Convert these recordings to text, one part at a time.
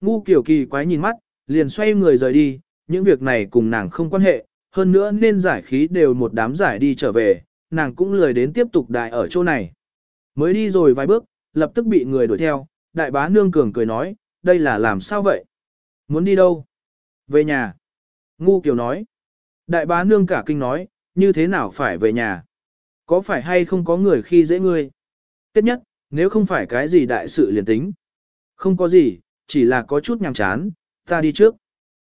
Ngu kiểu kỳ quái nhìn mắt, liền xoay người rời đi, những việc này cùng nàng không quan hệ, hơn nữa nên giải khí đều một đám giải đi trở về, nàng cũng lười đến tiếp tục đại ở chỗ này. Mới đi rồi vài bước, lập tức bị người đuổi theo, đại bá nương cường cười nói, đây là làm sao vậy? Muốn đi đâu? Về nhà. Ngu kiểu nói. Đại bá nương cả kinh nói, như thế nào phải về nhà? Có phải hay không có người khi dễ ngươi? Tiếp nhất, nếu không phải cái gì đại sự liền tính. Không có gì, chỉ là có chút nhàm chán, ta đi trước.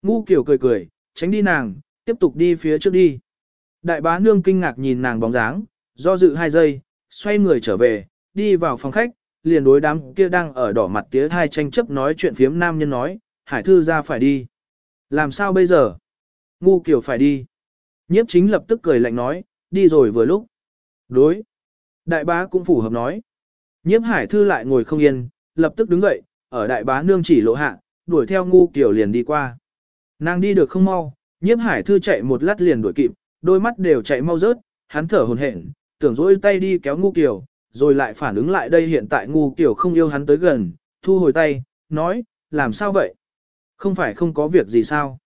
Ngu kiểu cười cười, tránh đi nàng, tiếp tục đi phía trước đi. Đại bá nương kinh ngạc nhìn nàng bóng dáng, do dự hai giây, xoay người trở về, đi vào phòng khách, liền đối đám kia đang ở đỏ mặt tía hai tranh chấp nói chuyện phiếm nam nhân nói, hải thư ra phải đi. Làm sao bây giờ? Ngu kiểu phải đi. Nhiếp chính lập tức cười lạnh nói, đi rồi vừa lúc. Đối. Đại bá cũng phù hợp nói. Nhiếp hải thư lại ngồi không yên, lập tức đứng dậy, ở đại bá nương chỉ lộ hạ, đuổi theo ngu kiểu liền đi qua. Nàng đi được không mau, nhiếp hải thư chạy một lát liền đuổi kịp, đôi mắt đều chạy mau rớt, hắn thở hồn hển, tưởng dỗi tay đi kéo ngu kiểu, rồi lại phản ứng lại đây hiện tại ngu kiểu không yêu hắn tới gần, thu hồi tay, nói, làm sao vậy? Không phải không có việc gì sao?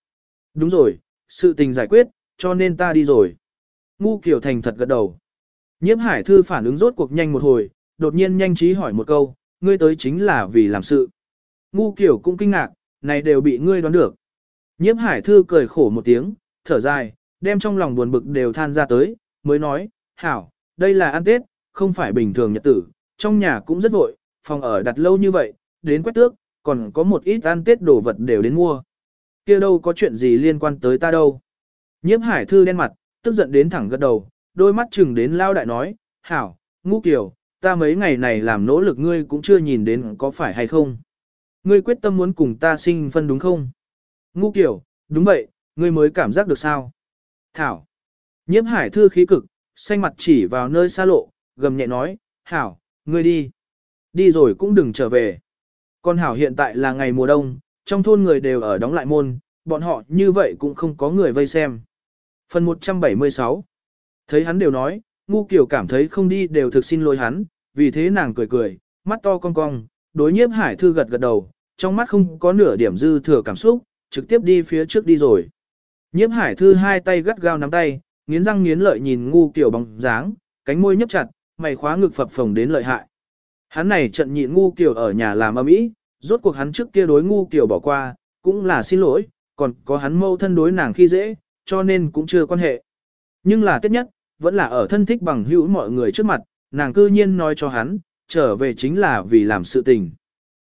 Đúng rồi, sự tình giải quyết, cho nên ta đi rồi. Ngu kiểu thành thật gật đầu. Nhiếp hải thư phản ứng rốt cuộc nhanh một hồi, đột nhiên nhanh trí hỏi một câu, ngươi tới chính là vì làm sự. Ngu kiểu cũng kinh ngạc, này đều bị ngươi đoán được. Nhiếp hải thư cười khổ một tiếng, thở dài, đem trong lòng buồn bực đều than ra tới, mới nói, hảo, đây là ăn tết, không phải bình thường nhật tử, trong nhà cũng rất vội, phòng ở đặt lâu như vậy, đến quét tước, còn có một ít ăn tết đồ vật đều đến mua. kia đâu có chuyện gì liên quan tới ta đâu. Nhiếp hải thư đen mặt, tức giận đến thẳng gật đầu, đôi mắt chừng đến lao đại nói, hảo, ngu kiểu, ta mấy ngày này làm nỗ lực ngươi cũng chưa nhìn đến có phải hay không. Ngươi quyết tâm muốn cùng ta sinh phân đúng không? Ngu kiểu, đúng vậy, ngươi mới cảm giác được sao? Thảo. Nhiễm hải thư khí cực, xanh mặt chỉ vào nơi xa lộ, gầm nhẹ nói, Hảo, ngươi đi. Đi rồi cũng đừng trở về. Con Hảo hiện tại là ngày mùa đông, trong thôn người đều ở đóng lại môn, bọn họ như vậy cũng không có người vây xem. Phần 176 Thấy hắn đều nói, ngu kiểu cảm thấy không đi đều thực xin lỗi hắn, vì thế nàng cười cười, mắt to cong cong, đối nhiếp hải thư gật gật đầu, trong mắt không có nửa điểm dư thừa cảm xúc, trực tiếp đi phía trước đi rồi. Nhiếp hải thư hai tay gắt gao nắm tay, nghiến răng nghiến lợi nhìn ngu kiểu bóng dáng, cánh môi nhấp chặt, mày khóa ngực phập phồng đến lợi hại. Hắn này trận nhịn ngu kiểu ở nhà làm âm ý, rốt cuộc hắn trước kia đối ngu kiểu bỏ qua, cũng là xin lỗi, còn có hắn mâu thân đối nàng khi dễ, cho nên cũng chưa quan hệ. Nhưng là tiếp nhất, vẫn là ở thân thích bằng hữu mọi người trước mặt, nàng cư nhiên nói cho hắn, trở về chính là vì làm sự tình.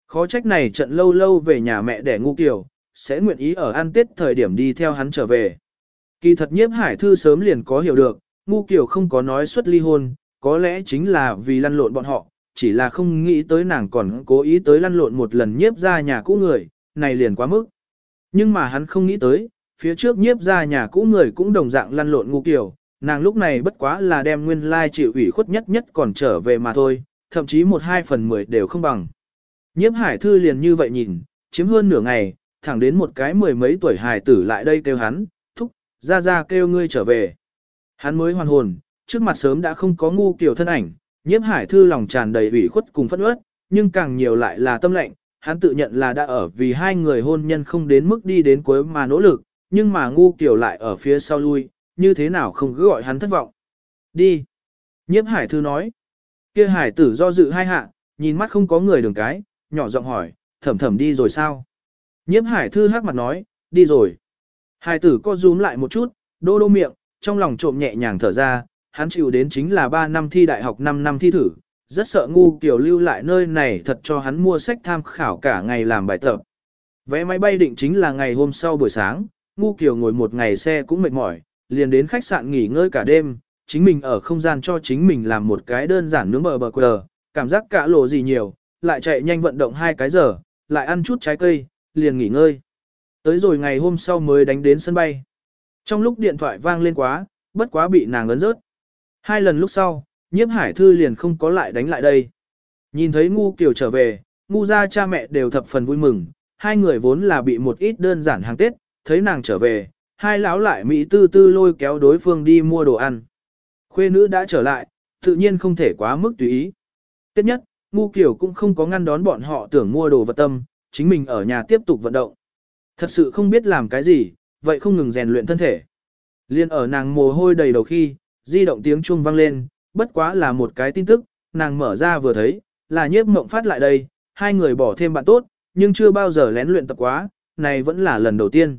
Khó trách này trận lâu lâu về nhà mẹ để ngu kiểu, sẽ nguyện ý ở ăn tết thời điểm đi theo hắn trở về. Kỳ thật nhiếp hải thư sớm liền có hiểu được, ngu kiểu không có nói xuất ly hôn, có lẽ chính là vì lăn lộn bọn họ, chỉ là không nghĩ tới nàng còn cố ý tới lăn lộn một lần nhiếp ra nhà cũ người, này liền quá mức. Nhưng mà hắn không nghĩ tới, phía trước nhiếp ra nhà cũ người cũng đồng dạng lăn lộn ngu kiểu, nàng lúc này bất quá là đem nguyên lai chịu ủy khuất nhất nhất còn trở về mà thôi, thậm chí một hai phần mười đều không bằng. Nhiếp hải thư liền như vậy nhìn, chiếm hơn nửa ngày, thẳng đến một cái mười mấy tuổi Hải tử lại đây kêu hắn, thúc, ra ra kêu ngươi trở về. Hắn mới hoàn hồn, trước mặt sớm đã không có ngu kiểu thân ảnh, nhiếp hải thư lòng tràn đầy ủy khuất cùng phẫn uất, nhưng càng nhiều lại là tâm lệnh, hắn tự nhận là đã ở vì hai người hôn nhân không đến mức đi đến cuối mà nỗ lực, nhưng mà ngu kiểu lại ở phía sau lui, như thế nào không cứ gọi hắn thất vọng. Đi. Nhiếp hải thư nói. kia hải tử do dự hai hạ, nhìn mắt không có người đường cái, nhỏ giọng hỏi, thẩm thẩm đi rồi sao? Nhiếp hải thư hắc mặt nói, đi rồi. Hải tử co rúm lại một chút, đô đô miệng, trong lòng trộm nhẹ nhàng thở ra, hắn chịu đến chính là 3 năm thi đại học 5 năm thi thử, rất sợ ngu kiểu lưu lại nơi này thật cho hắn mua sách tham khảo cả ngày làm bài tập. Vé máy bay định chính là ngày hôm sau buổi sáng, ngu kiểu ngồi một ngày xe cũng mệt mỏi, liền đến khách sạn nghỉ ngơi cả đêm, chính mình ở không gian cho chính mình làm một cái đơn giản nướng bờ bờ quờ, cảm giác cả lộ gì nhiều, lại chạy nhanh vận động hai cái giờ, lại ăn chút trái cây, liền nghỉ ngơi. Tới rồi ngày hôm sau mới đánh đến sân bay. Trong lúc điện thoại vang lên quá, bất quá bị nàng ấn rớt. Hai lần lúc sau, nhiếp hải thư liền không có lại đánh lại đây. Nhìn thấy ngu kiểu trở về, ngu ra cha mẹ đều thập phần vui mừng, hai người vốn là bị một ít đơn giản hàng Tết, thấy nàng trở về, hai lão lại Mỹ tư tư lôi kéo đối phương đi mua đồ ăn. Khuê nữ đã trở lại, tự nhiên không thể quá mức tùy ý. Tiếp nhất, ngu Kiều cũng không có ngăn đón bọn họ tưởng mua đồ vật tâm, chính mình ở nhà tiếp tục vận động. Thật sự không biết làm cái gì, vậy không ngừng rèn luyện thân thể. Liên ở nàng mồ hôi đầy đầu khi, di động tiếng chuông vang lên, bất quá là một cái tin tức, nàng mở ra vừa thấy, là nhiếp mộng phát lại đây, hai người bỏ thêm bạn tốt, nhưng chưa bao giờ lén luyện tập quá, này vẫn là lần đầu tiên.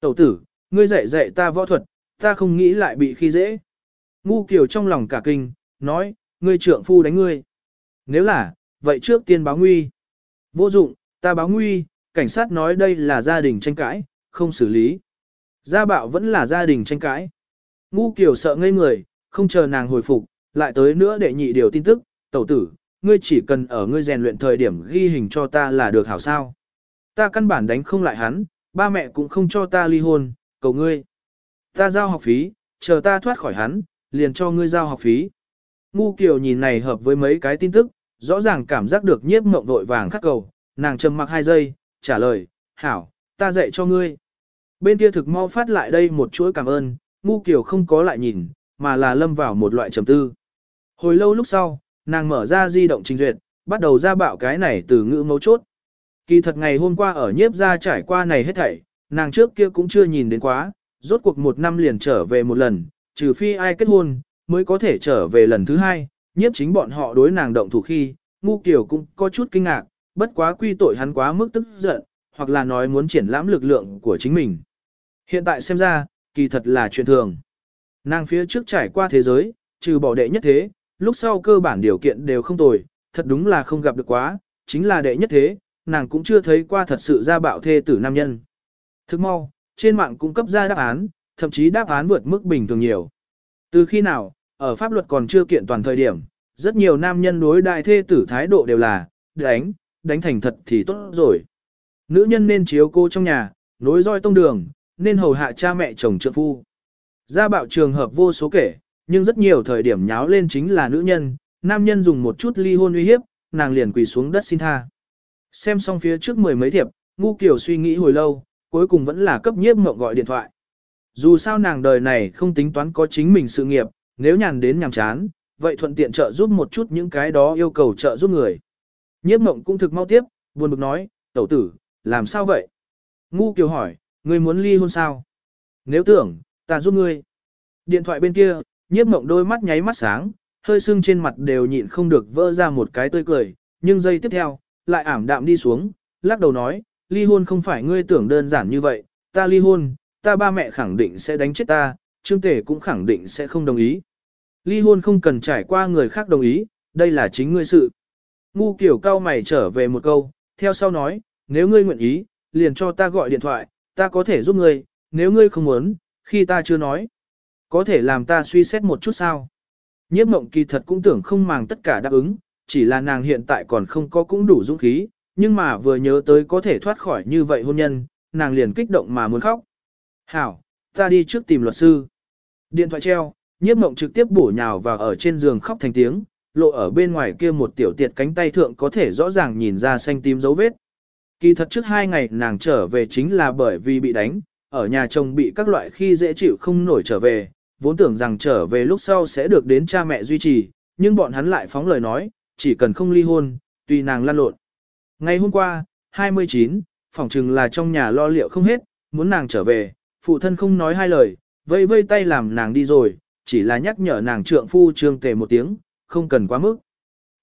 Tẩu tử, ngươi dạy dạy ta võ thuật, ta không nghĩ lại bị khi dễ. Ngu Kiều trong lòng cả kinh, nói, ngươi trượng phu đánh ngươi. Nếu là, vậy trước tiên báo nguy. Vô dụng, ta báo nguy, cảnh sát nói đây là gia đình tranh cãi, không xử lý. Gia bạo vẫn là gia đình tranh cãi. Ngu Kiều sợ ngây người, không chờ nàng hồi phục, lại tới nữa để nhị điều tin tức, tẩu tử, ngươi chỉ cần ở ngươi rèn luyện thời điểm ghi hình cho ta là được hảo sao. Ta căn bản đánh không lại hắn, ba mẹ cũng không cho ta ly hôn, cầu ngươi. Ta giao học phí, chờ ta thoát khỏi hắn, liền cho ngươi giao học phí. Ngu Kiều nhìn này hợp với mấy cái tin tức, rõ ràng cảm giác được nhiếp mộng vội vàng khắc cầu, nàng trầm mặc hai giây, trả lời, hảo, ta dạy cho ngươi. Bên kia thực mau phát lại đây một chuỗi cảm ơn, ngu Kiều không có lại nhìn, mà là lâm vào một loại trầm tư. Hồi lâu lúc sau, nàng mở ra di động trình duyệt, bắt đầu ra bạo cái này từ ngữ mấu chốt. Kỳ thật ngày hôm qua ở nhiếp ra trải qua này hết thảy, nàng trước kia cũng chưa nhìn đến quá, rốt cuộc một năm liền trở về một lần, trừ phi ai kết hôn, mới có thể trở về lần thứ hai, nhiếp chính bọn họ đối nàng động thủ khi, ngu kiểu cũng có chút kinh ngạc, bất quá quy tội hắn quá mức tức giận, hoặc là nói muốn triển lãm lực lượng của chính mình. Hiện tại xem ra, kỳ thật là chuyện thường. Nàng phía trước trải qua thế giới, trừ bỏ đệ nhất thế, lúc sau cơ bản điều kiện đều không tồi, thật đúng là không gặp được quá, chính là đệ nhất thế, nàng cũng chưa thấy qua thật sự ra bạo thê tử nam nhân. Thức mau, trên mạng cung cấp ra đáp án, thậm chí đáp án vượt mức bình thường nhiều. Từ khi nào, ở pháp luật còn chưa kiện toàn thời điểm, rất nhiều nam nhân đối đại thê tử thái độ đều là, đánh, đánh thành thật thì tốt rồi. Nữ nhân nên chiếu cô trong nhà, nối roi tông đường, nên hầu hạ cha mẹ chồng trượng phu. Gia bạo trường hợp vô số kể, nhưng rất nhiều thời điểm nháo lên chính là nữ nhân, nam nhân dùng một chút ly hôn uy hiếp, nàng liền quỳ xuống đất xin tha. Xem xong phía trước mười mấy thiệp, ngu kiểu suy nghĩ hồi lâu, cuối cùng vẫn là cấp nhiếp mộng gọi điện thoại. Dù sao nàng đời này không tính toán có chính mình sự nghiệp, nếu nhàn đến nhàm chán, vậy thuận tiện trợ giúp một chút những cái đó yêu cầu trợ giúp người. Nhiếp mộng cũng thực mau tiếp, buồn bực nói, tẩu tử, làm sao vậy? Ngu kiều hỏi, ngươi muốn ly hôn sao? Nếu tưởng, ta giúp ngươi. Điện thoại bên kia, nhiếp mộng đôi mắt nháy mắt sáng, hơi sưng trên mặt đều nhịn không được vỡ ra một cái tươi cười, nhưng giây tiếp theo, lại ảm đạm đi xuống, lắc đầu nói, ly hôn không phải ngươi tưởng đơn giản như vậy, ta ly hôn, ta ba mẹ khẳng định sẽ đánh chết ta, trương tể cũng khẳng định sẽ không đồng ý. Ly hôn không cần trải qua người khác đồng ý, đây là chính ngươi sự. Ngu kiểu cao mày trở về một câu, theo sau nói, nếu ngươi nguyện ý, liền cho ta gọi điện thoại, ta có thể giúp ngươi, nếu ngươi không muốn, khi ta chưa nói. Có thể làm ta suy xét một chút sao. Nhiếp mộng kỳ thật cũng tưởng không màng tất cả đáp ứng, chỉ là nàng hiện tại còn không có cũng đủ dũng khí, nhưng mà vừa nhớ tới có thể thoát khỏi như vậy hôn nhân, nàng liền kích động mà muốn khóc. Hảo, ta đi trước tìm luật sư. Điện thoại treo, nhiếp mộng trực tiếp bổ nhào vào ở trên giường khóc thành tiếng, lộ ở bên ngoài kia một tiểu tiệt cánh tay thượng có thể rõ ràng nhìn ra xanh tím dấu vết. Kỳ thật trước hai ngày nàng trở về chính là bởi vì bị đánh, ở nhà chồng bị các loại khi dễ chịu không nổi trở về, vốn tưởng rằng trở về lúc sau sẽ được đến cha mẹ duy trì, nhưng bọn hắn lại phóng lời nói, chỉ cần không ly hôn, tùy nàng lăn lộn. Ngày hôm qua, 29, phỏng chừng là trong nhà lo liệu không hết, muốn nàng trở về, phụ thân không nói hai lời, vây vây tay làm nàng đi rồi, chỉ là nhắc nhở nàng trượng phu trương tề một tiếng, không cần quá mức.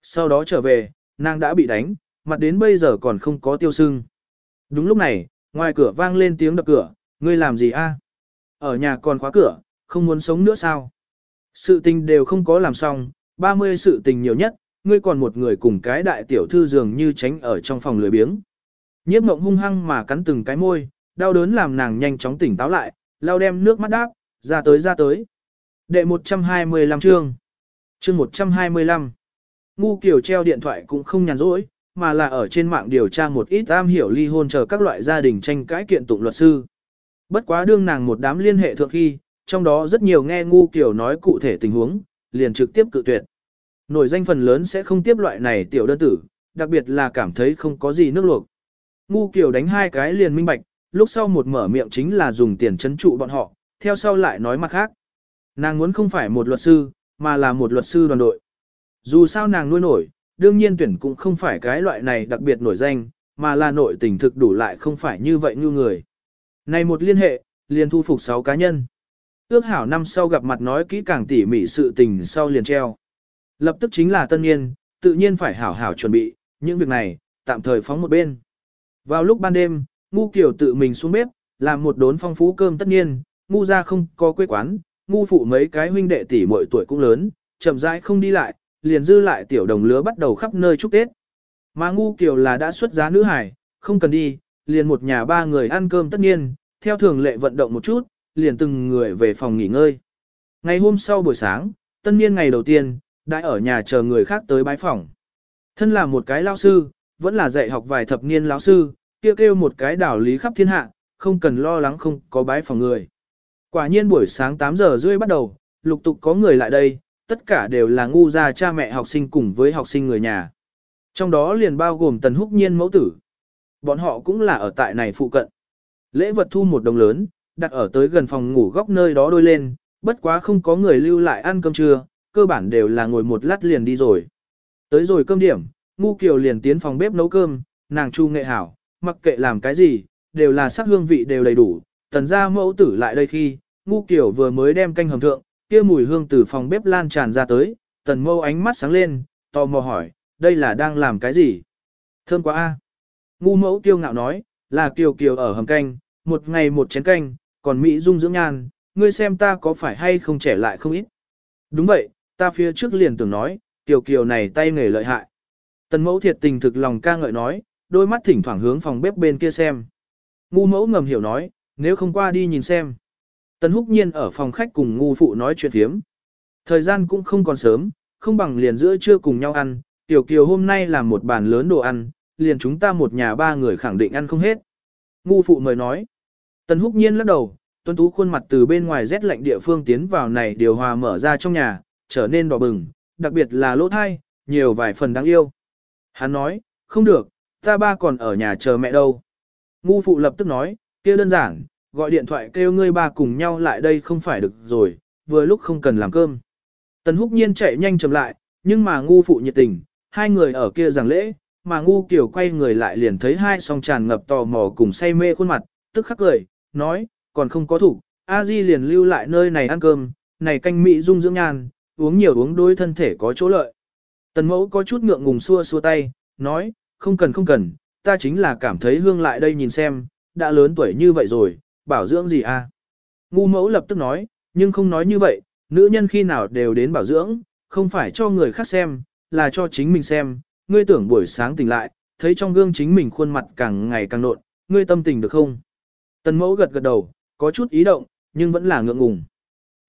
Sau đó trở về, nàng đã bị đánh, mặt đến bây giờ còn không có tiêu sưng. Đúng lúc này, ngoài cửa vang lên tiếng đập cửa, ngươi làm gì a? Ở nhà còn khóa cửa, không muốn sống nữa sao? Sự tình đều không có làm xong, 30 sự tình nhiều nhất, ngươi còn một người cùng cái đại tiểu thư dường như tránh ở trong phòng lười biếng. Nhiếp mộng hung hăng mà cắn từng cái môi, đau đớn làm nàng nhanh chóng tỉnh táo lại, lau đem nước mắt đáp, ra tới ra tới. Đệ 125 chương. Chương 125. Ngu kiểu treo điện thoại cũng không nhàn rỗi, mà là ở trên mạng điều tra một ít am hiểu ly hôn chờ các loại gia đình tranh cãi kiện tụng luật sư. Bất quá đương nàng một đám liên hệ thượng khi, trong đó rất nhiều nghe ngu kiểu nói cụ thể tình huống, liền trực tiếp cự tuyệt. Nổi danh phần lớn sẽ không tiếp loại này tiểu đơn tử, đặc biệt là cảm thấy không có gì nước luộc. Ngu kiểu đánh hai cái liền minh bạch, lúc sau một mở miệng chính là dùng tiền chấn trụ bọn họ, theo sau lại nói mặt khác. Nàng muốn không phải một luật sư, mà là một luật sư đoàn đội. Dù sao nàng nuôi nổi, đương nhiên tuyển cũng không phải cái loại này đặc biệt nổi danh, mà là nội tình thực đủ lại không phải như vậy như người. Này một liên hệ, liền thu phục 6 cá nhân. Ước hảo năm sau gặp mặt nói kỹ càng tỉ mỉ sự tình sau liền treo. Lập tức chính là tân niên, tự nhiên phải hảo hảo chuẩn bị, những việc này, tạm thời phóng một bên. Vào lúc ban đêm, ngu kiểu tự mình xuống bếp, làm một đốn phong phú cơm tất nhiên, ngu ra không có quê quán, ngu phụ mấy cái huynh đệ tỷ muội tuổi cũng lớn, chậm rãi không đi lại, liền dư lại tiểu đồng lứa bắt đầu khắp nơi chúc Tết. Mà ngu kiểu là đã xuất giá nữ hải, không cần đi, liền một nhà ba người ăn cơm tất nhiên, theo thường lệ vận động một chút, liền từng người về phòng nghỉ ngơi. Ngày hôm sau buổi sáng, tân niên ngày đầu tiên, đã ở nhà chờ người khác tới bái phòng. Thân là một cái lao sư, vẫn là dạy học vài thập niên lão sư, kêu kêu một cái đảo lý khắp thiên hạ, không cần lo lắng không có bái phòng người. Quả nhiên buổi sáng 8 giờ rưỡi bắt đầu, lục tục có người lại đây, tất cả đều là ngu gia cha mẹ học sinh cùng với học sinh người nhà. Trong đó liền bao gồm tần húc nhiên mẫu tử. Bọn họ cũng là ở tại này phụ cận. Lễ vật thu một đồng lớn, đặt ở tới gần phòng ngủ góc nơi đó đôi lên, bất quá không có người lưu lại ăn cơm trưa, cơ bản đều là ngồi một lát liền đi rồi. Tới rồi cơm điểm, ngu kiều liền tiến phòng bếp nấu cơm, nàng chu nghệ hảo, mặc kệ làm cái gì, đều là sắc hương vị đều đầy đủ. Tần gia mẫu tử lại đây khi, ngu kiều vừa mới đem canh hầm thượng, kia mùi hương từ phòng bếp lan tràn ra tới, tần mâu ánh mắt sáng lên, tò mò hỏi, đây là đang làm cái gì? Thơm quá a. Ngu mẫu tiêu ngạo nói, là kiều kiều ở hầm canh, một ngày một chén canh, còn Mỹ dung dưỡng nhan, ngươi xem ta có phải hay không trẻ lại không ít. Đúng vậy, ta phía trước liền tưởng nói, kiều kiều này tay nghề lợi hại. Tần mẫu thiệt tình thực lòng ca ngợi nói, đôi mắt thỉnh thoảng hướng phòng bếp bên kia xem. Ngu mẫu ngầm hiểu nói, nếu không qua đi nhìn xem. Tần húc nhiên ở phòng khách cùng ngu phụ nói chuyện thiếm. Thời gian cũng không còn sớm, không bằng liền giữa trưa cùng nhau ăn, tiểu kiều hôm nay làm một bàn lớn đồ ăn, liền chúng ta một nhà ba người khẳng định ăn không hết. Ngu phụ mời nói. Tần húc nhiên lắc đầu, tuân tú khuôn mặt từ bên ngoài rét lạnh địa phương tiến vào này điều hòa mở ra trong nhà, trở nên đỏ bừng, đặc biệt là lỗ thai, nhiều vài phần đáng yêu. Hắn nói, không được, ta ba còn ở nhà chờ mẹ đâu. Ngu phụ lập tức nói, kia đơn giản, gọi điện thoại kêu ngươi ba cùng nhau lại đây không phải được rồi, vừa lúc không cần làm cơm. Tần húc nhiên chạy nhanh chậm lại, nhưng mà ngu phụ nhiệt tình, hai người ở kia giảng lễ, mà ngu kiểu quay người lại liền thấy hai song tràn ngập tò mò cùng say mê khuôn mặt, tức khắc cười, nói, còn không có thủ, a di liền lưu lại nơi này ăn cơm, này canh mỹ dung dưỡng nhan, uống nhiều uống đôi thân thể có chỗ lợi. Tần mẫu có chút ngượng ngùng xua xua tay, nói, không cần không cần, ta chính là cảm thấy hương lại đây nhìn xem, đã lớn tuổi như vậy rồi, bảo dưỡng gì a? Ngu mẫu lập tức nói, nhưng không nói như vậy, nữ nhân khi nào đều đến bảo dưỡng, không phải cho người khác xem, là cho chính mình xem, ngươi tưởng buổi sáng tỉnh lại, thấy trong gương chính mình khuôn mặt càng ngày càng nộn, ngươi tâm tình được không? Tần mẫu gật gật đầu, có chút ý động, nhưng vẫn là ngượng ngùng.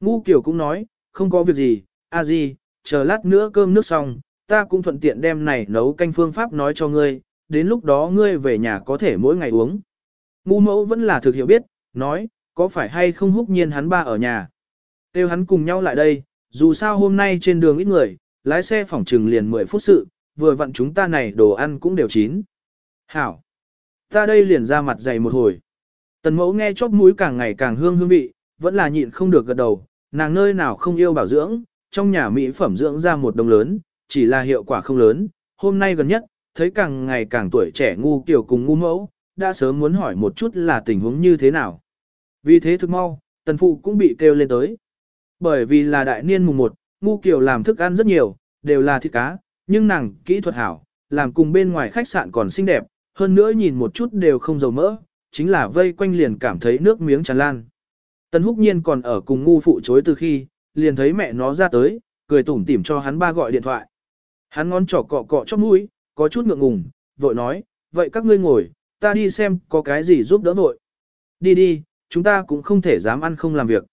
Ngu kiểu cũng nói, không có việc gì, a gì, chờ lát nữa cơm nước xong, ta cũng thuận tiện đem này nấu canh phương pháp nói cho ngươi, đến lúc đó ngươi về nhà có thể mỗi ngày uống. Ngu mẫu vẫn là thực hiểu biết, nói, có phải hay không húc nhiên hắn ba ở nhà. Têu hắn cùng nhau lại đây, dù sao hôm nay trên đường ít người, lái xe phỏng trừng liền 10 phút sự, vừa vặn chúng ta này đồ ăn cũng đều chín. Hảo! Ta đây liền ra mặt dày một hồi. Tần mẫu nghe chóp mũi càng ngày càng hương hương vị, vẫn là nhịn không được gật đầu, nàng nơi nào không yêu bảo dưỡng, trong nhà mỹ phẩm dưỡng ra một đồng lớn, chỉ là hiệu quả không lớn, hôm nay gần nhất, thấy càng ngày càng tuổi trẻ ngu kiểu cùng ngu mẫu, đã sớm muốn hỏi một chút là tình huống như thế nào. Vì thế thực mau, tần phụ cũng bị kêu lên tới. Bởi vì là đại niên mùng 1, ngu kiểu làm thức ăn rất nhiều, đều là thịt cá, nhưng nàng kỹ thuật hảo, làm cùng bên ngoài khách sạn còn xinh đẹp, hơn nữa nhìn một chút đều không dầu mỡ, chính là vây quanh liền cảm thấy nước miếng tràn lan. Tần húc nhiên còn ở cùng ngu phụ chối từ khi, liền thấy mẹ nó ra tới, cười tủm tỉm cho hắn ba gọi điện thoại. Hắn ngón trỏ cọ cọ chóp mũi, có chút ngượng ngùng, vội nói, vậy các ngươi ngồi, ta đi xem có cái gì giúp đỡ vội. Đi đi, chúng ta cũng không thể dám ăn không làm việc.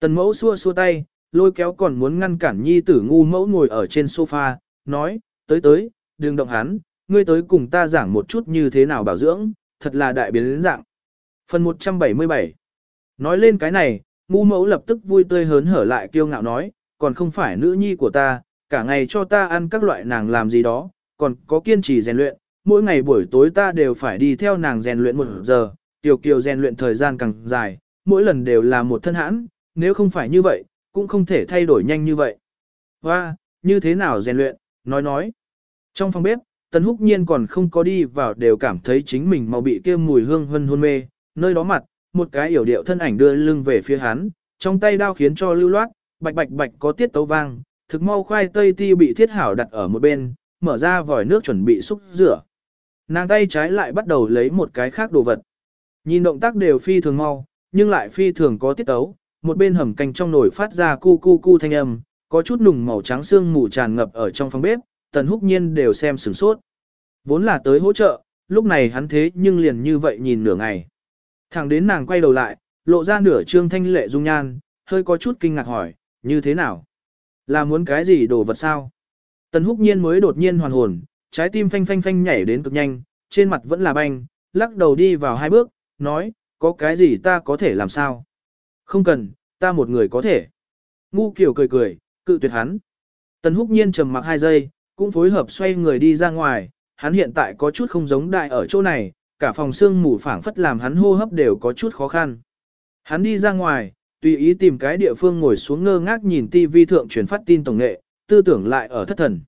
Tần mẫu xua xua tay, lôi kéo còn muốn ngăn cản nhi tử ngu mẫu ngồi ở trên sofa, nói, tới tới, đừng động hắn, ngươi tới cùng ta giảng một chút như thế nào bảo dưỡng, thật là đại biến đến dạng. Phần 177 Nói lên cái này, ngu mẫu lập tức vui tươi hớn hở lại kiêu ngạo nói, còn không phải nữ nhi của ta, cả ngày cho ta ăn các loại nàng làm gì đó, còn có kiên trì rèn luyện, mỗi ngày buổi tối ta đều phải đi theo nàng rèn luyện một giờ, tiểu kiều rèn luyện thời gian càng dài, mỗi lần đều là một thân hãn, nếu không phải như vậy, cũng không thể thay đổi nhanh như vậy. Và, như thế nào rèn luyện, nói nói. Trong phòng bếp, Tần húc nhiên còn không có đi vào đều cảm thấy chính mình mau bị kia mùi hương hân hôn mê, nơi đó mặt, một cái yểu điệu thân ảnh đưa lưng về phía hắn, trong tay đao khiến cho lưu loát, bạch bạch bạch có tiết tấu vang, thực mau khoai tây ti bị thiết hảo đặt ở một bên, mở ra vòi nước chuẩn bị xúc rửa. Nàng tay trái lại bắt đầu lấy một cái khác đồ vật. Nhìn động tác đều phi thường mau, nhưng lại phi thường có tiết tấu, một bên hầm canh trong nồi phát ra cu cu cu thanh âm, có chút nùng màu trắng xương mù tràn ngập ở trong phòng bếp, tần húc nhiên đều xem sửng sốt. Vốn là tới hỗ trợ, lúc này hắn thế nhưng liền như vậy nhìn nửa ngày. Thẳng đến nàng quay đầu lại, lộ ra nửa trương thanh lệ dung nhan, hơi có chút kinh ngạc hỏi, như thế nào? Là muốn cái gì đồ vật sao? Tần húc nhiên mới đột nhiên hoàn hồn, trái tim phanh phanh phanh nhảy đến cực nhanh, trên mặt vẫn là banh, lắc đầu đi vào hai bước, nói, có cái gì ta có thể làm sao? Không cần, ta một người có thể. Ngu kiểu cười cười, cự tuyệt hắn. Tần húc nhiên trầm mặc hai giây, cũng phối hợp xoay người đi ra ngoài, hắn hiện tại có chút không giống đại ở chỗ này, cả phòng xương mù phảng phất làm hắn hô hấp đều có chút khó khăn. Hắn đi ra ngoài, tùy ý tìm cái địa phương ngồi xuống ngơ ngác nhìn TV thượng truyền phát tin tổng nghệ, tư tưởng lại ở thất thần.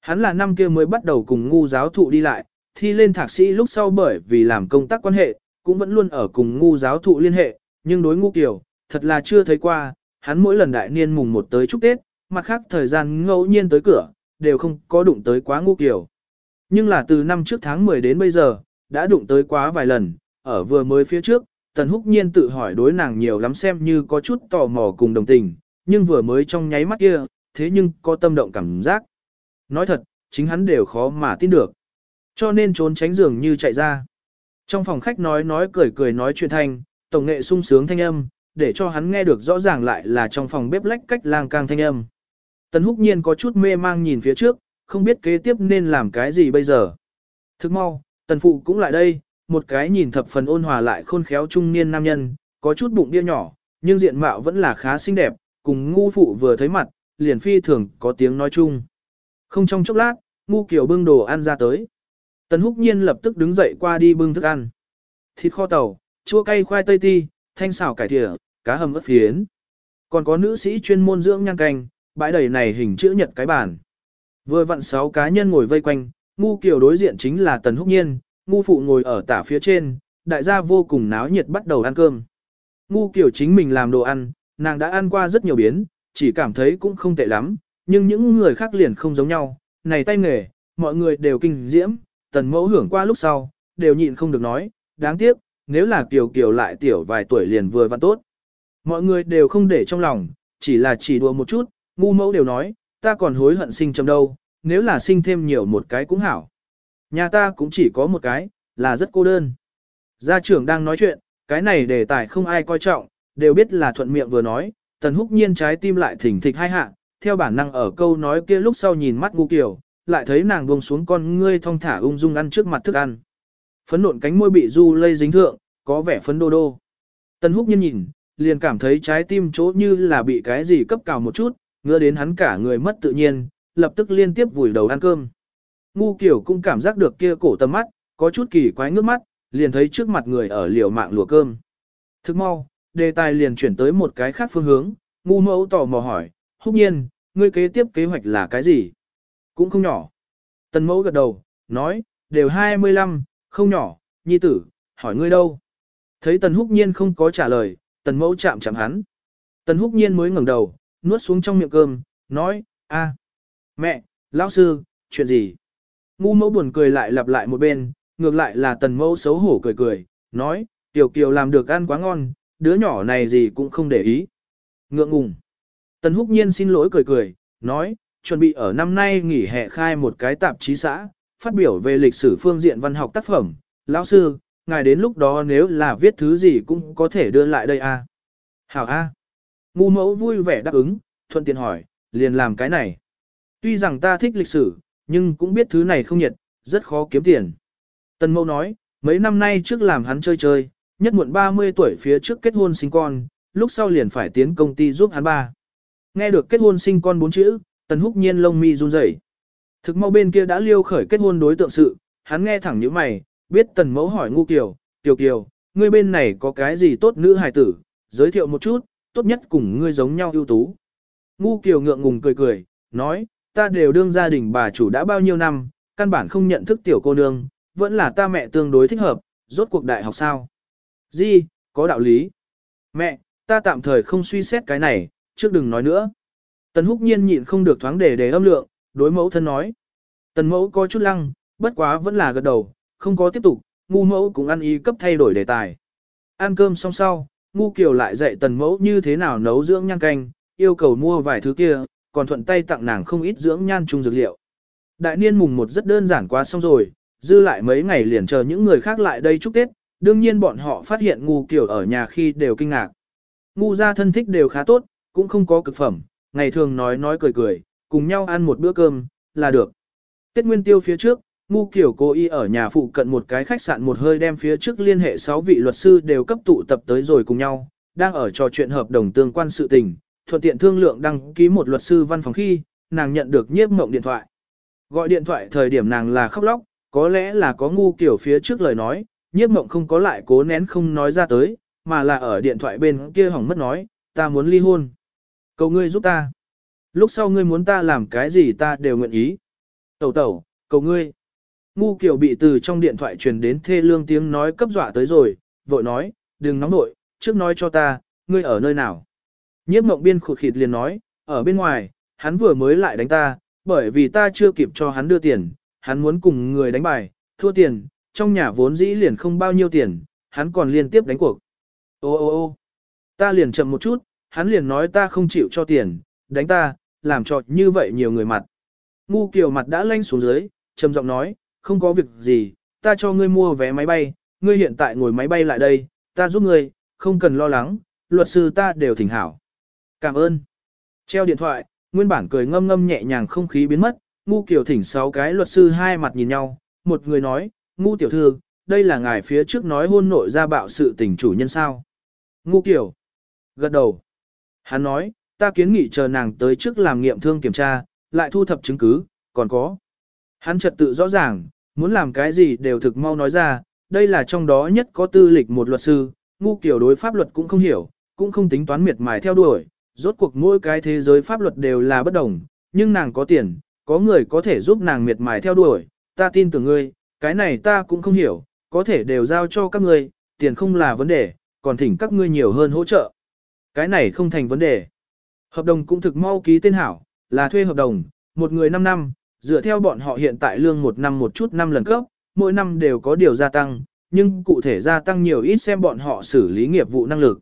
Hắn là năm kia mới bắt đầu cùng ngu giáo thụ đi lại, thi lên thạc sĩ lúc sau bởi vì làm công tác quan hệ, cũng vẫn luôn ở cùng ngu giáo thụ liên hệ, nhưng đối ngu kiểu, thật là chưa thấy qua, hắn mỗi lần đại niên mùng một tới chúc Tết, mặt khác thời gian ngẫu nhiên tới cửa, đều không có đụng tới quá ngu kiểu. Nhưng là từ năm trước tháng 10 đến bây giờ, đã đụng tới quá vài lần, ở vừa mới phía trước, Tần Húc Nhiên tự hỏi đối nàng nhiều lắm xem như có chút tò mò cùng đồng tình, nhưng vừa mới trong nháy mắt kia, thế nhưng có tâm động cảm giác. Nói thật, chính hắn đều khó mà tin được. Cho nên trốn tránh giường như chạy ra. Trong phòng khách nói nói cười cười nói chuyện thanh, tổng nghệ sung sướng thanh âm, để cho hắn nghe được rõ ràng lại là trong phòng bếp lách cách lang cang thanh âm. Tần húc nhiên có chút mê mang nhìn phía trước, không biết kế tiếp nên làm cái gì bây giờ. Thức mau, tần phụ cũng lại đây, một cái nhìn thập phần ôn hòa lại khôn khéo trung niên nam nhân, có chút bụng bia nhỏ, nhưng diện mạo vẫn là khá xinh đẹp, cùng ngu phụ vừa thấy mặt, liền phi thường có tiếng nói chung. Không trong chốc lát, ngu kiểu bưng đồ ăn ra tới. Tần húc nhiên lập tức đứng dậy qua đi bưng thức ăn. Thịt kho tàu, chua cay khoai tây ti, thanh xào cải thịa, cá hầm ớt phiến. Còn có nữ sĩ chuyên môn dưỡng nhang canh, bãi đầy này hình chữ nhật cái bàn. Vừa vặn sáu cá nhân ngồi vây quanh, ngu kiểu đối diện chính là Tần Húc Nhiên, ngu phụ ngồi ở tả phía trên, đại gia vô cùng náo nhiệt bắt đầu ăn cơm. Ngu kiểu chính mình làm đồ ăn, nàng đã ăn qua rất nhiều biến, chỉ cảm thấy cũng không tệ lắm, nhưng những người khác liền không giống nhau, này tay nghề, mọi người đều kinh diễm, tần mẫu hưởng qua lúc sau, đều nhịn không được nói, đáng tiếc, nếu là kiều kiều lại tiểu vài tuổi liền vừa văn tốt. Mọi người đều không để trong lòng, chỉ là chỉ đùa một chút, ngu mẫu đều nói, ta còn hối hận sinh trong đâu, nếu là sinh thêm nhiều một cái cũng hảo. Nhà ta cũng chỉ có một cái, là rất cô đơn. Gia trưởng đang nói chuyện, cái này đề tài không ai coi trọng, đều biết là thuận miệng vừa nói, tần húc nhiên trái tim lại thỉnh thịch hai hạ, theo bản năng ở câu nói kia lúc sau nhìn mắt ngu kiểu, lại thấy nàng buông xuống con ngươi thong thả ung dung ăn trước mặt thức ăn. Phấn nộn cánh môi bị du lây dính thượng, có vẻ phấn đô đô. Tần húc nhiên nhìn, liền cảm thấy trái tim chỗ như là bị cái gì cấp cào một chút, ngứa đến hắn cả người mất tự nhiên, lập tức liên tiếp vùi đầu ăn cơm. Ngu kiểu cũng cảm giác được kia cổ tầm mắt, có chút kỳ quái ngước mắt, liền thấy trước mặt người ở liều mạng lùa cơm. Thức mau, đề tài liền chuyển tới một cái khác phương hướng, ngu mẫu tò mò hỏi, húc nhiên, ngươi kế tiếp kế hoạch là cái gì? Cũng không nhỏ. Tần mẫu gật đầu, nói, đều 25, không nhỏ, nhi tử, hỏi ngươi đâu? Thấy tần húc nhiên không có trả lời, tần mẫu chạm chạm hắn. Tần húc nhiên mới ngẩng đầu, nuốt xuống trong miệng cơm, nói, a, mẹ, lão sư, chuyện gì? Ngu mẫu buồn cười lại lặp lại một bên, ngược lại là tần mẫu xấu hổ cười cười, nói, tiểu kiều làm được ăn quá ngon, đứa nhỏ này gì cũng không để ý. Ngượng ngùng. Tần húc nhiên xin lỗi cười cười, nói, chuẩn bị ở năm nay nghỉ hè khai một cái tạp chí xã, phát biểu về lịch sử phương diện văn học tác phẩm. Lão sư, ngài đến lúc đó nếu là viết thứ gì cũng có thể đưa lại đây. À? Hảo a. Ngu mẫu vui vẻ đáp ứng, thuận tiện hỏi, liền làm cái này. Tuy rằng ta thích lịch sử, nhưng cũng biết thứ này không nhiệt, rất khó kiếm tiền. Tần mẫu nói, mấy năm nay trước làm hắn chơi chơi, nhất muộn 30 tuổi phía trước kết hôn sinh con, lúc sau liền phải tiến công ty giúp hắn ba. Nghe được kết hôn sinh con bốn chữ, tần húc nhiên lông mi run rẩy. Thực mau bên kia đã liêu khởi kết hôn đối tượng sự, hắn nghe thẳng như mày, biết tần mẫu hỏi ngu kiều, kiều kiều, ngươi bên này có cái gì tốt nữ hài tử, giới thiệu một chút, tốt nhất cùng ngươi giống nhau ưu tú. Ngu kiều ngượng ngùng cười cười, nói, ta đều đương gia đình bà chủ đã bao nhiêu năm, căn bản không nhận thức tiểu cô nương, vẫn là ta mẹ tương đối thích hợp, rốt cuộc đại học sao. Di, có đạo lý. Mẹ, ta tạm thời không suy xét cái này, trước đừng nói nữa. Tần húc nhiên nhịn không được thoáng để để âm lượng, đối mẫu thân nói. Tần mẫu có chút lăng, bất quá vẫn là gật đầu, không có tiếp tục, ngu mẫu cũng ăn ý cấp thay đổi đề tài. Ăn cơm xong sau, ngu kiều lại dạy tần mẫu như thế nào nấu dưỡng nhan canh, yêu cầu mua vài thứ kia, còn thuận tay tặng nàng không ít dưỡng nhan chung dược liệu. Đại niên mùng một rất đơn giản quá xong rồi, dư lại mấy ngày liền chờ những người khác lại đây chúc Tết, đương nhiên bọn họ phát hiện ngu kiểu ở nhà khi đều kinh ngạc. Ngu gia thân thích đều khá tốt, cũng không có cực phẩm, ngày thường nói nói cười cười, cùng nhau ăn một bữa cơm, là được. Tết nguyên tiêu phía trước, ngu kiểu cô y ở nhà phụ cận một cái khách sạn một hơi đem phía trước liên hệ 6 vị luật sư đều cấp tụ tập tới rồi cùng nhau, đang ở trò chuyện hợp đồng tương quan sự tình, thuận tiện thương lượng đăng ký một luật sư văn phòng khi, nàng nhận được nhiếp mộng điện thoại. Gọi điện thoại thời điểm nàng là khóc lóc, có lẽ là có ngu kiểu phía trước lời nói, nhiếp mộng không có lại cố nén không nói ra tới, mà là ở điện thoại bên kia hỏng mất nói, ta muốn ly hôn. Cầu ngươi giúp ta. Lúc sau ngươi muốn ta làm cái gì ta đều nguyện ý. Tẩu tẩu, cầu ngươi. Ngu kiểu bị từ trong điện thoại truyền đến thê lương tiếng nói cấp dọa tới rồi, vội nói, đừng nóng nội, trước nói cho ta, ngươi ở nơi nào. Nhiếp mộng biên khụt khịt liền nói, ở bên ngoài, hắn vừa mới lại đánh ta, bởi vì ta chưa kịp cho hắn đưa tiền, hắn muốn cùng người đánh bài, thua tiền, trong nhà vốn dĩ liền không bao nhiêu tiền, hắn còn liên tiếp đánh cuộc. Ô ô ô ta liền chậm một chút, hắn liền nói ta không chịu cho tiền, đánh ta, làm cho như vậy nhiều người mặt. Ngu kiều mặt đã lanh xuống dưới, trầm giọng nói, không có việc gì, ta cho ngươi mua vé máy bay, ngươi hiện tại ngồi máy bay lại đây, ta giúp ngươi, không cần lo lắng, luật sư ta đều thỉnh hảo. Cảm ơn. Treo điện thoại, nguyên bản cười ngâm ngâm nhẹ nhàng không khí biến mất, ngu kiểu thỉnh sáu cái luật sư hai mặt nhìn nhau, một người nói, ngu tiểu thư, đây là ngài phía trước nói hôn nội ra bạo sự tình chủ nhân sao. Ngu kiểu. Gật đầu. Hắn nói, ta kiến nghị chờ nàng tới trước làm nghiệm thương kiểm tra, lại thu thập chứng cứ, còn có. Hắn trật tự rõ ràng, muốn làm cái gì đều thực mau nói ra, đây là trong đó nhất có tư lịch một luật sư, ngu kiểu đối pháp luật cũng không hiểu, cũng không tính toán miệt mài theo đuổi, rốt cuộc mỗi cái thế giới pháp luật đều là bất đồng, nhưng nàng có tiền, có người có thể giúp nàng miệt mài theo đuổi, ta tin tưởng ngươi, cái này ta cũng không hiểu, có thể đều giao cho các ngươi, tiền không là vấn đề, còn thỉnh các ngươi nhiều hơn hỗ trợ. Cái này không thành vấn đề. Hợp đồng cũng thực mau ký tên hảo, là thuê hợp đồng, một người 5 năm, dựa theo bọn họ hiện tại lương một năm một chút năm lần cấp, mỗi năm đều có điều gia tăng, nhưng cụ thể gia tăng nhiều ít xem bọn họ xử lý nghiệp vụ năng lực.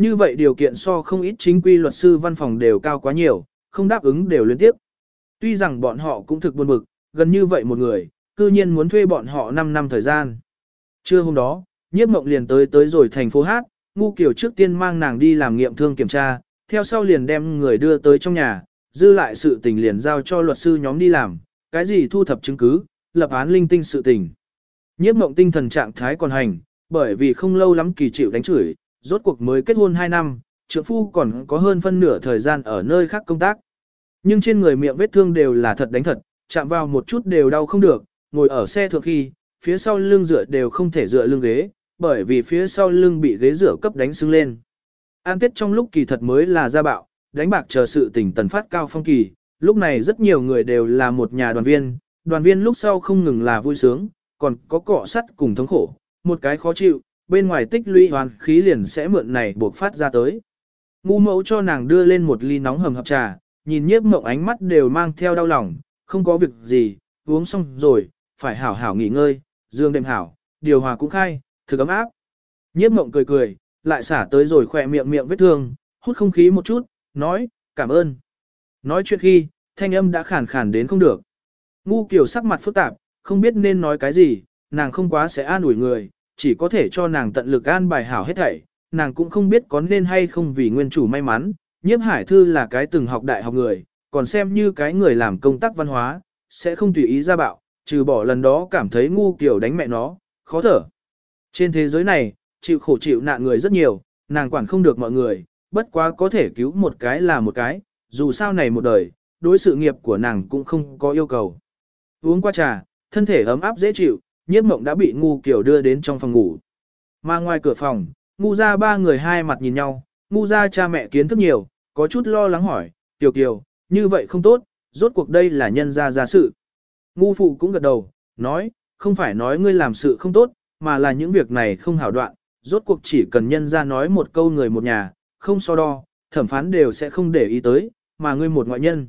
Như vậy điều kiện so không ít chính quy luật sư văn phòng đều cao quá nhiều, không đáp ứng đều liên tiếp. Tuy rằng bọn họ cũng thực buồn bực, gần như vậy một người, cư nhiên muốn thuê bọn họ 5 năm thời gian. Trưa hôm đó, nhiếp mộng liền tới tới rồi thành phố Hát, ngu kiểu trước tiên mang nàng đi làm nghiệm thương kiểm tra, theo sau liền đem người đưa tới trong nhà, dư lại sự tình liền giao cho luật sư nhóm đi làm, cái gì thu thập chứng cứ, lập án linh tinh sự tình. Nhiếp mộng tinh thần trạng thái còn hành, bởi vì không lâu lắm kỳ chịu đánh chửi, rốt cuộc mới kết hôn 2 năm, trượng phu còn có hơn phân nửa thời gian ở nơi khác công tác. Nhưng trên người miệng vết thương đều là thật đánh thật, chạm vào một chút đều đau không được, ngồi ở xe thượng khi, phía sau lưng dựa đều không thể dựa lưng ghế, bởi vì phía sau lưng bị ghế rửa cấp đánh sưng lên. An tiết trong lúc kỳ thật mới là gia bạo, đánh bạc chờ sự tỉnh tần phát cao phong kỳ, lúc này rất nhiều người đều là một nhà đoàn viên, đoàn viên lúc sau không ngừng là vui sướng, còn có cọ sắt cùng thống khổ, một cái khó chịu, bên ngoài tích lũy hoàn khí liền sẽ mượn này buộc phát ra tới. Ngu mẫu cho nàng đưa lên một ly nóng hầm hập trà, nhìn nhiếp mộng ánh mắt đều mang theo đau lòng, không có việc gì, uống xong rồi, phải hảo hảo nghỉ ngơi, dương đêm hảo, điều hòa cũng khai, thực ấm áp. Nhiếp mộng cười cười, lại xả tới rồi khỏe miệng miệng vết thương, hút không khí một chút, nói, cảm ơn. Nói chuyện khi, thanh âm đã khản khản đến không được. Ngu kiểu sắc mặt phức tạp, không biết nên nói cái gì, nàng không quá sẽ an ủi người, chỉ có thể cho nàng tận lực an bài hảo hết thảy, nàng cũng không biết có nên hay không vì nguyên chủ may mắn, nhiếp hải thư là cái từng học đại học người, còn xem như cái người làm công tác văn hóa, sẽ không tùy ý ra bạo, trừ bỏ lần đó cảm thấy ngu kiểu đánh mẹ nó, khó thở. Trên thế giới này, chịu khổ chịu nạn người rất nhiều, nàng quản không được mọi người, bất quá có thể cứu một cái là một cái, dù sao này một đời, đối sự nghiệp của nàng cũng không có yêu cầu. Uống qua trà, thân thể ấm áp dễ chịu, nhiếp mộng đã bị ngu kiểu đưa đến trong phòng ngủ. Mà ngoài cửa phòng, ngu ra ba người hai mặt nhìn nhau, ngu ra cha mẹ kiến thức nhiều, có chút lo lắng hỏi, tiểu kiều, như vậy không tốt, rốt cuộc đây là nhân gia ra sự. Ngu phụ cũng gật đầu, nói, không phải nói ngươi làm sự không tốt, mà là những việc này không hảo đoạn, rốt cuộc chỉ cần nhân ra nói một câu người một nhà, không so đo, thẩm phán đều sẽ không để ý tới, mà ngươi một ngoại nhân.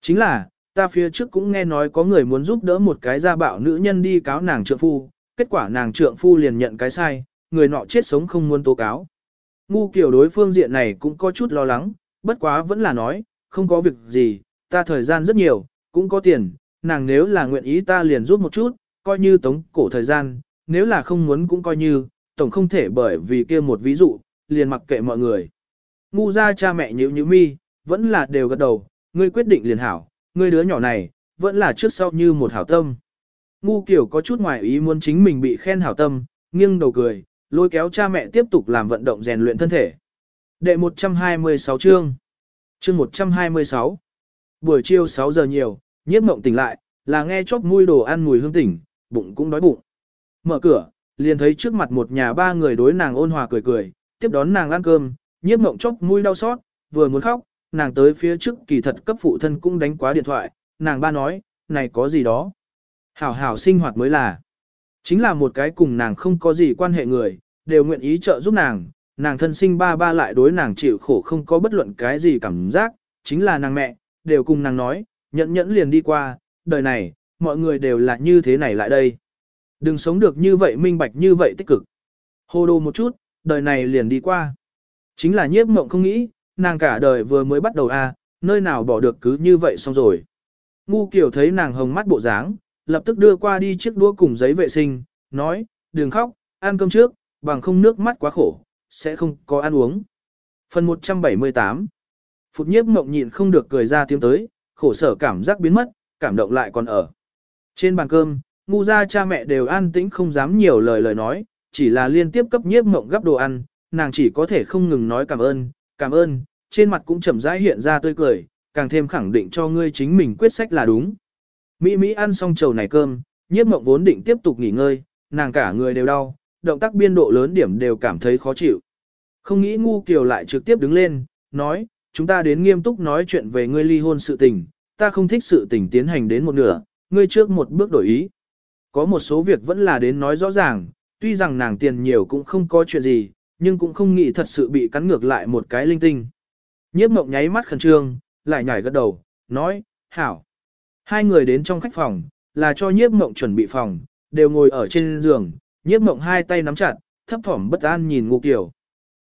Chính là, ta phía trước cũng nghe nói có người muốn giúp đỡ một cái gia bạo nữ nhân đi cáo nàng trượng phu, kết quả nàng trượng phu liền nhận cái sai, người nọ chết sống không muốn tố cáo. Ngu kiểu đối phương diện này cũng có chút lo lắng, bất quá vẫn là nói, không có việc gì, ta thời gian rất nhiều, cũng có tiền, nàng nếu là nguyện ý ta liền giúp một chút, coi như tống cổ thời gian, nếu là không muốn cũng coi như, tổng không thể bởi vì kia một ví dụ, liền mặc kệ mọi người. Ngu ra cha mẹ nhíu nhíu mi, vẫn là đều gật đầu, ngươi quyết định liền hảo, ngươi đứa nhỏ này, vẫn là trước sau như một hảo tâm. Ngu kiểu có chút ngoài ý muốn chính mình bị khen hảo tâm, nghiêng đầu cười, lôi kéo cha mẹ tiếp tục làm vận động rèn luyện thân thể. Đệ 126 chương Chương 126 Buổi chiều 6 giờ nhiều, nhiếp mộng tỉnh lại, là nghe chốc mùi đồ ăn mùi hương tỉnh, bụng cũng đói bụng. Mở cửa, liền thấy trước mặt một nhà ba người đối nàng ôn hòa cười cười, tiếp đón nàng ăn cơm, nhiếp mộng chốc mũi đau xót, vừa muốn khóc, nàng tới phía trước kỳ thật cấp phụ thân cũng đánh quá điện thoại, nàng ba nói, này có gì đó. Hảo hảo sinh hoạt mới là. Chính là một cái cùng nàng không có gì quan hệ người, đều nguyện ý trợ giúp nàng, nàng thân sinh ba ba lại đối nàng chịu khổ không có bất luận cái gì cảm giác, chính là nàng mẹ, đều cùng nàng nói, nhẫn nhẫn liền đi qua, đời này, mọi người đều là như thế này lại đây. Đừng sống được như vậy minh bạch như vậy tích cực. Hô đồ một chút, đời này liền đi qua. Chính là nhiếp mộng không nghĩ, nàng cả đời vừa mới bắt đầu a, à, nơi nào bỏ được cứ như vậy xong rồi. Ngu kiểu thấy nàng hồng mắt bộ dáng, lập tức đưa qua đi chiếc đũa cùng giấy vệ sinh, nói, đừng khóc, ăn cơm trước, bằng không nước mắt quá khổ, sẽ không có ăn uống. Phần 178 Phụt nhiếp mộng nhịn không được cười ra tiếng tới, khổ sở cảm giác biến mất, cảm động lại còn ở. Trên bàn cơm, ngu ra cha mẹ đều an tĩnh không dám nhiều lời lời nói, chỉ là liên tiếp cấp nhiếp mộng gấp đồ ăn, nàng chỉ có thể không ngừng nói cảm ơn, cảm ơn, trên mặt cũng chậm rãi hiện ra tươi cười, càng thêm khẳng định cho ngươi chính mình quyết sách là đúng. Mỹ Mỹ ăn xong chầu này cơm, nhiếp mộng vốn định tiếp tục nghỉ ngơi, nàng cả người đều đau, động tác biên độ lớn điểm đều cảm thấy khó chịu. Không nghĩ ngu kiều lại trực tiếp đứng lên, nói, chúng ta đến nghiêm túc nói chuyện về ngươi ly hôn sự tình, ta không thích sự tình tiến hành đến một nửa, ngươi trước một bước đổi ý. Có một số việc vẫn là đến nói rõ ràng, tuy rằng nàng tiền nhiều cũng không có chuyện gì, nhưng cũng không nghĩ thật sự bị cắn ngược lại một cái linh tinh. Nhiếp mộng nháy mắt khẩn trương, lại nhảy gật đầu, nói, hảo. Hai người đến trong khách phòng, là cho nhiếp mộng chuẩn bị phòng, đều ngồi ở trên giường, nhiếp mộng hai tay nắm chặt, thấp thỏm bất an nhìn ngu kiểu.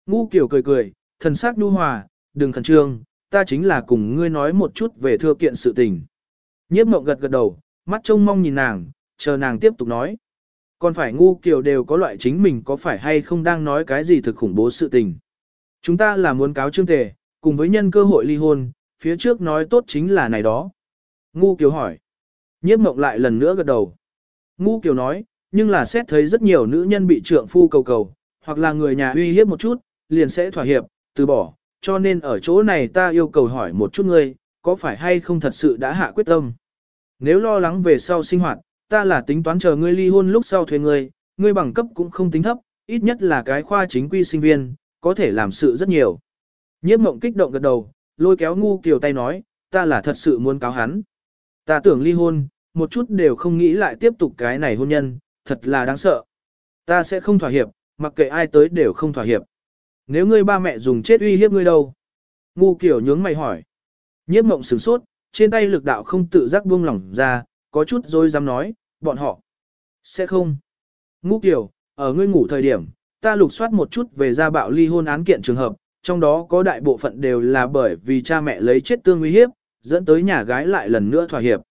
Ngu kiểu cười cười, thần sắc nhu hòa, đừng khẩn trương, ta chính là cùng ngươi nói một chút về thưa kiện sự tình. Nhiếp mộng gật gật đầu, mắt trông mong nhìn nàng, chờ nàng tiếp tục nói. Còn phải ngu kiểu đều có loại chính mình có phải hay không đang nói cái gì thực khủng bố sự tình. Chúng ta là muốn cáo trương tề, cùng với nhân cơ hội ly hôn, phía trước nói tốt chính là này đó. Ngu Kiều hỏi. Nhiếp mộng lại lần nữa gật đầu. Ngu Kiều nói, nhưng là xét thấy rất nhiều nữ nhân bị trượng phu cầu cầu, hoặc là người nhà uy hiếp một chút, liền sẽ thỏa hiệp, từ bỏ, cho nên ở chỗ này ta yêu cầu hỏi một chút ngươi, có phải hay không thật sự đã hạ quyết tâm. Nếu lo lắng về sau sinh hoạt, ta là tính toán chờ ngươi ly hôn lúc sau thuê ngươi, ngươi bằng cấp cũng không tính thấp, ít nhất là cái khoa chính quy sinh viên, có thể làm sự rất nhiều. Nhiếp mộng kích động gật đầu, lôi kéo ngu kiều tay nói, ta là thật sự muốn cáo hắn. Ta tưởng ly hôn, một chút đều không nghĩ lại tiếp tục cái này hôn nhân, thật là đáng sợ. Ta sẽ không thỏa hiệp, mặc kệ ai tới đều không thỏa hiệp. Nếu ngươi ba mẹ dùng chết uy hiếp ngươi đâu? Ngu kiểu nhướng mày hỏi. Nhiếp mộng sửng sốt, trên tay lực đạo không tự giác buông lỏng ra, có chút rồi dám nói, bọn họ. Sẽ không. Ngu kiều ở ngươi ngủ thời điểm, ta lục soát một chút về gia bạo ly hôn án kiện trường hợp, trong đó có đại bộ phận đều là bởi vì cha mẹ lấy chết tương uy hiếp, dẫn tới nhà gái lại lần nữa thỏa hiệp.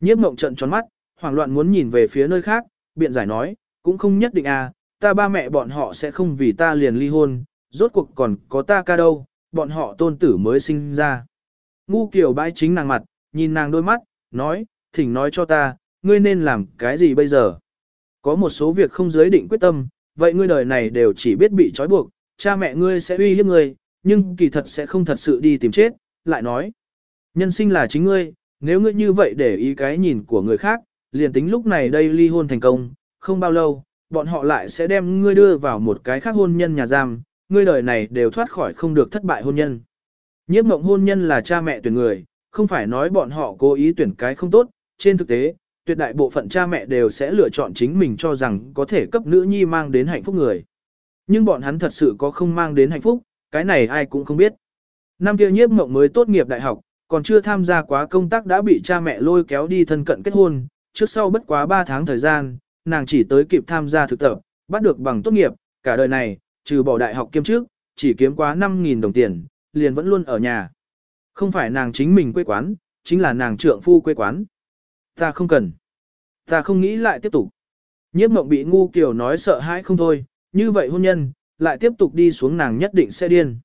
Nhiếp mộng trận tròn mắt, hoảng loạn muốn nhìn về phía nơi khác, biện giải nói, cũng không nhất định à, ta ba mẹ bọn họ sẽ không vì ta liền ly hôn, rốt cuộc còn có ta ca đâu, bọn họ tôn tử mới sinh ra. Ngu kiểu bãi chính nàng mặt, nhìn nàng đôi mắt, nói, thỉnh nói cho ta, ngươi nên làm cái gì bây giờ? Có một số việc không giới định quyết tâm, vậy ngươi đời này đều chỉ biết bị trói buộc, cha mẹ ngươi sẽ uy hiếp ngươi, nhưng kỳ thật sẽ không thật sự đi tìm chết, lại nói. Nhân sinh là chính ngươi, nếu ngươi như vậy để ý cái nhìn của người khác, liền tính lúc này đây ly hôn thành công, không bao lâu, bọn họ lại sẽ đem ngươi đưa vào một cái khác hôn nhân nhà giam, ngươi đời này đều thoát khỏi không được thất bại hôn nhân. Nhiếp mộng hôn nhân là cha mẹ tuyển người, không phải nói bọn họ cố ý tuyển cái không tốt, trên thực tế, tuyệt đại bộ phận cha mẹ đều sẽ lựa chọn chính mình cho rằng có thể cấp nữ nhi mang đến hạnh phúc người. Nhưng bọn hắn thật sự có không mang đến hạnh phúc, cái này ai cũng không biết. Năm kia nhiếp mộng mới tốt nghiệp đại học, còn chưa tham gia quá công tác đã bị cha mẹ lôi kéo đi thân cận kết hôn, trước sau bất quá 3 tháng thời gian, nàng chỉ tới kịp tham gia thực tập, bắt được bằng tốt nghiệp, cả đời này, trừ bỏ đại học kiêm trước, chỉ kiếm quá 5.000 đồng tiền, liền vẫn luôn ở nhà. Không phải nàng chính mình quê quán, chính là nàng trượng phu quê quán. Ta không cần. Ta không nghĩ lại tiếp tục. Nhiếp mộng bị ngu kiểu nói sợ hãi không thôi, như vậy hôn nhân, lại tiếp tục đi xuống nàng nhất định sẽ điên.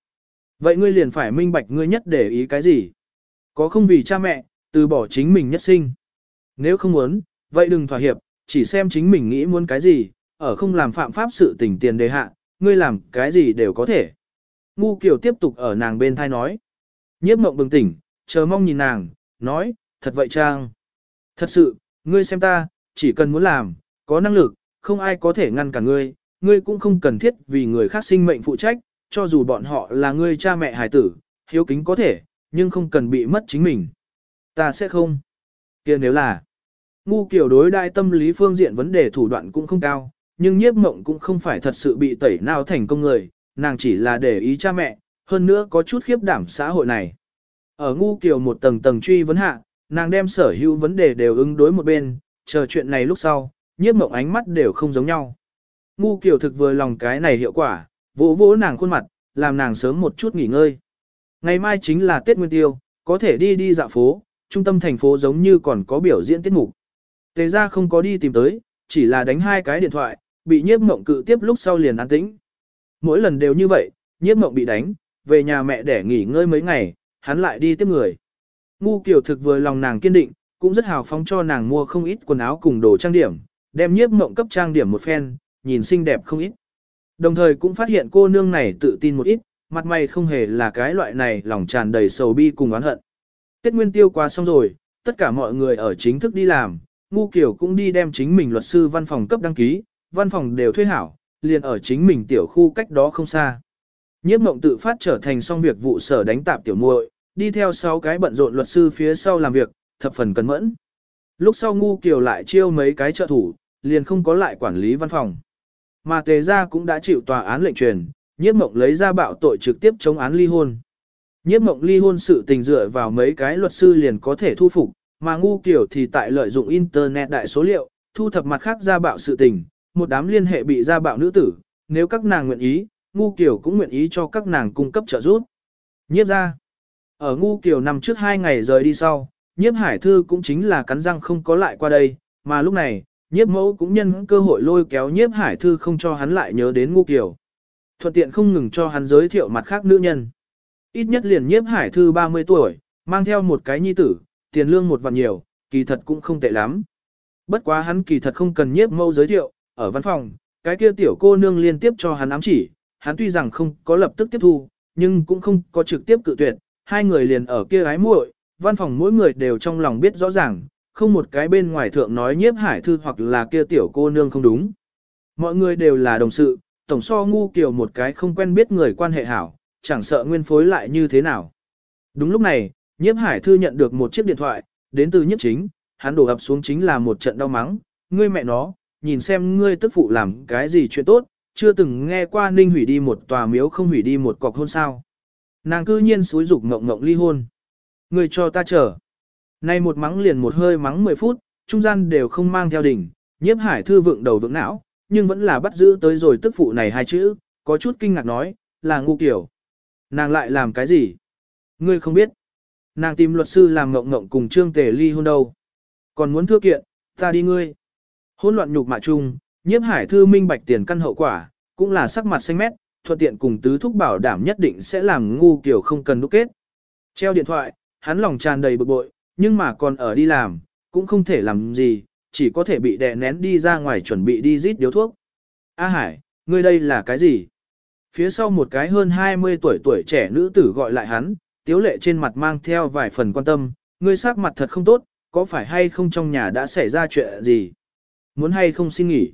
Vậy ngươi liền phải minh bạch ngươi nhất để ý cái gì? Có không vì cha mẹ, từ bỏ chính mình nhất sinh. Nếu không muốn, vậy đừng thỏa hiệp, chỉ xem chính mình nghĩ muốn cái gì, ở không làm phạm pháp sự tình tiền đề hạ, ngươi làm cái gì đều có thể. Ngu kiểu tiếp tục ở nàng bên thai nói. Nhiếp mộng bừng tỉnh, chờ mong nhìn nàng, nói, thật vậy trang. Thật sự, ngươi xem ta, chỉ cần muốn làm, có năng lực, không ai có thể ngăn cả ngươi, ngươi cũng không cần thiết vì người khác sinh mệnh phụ trách, cho dù bọn họ là ngươi cha mẹ hài tử, hiếu kính có thể, nhưng không cần bị mất chính mình. Ta sẽ không. kia nếu là, ngu kiểu đối đai tâm lý phương diện vấn đề thủ đoạn cũng không cao, nhưng nhiếp mộng cũng không phải thật sự bị tẩy nào thành công người, nàng chỉ là để ý cha mẹ, hơn nữa có chút khiếp đảm xã hội này. Ở ngu kiểu một tầng tầng truy vấn hạ, nàng đem sở hữu vấn đề đều ứng đối một bên, chờ chuyện này lúc sau, nhiếp mộng ánh mắt đều không giống nhau. Ngu kiểu thực vừa lòng cái này hiệu quả, vỗ vỗ nàng khuôn mặt, làm nàng sớm một chút nghỉ ngơi. Ngày mai chính là Tết Nguyên Tiêu, có thể đi đi dạo phố, trung tâm thành phố giống như còn có biểu diễn tiết mục. Tề ra không có đi tìm tới, chỉ là đánh hai cái điện thoại, bị nhiếp mộng cự tiếp lúc sau liền an tĩnh. Mỗi lần đều như vậy, nhiếp mộng bị đánh, về nhà mẹ để nghỉ ngơi mấy ngày, hắn lại đi tiếp người. Ngu kiểu thực vừa lòng nàng kiên định, cũng rất hào phóng cho nàng mua không ít quần áo cùng đồ trang điểm, đem nhiếp mộng cấp trang điểm một phen, nhìn xinh đẹp không ít. Đồng thời cũng phát hiện cô nương này tự tin một ít, mặt mày không hề là cái loại này lòng tràn đầy sầu bi cùng oán hận. Tết Nguyên Tiêu qua xong rồi, tất cả mọi người ở chính thức đi làm, Ngu Kiều cũng đi đem chính mình luật sư văn phòng cấp đăng ký, văn phòng đều thuê hảo, liền ở chính mình tiểu khu cách đó không xa. Nhiếp mộng tự phát trở thành xong việc vụ sở đánh tạp tiểu muội, đi theo sáu cái bận rộn luật sư phía sau làm việc, thập phần cẩn mẫn. Lúc sau Ngu Kiều lại chiêu mấy cái trợ thủ, liền không có lại quản lý văn phòng. Mà tề gia cũng đã chịu tòa án lệnh truyền, nhiếp mộng lấy ra bạo tội trực tiếp chống án ly hôn. Nhiếp mộng ly hôn sự tình dựa vào mấy cái luật sư liền có thể thu phục, mà ngu kiểu thì tại lợi dụng internet đại số liệu, thu thập mặt khác gia bạo sự tình, một đám liên hệ bị gia bạo nữ tử, nếu các nàng nguyện ý, ngu kiểu cũng nguyện ý cho các nàng cung cấp trợ giúp. Nhiếp ra, ở ngu Kiều nằm trước hai ngày rời đi sau, nhiếp hải thư cũng chính là cắn răng không có lại qua đây, mà lúc này, nhiếp mẫu cũng nhân cơ hội lôi kéo nhiếp hải thư không cho hắn lại nhớ đến ngu Kiều, Thuận tiện không ngừng cho hắn giới thiệu mặt khác nữ nhân. Ít nhất liền nhiếp hải thư 30 tuổi, mang theo một cái nhi tử, tiền lương một vạn nhiều, kỳ thật cũng không tệ lắm. Bất quá hắn kỳ thật không cần nhiếp mẫu giới thiệu, ở văn phòng, cái kia tiểu cô nương liên tiếp cho hắn ám chỉ, hắn tuy rằng không có lập tức tiếp thu, nhưng cũng không có trực tiếp cự tuyệt, hai người liền ở kia gái muội, văn phòng mỗi người đều trong lòng biết rõ ràng, không một cái bên ngoài thượng nói nhiếp hải thư hoặc là kia tiểu cô nương không đúng. Mọi người đều là đồng sự, tổng so ngu kiểu một cái không quen biết người quan hệ hảo, chẳng sợ nguyên phối lại như thế nào. Đúng lúc này, nhiếp hải thư nhận được một chiếc điện thoại, đến từ nhiếp chính, hắn đổ ập xuống chính là một trận đau mắng, ngươi mẹ nó, nhìn xem ngươi tức phụ làm cái gì chuyện tốt, chưa từng nghe qua ninh hủy đi một tòa miếu không hủy đi một cọc hôn sao. Nàng cư nhiên xúi dục ngộng ngộng ly hôn. người cho ta chờ. Nay một mắng liền một hơi mắng 10 phút, trung gian đều không mang theo đỉnh, nhiếp hải thư vượng đầu vượng não, nhưng vẫn là bắt giữ tới rồi tức phụ này hai chữ, có chút kinh ngạc nói, là ngu kiểu. Nàng lại làm cái gì? Ngươi không biết. Nàng tìm luật sư làm ngộng ngộng cùng trương tề ly hôn đâu. Còn muốn thưa kiện, ta đi ngươi. Hôn loạn nhục mạ chung, nhiếp hải thư minh bạch tiền căn hậu quả, cũng là sắc mặt xanh mét, thuận tiện cùng tứ thúc bảo đảm nhất định sẽ làm ngu kiểu không cần đúc kết. Treo điện thoại, hắn lòng tràn đầy bực bội, nhưng mà còn ở đi làm, cũng không thể làm gì, chỉ có thể bị đè nén đi ra ngoài chuẩn bị đi rít điếu thuốc. A Hải, ngươi đây là cái gì? Phía sau một cái hơn 20 tuổi tuổi trẻ nữ tử gọi lại hắn, tiếu lệ trên mặt mang theo vài phần quan tâm, ngươi sắc mặt thật không tốt, có phải hay không trong nhà đã xảy ra chuyện gì? Muốn hay không xin nghỉ?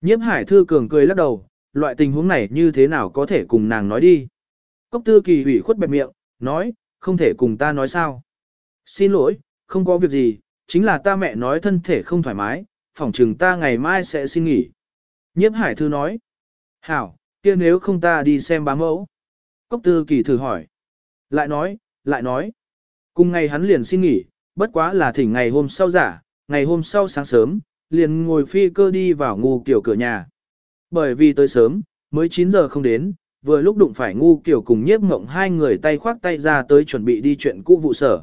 Nhiếp hải thư cường cười lắc đầu, loại tình huống này như thế nào có thể cùng nàng nói đi? Cốc tư kỳ ủy khuất bẹp miệng, nói, không thể cùng ta nói sao? Xin lỗi, không có việc gì, chính là ta mẹ nói thân thể không thoải mái, phỏng chừng ta ngày mai sẽ xin nghỉ. Nhiếp hải thư nói, hảo, kia nếu không ta đi xem bá mẫu. Cốc tư kỳ thử hỏi. Lại nói, lại nói. Cùng ngày hắn liền xin nghỉ, bất quá là thỉnh ngày hôm sau giả, ngày hôm sau sáng sớm, liền ngồi phi cơ đi vào ngu kiểu cửa nhà. Bởi vì tới sớm, mới 9 giờ không đến, vừa lúc đụng phải ngu kiểu cùng nhiếp mộng hai người tay khoác tay ra tới chuẩn bị đi chuyện cũ vụ sở.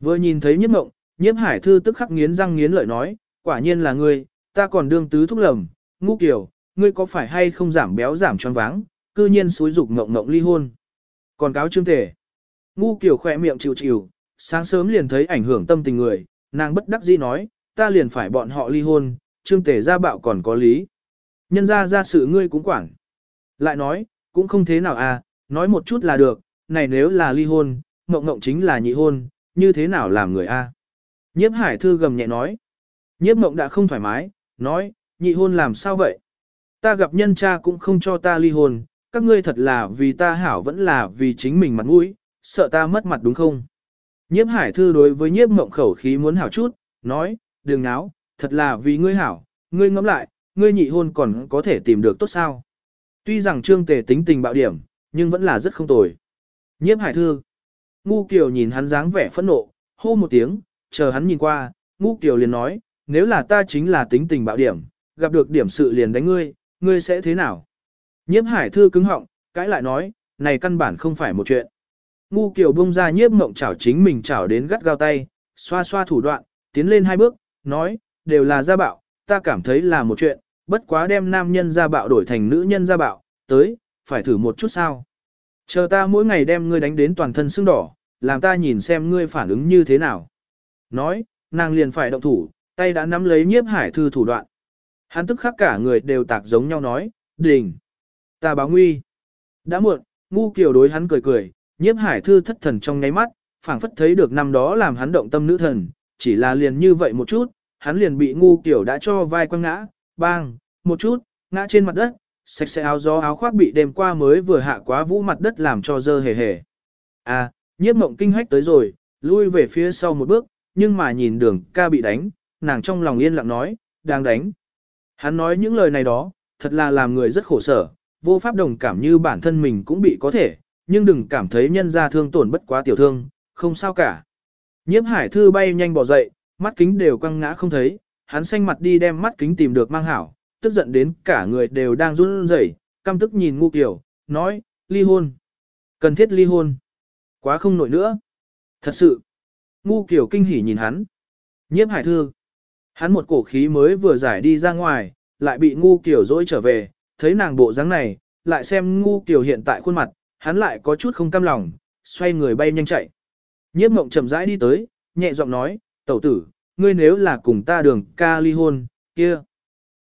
Vừa nhìn thấy nhiếp mộng, nhiếp hải thư tức khắc nghiến răng nghiến lợi nói, quả nhiên là ngươi, ta còn đương tứ thúc lầm, ngu kiểu, ngươi có phải hay không giảm béo giảm tròn váng, cư nhiên xúi dục mộng mộng ly hôn. Còn cáo trương tể, ngu kiểu khỏe miệng chịu chịu, sáng sớm liền thấy ảnh hưởng tâm tình người, nàng bất đắc dĩ nói, ta liền phải bọn họ ly hôn, trương tể ra bạo còn có lý. Nhân ra ra sự ngươi cũng quản. Lại nói, cũng không thế nào à, nói một chút là được, này nếu là ly hôn, mộng mộng chính là nhị hôn, như thế nào làm người a? Nhiếp hải thư gầm nhẹ nói. Nhiếp mộng đã không thoải mái, nói, nhị hôn làm sao vậy? Ta gặp nhân cha cũng không cho ta ly hôn, các ngươi thật là vì ta hảo vẫn là vì chính mình mặt mũi, sợ ta mất mặt đúng không? Nhiếp hải thư đối với nhiếp mộng khẩu khí muốn hảo chút, nói, đừng náo, thật là vì ngươi hảo, ngươi ngẫm lại, ngươi nhị hôn còn có thể tìm được tốt sao? Tuy rằng trương tề tính tình bạo điểm, nhưng vẫn là rất không tồi. Nhiếp hải thư. Ngu Kiều nhìn hắn dáng vẻ phẫn nộ, hô một tiếng, chờ hắn nhìn qua, Ngu Kiều liền nói, nếu là ta chính là tính tình bạo điểm, gặp được điểm sự liền đánh ngươi, ngươi sẽ thế nào? Nhiếp hải thư cứng họng, cãi lại nói, này căn bản không phải một chuyện. Ngu Kiều bông ra nhiếp mộng chảo chính mình chảo đến gắt gao tay, xoa xoa thủ đoạn, tiến lên hai bước, nói, đều là gia bạo, ta cảm thấy là một chuyện, bất quá đem nam nhân gia bạo đổi thành nữ nhân gia bạo, tới, phải thử một chút sao. Chờ ta mỗi ngày đem ngươi đánh đến toàn thân sưng đỏ, làm ta nhìn xem ngươi phản ứng như thế nào. Nói, nàng liền phải động thủ, tay đã nắm lấy nhiếp hải thư thủ đoạn. Hắn tức khắc cả người đều tạc giống nhau nói, đình. Ta báo nguy. Đã muộn, ngu kiều đối hắn cười cười, nhiếp hải thư thất thần trong ngáy mắt, phảng phất thấy được năm đó làm hắn động tâm nữ thần, chỉ là liền như vậy một chút, hắn liền bị ngu kiểu đã cho vai quăng ngã, bang, một chút, ngã trên mặt đất, sạch sẽ áo gió áo khoác bị đêm qua mới vừa hạ quá vũ mặt đất làm cho dơ hề hề. À, nhiếp mộng kinh hách tới rồi, lui về phía sau một bước, nhưng mà nhìn đường ca bị đánh, nàng trong lòng yên lặng nói, đang đánh. Hắn nói những lời này đó, thật là làm người rất khổ sở, vô pháp đồng cảm như bản thân mình cũng bị có thể, nhưng đừng cảm thấy nhân ra thương tổn bất quá tiểu thương, không sao cả. Nhiếp hải thư bay nhanh bỏ dậy, mắt kính đều quăng ngã không thấy, hắn xanh mặt đi đem mắt kính tìm được mang hảo, tức giận đến cả người đều đang run rẩy, căm tức nhìn ngu kiểu, nói, ly hôn. Cần thiết ly hôn. Quá không nổi nữa. Thật sự. Ngu kiểu kinh hỉ nhìn hắn. Nhiếp hải thư. Hắn một cổ khí mới vừa giải đi ra ngoài, lại bị ngu kiểu dỗi trở về, thấy nàng bộ dáng này, lại xem ngu kiểu hiện tại khuôn mặt, hắn lại có chút không cam lòng, xoay người bay nhanh chạy. Nhiếp mộng chậm rãi đi tới, nhẹ giọng nói, tẩu tử, ngươi nếu là cùng ta đường ca ly hôn, kia,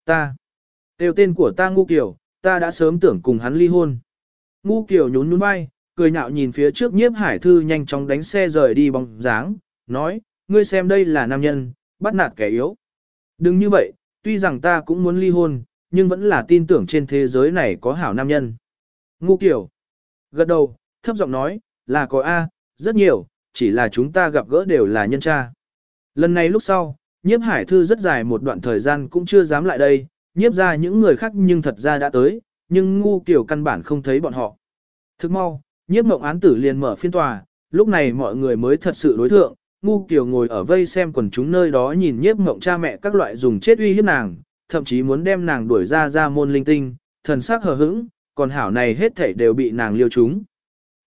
ta, Tiêu tên của ta ngu kiểu, ta đã sớm tưởng cùng hắn ly hôn. Ngu kiểu nhún nhún vai, cười nhạo nhìn phía trước nhiếp hải thư nhanh chóng đánh xe rời đi bóng dáng, nói, ngươi xem đây là nam nhân, bắt nạt kẻ yếu. Đừng như vậy, tuy rằng ta cũng muốn ly hôn, nhưng vẫn là tin tưởng trên thế giới này có hảo nam nhân. Ngu kiểu. Gật đầu, thấp giọng nói, là có A, rất nhiều, chỉ là chúng ta gặp gỡ đều là nhân cha. Lần này lúc sau, nhiếp hải thư rất dài một đoạn thời gian cũng chưa dám lại đây, nhiếp ra những người khác nhưng thật ra đã tới, nhưng ngu kiểu căn bản không thấy bọn họ. Thức mau, nhiếp mộng án tử liền mở phiên tòa, lúc này mọi người mới thật sự đối thượng, ngu kiểu ngồi ở vây xem quần chúng nơi đó nhìn nhiếp mộng cha mẹ các loại dùng chết uy hiếp nàng, thậm chí muốn đem nàng đuổi ra ra môn linh tinh, thần sắc hờ hững, còn hảo này hết thảy đều bị nàng liêu chúng.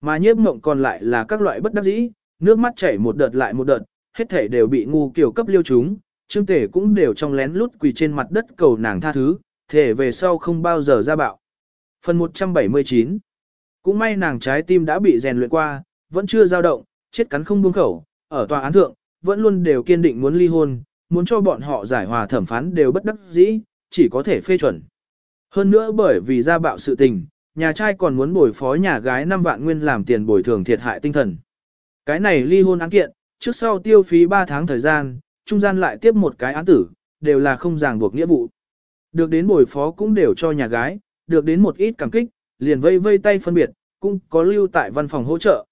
Mà nhiếp mộng còn lại là các loại bất đắc dĩ, nước mắt chảy một đợt lại một đợt, hết thể đều bị ngu kiểu cấp liêu chúng, Trương Tể cũng đều trong lén lút quỳ trên mặt đất cầu nàng tha thứ, thể về sau không bao giờ ra bạo. Phần 179 Cũng may nàng trái tim đã bị rèn luyện qua, vẫn chưa dao động, chết cắn không buông khẩu, ở tòa án thượng, vẫn luôn đều kiên định muốn ly hôn, muốn cho bọn họ giải hòa thẩm phán đều bất đắc dĩ, chỉ có thể phê chuẩn. Hơn nữa bởi vì ra bạo sự tình, nhà trai còn muốn bồi phó nhà gái 5 vạn nguyên làm tiền bồi thường thiệt hại tinh thần. Cái này ly hôn án kiện, trước sau tiêu phí 3 tháng thời gian, trung gian lại tiếp một cái án tử, đều là không ràng buộc nghĩa vụ. Được đến bồi phó cũng đều cho nhà gái, được đến một ít cảm kích, liền vây vây tay phân biệt, cũng có lưu tại văn phòng hỗ trợ.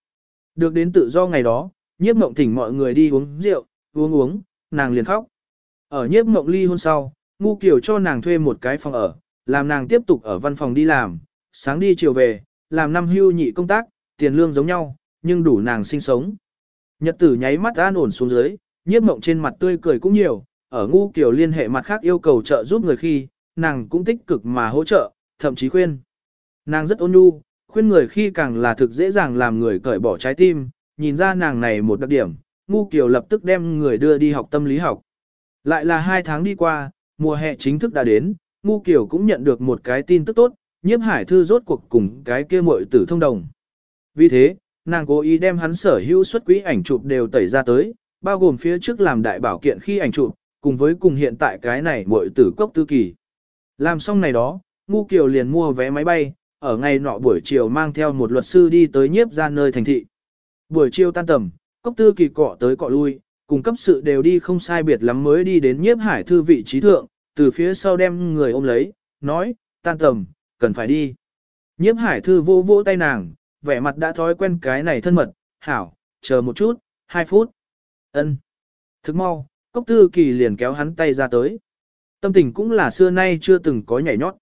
Được đến tự do ngày đó, nhiếp mộng thỉnh mọi người đi uống rượu, uống uống, nàng liền khóc. Ở nhiếp mộng ly hôn sau, ngu kiểu cho nàng thuê một cái phòng ở, làm nàng tiếp tục ở văn phòng đi làm, sáng đi chiều về, làm năm hưu nhị công tác, tiền lương giống nhau, nhưng đủ nàng sinh sống. Nhật tử nháy mắt an ổn xuống dưới, nhiếp mộng trên mặt tươi cười cũng nhiều, ở ngu kiểu liên hệ mặt khác yêu cầu trợ giúp người khi, nàng cũng tích cực mà hỗ trợ, thậm chí khuyên. Nàng rất ôn nhu, khuyên người khi càng là thực dễ dàng làm người cởi bỏ trái tim, nhìn ra nàng này một đặc điểm, ngu kiểu lập tức đem người đưa đi học tâm lý học. Lại là hai tháng đi qua, mùa hè chính thức đã đến, ngu kiểu cũng nhận được một cái tin tức tốt, nhiếp hải thư rốt cuộc cùng cái kia muội tử thông đồng. Vì thế, nàng cố ý đem hắn sở hữu xuất quỹ ảnh chụp đều tẩy ra tới, bao gồm phía trước làm đại bảo kiện khi ảnh chụp, cùng với cùng hiện tại cái này muội tử cốc tư kỳ. Làm xong này đó, ngu kiều liền mua vé máy bay, ở ngày nọ buổi chiều mang theo một luật sư đi tới nhiếp ra nơi thành thị. Buổi chiều tan tầm, cốc tư kỳ cọ tới cọ lui, cùng cấp sự đều đi không sai biệt lắm mới đi đến nhiếp hải thư vị trí thượng, từ phía sau đem người ôm lấy, nói, tan tầm, cần phải đi. Nhiếp hải thư vô vỗ tay nàng, vẻ mặt đã thói quen cái này thân mật, hảo, chờ một chút, hai phút. ân Thức mau, cốc tư kỳ liền kéo hắn tay ra tới. Tâm tình cũng là xưa nay chưa từng có nhảy nhót.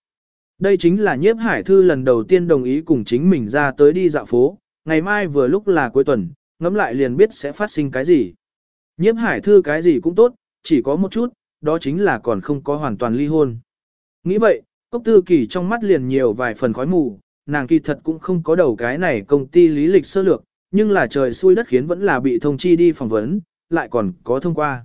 Đây chính là nhiếp hải thư lần đầu tiên đồng ý cùng chính mình ra tới đi dạo phố, ngày mai vừa lúc là cuối tuần, ngẫm lại liền biết sẽ phát sinh cái gì. Nhiếp hải thư cái gì cũng tốt, chỉ có một chút, đó chính là còn không có hoàn toàn ly hôn. Nghĩ vậy, cốc tư kỳ trong mắt liền nhiều vài phần khói mù, nàng kỳ thật cũng không có đầu cái này công ty lý lịch sơ lược, nhưng là trời xui đất khiến vẫn là bị thông chi đi phỏng vấn, lại còn có thông qua.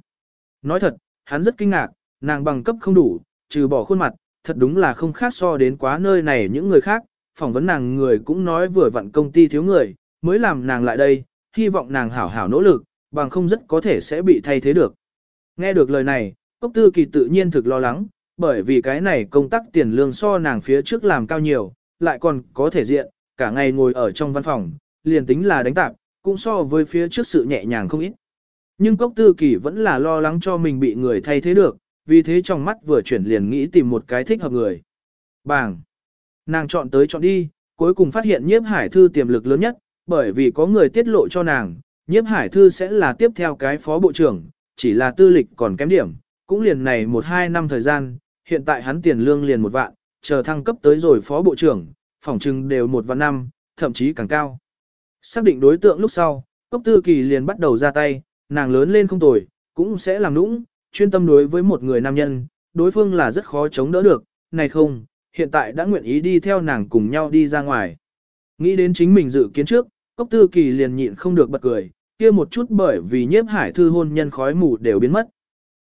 Nói thật, hắn rất kinh ngạc, nàng bằng cấp không đủ, trừ bỏ khuôn mặt, thật đúng là không khác so đến quá nơi này những người khác, phỏng vấn nàng người cũng nói vừa vặn công ty thiếu người, mới làm nàng lại đây, hy vọng nàng hảo hảo nỗ lực, bằng không rất có thể sẽ bị thay thế được. Nghe được lời này, Cốc Tư Kỳ tự nhiên thực lo lắng, bởi vì cái này công tác tiền lương so nàng phía trước làm cao nhiều, lại còn có thể diện, cả ngày ngồi ở trong văn phòng, liền tính là đánh tạp, cũng so với phía trước sự nhẹ nhàng không ít. Nhưng Cốc Tư Kỳ vẫn là lo lắng cho mình bị người thay thế được, vì thế trong mắt vừa chuyển liền nghĩ tìm một cái thích hợp người. Bàng! Nàng chọn tới chọn đi, cuối cùng phát hiện nhiếp hải thư tiềm lực lớn nhất, bởi vì có người tiết lộ cho nàng, nhiếp hải thư sẽ là tiếp theo cái phó bộ trưởng, chỉ là tư lịch còn kém điểm, cũng liền này một hai năm thời gian, hiện tại hắn tiền lương liền một vạn, chờ thăng cấp tới rồi phó bộ trưởng, phòng trừng đều một vạn năm, thậm chí càng cao. Xác định đối tượng lúc sau, cốc tư kỳ liền bắt đầu ra tay, nàng lớn lên không tồi, cũng sẽ làm nũng, chuyên tâm đối với một người nam nhân, đối phương là rất khó chống đỡ được, này không, hiện tại đã nguyện ý đi theo nàng cùng nhau đi ra ngoài. Nghĩ đến chính mình dự kiến trước, cốc tư kỳ liền nhịn không được bật cười, kia một chút bởi vì nhiếp hải thư hôn nhân khói mù đều biến mất.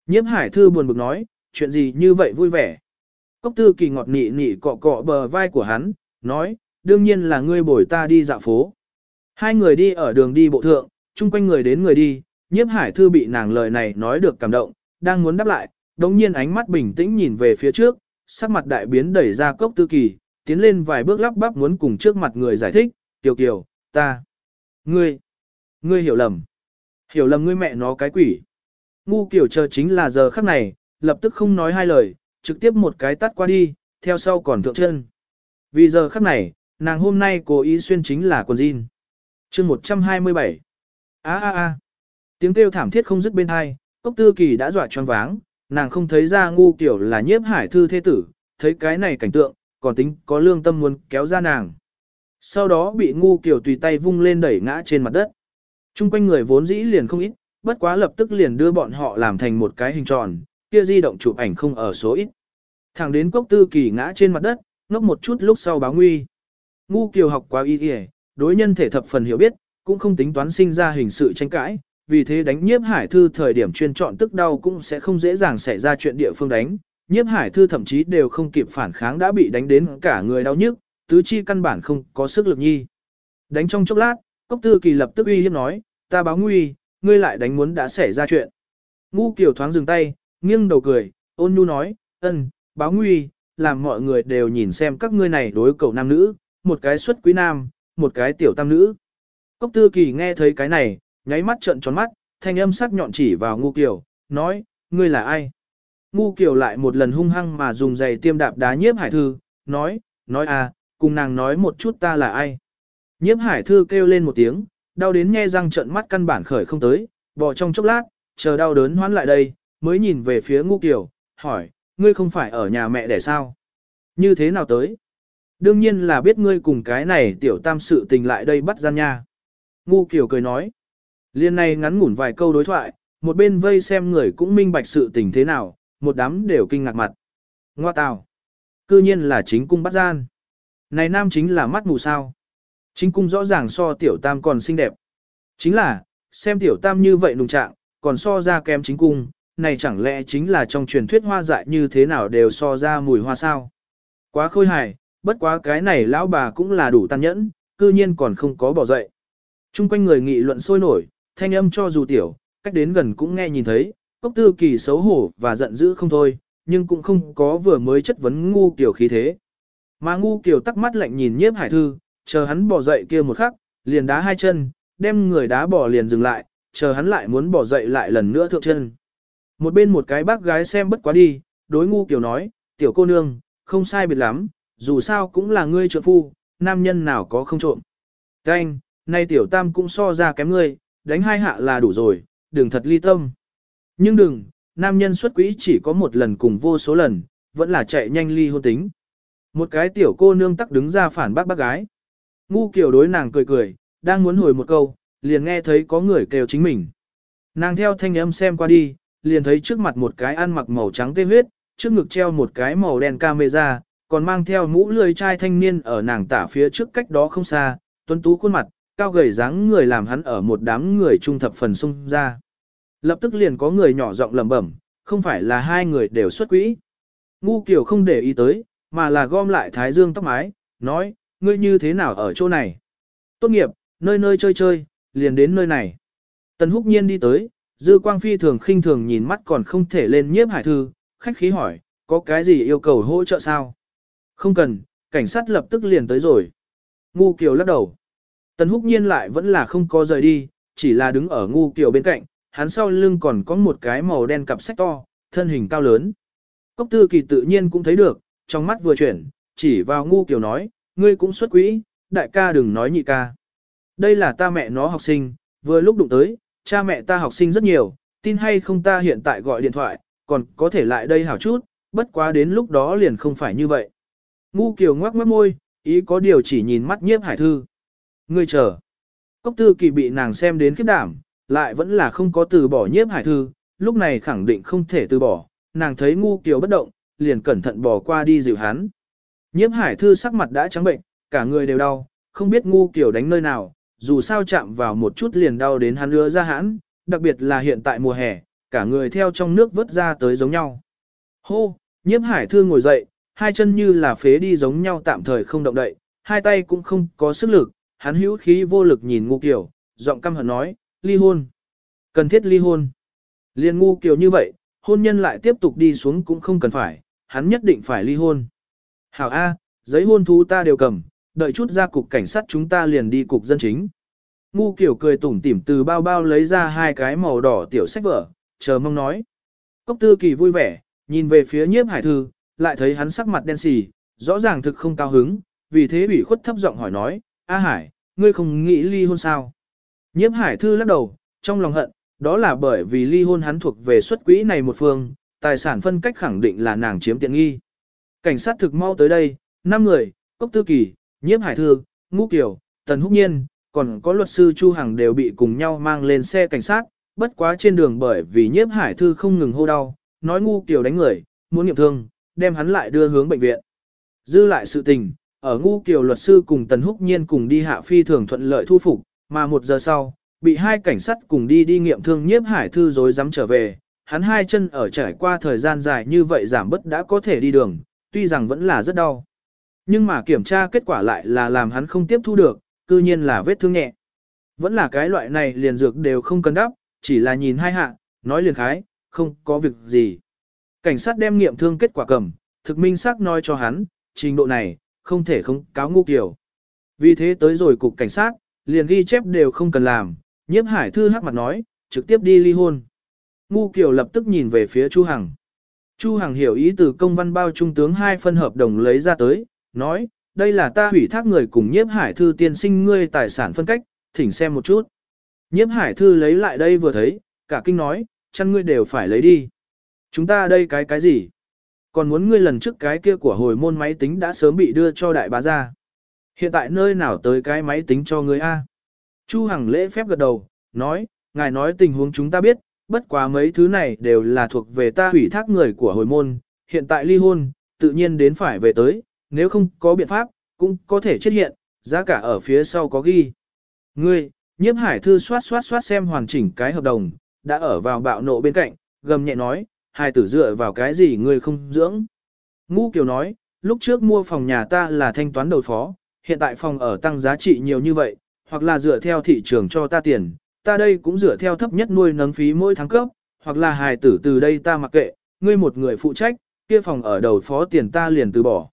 Nhiếp hải thư buồn bực nói, chuyện gì như vậy vui vẻ. Cốc tư kỳ ngọt nị nị cọ cọ bờ vai của hắn, nói, đương nhiên là ngươi bồi ta đi dạo phố. Hai người đi ở đường đi bộ thượng, chung quanh người đến người đi, nhiếp hải thư bị nàng lời này nói được cảm động, đang muốn đáp lại, đồng nhiên ánh mắt bình tĩnh nhìn về phía trước, sắc mặt đại biến đẩy ra cốc tư kỳ, tiến lên vài bước lắp bắp muốn cùng trước mặt người giải thích, tiểu kiều, ta, ngươi, ngươi hiểu lầm, hiểu lầm ngươi mẹ nó cái quỷ. Ngu kiểu chờ chính là giờ khắc này, lập tức không nói hai lời, trực tiếp một cái tắt qua đi, theo sau còn thượng chân. Vì giờ khắc này, nàng hôm nay cố ý xuyên chính là quần jean. chương 127. á á á. Tiếng kêu thảm thiết không dứt bên hai, cốc tư kỳ đã dọa choáng váng, nàng không thấy ra ngu kiểu là nhiếp hải thư thế tử, thấy cái này cảnh tượng, còn tính có lương tâm muốn kéo ra nàng. Sau đó bị ngu kiểu tùy tay vung lên đẩy ngã trên mặt đất. Trung quanh người vốn dĩ liền không ít, bất quá lập tức liền đưa bọn họ làm thành một cái hình tròn, kia di động chụp ảnh không ở số ít. Thẳng đến cốc tư kỳ ngã trên mặt đất, ngốc một chút lúc sau báo nguy. Ngu kiều học quá y y, đối nhân thể thập phần hiểu biết, cũng không tính toán sinh ra hình sự tranh cãi, vì thế đánh nhiếp hải thư thời điểm chuyên chọn tức đau cũng sẽ không dễ dàng xảy ra chuyện địa phương đánh. Nhiếp hải thư thậm chí đều không kịp phản kháng đã bị đánh đến cả người đau nhức, tứ chi căn bản không có sức lực nhi. Đánh trong chốc lát, cốc tư kỳ lập tức uy hiếp nói, ta báo nguy, ngươi lại đánh muốn đã xảy ra chuyện. Ngu kiều thoáng dừng tay, nghiêng đầu cười, ôn nhu nói, ân, báo nguy, làm mọi người đều nhìn xem các ngươi này đối cầu nam nữ, một cái xuất quý nam, một cái tiểu tam nữ. Cốc tư kỳ nghe thấy cái này, nháy mắt trợn tròn mắt, thanh âm sắc nhọn chỉ vào ngu kiều, nói, ngươi là ai? Ngu kiều lại một lần hung hăng mà dùng giày tiêm đạp đá nhiếp hải thư, nói, nói à, cùng nàng nói một chút ta là ai? Nhiếp hải thư kêu lên một tiếng, đau đến nghe răng trợn mắt căn bản khởi không tới, bò trong chốc lát, chờ đau đớn hoán lại đây, mới nhìn về phía ngu kiểu, hỏi, ngươi không phải ở nhà mẹ để sao? Như thế nào tới? Đương nhiên là biết ngươi cùng cái này tiểu tam sự tình lại đây bắt gian nha. Ngu kiểu cười nói. Liên này ngắn ngủn vài câu đối thoại, một bên vây xem người cũng minh bạch sự tình thế nào, một đám đều kinh ngạc mặt. Ngoa tào. Cư nhiên là chính cung bắt gian. Này nam chính là mắt mù sao. Chính cung rõ ràng so tiểu tam còn xinh đẹp. Chính là, xem tiểu tam như vậy nùng trạng, còn so ra kém chính cung, này chẳng lẽ chính là trong truyền thuyết hoa dại như thế nào đều so ra mùi hoa sao. Quá khôi hài, bất quá cái này lão bà cũng là đủ tàn nhẫn, cư nhiên còn không có bỏ dậy. Trung quanh người nghị luận sôi nổi, thanh âm cho dù tiểu, cách đến gần cũng nghe nhìn thấy, cốc tư kỳ xấu hổ và giận dữ không thôi, nhưng cũng không có vừa mới chất vấn ngu kiểu khí thế. Mà ngu kiểu tắc mắt lạnh nhìn nhiếp hải thư, chờ hắn bỏ dậy kia một khắc, liền đá hai chân, đem người đá bỏ liền dừng lại, chờ hắn lại muốn bỏ dậy lại lần nữa thượng chân. Một bên một cái bác gái xem bất quá đi, đối ngu kiểu nói, tiểu cô nương, không sai biệt lắm, dù sao cũng là ngươi trợ phu, nam nhân nào có không trộm. Canh, nay tiểu tam cũng so ra kém ngươi, đánh hai hạ là đủ rồi, đừng thật ly tâm. Nhưng đừng, nam nhân xuất quỹ chỉ có một lần cùng vô số lần, vẫn là chạy nhanh ly hôn tính. Một cái tiểu cô nương tắc đứng ra phản bác bác gái. Ngu kiểu đối nàng cười cười, đang muốn hồi một câu, liền nghe thấy có người kêu chính mình. Nàng theo thanh âm xem qua đi, liền thấy trước mặt một cái ăn mặc màu trắng tê huyết, trước ngực treo một cái màu đen camera, còn mang theo mũ lười trai thanh niên ở nàng tả phía trước cách đó không xa, tuấn tú khuôn mặt, cao gầy dáng người làm hắn ở một đám người trung thập phần sung ra. Lập tức liền có người nhỏ giọng lẩm bẩm, không phải là hai người đều xuất quỹ. Ngu kiểu không để ý tới, mà là gom lại thái dương tóc mái, nói, ngươi như thế nào ở chỗ này? Tốt nghiệp, nơi nơi chơi chơi, liền đến nơi này. Tần húc nhiên đi tới, dư quang phi thường khinh thường nhìn mắt còn không thể lên nhiếp hải thư, khách khí hỏi, có cái gì yêu cầu hỗ trợ sao? Không cần, cảnh sát lập tức liền tới rồi. Ngu kiều lắc đầu. Tần húc nhiên lại vẫn là không có rời đi, chỉ là đứng ở ngu kiều bên cạnh, hắn sau lưng còn có một cái màu đen cặp sách to, thân hình cao lớn. Cốc tư kỳ tự nhiên cũng thấy được, trong mắt vừa chuyển, chỉ vào ngu kiều nói, ngươi cũng xuất quỹ, đại ca đừng nói nhị ca. Đây là ta mẹ nó học sinh, vừa lúc đụng tới, cha mẹ ta học sinh rất nhiều, tin hay không ta hiện tại gọi điện thoại, còn có thể lại đây hảo chút, bất quá đến lúc đó liền không phải như vậy. Ngu kiều ngoác mất môi, ý có điều chỉ nhìn mắt nhiếp hải thư. Ngươi chờ. Cốc tư kỳ bị nàng xem đến khiếp đảm, lại vẫn là không có từ bỏ nhiếp hải thư, lúc này khẳng định không thể từ bỏ, nàng thấy ngu kiều bất động, liền cẩn thận bỏ qua đi dịu hắn. Nhiếp hải thư sắc mặt đã trắng bệnh, cả người đều đau, không biết ngu kiều đánh nơi nào, dù sao chạm vào một chút liền đau đến hắn lứa ra hãn, đặc biệt là hiện tại mùa hè, cả người theo trong nước vớt ra tới giống nhau. Hô, nhiếp hải thư ngồi dậy, hai chân như là phế đi giống nhau tạm thời không động đậy, hai tay cũng không có sức lực, hắn hữu khí vô lực nhìn ngu kiểu, giọng căm hận nói, ly hôn. Cần thiết ly hôn. Liên ngu kiểu như vậy, hôn nhân lại tiếp tục đi xuống cũng không cần phải, hắn nhất định phải ly hôn. Hảo A, giấy hôn thú ta đều cầm, đợi chút ra cục cảnh sát chúng ta liền đi cục dân chính. Ngu kiểu cười tủm tỉm từ bao bao lấy ra hai cái màu đỏ tiểu sách vở, chờ mong nói. Cốc tư kỳ vui vẻ, nhìn về phía nhiếp hải thư, lại thấy hắn sắc mặt đen xì, rõ ràng thực không cao hứng, vì thế bị khuất thấp giọng hỏi nói, A Hải, ngươi không nghĩ ly hôn sao? Nhiếp hải thư lắc đầu, trong lòng hận, đó là bởi vì ly hôn hắn thuộc về xuất quỹ này một phương, tài sản phân cách khẳng định là nàng chiếm tiện nghi. Cảnh sát thực mau tới đây, 5 người, Cốc Tư Kỳ, Nhiếp Hải Thư, Ngũ kiểu, Tần Húc Nhiên, còn có luật sư Chu Hằng đều bị cùng nhau mang lên xe cảnh sát, bất quá trên đường bởi vì Nhiếp Hải Thư không ngừng hô đau, nói Ngũ kiểu đánh người, muốn nghiệm thương, đem hắn lại đưa hướng bệnh viện. Dư lại sự tình, ở Ngũ kiểu luật sư cùng Tần Húc Nhiên cùng đi hạ phi thường thuận lợi thu phục, mà một giờ sau, bị hai cảnh sát cùng đi đi nghiệm thương Nhiếp Hải Thư rồi dám trở về, hắn hai chân ở trải qua thời gian dài như vậy giảm bớt đã có thể đi đường, tuy rằng vẫn là rất đau. Nhưng mà kiểm tra kết quả lại là làm hắn không tiếp thu được, cư nhiên là vết thương nhẹ. Vẫn là cái loại này liền dược đều không cần đắp, chỉ là nhìn hai hạ, nói liền khái, không có việc gì. Cảnh sát đem nghiệm thương kết quả cầm, thực minh xác nói cho hắn, trình độ này, không thể không cáo ngu kiểu. Vì thế tới rồi cục cảnh sát, liền ghi chép đều không cần làm, nhiếp hải thư hắc mặt nói, trực tiếp đi ly hôn. Ngu kiểu lập tức nhìn về phía Chu Hằng. Chu Hằng hiểu ý từ công văn bao trung tướng hai phân hợp đồng lấy ra tới, nói, đây là ta hủy thác người cùng nhiếp hải thư tiên sinh ngươi tài sản phân cách, thỉnh xem một chút. Nhiếp hải thư lấy lại đây vừa thấy, cả kinh nói, chăn ngươi đều phải lấy đi. Chúng ta đây cái cái gì? Còn muốn ngươi lần trước cái kia của hồi môn máy tính đã sớm bị đưa cho đại bá ra. Hiện tại nơi nào tới cái máy tính cho ngươi a? Chu Hằng lễ phép gật đầu, nói, ngài nói tình huống chúng ta biết, bất quá mấy thứ này đều là thuộc về ta hủy thác người của hồi môn, hiện tại ly hôn, tự nhiên đến phải về tới, nếu không có biện pháp, cũng có thể chết hiện, giá cả ở phía sau có ghi. Ngươi, nhiếp hải thư soát soát soát xem hoàn chỉnh cái hợp đồng, đã ở vào bạo nộ bên cạnh, gầm nhẹ nói, hai tử dựa vào cái gì ngươi không dưỡng. ngu Kiều nói, lúc trước mua phòng nhà ta là thanh toán đầu phó, hiện tại phòng ở tăng giá trị nhiều như vậy, hoặc là dựa theo thị trường cho ta tiền, ta đây cũng dựa theo thấp nhất nuôi nấng phí mỗi tháng cấp, hoặc là hài tử từ đây ta mặc kệ, ngươi một người phụ trách, kia phòng ở đầu phó tiền ta liền từ bỏ.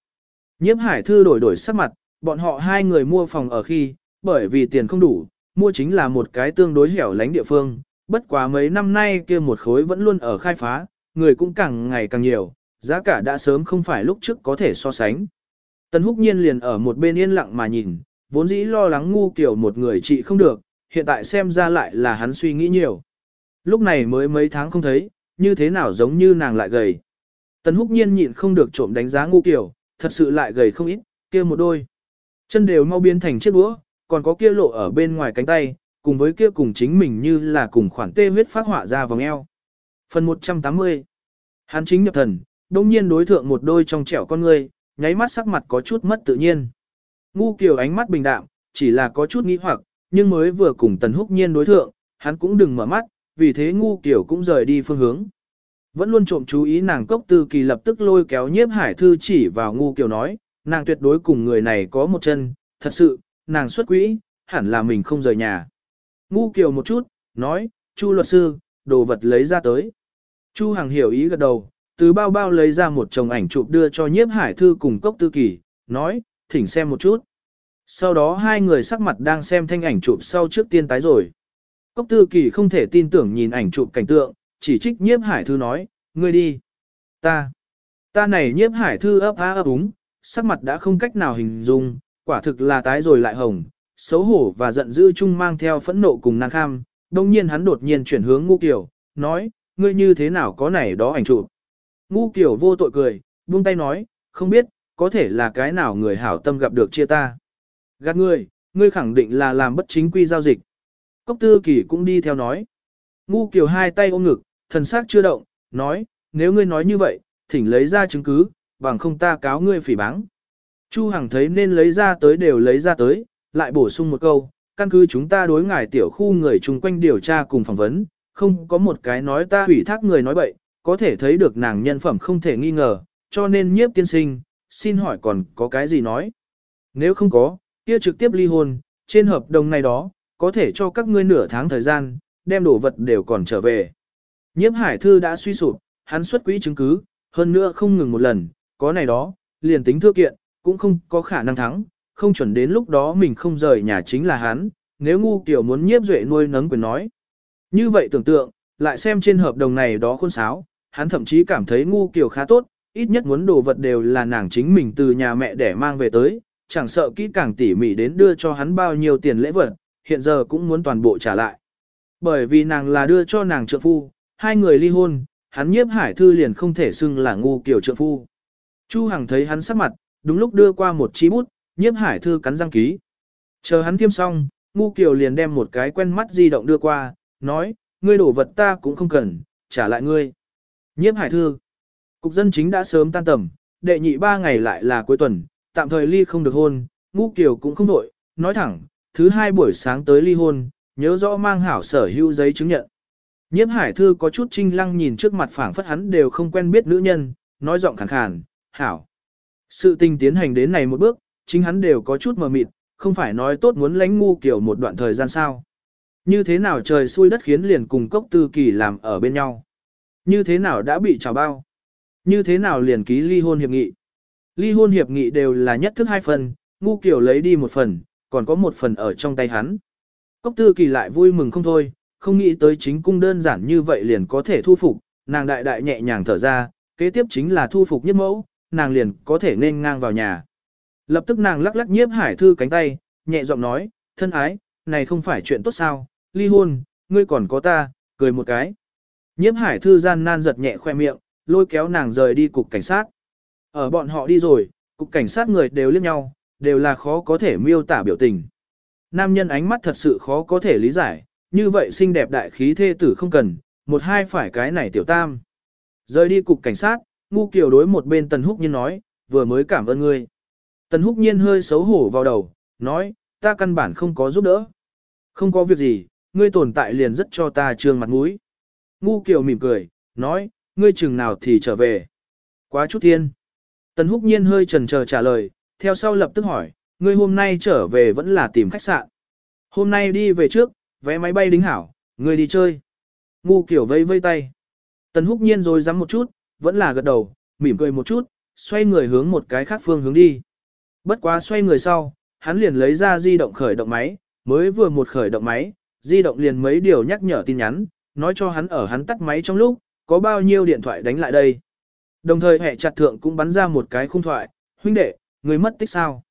Nhiếp hải thư đổi đổi sắc mặt, bọn họ hai người mua phòng ở khi, bởi vì tiền không đủ, mua chính là một cái tương đối hẻo lánh địa phương, bất quá mấy năm nay kia một khối vẫn luôn ở khai phá, người cũng càng ngày càng nhiều, giá cả đã sớm không phải lúc trước có thể so sánh. Tần húc nhiên liền ở một bên yên lặng mà nhìn, vốn dĩ lo lắng ngu kiểu một người chị không được, hiện tại xem ra lại là hắn suy nghĩ nhiều. Lúc này mới mấy tháng không thấy, như thế nào giống như nàng lại gầy. Tần húc nhiên nhịn không được trộm đánh giá ngu kiểu, thật sự lại gầy không ít, kia một đôi. Chân đều mau biến thành chiếc đũa, còn có kia lộ ở bên ngoài cánh tay, cùng với kia cùng chính mình như là cùng khoản tê huyết phát họa ra vòng eo. Phần 180 Hắn chính nhập thần, đông nhiên đối thượng một đôi trong trẻo con người, nháy mắt sắc mặt có chút mất tự nhiên. Ngu kiều ánh mắt bình đạm, chỉ là có chút nghi hoặc, nhưng mới vừa cùng tần húc nhiên đối thượng, hắn cũng đừng mở mắt, vì thế ngu kiều cũng rời đi phương hướng. Vẫn luôn trộm chú ý nàng cốc tư kỳ lập tức lôi kéo nhiếp hải thư chỉ vào ngu kiều nói, nàng tuyệt đối cùng người này có một chân, thật sự, nàng xuất quỹ, hẳn là mình không rời nhà. Ngu kiều một chút, nói, chu luật sư, đồ vật lấy ra tới. Chu Hằng hiểu ý gật đầu, từ bao bao lấy ra một chồng ảnh chụp đưa cho nhiếp hải thư cùng cốc tư kỳ, nói, thỉnh xem một chút. Sau đó hai người sắc mặt đang xem thanh ảnh chụp sau trước tiên tái rồi. Cốc tư kỳ không thể tin tưởng nhìn ảnh chụp cảnh tượng, chỉ trích nhiếp hải thư nói, ngươi đi. Ta. Ta này nhiếp hải thư ấp á ấp úng, sắc mặt đã không cách nào hình dung, quả thực là tái rồi lại hồng, xấu hổ và giận dữ chung mang theo phẫn nộ cùng nàng kham. Đông nhiên hắn đột nhiên chuyển hướng ngu kiểu, nói, ngươi như thế nào có này đó ảnh chụp. Ngu kiểu vô tội cười, buông tay nói, không biết, có thể là cái nào người hảo tâm gặp được chia ta. Gạt ngươi, ngươi khẳng định là làm bất chính quy giao dịch. Cốc tư kỳ cũng đi theo nói. Ngu kiểu hai tay ôm ngực, thần sắc chưa động, nói, nếu ngươi nói như vậy, thỉnh lấy ra chứng cứ, bằng không ta cáo ngươi phỉ báng. Chu Hằng thấy nên lấy ra tới đều lấy ra tới, lại bổ sung một câu, căn cứ chúng ta đối ngài tiểu khu người chung quanh điều tra cùng phỏng vấn, không có một cái nói ta hủy thác người nói bậy, có thể thấy được nàng nhân phẩm không thể nghi ngờ, cho nên nhiếp tiên sinh, xin hỏi còn có cái gì nói. Nếu không có, kia trực tiếp ly hôn, trên hợp đồng này đó, có thể cho các ngươi nửa tháng thời gian, đem đồ vật đều còn trở về. Nhiếp hải thư đã suy sụp, hắn xuất quỹ chứng cứ, hơn nữa không ngừng một lần, có này đó, liền tính thưa kiện, cũng không có khả năng thắng, không chuẩn đến lúc đó mình không rời nhà chính là hắn, nếu ngu kiểu muốn nhiếp duệ nuôi nấng quyền nói. Như vậy tưởng tượng, lại xem trên hợp đồng này đó khôn sáo, hắn thậm chí cảm thấy ngu kiểu khá tốt, ít nhất muốn đồ vật đều là nàng chính mình từ nhà mẹ để mang về tới, chẳng sợ kỹ càng tỉ mỉ đến đưa cho hắn bao nhiêu tiền lễ vật, hiện giờ cũng muốn toàn bộ trả lại. Bởi vì nàng là đưa cho nàng trợ phu, hai người ly hôn, hắn nhiếp hải thư liền không thể xưng là ngu kiểu trợ phu. Chu Hằng thấy hắn sắc mặt, đúng lúc đưa qua một chi bút, nhiếp hải thư cắn răng ký. Chờ hắn tiêm xong, ngu kiều liền đem một cái quen mắt di động đưa qua, nói, ngươi đổ vật ta cũng không cần, trả lại ngươi. Nhiếp hải thư. Cục dân chính đã sớm tan tầm, đệ nhị ba ngày lại là cuối tuần, tạm thời ly không được hôn, ngu kiều cũng không đổi, nói thẳng, thứ hai buổi sáng tới ly hôn, nhớ rõ mang hảo sở hữu giấy chứng nhận. Nhiếp hải thư có chút trinh lăng nhìn trước mặt phảng phất hắn đều không quen biết nữ nhân, nói giọng khàn khàn, hảo. Sự tình tiến hành đến này một bước, chính hắn đều có chút mờ mịt, không phải nói tốt muốn lánh ngu kiểu một đoạn thời gian sao. Như thế nào trời xui đất khiến liền cùng cốc tư kỳ làm ở bên nhau. Như thế nào đã bị trào bao. Như thế nào liền ký ly hôn hiệp nghị. Ly hôn hiệp nghị đều là nhất thức hai phần, ngu kiểu lấy đi một phần, còn có một phần ở trong tay hắn. Cốc tư kỳ lại vui mừng không thôi, không nghĩ tới chính cung đơn giản như vậy liền có thể thu phục, nàng đại đại nhẹ nhàng thở ra, kế tiếp chính là thu phục nhất mẫu, nàng liền có thể nên ngang vào nhà. Lập tức nàng lắc lắc nhiếp hải thư cánh tay, nhẹ giọng nói, thân ái, này không phải chuyện tốt sao, ly hôn, ngươi còn có ta, cười một cái. Nhiếp hải thư gian nan giật nhẹ khoe miệng, lôi kéo nàng rời đi cục cảnh sát. Ở bọn họ đi rồi, cục cảnh sát người đều liếc nhau, đều là khó có thể miêu tả biểu tình. Nam nhân ánh mắt thật sự khó có thể lý giải, như vậy xinh đẹp đại khí thê tử không cần, một hai phải cái này tiểu tam. Rời đi cục cảnh sát, ngu kiều đối một bên tần húc nhiên nói, vừa mới cảm ơn ngươi. Tần húc nhiên hơi xấu hổ vào đầu, nói, ta căn bản không có giúp đỡ. Không có việc gì, ngươi tồn tại liền rất cho ta trương mặt mũi. Ngu kiều mỉm cười, nói, ngươi chừng nào thì trở về. Quá chút thiên. Tần húc nhiên hơi trần chờ trả lời, theo sau lập tức hỏi, ngươi hôm nay trở về vẫn là tìm khách sạn. Hôm nay đi về trước, vé máy bay đính hảo, người đi chơi. Ngu kiểu vây vây tay. Tần húc nhiên rồi dám một chút, vẫn là gật đầu, mỉm cười một chút, xoay người hướng một cái khác phương hướng đi. Bất quá xoay người sau, hắn liền lấy ra di động khởi động máy, mới vừa một khởi động máy, di động liền mấy điều nhắc nhở tin nhắn, nói cho hắn ở hắn tắt máy trong lúc, có bao nhiêu điện thoại đánh lại đây. Đồng thời hệ chặt thượng cũng bắn ra một cái khung thoại, huynh đệ, người mất tích sao?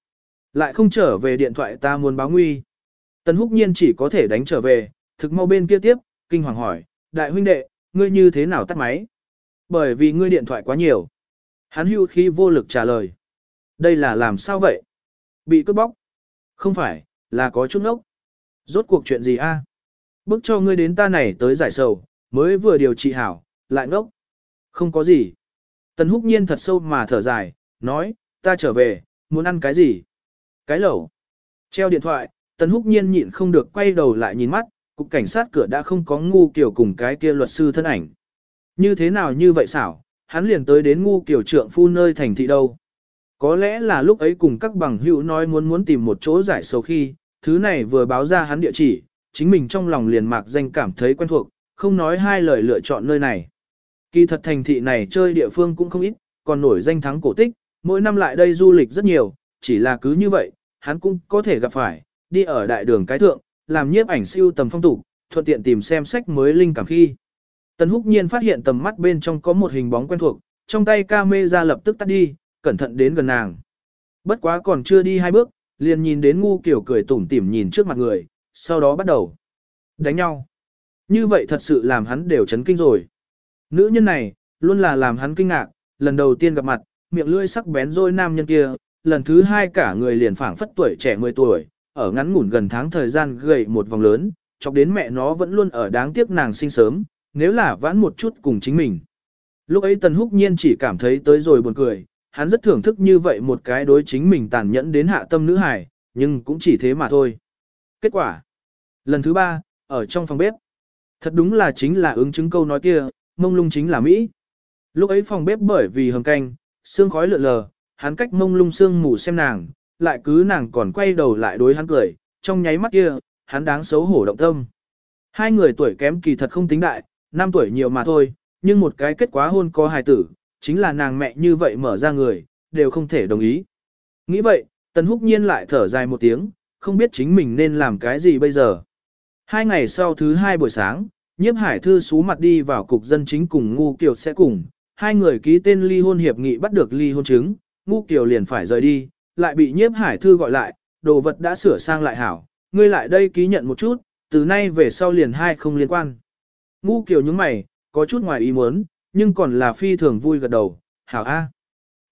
Lại không trở về điện thoại ta muốn báo nguy. Tần húc nhiên chỉ có thể đánh trở về, thực mau bên kia tiếp, kinh hoàng hỏi, đại huynh đệ, ngươi như thế nào tắt máy? Bởi vì ngươi điện thoại quá nhiều. Hắn hưu khí vô lực trả lời. Đây là làm sao vậy? Bị cướp bóc? Không phải, là có chút nốc. Rốt cuộc chuyện gì a? Bức cho ngươi đến ta này tới giải sầu, mới vừa điều trị hảo, lại ngốc. Không có gì. Tần húc nhiên thật sâu mà thở dài, nói, ta trở về, muốn ăn cái gì? Cái lẩu. Treo điện thoại, tần húc nhiên nhịn không được quay đầu lại nhìn mắt, cục cảnh sát cửa đã không có ngu kiểu cùng cái kia luật sư thân ảnh. Như thế nào như vậy xảo, hắn liền tới đến ngu kiểu trượng phu nơi thành thị đâu. Có lẽ là lúc ấy cùng các bằng hữu nói muốn muốn tìm một chỗ giải sầu khi, thứ này vừa báo ra hắn địa chỉ, chính mình trong lòng liền mạc danh cảm thấy quen thuộc, không nói hai lời lựa chọn nơi này. Kỳ thật thành thị này chơi địa phương cũng không ít, còn nổi danh thắng cổ tích, mỗi năm lại đây du lịch rất nhiều, chỉ là cứ như vậy, hắn cũng có thể gặp phải, đi ở đại đường cái thượng, làm nhiếp ảnh siêu tầm phong tục, thuận tiện tìm xem sách mới linh cảm khi. Tần húc nhiên phát hiện tầm mắt bên trong có một hình bóng quen thuộc, trong tay camera lập tức tắt đi, cẩn thận đến gần nàng. Bất quá còn chưa đi hai bước, liền nhìn đến ngu kiểu cười tủm tỉm nhìn trước mặt người, sau đó bắt đầu đánh nhau. Như vậy thật sự làm hắn đều chấn kinh rồi. Nữ nhân này, luôn là làm hắn kinh ngạc, lần đầu tiên gặp mặt, miệng lưỡi sắc bén rồi nam nhân kia, lần thứ hai cả người liền phảng phất tuổi trẻ 10 tuổi, ở ngắn ngủn gần tháng thời gian gầy một vòng lớn, chọc đến mẹ nó vẫn luôn ở đáng tiếc nàng sinh sớm, nếu là vãn một chút cùng chính mình. Lúc ấy Tần Húc Nhiên chỉ cảm thấy tới rồi buồn cười, hắn rất thưởng thức như vậy một cái đối chính mình tàn nhẫn đến hạ tâm nữ hải, nhưng cũng chỉ thế mà thôi. Kết quả. Lần thứ ba, ở trong phòng bếp. Thật đúng là chính là ứng chứng câu nói kia, mông lung chính là Mỹ. Lúc ấy phòng bếp bởi vì hầm canh, xương khói lượn lờ, hắn cách mông lung xương mù xem nàng, lại cứ nàng còn quay đầu lại đối hắn cười, trong nháy mắt kia, hắn đáng xấu hổ động tâm. Hai người tuổi kém kỳ thật không tính đại, năm tuổi nhiều mà thôi, nhưng một cái kết quả hôn có hài tử, chính là nàng mẹ như vậy mở ra người, đều không thể đồng ý. Nghĩ vậy, Tần Húc Nhiên lại thở dài một tiếng, không biết chính mình nên làm cái gì bây giờ. Hai ngày sau thứ hai buổi sáng, nhiếp hải thư xú mặt đi vào cục dân chính cùng ngu kiều sẽ cùng, hai người ký tên ly hôn hiệp nghị bắt được ly hôn chứng, ngu kiều liền phải rời đi, lại bị nhiếp hải thư gọi lại, đồ vật đã sửa sang lại hảo, ngươi lại đây ký nhận một chút, từ nay về sau liền hai không liên quan. Ngu kiều những mày, có chút ngoài ý muốn, nhưng còn là phi thường vui gật đầu, hảo a.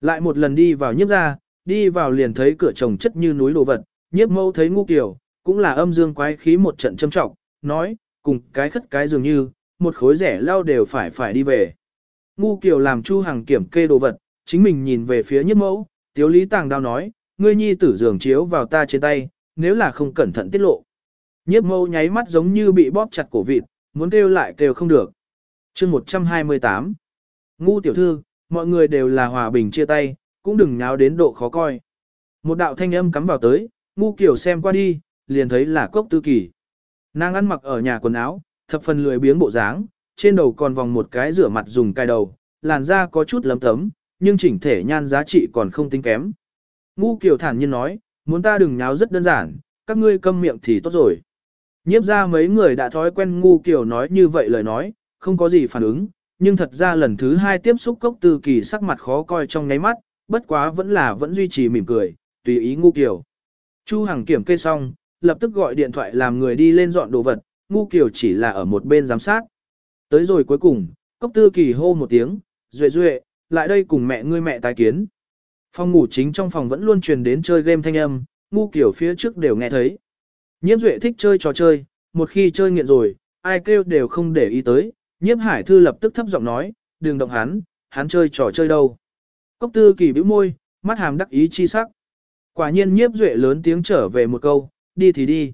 Lại một lần đi vào nhiếp ra, đi vào liền thấy cửa chồng chất như núi đồ vật, nhiếp mâu thấy ngu kiều, cũng là âm dương quái khí một trận châm trọng, nói, cùng cái khất cái dường như, một khối rẻ lao đều phải phải đi về. Ngu kiều làm chu hàng kiểm kê đồ vật, chính mình nhìn về phía nhiếp mẫu, tiếu lý tàng đao nói, ngươi nhi tử giường chiếu vào ta trên tay, nếu là không cẩn thận tiết lộ. Nhiếp Mâu nháy mắt giống như bị bóp chặt cổ vịt, muốn kêu lại kêu không được. chương 128 Ngu tiểu thư, mọi người đều là hòa bình chia tay, cũng đừng nháo đến độ khó coi. Một đạo thanh âm cắm vào tới, ngu kiểu xem qua đi, liền thấy là cốc tư kỳ. Nàng ăn mặc ở nhà quần áo, thập phần lười biếng bộ dáng, trên đầu còn vòng một cái rửa mặt dùng cài đầu, làn da có chút lấm tấm, nhưng chỉnh thể nhan giá trị còn không tính kém. Ngu Kiều thản nhiên nói, muốn ta đừng nháo rất đơn giản, các ngươi câm miệng thì tốt rồi. Nhiếp ra mấy người đã thói quen Ngu Kiều nói như vậy lời nói, không có gì phản ứng, nhưng thật ra lần thứ hai tiếp xúc cốc tư kỳ sắc mặt khó coi trong nháy mắt, bất quá vẫn là vẫn duy trì mỉm cười, tùy ý Ngu Kiều. Chu Hằng kiểm kê xong, lập tức gọi điện thoại làm người đi lên dọn đồ vật, Ngu Kiều chỉ là ở một bên giám sát. Tới rồi cuối cùng, cốc tư kỳ hô một tiếng, duệ duệ, lại đây cùng mẹ ngươi mẹ tái kiến. Phòng ngủ chính trong phòng vẫn luôn truyền đến chơi game thanh âm, ngu kiểu phía trước đều nghe thấy. Nhiếp duệ thích chơi trò chơi, một khi chơi nghiện rồi, ai kêu đều không để ý tới. Nhiếp hải thư lập tức thấp giọng nói, đừng động hắn, hắn chơi trò chơi đâu. Cốc tư kỳ bĩu môi, mắt hàm đắc ý chi sắc. Quả nhiên nhiếp duệ lớn tiếng trở về một câu, đi thì đi.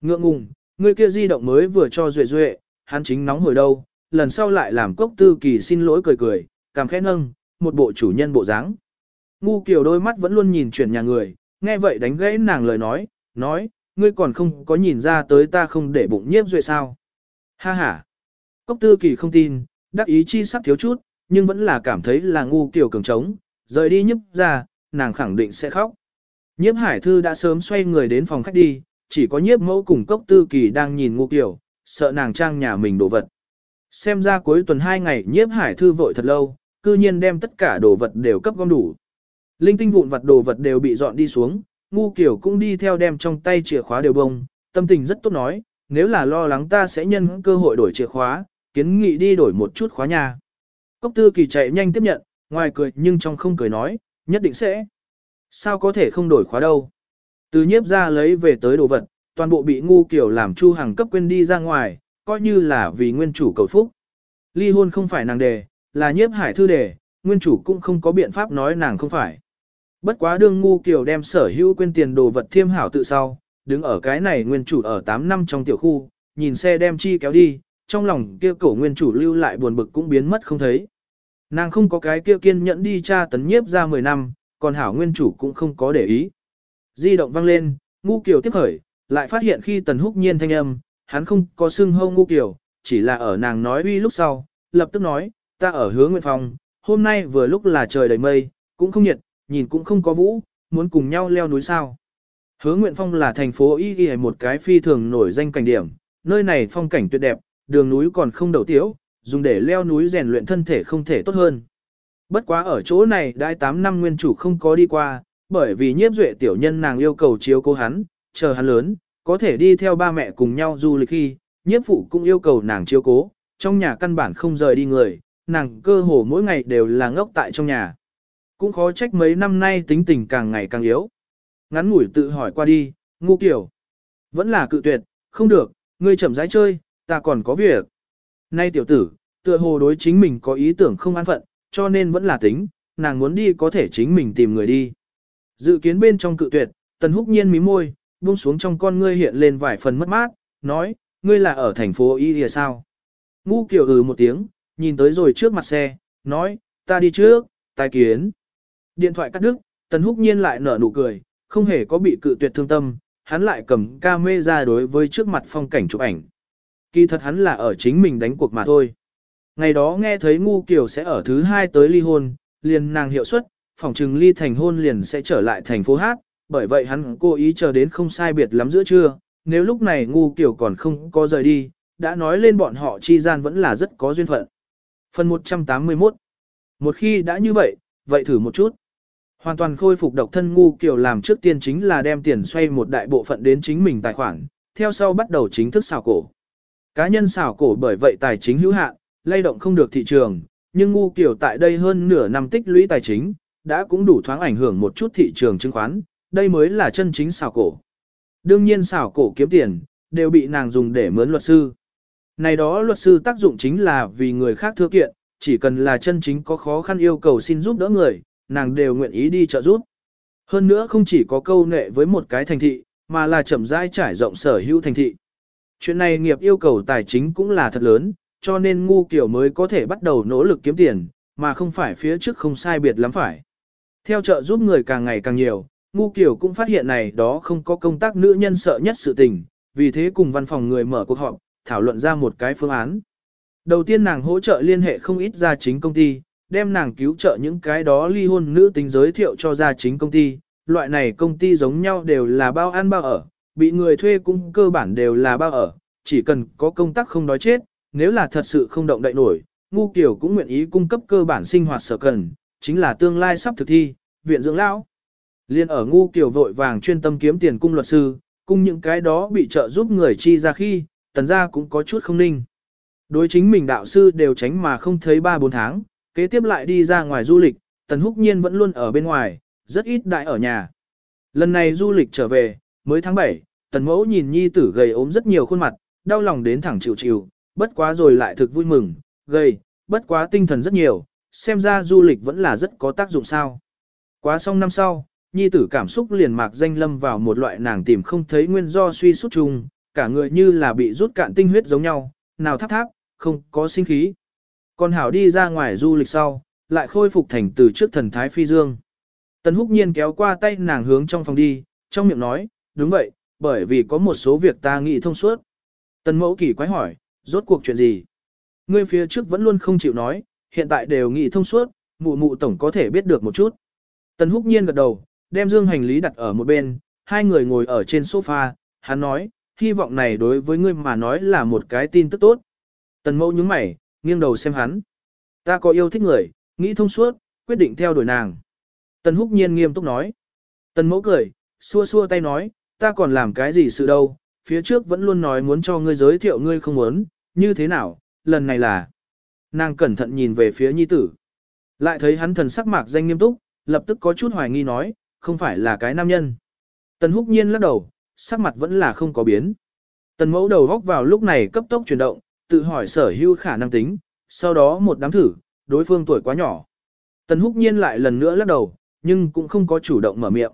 Ngượng ngùng, người kia di động mới vừa cho duệ duệ, hắn chính nóng hồi đâu, lần sau lại làm cốc tư kỳ xin lỗi cười cười, cảm khẽ nâng, một bộ chủ nhân bộ dáng. Ngu kiểu đôi mắt vẫn luôn nhìn chuyển nhà người, nghe vậy đánh gãy nàng lời nói, nói, ngươi còn không có nhìn ra tới ta không để bụng nhiếp duệ sao. Ha ha. Cốc tư kỳ không tin, đắc ý chi sắc thiếu chút, nhưng vẫn là cảm thấy là ngu kiểu cường trống, rời đi nhiếp ra, nàng khẳng định sẽ khóc. Nhiếp hải thư đã sớm xoay người đến phòng khách đi, chỉ có nhiếp mẫu cùng cốc tư kỳ đang nhìn ngu kiểu, sợ nàng trang nhà mình đồ vật. Xem ra cuối tuần hai ngày nhiếp hải thư vội thật lâu, cư nhiên đem tất cả đồ vật đều cấp gom đủ. Linh tinh vụn vật đồ vật đều bị dọn đi xuống, ngu kiểu cũng đi theo đem trong tay chìa khóa đều bông, tâm tình rất tốt nói, nếu là lo lắng ta sẽ nhân cơ hội đổi chìa khóa, kiến nghị đi đổi một chút khóa nhà. Cốc tư kỳ chạy nhanh tiếp nhận, ngoài cười nhưng trong không cười nói, nhất định sẽ. Sao có thể không đổi khóa đâu? Từ nhiếp ra lấy về tới đồ vật, toàn bộ bị ngu kiểu làm chu hàng cấp quên đi ra ngoài, coi như là vì nguyên chủ cầu phúc. Ly hôn không phải nàng đề, là nhiếp hải thư đề, nguyên chủ cũng không có biện pháp nói nàng không phải. Bất quá đương ngu kiều đem sở hữu quên tiền đồ vật thiêm hảo tự sau, đứng ở cái này nguyên chủ ở 8 năm trong tiểu khu, nhìn xe đem chi kéo đi, trong lòng kia cổ nguyên chủ lưu lại buồn bực cũng biến mất không thấy. Nàng không có cái kia kiên nhẫn đi tra tấn nhiếp ra 10 năm, còn hảo nguyên chủ cũng không có để ý. Di động vang lên, ngu kiều tiếp khởi, lại phát hiện khi tần húc nhiên thanh âm, hắn không có xưng hâu ngu kiều chỉ là ở nàng nói uy lúc sau, lập tức nói, ta ở hướng nguyện phòng, hôm nay vừa lúc là trời đầy mây, cũng không nhiệt, nhìn cũng không có vũ, muốn cùng nhau leo núi sao. Hứa Nguyện Phong là thành phố Y Y một cái phi thường nổi danh cảnh điểm, nơi này phong cảnh tuyệt đẹp, đường núi còn không đầu tiếu, dùng để leo núi rèn luyện thân thể không thể tốt hơn. Bất quá ở chỗ này đại 8 năm nguyên chủ không có đi qua, bởi vì nhiếp duệ tiểu nhân nàng yêu cầu chiếu cố hắn, chờ hắn lớn, có thể đi theo ba mẹ cùng nhau du lịch khi, nhiếp phụ cũng yêu cầu nàng chiếu cố, trong nhà căn bản không rời đi người, nàng cơ hồ mỗi ngày đều là ngốc tại trong nhà. Cũng khó trách mấy năm nay tính tình càng ngày càng yếu. Ngắn ngủi tự hỏi qua đi, ngu kiểu. Vẫn là cự tuyệt, không được, ngươi chậm rãi chơi, ta còn có việc. Nay tiểu tử, tựa hồ đối chính mình có ý tưởng không an phận, cho nên vẫn là tính, nàng muốn đi có thể chính mình tìm người đi. Dự kiến bên trong cự tuyệt, tần húc nhiên mí môi, buông xuống trong con ngươi hiện lên vài phần mất mát, nói, ngươi là ở thành phố Y Lìa sao? Ngu kiểu ừ một tiếng, nhìn tới rồi trước mặt xe, nói, ta đi trước, tài kiến. Điện thoại cắt đứt, tần húc nhiên lại nở nụ cười, không hề có bị cự tuyệt thương tâm, hắn lại cầm camera ra đối với trước mặt phong cảnh chụp ảnh. Kỳ thật hắn là ở chính mình đánh cuộc mà thôi. Ngày đó nghe thấy ngu kiều sẽ ở thứ hai tới ly hôn, liền nàng hiệu suất, phòng trừng ly thành hôn liền sẽ trở lại thành phố Hát, bởi vậy hắn cố ý chờ đến không sai biệt lắm giữa trưa, nếu lúc này ngu kiều còn không có rời đi, đã nói lên bọn họ chi gian vẫn là rất có duyên phận. Phần 181 Một khi đã như vậy, vậy thử một chút. Hoàn toàn khôi phục độc thân ngu kiểu làm trước tiên chính là đem tiền xoay một đại bộ phận đến chính mình tài khoản, theo sau bắt đầu chính thức xào cổ. Cá nhân xào cổ bởi vậy tài chính hữu hạn, lay động không được thị trường, nhưng ngu kiểu tại đây hơn nửa năm tích lũy tài chính, đã cũng đủ thoáng ảnh hưởng một chút thị trường chứng khoán, đây mới là chân chính xào cổ. Đương nhiên xào cổ kiếm tiền, đều bị nàng dùng để mướn luật sư. Này đó luật sư tác dụng chính là vì người khác thưa kiện, chỉ cần là chân chính có khó khăn yêu cầu xin giúp đỡ người, nàng đều nguyện ý đi trợ giúp. Hơn nữa không chỉ có câu nệ với một cái thành thị, mà là chậm rãi trải rộng sở hữu thành thị. Chuyện này nghiệp yêu cầu tài chính cũng là thật lớn, cho nên ngu kiểu mới có thể bắt đầu nỗ lực kiếm tiền, mà không phải phía trước không sai biệt lắm phải. Theo trợ giúp người càng ngày càng nhiều, ngu kiểu cũng phát hiện này đó không có công tác nữ nhân sợ nhất sự tình, vì thế cùng văn phòng người mở cuộc họp, thảo luận ra một cái phương án. Đầu tiên nàng hỗ trợ liên hệ không ít gia chính công ty, đem nàng cứu trợ những cái đó ly hôn nữ tính giới thiệu cho gia chính công ty. Loại này công ty giống nhau đều là bao ăn bao ở, bị người thuê cũng cơ bản đều là bao ở, chỉ cần có công tác không đói chết, nếu là thật sự không động đậy nổi, ngu kiểu cũng nguyện ý cung cấp cơ bản sinh hoạt sở cần, chính là tương lai sắp thực thi, viện dưỡng lão. Liên ở ngu kiểu vội vàng chuyên tâm kiếm tiền cung luật sư, cung những cái đó bị trợ giúp người chi ra khi, tần gia cũng có chút không ninh. Đối chính mình đạo sư đều tránh mà không thấy 3-4 tháng, kế tiếp lại đi ra ngoài du lịch, Tần Húc Nhiên vẫn luôn ở bên ngoài, rất ít đại ở nhà. Lần này du lịch trở về, mới tháng 7, Tần Mẫu nhìn nhi tử gầy ốm rất nhiều khuôn mặt, đau lòng đến thẳng chịu chịu, bất quá rồi lại thực vui mừng, gầy, bất quá tinh thần rất nhiều, xem ra du lịch vẫn là rất có tác dụng sao. Quá xong năm sau, nhi tử cảm xúc liền mạc danh lâm vào một loại nàng tìm không thấy nguyên do suy sút chung, cả người như là bị rút cạn tinh huyết giống nhau, nào tháp tháp, không có sinh khí. Còn hảo đi ra ngoài du lịch sau, lại khôi phục thành từ trước thần thái phi dương. Tần húc nhiên kéo qua tay nàng hướng trong phòng đi, trong miệng nói, đúng vậy, bởi vì có một số việc ta nghĩ thông suốt. Tần mẫu kỳ quái hỏi, rốt cuộc chuyện gì? Ngươi phía trước vẫn luôn không chịu nói, hiện tại đều nghĩ thông suốt, mụ mụ tổng có thể biết được một chút. Tần húc nhiên gật đầu, đem dương hành lý đặt ở một bên, hai người ngồi ở trên sofa, hắn nói, hy vọng này đối với ngươi mà nói là một cái tin tức tốt. Tần mẫu nhướng mày, nghiêng đầu xem hắn. Ta có yêu thích người, nghĩ thông suốt, quyết định theo đuổi nàng. Tần húc nhiên nghiêm túc nói. Tần mẫu cười, xua xua tay nói, ta còn làm cái gì sự đâu, phía trước vẫn luôn nói muốn cho ngươi giới thiệu ngươi không muốn, như thế nào, lần này là. Nàng cẩn thận nhìn về phía nhi tử. Lại thấy hắn thần sắc mạc danh nghiêm túc, lập tức có chút hoài nghi nói, không phải là cái nam nhân. Tần húc nhiên lắc đầu, sắc mặt vẫn là không có biến. Tần mẫu đầu góc vào lúc này cấp tốc chuyển động, tự hỏi sở hữu khả năng tính, sau đó một đám thử, đối phương tuổi quá nhỏ. Tần húc nhiên lại lần nữa lắc đầu, nhưng cũng không có chủ động mở miệng.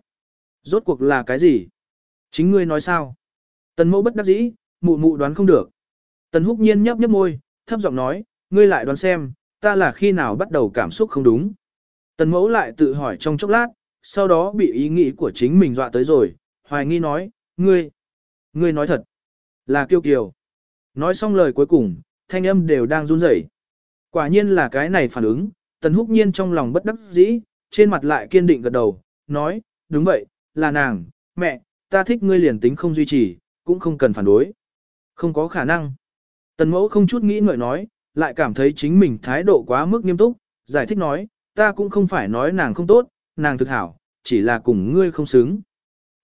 Rốt cuộc là cái gì? Chính ngươi nói sao? Tần mẫu bất đắc dĩ, mụ mụ đoán không được. Tần húc nhiên nhấp nhấp môi, thấp giọng nói, ngươi lại đoán xem, ta là khi nào bắt đầu cảm xúc không đúng. Tần mẫu lại tự hỏi trong chốc lát, sau đó bị ý nghĩ của chính mình dọa tới rồi, hoài nghi nói, ngươi, ngươi nói thật, là kiêu kiều. Nói xong lời cuối cùng, thanh âm đều đang run rẩy. Quả nhiên là cái này phản ứng, tần húc nhiên trong lòng bất đắc dĩ, trên mặt lại kiên định gật đầu, nói, đúng vậy, là nàng, mẹ, ta thích ngươi liền tính không duy trì, cũng không cần phản đối. Không có khả năng. Tần mẫu không chút nghĩ ngợi nói, lại cảm thấy chính mình thái độ quá mức nghiêm túc, giải thích nói, ta cũng không phải nói nàng không tốt, nàng thực hảo, chỉ là cùng ngươi không xứng.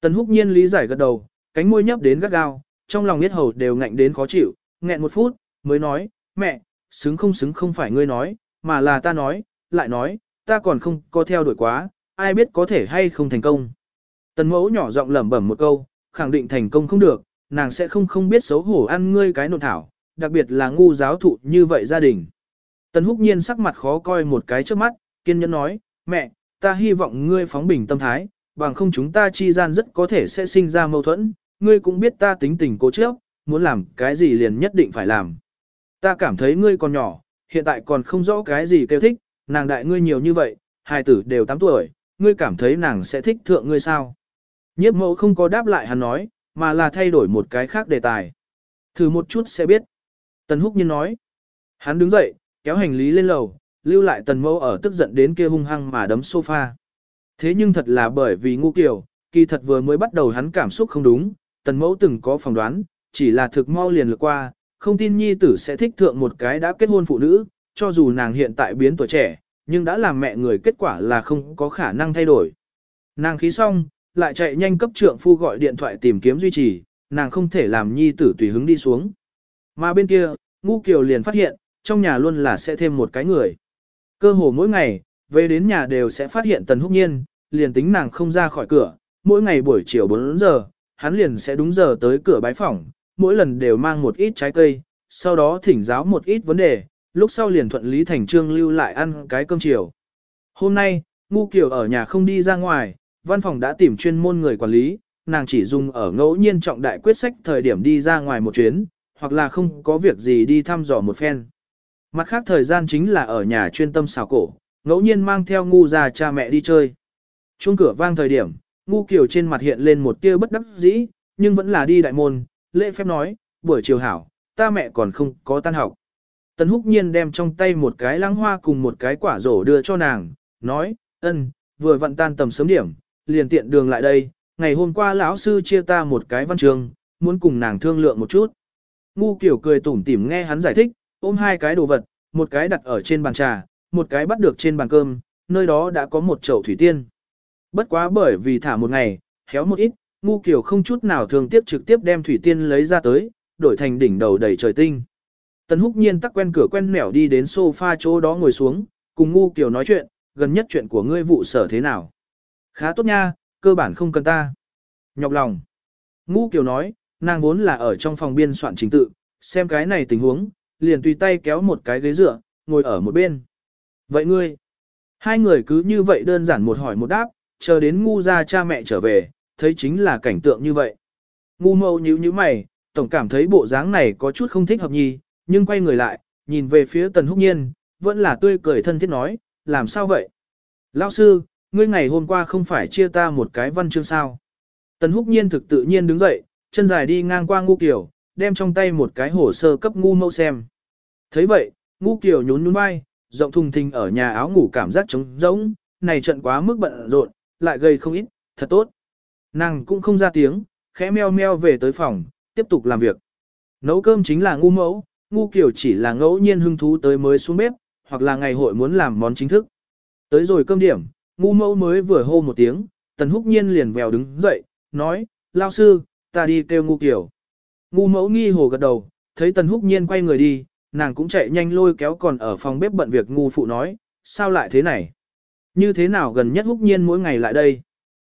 Tần húc nhiên lý giải gật đầu, cánh môi nhấp đến gắt gao, trong lòng biết hầu đều ngạnh đến khó chịu, nghẹn một phút, mới nói, mẹ, xứng không xứng không phải ngươi nói, mà là ta nói, lại nói, ta còn không có theo đuổi quá, ai biết có thể hay không thành công. Tần mẫu nhỏ giọng lẩm bẩm một câu, khẳng định thành công không được, nàng sẽ không không biết xấu hổ ăn ngươi cái nộn thảo, đặc biệt là ngu giáo thụ như vậy gia đình. Tần húc nhiên sắc mặt khó coi một cái trước mắt, kiên nhẫn nói, mẹ, ta hy vọng ngươi phóng bình tâm thái, bằng không chúng ta chi gian rất có thể sẽ sinh ra mâu thuẫn, ngươi cũng biết ta tính tình cố chấp, muốn làm cái gì liền nhất định phải làm. Ta cảm thấy ngươi còn nhỏ, hiện tại còn không rõ cái gì kêu thích, nàng đại ngươi nhiều như vậy, hai tử đều 8 tuổi, ngươi cảm thấy nàng sẽ thích thượng ngươi sao? Nhiếp mẫu không có đáp lại hắn nói, mà là thay đổi một cái khác đề tài. Thử một chút sẽ biết. Tần húc nhiên nói. Hắn đứng dậy, kéo hành lý lên lầu, lưu lại tần mẫu ở tức giận đến kia hung hăng mà đấm sofa. Thế nhưng thật là bởi vì ngu kiểu, kỳ thật vừa mới bắt đầu hắn cảm xúc không đúng, tần mẫu từng có phỏng đoán, chỉ là thực mau liền lược qua, không tin nhi tử sẽ thích thượng một cái đã kết hôn phụ nữ, cho dù nàng hiện tại biến tuổi trẻ, nhưng đã làm mẹ người kết quả là không có khả năng thay đổi. Nàng khí xong, lại chạy nhanh cấp trượng phu gọi điện thoại tìm kiếm duy trì, nàng không thể làm nhi tử tùy hứng đi xuống. Mà bên kia, ngu kiều liền phát hiện, trong nhà luôn là sẽ thêm một cái người. Cơ hồ mỗi ngày, về đến nhà đều sẽ phát hiện tần húc nhiên, liền tính nàng không ra khỏi cửa, mỗi ngày buổi chiều 4 giờ, hắn liền sẽ đúng giờ tới cửa bái phỏng, mỗi lần đều mang một ít trái cây, sau đó thỉnh giáo một ít vấn đề, lúc sau liền thuận lý thành trương lưu lại ăn cái cơm chiều. Hôm nay, Ngu Kiều ở nhà không đi ra ngoài, văn phòng đã tìm chuyên môn người quản lý, nàng chỉ dùng ở ngẫu nhiên trọng đại quyết sách thời điểm đi ra ngoài một chuyến, hoặc là không có việc gì đi thăm dò một phen. Mặt khác thời gian chính là ở nhà chuyên tâm xào cổ, ngẫu nhiên mang theo ngu già cha mẹ đi chơi. Chuông cửa vang thời điểm, ngu kiều trên mặt hiện lên một tia bất đắc dĩ, nhưng vẫn là đi đại môn, lễ phép nói, buổi chiều hảo, ta mẹ còn không có tan học. Tần húc nhiên đem trong tay một cái lăng hoa cùng một cái quả rổ đưa cho nàng, nói, ân, vừa vặn tan tầm sớm điểm, liền tiện đường lại đây, ngày hôm qua lão sư chia ta một cái văn trường, muốn cùng nàng thương lượng một chút. Ngu kiểu cười tủm tỉm nghe hắn giải thích, ôm hai cái đồ vật, một cái đặt ở trên bàn trà, một cái bắt được trên bàn cơm, nơi đó đã có một chậu thủy tiên. Bất quá bởi vì thả một ngày, héo một ít, ngu kiểu không chút nào thường tiếp trực tiếp đem thủy tiên lấy ra tới, đổi thành đỉnh đầu đầy trời tinh. Tần húc nhiên tắc quen cửa quen mẻo đi đến sofa chỗ đó ngồi xuống, cùng ngu kiểu nói chuyện, gần nhất chuyện của ngươi vụ sở thế nào. Khá tốt nha, cơ bản không cần ta. Nhọc lòng. Ngu kiểu nói, nàng vốn là ở trong phòng biên soạn chính tự, xem cái này tình huống, liền tùy tay kéo một cái ghế dựa, ngồi ở một bên. Vậy ngươi? Hai người cứ như vậy đơn giản một hỏi một đáp, chờ đến ngu ra cha mẹ trở về, thấy chính là cảnh tượng như vậy. Ngu mâu nhíu như mày, tổng cảm thấy bộ dáng này có chút không thích hợp nhì, nhưng quay người lại, nhìn về phía tần húc nhiên, vẫn là tươi cười thân thiết nói, làm sao vậy? Lão sư, ngươi ngày hôm qua không phải chia ta một cái văn chương sao? Tần húc nhiên thực tự nhiên đứng dậy, chân dài đi ngang qua ngu kiểu, đem trong tay một cái hồ sơ cấp ngu mâu xem. thấy vậy, ngu kiểu nhún nhún vai, rộng thùng thình ở nhà áo ngủ cảm giác trống rỗng, này trận quá mức bận rộn, lại gây không ít, thật tốt. Nàng cũng không ra tiếng, khẽ meo meo về tới phòng, tiếp tục làm việc. Nấu cơm chính là ngu mẫu, ngu kiểu chỉ là ngẫu nhiên hưng thú tới mới xuống bếp, hoặc là ngày hội muốn làm món chính thức. Tới rồi cơm điểm, ngu mẫu mới vừa hô một tiếng, tần húc nhiên liền vèo đứng dậy, nói, lao sư, ta đi kêu ngu kiểu. Ngu mẫu nghi hồ gật đầu, thấy tần húc nhiên quay người đi, nàng cũng chạy nhanh lôi kéo còn ở phòng bếp bận việc ngu phụ nói, sao lại thế này? Như thế nào gần nhất húc nhiên mỗi ngày lại đây?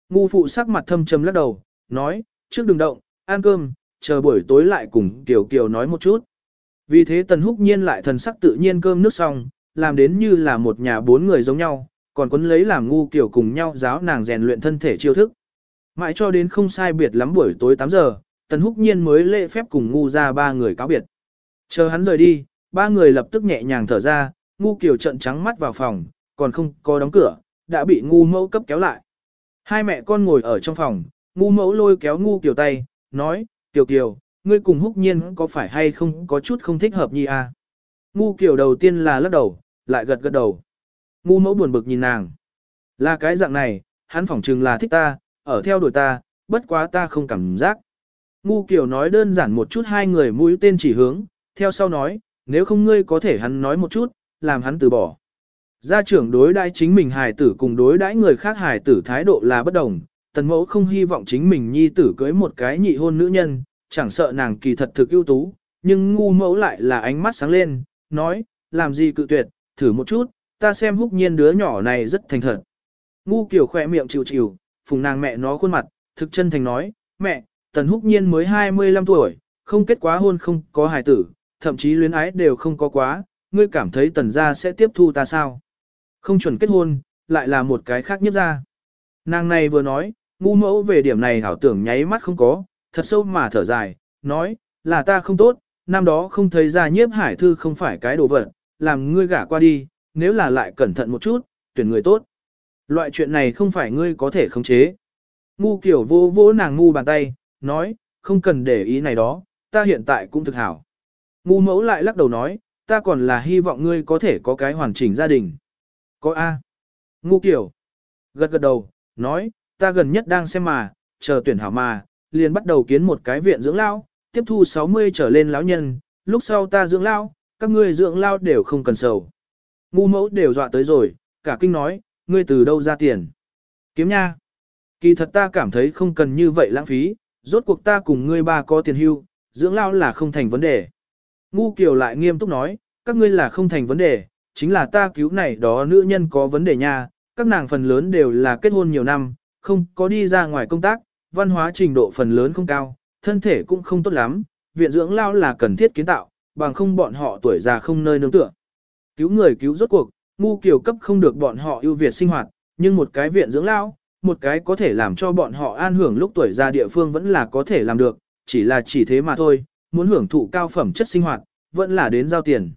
Ngu phụ sắc mặt thâm trầm lắc đầu, nói, trước đừng động, ăn cơm, chờ buổi tối lại cùng Kiều Kiều nói một chút. Vì thế tần húc nhiên lại thần sắc tự nhiên cơm nước xong, làm đến như là một nhà bốn người giống nhau, còn quấn lấy làm ngu Kiều cùng nhau giáo nàng rèn luyện thân thể chiêu thức. Mãi cho đến không sai biệt lắm buổi tối 8 giờ, tần húc nhiên mới lễ phép cùng ngu ra ba người cáo biệt. Chờ hắn rời đi, ba người lập tức nhẹ nhàng thở ra, ngu Kiều trận trắng mắt vào phòng, còn không có đóng cửa, đã bị ngu mẫu cấp kéo lại. Hai mẹ con ngồi ở trong phòng, ngu mẫu lôi kéo ngu kiểu tay, nói, Kiều Kiều, ngươi cùng húc nhiên có phải hay không có chút không thích hợp nhi à? Ngu kiểu đầu tiên là lắc đầu, lại gật gật đầu. Ngu mẫu buồn bực nhìn nàng. Là cái dạng này, hắn phỏng chừng là thích ta, ở theo đuổi ta, bất quá ta không cảm giác. Ngu kiểu nói đơn giản một chút hai người mũi tên chỉ hướng, theo sau nói, nếu không ngươi có thể hắn nói một chút, làm hắn từ bỏ. Gia trưởng đối đãi chính mình hài tử cùng đối đãi người khác hài tử thái độ là bất đồng, tần mẫu không hy vọng chính mình nhi tử cưới một cái nhị hôn nữ nhân, chẳng sợ nàng kỳ thật thực ưu tú, nhưng ngu mẫu lại là ánh mắt sáng lên, nói, làm gì cự tuyệt, thử một chút, ta xem húc nhiên đứa nhỏ này rất thành thật. Ngu kiểu khỏe miệng chịu chịu, phùng nàng mẹ nó khuôn mặt, thực chân thành nói, mẹ, tần húc nhiên mới 25 tuổi, không kết quá hôn không có hài tử, thậm chí luyến ái đều không có quá, ngươi cảm thấy tần gia sẽ tiếp thu ta sao? Không chuẩn kết hôn, lại là một cái khác nhất ra. Nàng này vừa nói, ngu mẫu về điểm này hảo tưởng nháy mắt không có, thật sâu mà thở dài, nói, là ta không tốt, năm đó không thấy ra nhiếp hải thư không phải cái đồ vật, làm ngươi gả qua đi, nếu là lại cẩn thận một chút, tuyển người tốt. Loại chuyện này không phải ngươi có thể khống chế. Ngu kiểu vô vô nàng ngu bàn tay, nói, không cần để ý này đó, ta hiện tại cũng thực hảo. Ngu mẫu lại lắc đầu nói, ta còn là hy vọng ngươi có thể có cái hoàn chỉnh gia đình. Có A. Ngu kiểu. Gật gật đầu, nói, ta gần nhất đang xem mà, chờ tuyển hảo mà, liền bắt đầu kiến một cái viện dưỡng lao, tiếp thu 60 trở lên lão nhân, lúc sau ta dưỡng lao, các ngươi dưỡng lao đều không cần sầu. Ngu mẫu đều dọa tới rồi, cả kinh nói, ngươi từ đâu ra tiền. Kiếm nha. Kỳ thật ta cảm thấy không cần như vậy lãng phí, rốt cuộc ta cùng ngươi ba có tiền hưu, dưỡng lao là không thành vấn đề. Ngu kiều lại nghiêm túc nói, các ngươi là không thành vấn đề, chính là ta cứu này đó nữ nhân có vấn đề nha, các nàng phần lớn đều là kết hôn nhiều năm, không có đi ra ngoài công tác, văn hóa trình độ phần lớn không cao, thân thể cũng không tốt lắm, viện dưỡng lao là cần thiết kiến tạo, bằng không bọn họ tuổi già không nơi nương tựa. Cứu người cứu rốt cuộc, ngu kiều cấp không được bọn họ ưu việt sinh hoạt, nhưng một cái viện dưỡng lao, một cái có thể làm cho bọn họ an hưởng lúc tuổi già địa phương vẫn là có thể làm được, chỉ là chỉ thế mà thôi, muốn hưởng thụ cao phẩm chất sinh hoạt, vẫn là đến giao tiền.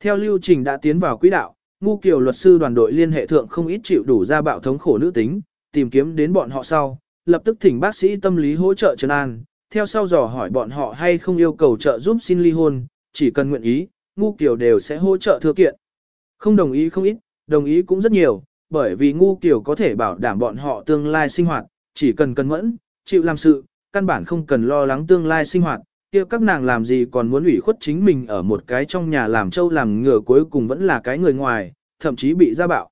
Theo lưu trình đã tiến vào quỹ đạo, ngu kiều luật sư đoàn đội liên hệ thượng không ít chịu đủ ra bạo thống khổ nữ tính, tìm kiếm đến bọn họ sau, lập tức thỉnh bác sĩ tâm lý hỗ trợ trấn an, theo sau dò hỏi bọn họ hay không yêu cầu trợ giúp xin ly hôn, chỉ cần nguyện ý, ngu kiều đều sẽ hỗ trợ thừa kiện. Không đồng ý không ít, đồng ý cũng rất nhiều, bởi vì ngu kiều có thể bảo đảm bọn họ tương lai sinh hoạt, chỉ cần cân mẫn, chịu làm sự, căn bản không cần lo lắng tương lai sinh hoạt, kia các nàng làm gì còn muốn ủy khuất chính mình ở một cái trong nhà làm trâu làm ngựa cuối cùng vẫn là cái người ngoài, thậm chí bị gia bạo.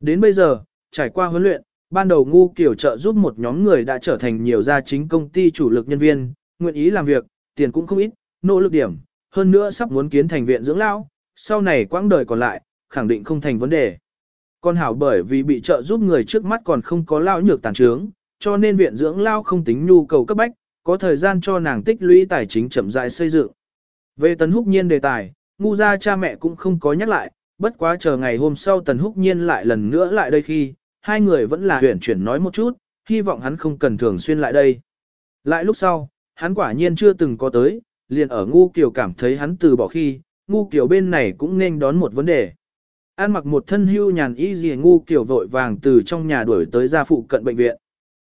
Đến bây giờ, trải qua huấn luyện, ban đầu ngu kiểu trợ giúp một nhóm người đã trở thành nhiều gia chính công ty chủ lực nhân viên, nguyện ý làm việc, tiền cũng không ít, nỗ lực điểm, hơn nữa sắp muốn kiến thành viện dưỡng lão, sau này quãng đời còn lại, khẳng định không thành vấn đề. Con hảo bởi vì bị trợ giúp người trước mắt còn không có lao nhược tàn trướng, cho nên viện dưỡng lao không tính nhu cầu cấp bách, có thời gian cho nàng tích lũy tài chính chậm rãi xây dựng. Về Tần Húc Nhiên đề tài, ngu ra cha mẹ cũng không có nhắc lại, bất quá chờ ngày hôm sau Tần Húc Nhiên lại lần nữa lại đây khi, hai người vẫn là huyển chuyển nói một chút, hy vọng hắn không cần thường xuyên lại đây. Lại lúc sau, hắn quả nhiên chưa từng có tới, liền ở ngu kiểu cảm thấy hắn từ bỏ khi, ngu kiểu bên này cũng nên đón một vấn đề. An mặc một thân hưu nhàn y gì ngu kiểu vội vàng từ trong nhà đuổi tới gia phụ cận bệnh viện.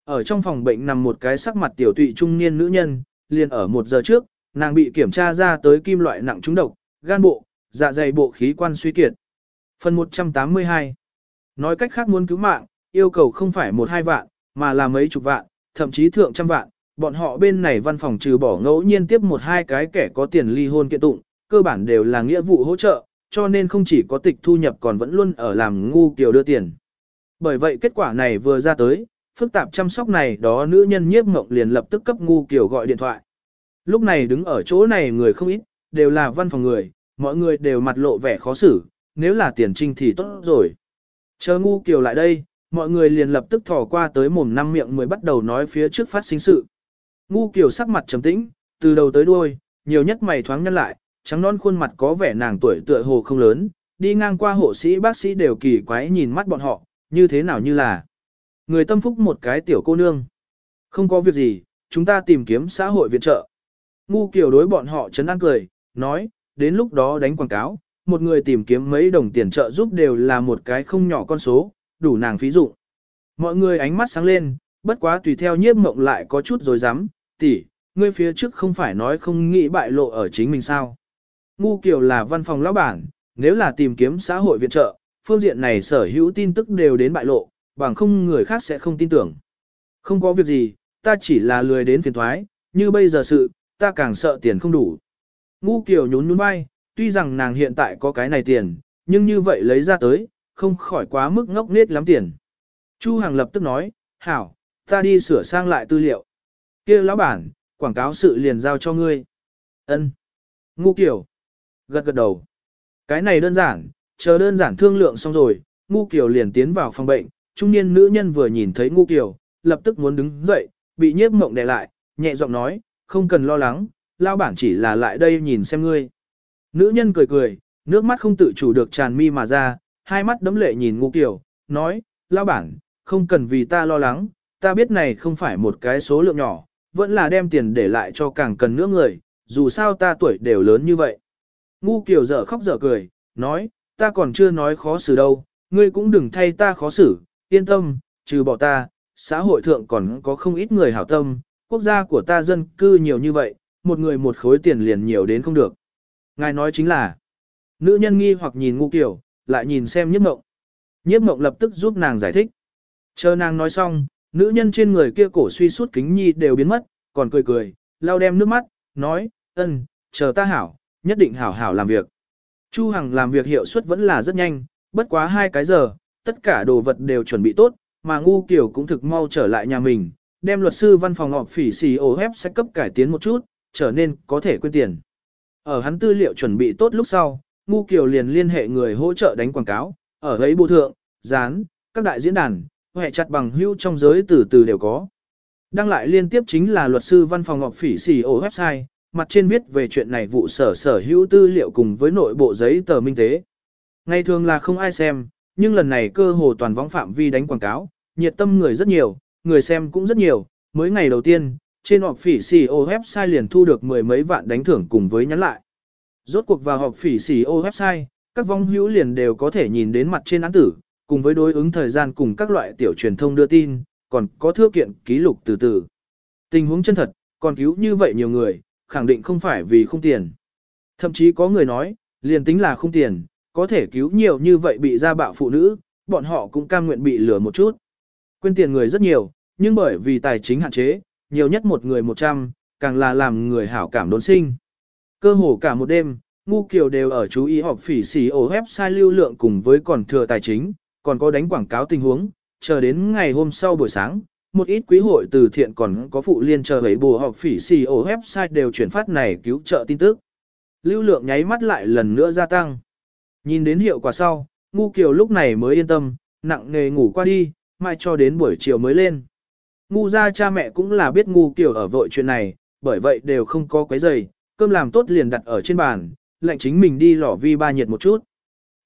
Ở trong phòng bệnh nằm một cái sắc mặt tiểu tụy trung niên nữ nhân, liền ở một giờ trước, nàng bị kiểm tra ra tới kim loại nặng trúng độc, gan bộ, dạ dày bộ khí quan suy kiệt. Phần 182 Nói cách khác muốn cứu mạng, yêu cầu không phải một hai vạn, mà là mấy chục vạn, thậm chí thượng trăm vạn. Bọn họ bên này văn phòng trừ bỏ ngẫu nhiên tiếp một hai cái kẻ có tiền ly hôn kiện tụng, cơ bản đều là nghĩa vụ hỗ trợ, cho nên không chỉ có tịch thu nhập còn vẫn luôn ở làm ngu kiểu đưa tiền. Bởi vậy kết quả này vừa ra tới, phức tạp chăm sóc này đó nữ nhân nhiếp mộng liền lập tức cấp ngu kiểu gọi điện thoại. Lúc này đứng ở chỗ này người không ít, đều là văn phòng người, mọi người đều mặt lộ vẻ khó xử, nếu là tiền trinh thì tốt rồi. Chờ ngu kiểu lại đây, mọi người liền lập tức thò qua tới mồm năm miệng mới bắt đầu nói phía trước phát sinh sự. Ngu kiểu sắc mặt trầm tĩnh, từ đầu tới đuôi, nhiều nhất mày thoáng nhân lại, trắng non khuôn mặt có vẻ nàng tuổi tựa hồ không lớn, đi ngang qua hộ sĩ bác sĩ đều kỳ quái nhìn mắt bọn họ, như thế nào như là người tâm phúc một cái tiểu cô nương. Không có việc gì, chúng ta tìm kiếm xã hội viện trợ. Ngu kiểu đối bọn họ chấn an cười, nói, đến lúc đó đánh quảng cáo, một người tìm kiếm mấy đồng tiền trợ giúp đều là một cái không nhỏ con số, đủ nàng phí dụ. Mọi người ánh mắt sáng lên, bất quá tùy theo nhiếp mộng lại có chút rồi dám, tỷ, ngươi phía trước không phải nói không nghĩ bại lộ ở chính mình sao. Ngu kiểu là văn phòng lão bản, nếu là tìm kiếm xã hội viện trợ, phương diện này sở hữu tin tức đều đến bại lộ, bằng không người khác sẽ không tin tưởng. Không có việc gì, ta chỉ là lười đến phiền thoái, như bây giờ sự, ta càng sợ tiền không đủ. Ngu kiểu nhún nhún vai, tuy rằng nàng hiện tại có cái này tiền, nhưng như vậy lấy ra tới, không khỏi quá mức ngốc nết lắm tiền. Chu Hằng lập tức nói, hảo, ta đi sửa sang lại tư liệu. kia lão bản, quảng cáo sự liền giao cho ngươi. ân Ngu kiểu. Gật gật đầu. Cái này đơn giản, chờ đơn giản thương lượng xong rồi, ngu kiểu liền tiến vào phòng bệnh. Trung niên nữ nhân vừa nhìn thấy ngu kiều, lập tức muốn đứng dậy, bị nhiếp mộng đè lại, nhẹ giọng nói, không cần lo lắng, lão bản chỉ là lại đây nhìn xem ngươi. Nữ nhân cười cười, nước mắt không tự chủ được tràn mi mà ra, hai mắt đấm lệ nhìn ngu kiều, nói, lao bản, không cần vì ta lo lắng, ta biết này không phải một cái số lượng nhỏ, vẫn là đem tiền để lại cho càng cần nữa người, dù sao ta tuổi đều lớn như vậy. Ngu kiều dở khóc dở cười, nói, ta còn chưa nói khó xử đâu, ngươi cũng đừng thay ta khó xử, yên tâm, trừ bỏ ta, xã hội thượng còn có không ít người hảo tâm, quốc gia của ta dân cư nhiều như vậy, một người một khối tiền liền nhiều đến không được. Ngài nói chính là, nữ nhân nghi hoặc nhìn ngu kiểu, lại nhìn xem nhiếp mộng. Nhiếp mộng lập tức giúp nàng giải thích. Chờ nàng nói xong, nữ nhân trên người kia cổ suy suốt kính nhi đều biến mất, còn cười cười, lau đem nước mắt, nói, ân, chờ ta hảo, nhất định hảo hảo làm việc. Chu Hằng làm việc hiệu suất vẫn là rất nhanh, bất quá hai cái giờ, tất cả đồ vật đều chuẩn bị tốt, mà ngu kiểu cũng thực mau trở lại nhà mình, đem luật sư văn phòng họp phỉ xì ổ hép sẽ cấp cải tiến một chút, trở nên có thể quên tiền. Ở hắn tư liệu chuẩn bị tốt lúc sau, Ngu Kiều liền liên hệ người hỗ trợ đánh quảng cáo, ở ấy bộ thượng, dán, các đại diễn đàn, hệ chặt bằng hưu trong giới từ từ đều có. Đăng lại liên tiếp chính là luật sư văn phòng ngọc phỉ xì ổ website, mặt trên viết về chuyện này vụ sở sở hữu tư liệu cùng với nội bộ giấy tờ minh tế. Ngày thường là không ai xem, nhưng lần này cơ hồ toàn võng phạm vi đánh quảng cáo, nhiệt tâm người rất nhiều, người xem cũng rất nhiều, mới ngày đầu tiên, trên họp phỉ CEO website liền thu được mười mấy vạn đánh thưởng cùng với nhắn lại. Rốt cuộc vào họp phỉ CEO website, các vong hữu liền đều có thể nhìn đến mặt trên án tử, cùng với đối ứng thời gian cùng các loại tiểu truyền thông đưa tin, còn có thư kiện ký lục từ từ. Tình huống chân thật, còn cứu như vậy nhiều người, khẳng định không phải vì không tiền. Thậm chí có người nói, liền tính là không tiền, có thể cứu nhiều như vậy bị gia bạo phụ nữ, bọn họ cũng cam nguyện bị lừa một chút. Quên tiền người rất nhiều, nhưng bởi vì tài chính hạn chế, nhiều nhất một người 100, càng là làm người hảo cảm đốn sinh. Cơ hồ cả một đêm, ngu kiều đều ở chú ý họp phỉ xỉ ổ website lưu lượng cùng với còn thừa tài chính, còn có đánh quảng cáo tình huống, chờ đến ngày hôm sau buổi sáng, một ít quý hội từ thiện còn có phụ liên chờ hấy bù họp phỉ xì ổ website đều chuyển phát này cứu trợ tin tức. lưu lượng nháy mắt lại lần nữa gia tăng. Nhìn đến hiệu quả sau, ngu kiều lúc này mới yên tâm, nặng nề ngủ qua đi, mai cho đến buổi chiều mới lên. Ngu ra cha mẹ cũng là biết ngu kiều ở vội chuyện này, bởi vậy đều không có quấy giày, cơm làm tốt liền đặt ở trên bàn, lệnh chính mình đi lò vi ba nhiệt một chút.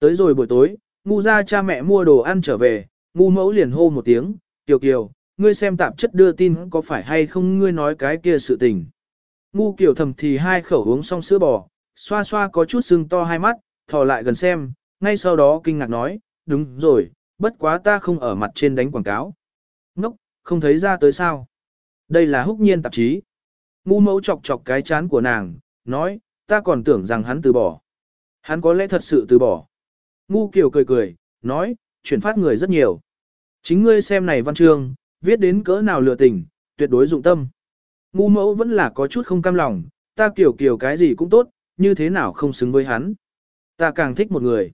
Tới rồi buổi tối, ngu ra cha mẹ mua đồ ăn trở về, ngu mẫu liền hô một tiếng, kiều kiều, ngươi xem tạp chất đưa tin có phải hay không ngươi nói cái kia sự tình. Ngu kiều thầm thì hai khẩu uống xong sữa bò, xoa xoa có chút sưng to hai mắt, thò lại gần xem, ngay sau đó kinh ngạc nói, đúng rồi, bất quá ta không ở mặt trên đánh quảng cáo. Ngốc, không thấy ra tới sao. Đây là húc nhiên tạp chí. Ngu mẫu chọc chọc cái chán của nàng, nói, ta còn tưởng rằng hắn từ bỏ. Hắn có lẽ thật sự từ bỏ. Ngu kiều cười cười, nói, chuyển phát người rất nhiều. Chính ngươi xem này văn chương, viết đến cỡ nào lừa tình, tuyệt đối dụng tâm. Ngu mẫu vẫn là có chút không cam lòng, ta kiểu kiểu cái gì cũng tốt, như thế nào không xứng với hắn. Ta càng thích một người.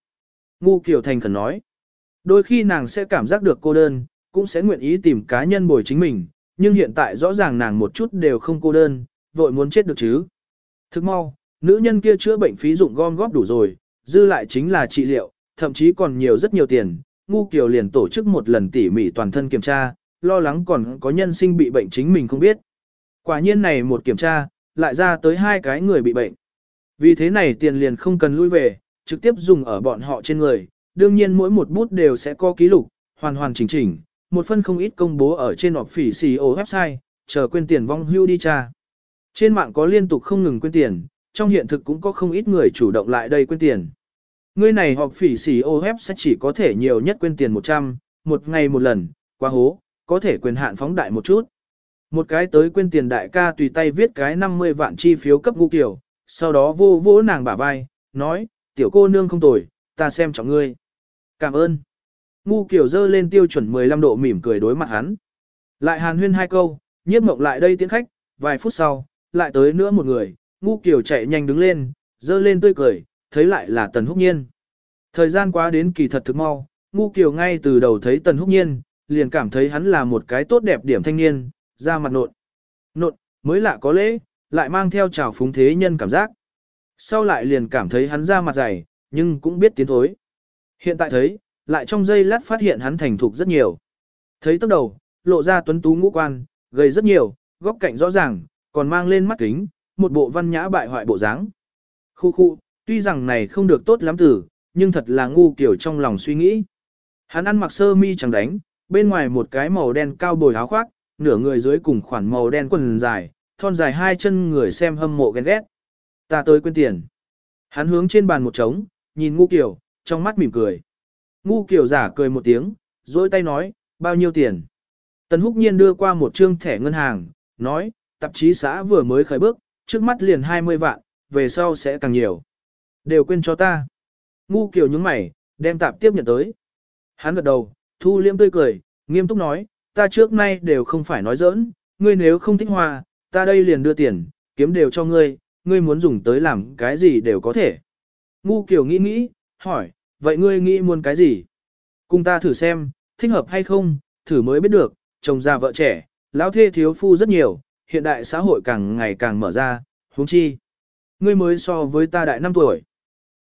Ngu kiểu thành khẩn nói. Đôi khi nàng sẽ cảm giác được cô đơn, cũng sẽ nguyện ý tìm cá nhân bồi chính mình, nhưng hiện tại rõ ràng nàng một chút đều không cô đơn, vội muốn chết được chứ. Thức mau, nữ nhân kia chữa bệnh phí dụng gom góp đủ rồi, dư lại chính là trị liệu, thậm chí còn nhiều rất nhiều tiền. Ngu Kiều liền tổ chức một lần tỉ mỉ toàn thân kiểm tra, lo lắng còn có nhân sinh bị bệnh chính mình không biết. Quả nhiên này một kiểm tra, lại ra tới hai cái người bị bệnh. Vì thế này tiền liền không cần lui về, trực tiếp dùng ở bọn họ trên người, đương nhiên mỗi một bút đều sẽ có ký lục, hoàn hoàn chỉnh chỉnh, một phân không ít công bố ở trên họp phỉ CEO website, chờ quên tiền vong hưu đi tra. Trên mạng có liên tục không ngừng quên tiền, trong hiện thực cũng có không ít người chủ động lại đây quên tiền. Người này họp phỉ CEO website chỉ có thể nhiều nhất quên tiền 100, một ngày một lần, qua hố, có thể quyền hạn phóng đại một chút. Một cái tới quên tiền đại ca tùy tay viết cái 50 vạn chi phiếu cấp ngu kiểu, sau đó vô vỗ nàng bả vai, nói, tiểu cô nương không tồi, ta xem trọng ngươi. Cảm ơn. Ngu kiểu dơ lên tiêu chuẩn 15 độ mỉm cười đối mặt hắn. Lại hàn huyên hai câu, nhiếp mộng lại đây tiến khách, vài phút sau, lại tới nữa một người, ngu kiểu chạy nhanh đứng lên, dơ lên tươi cười, thấy lại là tần húc nhiên. Thời gian quá đến kỳ thật thực mau, ngu kiểu ngay từ đầu thấy tần húc nhiên, liền cảm thấy hắn là một cái tốt đẹp điểm thanh niên, ra mặt nộn. Nộn, mới lạ có lễ, lại mang theo trào phúng thế nhân cảm giác. Sau lại liền cảm thấy hắn ra mặt dày, nhưng cũng biết tiến thối. Hiện tại thấy, lại trong giây lát phát hiện hắn thành thục rất nhiều. Thấy tốc đầu, lộ ra tuấn tú ngũ quan, gầy rất nhiều, góc cạnh rõ ràng, còn mang lên mắt kính, một bộ văn nhã bại hoại bộ dáng. Khu khu, tuy rằng này không được tốt lắm tử nhưng thật là ngu kiểu trong lòng suy nghĩ. Hắn ăn mặc sơ mi chẳng đánh, bên ngoài một cái màu đen cao bồi áo khoác, nửa người dưới cùng khoản màu đen quần dài, thon dài hai chân người xem hâm mộ ghen ghét. Ta tới quên tiền. Hắn hướng trên bàn một trống, nhìn ngu kiểu, trong mắt mỉm cười. Ngu kiểu giả cười một tiếng, dối tay nói, bao nhiêu tiền. Tần húc nhiên đưa qua một trương thẻ ngân hàng, nói, tạp chí xã vừa mới khởi bước, trước mắt liền 20 vạn, về sau sẽ càng nhiều. Đều quên cho ta. Ngu kiểu nhướng mày, đem tạp tiếp nhận tới. Hắn gật đầu, thu liêm tươi cười, nghiêm túc nói, ta trước nay đều không phải nói giỡn, ngươi nếu không thích hoa, ta đây liền đưa tiền, kiếm đều cho ngươi, ngươi muốn dùng tới làm cái gì đều có thể. Ngu kiểu nghĩ nghĩ, hỏi, vậy ngươi nghĩ muốn cái gì? Cùng ta thử xem, thích hợp hay không, thử mới biết được, chồng già vợ trẻ, lão thê thiếu phu rất nhiều, hiện đại xã hội càng ngày càng mở ra, huống chi. Ngươi mới so với ta đại 5 tuổi.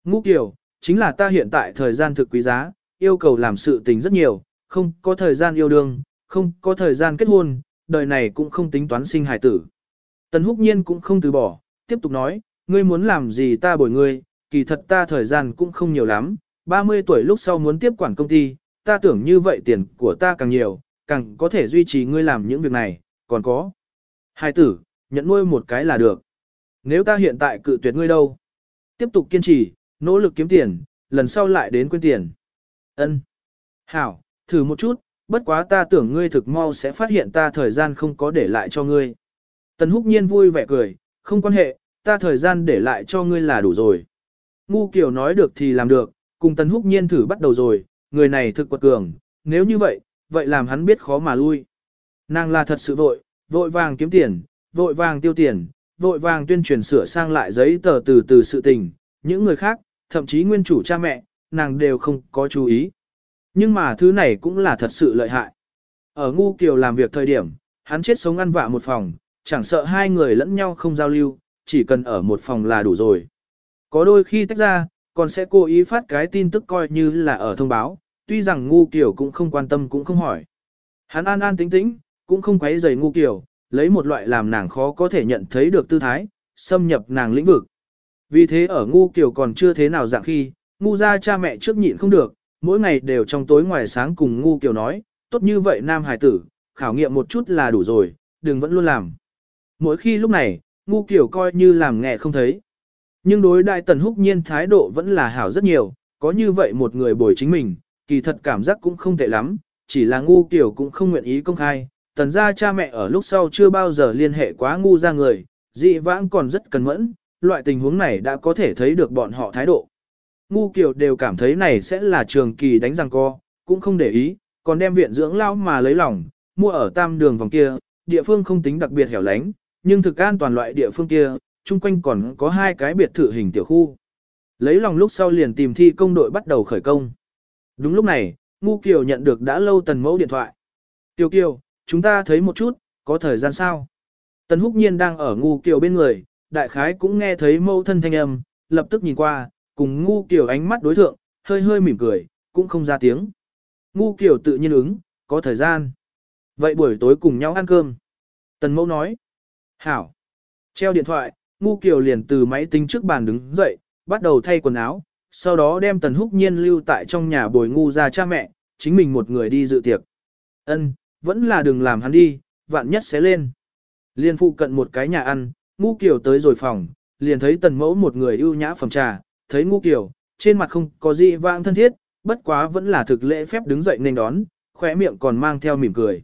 Ngũ kiểu, chính là ta hiện tại thời gian thực quý giá, yêu cầu làm sự tình rất nhiều, không có thời gian yêu đương, không có thời gian kết hôn, đời này cũng không tính toán sinh hài tử. Tần húc nhiên cũng không từ bỏ, tiếp tục nói, ngươi muốn làm gì ta bồi ngươi, kỳ thật ta thời gian cũng không nhiều lắm, 30 tuổi lúc sau muốn tiếp quản công ty, ta tưởng như vậy tiền của ta càng nhiều, càng có thể duy trì ngươi làm những việc này, còn có. Hai tử, nhận nuôi một cái là được. Nếu ta hiện tại cự tuyệt ngươi đâu? Tiếp tục kiên trì, nỗ lực kiếm tiền, lần sau lại đến quên tiền. Ân. Hảo, thử một chút, bất quá ta tưởng ngươi thực mau sẽ phát hiện ta thời gian không có để lại cho ngươi. Tần húc nhiên vui vẻ cười, không quan hệ, ta thời gian để lại cho ngươi là đủ rồi. Ngu kiểu nói được thì làm được, cùng tần húc nhiên thử bắt đầu rồi, người này thực quật cường, nếu như vậy, vậy làm hắn biết khó mà lui. Nàng là thật sự vội, vội vàng kiếm tiền, vội vàng tiêu tiền, vội vàng tuyên truyền sửa sang lại giấy tờ từ từ sự tình, những người khác, thậm chí nguyên chủ cha mẹ, nàng đều không có chú ý. Nhưng mà thứ này cũng là thật sự lợi hại. Ở ngu kiều làm việc thời điểm, hắn chết sống ăn vạ một phòng, chẳng sợ hai người lẫn nhau không giao lưu, chỉ cần ở một phòng là đủ rồi. Có đôi khi tách ra, còn sẽ cố ý phát cái tin tức coi như là ở thông báo, tuy rằng ngu kiểu cũng không quan tâm cũng không hỏi. Hắn an an tĩnh tĩnh, cũng không quấy rầy ngu kiểu, lấy một loại làm nàng khó có thể nhận thấy được tư thái, xâm nhập nàng lĩnh vực. Vì thế ở ngu kiểu còn chưa thế nào dạng khi, ngu ra cha mẹ trước nhịn không được, mỗi ngày đều trong tối ngoài sáng cùng ngu kiểu nói, tốt như vậy nam hải tử, khảo nghiệm một chút là đủ rồi, đừng vẫn luôn làm. Mỗi khi lúc này, ngu kiểu coi như làm nghe không thấy. Nhưng đối đại tần húc nhiên thái độ vẫn là hảo rất nhiều, có như vậy một người bồi chính mình, kỳ thật cảm giác cũng không tệ lắm, chỉ là ngu kiểu cũng không nguyện ý công khai. Tần gia cha mẹ ở lúc sau chưa bao giờ liên hệ quá ngu ra người, dị vãng còn rất cẩn mẫn, loại tình huống này đã có thể thấy được bọn họ thái độ. Ngu kiểu đều cảm thấy này sẽ là trường kỳ đánh răng co, cũng không để ý, còn đem viện dưỡng lao mà lấy lòng, mua ở tam đường vòng kia, địa phương không tính đặc biệt hẻo lánh, nhưng thực an toàn loại địa phương kia, chung quanh còn có hai cái biệt thự hình tiểu khu. Lấy lòng lúc sau liền tìm thi công đội bắt đầu khởi công. Đúng lúc này, Ngu Kiều nhận được đã lâu tần mẫu điện thoại. Kiều Kiều, chúng ta thấy một chút, có thời gian sao? Tần Húc Nhiên đang ở Ngu Kiều bên người, đại khái cũng nghe thấy mẫu thân thanh âm, lập tức nhìn qua, cùng Ngu Kiều ánh mắt đối thượng, hơi hơi mỉm cười, cũng không ra tiếng. Ngu Kiều tự nhiên ứng, có thời gian. Vậy buổi tối cùng nhau ăn cơm. Tần mẫu nói. Hảo. Treo điện thoại, Ngu Kiều liền từ máy tính trước bàn đứng dậy, bắt đầu thay quần áo, sau đó đem Tần Húc Nhiên lưu tại trong nhà bồi ngu ra cha mẹ, chính mình một người đi dự tiệc. Ân, vẫn là đừng làm hắn đi, vạn nhất sẽ lên. Liên phụ cận một cái nhà ăn, Ngu Kiều tới rồi phòng, liền thấy Tần Mẫu một người ưu nhã phẩm trà, thấy Ngu Kiều, trên mặt không có gì vãng thân thiết, bất quá vẫn là thực lễ phép đứng dậy nên đón, khóe miệng còn mang theo mỉm cười.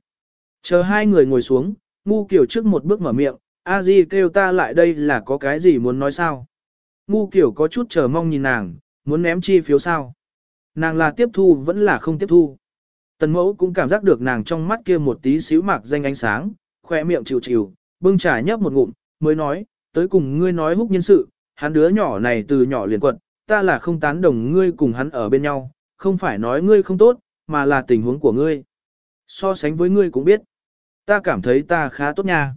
Chờ hai người ngồi xuống, Ngu Kiều trước một bước mở miệng, A Di kêu ta lại đây là có cái gì muốn nói sao? Ngu Kiều có chút chờ mong nhìn nàng, muốn ném chi phiếu sao? Nàng là tiếp thu vẫn là không tiếp thu. Tần mẫu cũng cảm giác được nàng trong mắt kia một tí xíu mạc danh ánh sáng, khỏe miệng chịu chịu, bưng trà nhấp một ngụm, mới nói, tới cùng ngươi nói húc nhân sự, hắn đứa nhỏ này từ nhỏ liền quận, ta là không tán đồng ngươi cùng hắn ở bên nhau, không phải nói ngươi không tốt, mà là tình huống của ngươi. So sánh với ngươi cũng biết, ta cảm thấy ta khá tốt nha.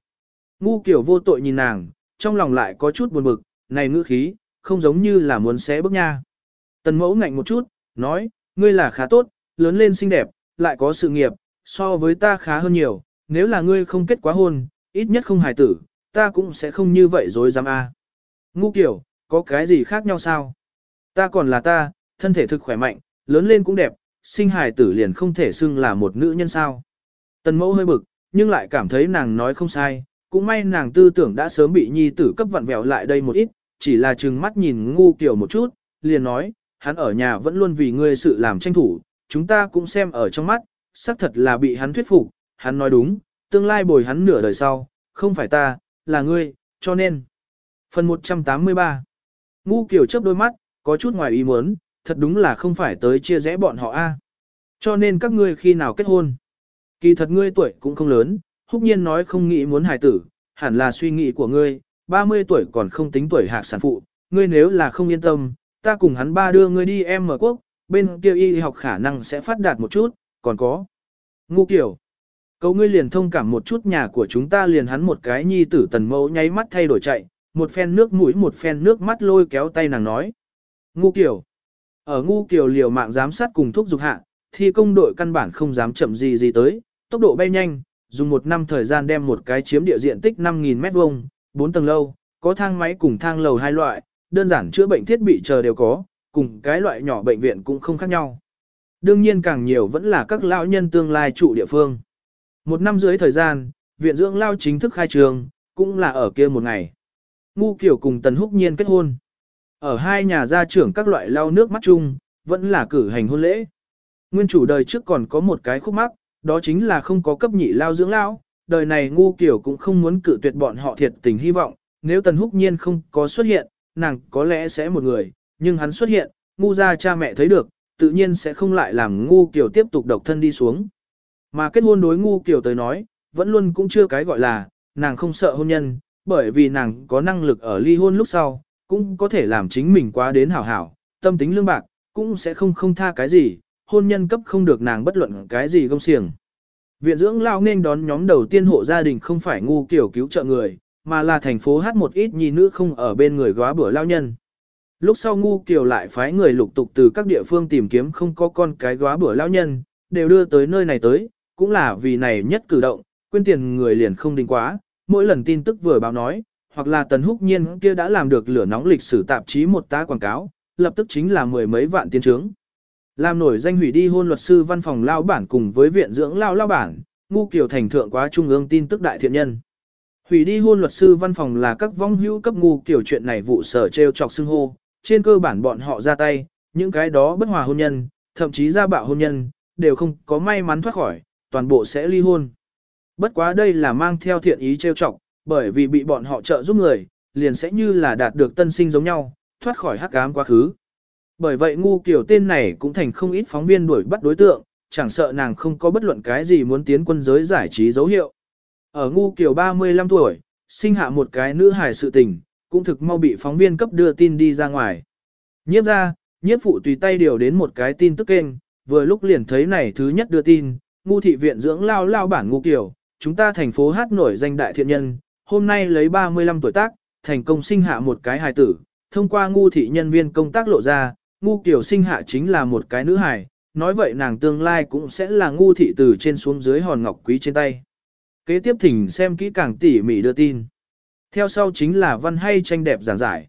Ngu kiểu vô tội nhìn nàng, trong lòng lại có chút buồn bực, này ngữ khí, không giống như là muốn xé bước nha. Tần mẫu ngạnh một chút, nói, ngươi là khá tốt, lớn lên xinh đẹp, lại có sự nghiệp, so với ta khá hơn nhiều, nếu là ngươi không kết quá hôn, ít nhất không hài tử, ta cũng sẽ không như vậy dối dám a. Ngu kiểu, có cái gì khác nhau sao? Ta còn là ta, thân thể thực khỏe mạnh, lớn lên cũng đẹp, sinh hài tử liền không thể xưng là một nữ nhân sao. Tần mẫu hơi bực, nhưng lại cảm thấy nàng nói không sai, cũng may nàng tư tưởng đã sớm bị nhi tử cấp vặn vẹo lại đây một ít, chỉ là chừng mắt nhìn ngu kiểu một chút, liền nói, hắn ở nhà vẫn luôn vì ngươi sự làm tranh thủ, chúng ta cũng xem ở trong mắt, xác thật là bị hắn thuyết phục, hắn nói đúng, tương lai bồi hắn nửa đời sau, không phải ta, là ngươi, cho nên. Phần 183 Ngu kiểu chớp đôi mắt, có chút ngoài ý muốn, thật đúng là không phải tới chia rẽ bọn họ a. Cho nên các ngươi khi nào kết hôn? Kỳ thật ngươi tuổi cũng không lớn, húc nhiên nói không nghĩ muốn hài tử, hẳn là suy nghĩ của ngươi, 30 tuổi còn không tính tuổi hạc sản phụ, ngươi nếu là không yên tâm, ta cùng hắn ba đưa ngươi đi em mở quốc, bên kia y học khả năng sẽ phát đạt một chút, còn có. Ngu kiểu. Cậu ngươi liền thông cảm một chút nhà của chúng ta liền hắn một cái nhi tử tần mẫu nháy mắt thay đổi chạy, một phen nước mũi một phen nước mắt lôi kéo tay nàng nói. Ngu kiểu. Ở ngu kiểu liều mạng giám sát cùng thúc dục hạ, thì công đội căn bản không dám chậm gì gì tới, tốc độ bay nhanh, dùng một năm thời gian đem một cái chiếm địa diện tích 5.000 mét vuông, 4 tầng lâu, có thang máy cùng thang lầu hai loại, đơn giản chữa bệnh thiết bị chờ đều có, cùng cái loại nhỏ bệnh viện cũng không khác nhau. Đương nhiên càng nhiều vẫn là các lão nhân tương lai trụ địa phương. Một năm dưới thời gian, viện dưỡng lao chính thức khai trường, cũng là ở kia một ngày. Ngu kiểu cùng Tần Húc Nhiên kết hôn. Ở hai nhà gia trưởng các loại lao nước mắt chung, vẫn là cử hành hôn lễ. Nguyên chủ đời trước còn có một cái khúc mắc, đó chính là không có cấp nhị lao dưỡng lao. Đời này ngu kiểu cũng không muốn cử tuyệt bọn họ thiệt tình hy vọng, nếu Tần Húc Nhiên không có xuất hiện, nàng có lẽ sẽ một người, nhưng hắn xuất hiện, ngu ra cha mẹ thấy được, tự nhiên sẽ không lại làm ngu kiểu tiếp tục độc thân đi xuống. Mà kết hôn đối ngu kiểu tới nói, vẫn luôn cũng chưa cái gọi là, nàng không sợ hôn nhân, bởi vì nàng có năng lực ở ly hôn lúc sau, cũng có thể làm chính mình quá đến hảo hảo, tâm tính lương bạc, cũng sẽ không không tha cái gì, hôn nhân cấp không được nàng bất luận cái gì gông xiềng. Viện dưỡng lao nên đón nhóm đầu tiên hộ gia đình không phải ngu kiểu cứu trợ người, mà là thành phố hát một ít nhi nữ không ở bên người góa bữa lao nhân. Lúc sau ngu kiều lại phái người lục tục từ các địa phương tìm kiếm không có con cái góa bữa lao nhân, đều đưa tới nơi này tới, cũng là vì này nhất cử động, quên tiền người liền không đình quá, mỗi lần tin tức vừa báo nói, hoặc là tần húc nhiên kia đã làm được lửa nóng lịch sử tạp chí một tá quảng cáo, lập tức chính là mười mấy vạn tiến trướng. Làm nổi danh hủy đi hôn luật sư văn phòng lao bản cùng với viện dưỡng lao lao bản, ngu kiều thành thượng quá trung ương tin tức đại thiện nhân. Hủy đi hôn luật sư văn phòng là các vong hữu cấp ngu kiểu chuyện này vụ sở treo chọc xưng hô, trên cơ bản bọn họ ra tay, những cái đó bất hòa hôn nhân, thậm chí ra bạo hôn nhân, đều không có may mắn thoát khỏi, toàn bộ sẽ ly hôn. Bất quá đây là mang theo thiện ý treo chọc, bởi vì bị bọn họ trợ giúp người, liền sẽ như là đạt được tân sinh giống nhau, thoát khỏi hắc ám quá khứ. Bởi vậy ngu kiểu tên này cũng thành không ít phóng viên đuổi bắt đối tượng, chẳng sợ nàng không có bất luận cái gì muốn tiến quân giới giải trí dấu hiệu. Ở ngu kiểu 35 tuổi, sinh hạ một cái nữ hài sự tình, cũng thực mau bị phóng viên cấp đưa tin đi ra ngoài. Nhiếp ra, nhiếp phụ tùy tay điều đến một cái tin tức kênh, vừa lúc liền thấy này thứ nhất đưa tin, ngu thị viện dưỡng lao lao bản ngu kiểu, chúng ta thành phố hát nổi danh đại thiện nhân, hôm nay lấy 35 tuổi tác, thành công sinh hạ một cái hài tử, thông qua ngu thị nhân viên công tác lộ ra, ngu kiểu sinh hạ chính là một cái nữ hài, nói vậy nàng tương lai cũng sẽ là ngu thị từ trên xuống dưới hòn ngọc quý trên tay. Kế tiếp thỉnh xem kỹ càng tỉ mỉ đưa tin. Theo sau chính là văn hay tranh đẹp giảng giải.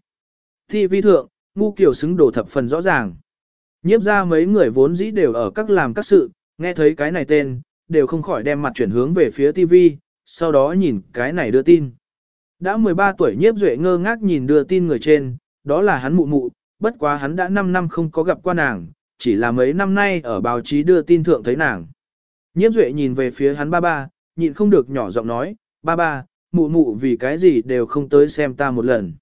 Thi vi thượng, ngu kiểu xứng đồ thập phần rõ ràng. Nhiếp ra mấy người vốn dĩ đều ở các làm các sự, nghe thấy cái này tên, đều không khỏi đem mặt chuyển hướng về phía TV, sau đó nhìn cái này đưa tin. Đã 13 tuổi nhiếp duệ ngơ ngác nhìn đưa tin người trên, đó là hắn mụ mụ, bất quá hắn đã 5 năm không có gặp qua nàng, chỉ là mấy năm nay ở báo chí đưa tin thượng thấy nàng. Nhiếp duệ nhìn về phía hắn ba ba, nhịn không được nhỏ giọng nói, ba ba, mụ mụ vì cái gì đều không tới xem ta một lần.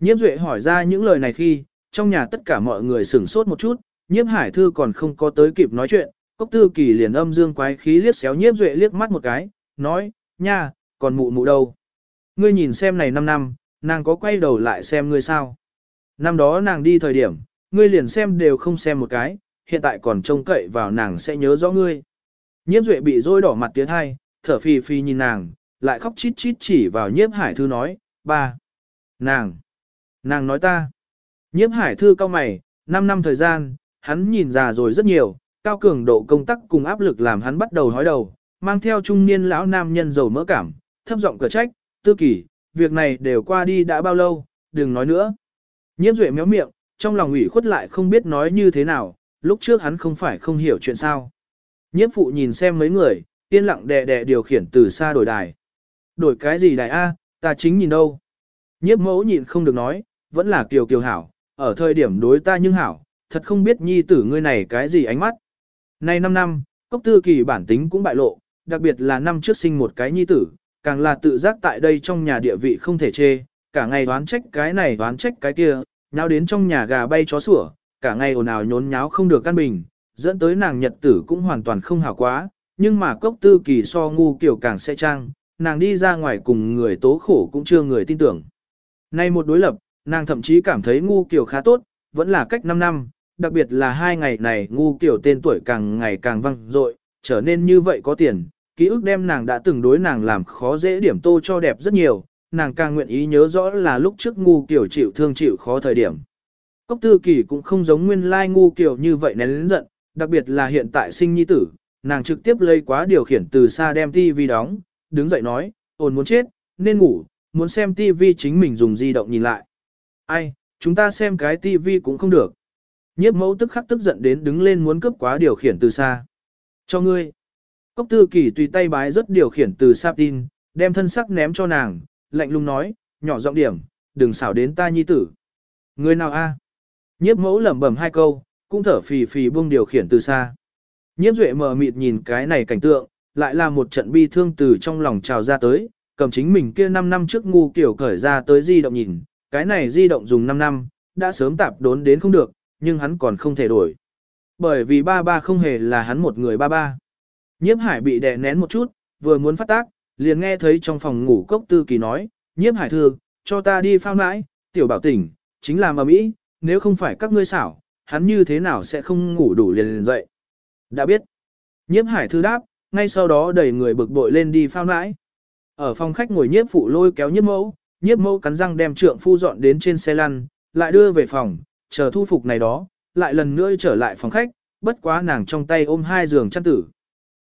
Nhiếp duệ hỏi ra những lời này khi, trong nhà tất cả mọi người sửng sốt một chút, nhiếp hải thư còn không có tới kịp nói chuyện, cốc tư kỳ liền âm dương quái khí liếc xéo nhiếp duệ liếc mắt một cái, nói, nha, còn mụ mụ đâu. Ngươi nhìn xem này 5 năm, nàng có quay đầu lại xem ngươi sao. Năm đó nàng đi thời điểm, ngươi liền xem đều không xem một cái, hiện tại còn trông cậy vào nàng sẽ nhớ rõ ngươi. Nhiếp duệ bị rôi đỏ mặt tiếng hai, thở phì phì nhìn nàng, lại khóc chít chít chỉ vào nhiếp hải thư nói, ba, nàng, nàng nói ta. Nhiếp hải thư cao mày, 5 năm thời gian, hắn nhìn già rồi rất nhiều, cao cường độ công tác cùng áp lực làm hắn bắt đầu hói đầu, mang theo trung niên lão nam nhân giàu mỡ cảm, thấp giọng cửa trách, tư kỷ, việc này đều qua đi đã bao lâu, đừng nói nữa. Nhiễm duệ méo miệng, trong lòng ủy khuất lại không biết nói như thế nào, lúc trước hắn không phải không hiểu chuyện sao. Nhiễm phụ nhìn xem mấy người, yên lặng đè đè điều khiển từ xa đổi đài. Đổi cái gì đài A, ta chính nhìn đâu. Nhiếp mẫu nhìn không được nói, vẫn là kiều kiều hảo, ở thời điểm đối ta nhưng hảo, thật không biết nhi tử ngươi này cái gì ánh mắt. Nay 5 năm, cốc tư kỳ bản tính cũng bại lộ, đặc biệt là năm trước sinh một cái nhi tử, càng là tự giác tại đây trong nhà địa vị không thể chê, cả ngày đoán trách cái này đoán trách cái kia, nháo đến trong nhà gà bay chó sủa, cả ngày ồn ào nhốn nháo không được căn bình, dẫn tới nàng nhật tử cũng hoàn toàn không hảo quá, nhưng mà cốc tư kỳ so ngu kiểu càng sẽ trang, nàng đi ra ngoài cùng người tố khổ cũng chưa người tin tưởng. Nay một đối lập, nàng thậm chí cảm thấy ngu kiểu khá tốt, vẫn là cách 5 năm, đặc biệt là hai ngày này ngu kiểu tên tuổi càng ngày càng văng dội trở nên như vậy có tiền, ký ức đem nàng đã từng đối nàng làm khó dễ điểm tô cho đẹp rất nhiều, nàng càng nguyện ý nhớ rõ là lúc trước ngu kiểu chịu thương chịu khó thời điểm. Cốc tư kỳ cũng không giống nguyên lai ngu kiểu như vậy nén lĩnh giận, đặc biệt là hiện tại sinh nhi tử, nàng trực tiếp lấy quá điều khiển từ xa đem tivi đóng, đứng dậy nói, ồn muốn chết, nên ngủ, muốn xem tivi chính mình dùng di động nhìn lại. Ai, chúng ta xem cái tivi cũng không được. Nhiếp mẫu tức khắc tức giận đến đứng lên muốn cướp quá điều khiển từ xa. Cho ngươi. Cốc tư kỳ tùy tay bái rất điều khiển từ xa tin, đem thân sắc ném cho nàng, lạnh lùng nói, nhỏ giọng điểm, đừng xảo đến ta nhi tử. Người nào a? Nhiếp mẫu lẩm bẩm hai câu, cũng thở phì phì buông điều khiển từ xa. Nhiếp duệ mờ mịt nhìn cái này cảnh tượng, lại là một trận bi thương từ trong lòng trào ra tới, cầm chính mình kia 5 năm trước ngu kiểu cởi ra tới di động nhìn, cái này di động dùng 5 năm, đã sớm tạp đốn đến không được, nhưng hắn còn không thể đổi. Bởi vì ba ba không hề là hắn một người ba ba. Nhiếp hải bị đè nén một chút, vừa muốn phát tác, liền nghe thấy trong phòng ngủ cốc tư kỳ nói, nhiếp hải thư, cho ta đi phao nãi, tiểu bảo tỉnh, chính là mà mỹ, nếu không phải các ngươi xảo, hắn như thế nào sẽ không ngủ đủ liền liền dậy. Đã biết. Nhiếp hải thư đáp, ngay sau đó đẩy người bực bội lên đi phao nãi. Ở phòng khách ngồi nhiếp phụ lôi kéo nhiếp mẫu, nhiếp mẫu cắn răng đem trượng phu dọn đến trên xe lăn, lại đưa về phòng, chờ thu phục này đó, lại lần nữa trở lại phòng khách, bất quá nàng trong tay ôm hai giường chăn tử.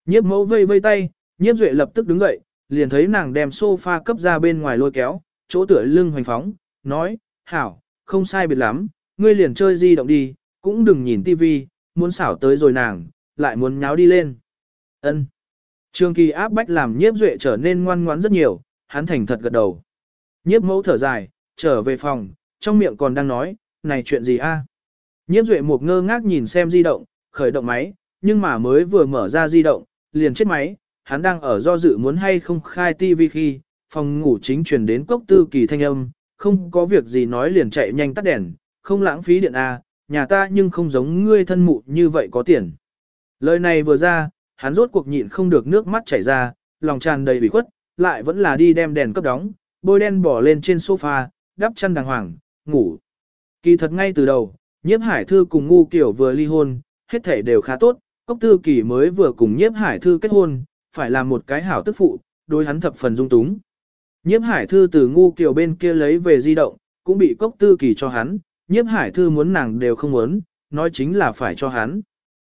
Nhiếp mẫu vây vây tay, nhiếp duệ lập tức đứng dậy, liền thấy nàng đem sofa cấp ra bên ngoài lôi kéo, chỗ tựa lưng hoành phóng, nói, hảo, không sai biệt lắm, ngươi liền chơi di động đi, cũng đừng nhìn tivi, muốn xảo tới rồi nàng, lại muốn nháo đi lên. ân Trường kỳ áp bách làm nhiếp duệ trở nên ngoan ngoãn rất nhiều, hắn thành thật gật đầu. Nhiếp mẫu thở dài, trở về phòng, trong miệng còn đang nói, này chuyện gì a? Nhiếp duệ một ngơ ngác nhìn xem di động, khởi động máy, nhưng mà mới vừa mở ra di động, liền chết máy, hắn đang ở do dự muốn hay không khai tivi khi, phòng ngủ chính truyền đến cốc tư kỳ thanh âm, không có việc gì nói liền chạy nhanh tắt đèn, không lãng phí điện a, nhà ta nhưng không giống ngươi thân mụ như vậy có tiền. Lời này vừa ra, hắn rốt cuộc nhịn không được nước mắt chảy ra, lòng tràn đầy bị khuất, lại vẫn là đi đem đèn cấp đóng, bôi đen bỏ lên trên sofa, đắp chăn đàng hoàng, ngủ. Kỳ thật ngay từ đầu, nhiếp hải thư cùng ngu kiểu vừa ly hôn, hết thể đều khá tốt, cốc tư kỳ mới vừa cùng nhiếp hải thư kết hôn, phải làm một cái hảo tức phụ, đối hắn thập phần dung túng. Nhiếp hải thư từ ngu kiểu bên kia lấy về di động, cũng bị cốc tư kỳ cho hắn, nhiếp hải thư muốn nàng đều không muốn, nói chính là phải cho hắn.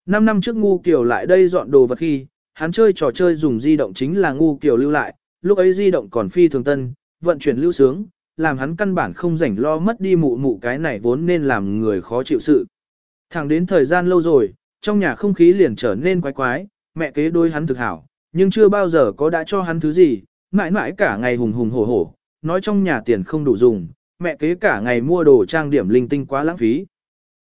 Năm năm trước ngu kiểu lại đây dọn đồ vật khi, hắn chơi trò chơi dùng di động chính là ngu kiểu lưu lại, lúc ấy di động còn phi thường tân, vận chuyển lưu sướng, làm hắn căn bản không rảnh lo mất đi mụ mụ cái này vốn nên làm người khó chịu sự. Thẳng đến thời gian lâu rồi, trong nhà không khí liền trở nên quái quái, mẹ kế đôi hắn thực hảo, nhưng chưa bao giờ có đã cho hắn thứ gì, mãi mãi cả ngày hùng hùng hổ hổ, nói trong nhà tiền không đủ dùng, mẹ kế cả ngày mua đồ trang điểm linh tinh quá lãng phí.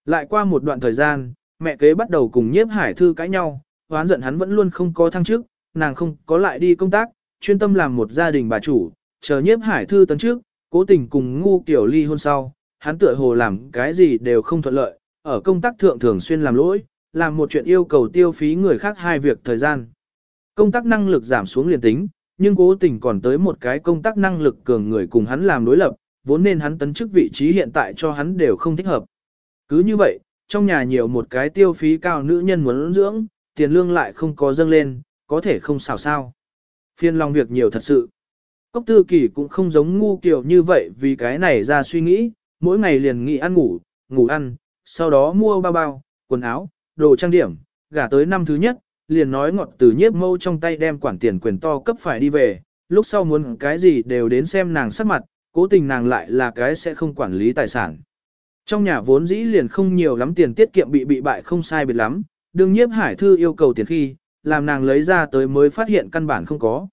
Lại qua một đoạn thời gian, mẹ kế bắt đầu cùng nhiếp hải thư cãi nhau, hoán giận hắn vẫn luôn không có thăng chức, nàng không có lại đi công tác, chuyên tâm làm một gia đình bà chủ, chờ nhiếp hải thư tấn trước, cố tình cùng ngu kiểu ly hôn sau, hắn tựa hồ làm cái gì đều không thuận lợi, ở công tác thượng thường xuyên làm lỗi, làm một chuyện yêu cầu tiêu phí người khác hai việc thời gian. Công tác năng lực giảm xuống liền tính, nhưng cố tình còn tới một cái công tác năng lực cường người cùng hắn làm đối lập, vốn nên hắn tấn chức vị trí hiện tại cho hắn đều không thích hợp. Cứ như vậy, trong nhà nhiều một cái tiêu phí cao nữ nhân muốn dưỡng, tiền lương lại không có dâng lên, có thể không xào sao. Phiên lòng việc nhiều thật sự. Cốc tư kỳ cũng không giống ngu kiểu như vậy vì cái này ra suy nghĩ, mỗi ngày liền nghĩ ăn ngủ, ngủ ăn, sau đó mua bao bao, quần áo, đồ trang điểm, gả tới năm thứ nhất, liền nói ngọt từ nhiếp mâu trong tay đem quản tiền quyền to cấp phải đi về, lúc sau muốn cái gì đều đến xem nàng sắc mặt, cố tình nàng lại là cái sẽ không quản lý tài sản. Trong nhà vốn dĩ liền không nhiều lắm tiền tiết kiệm bị bị bại không sai biệt lắm, đương nhiếp hải thư yêu cầu tiền khi, làm nàng lấy ra tới mới phát hiện căn bản không có.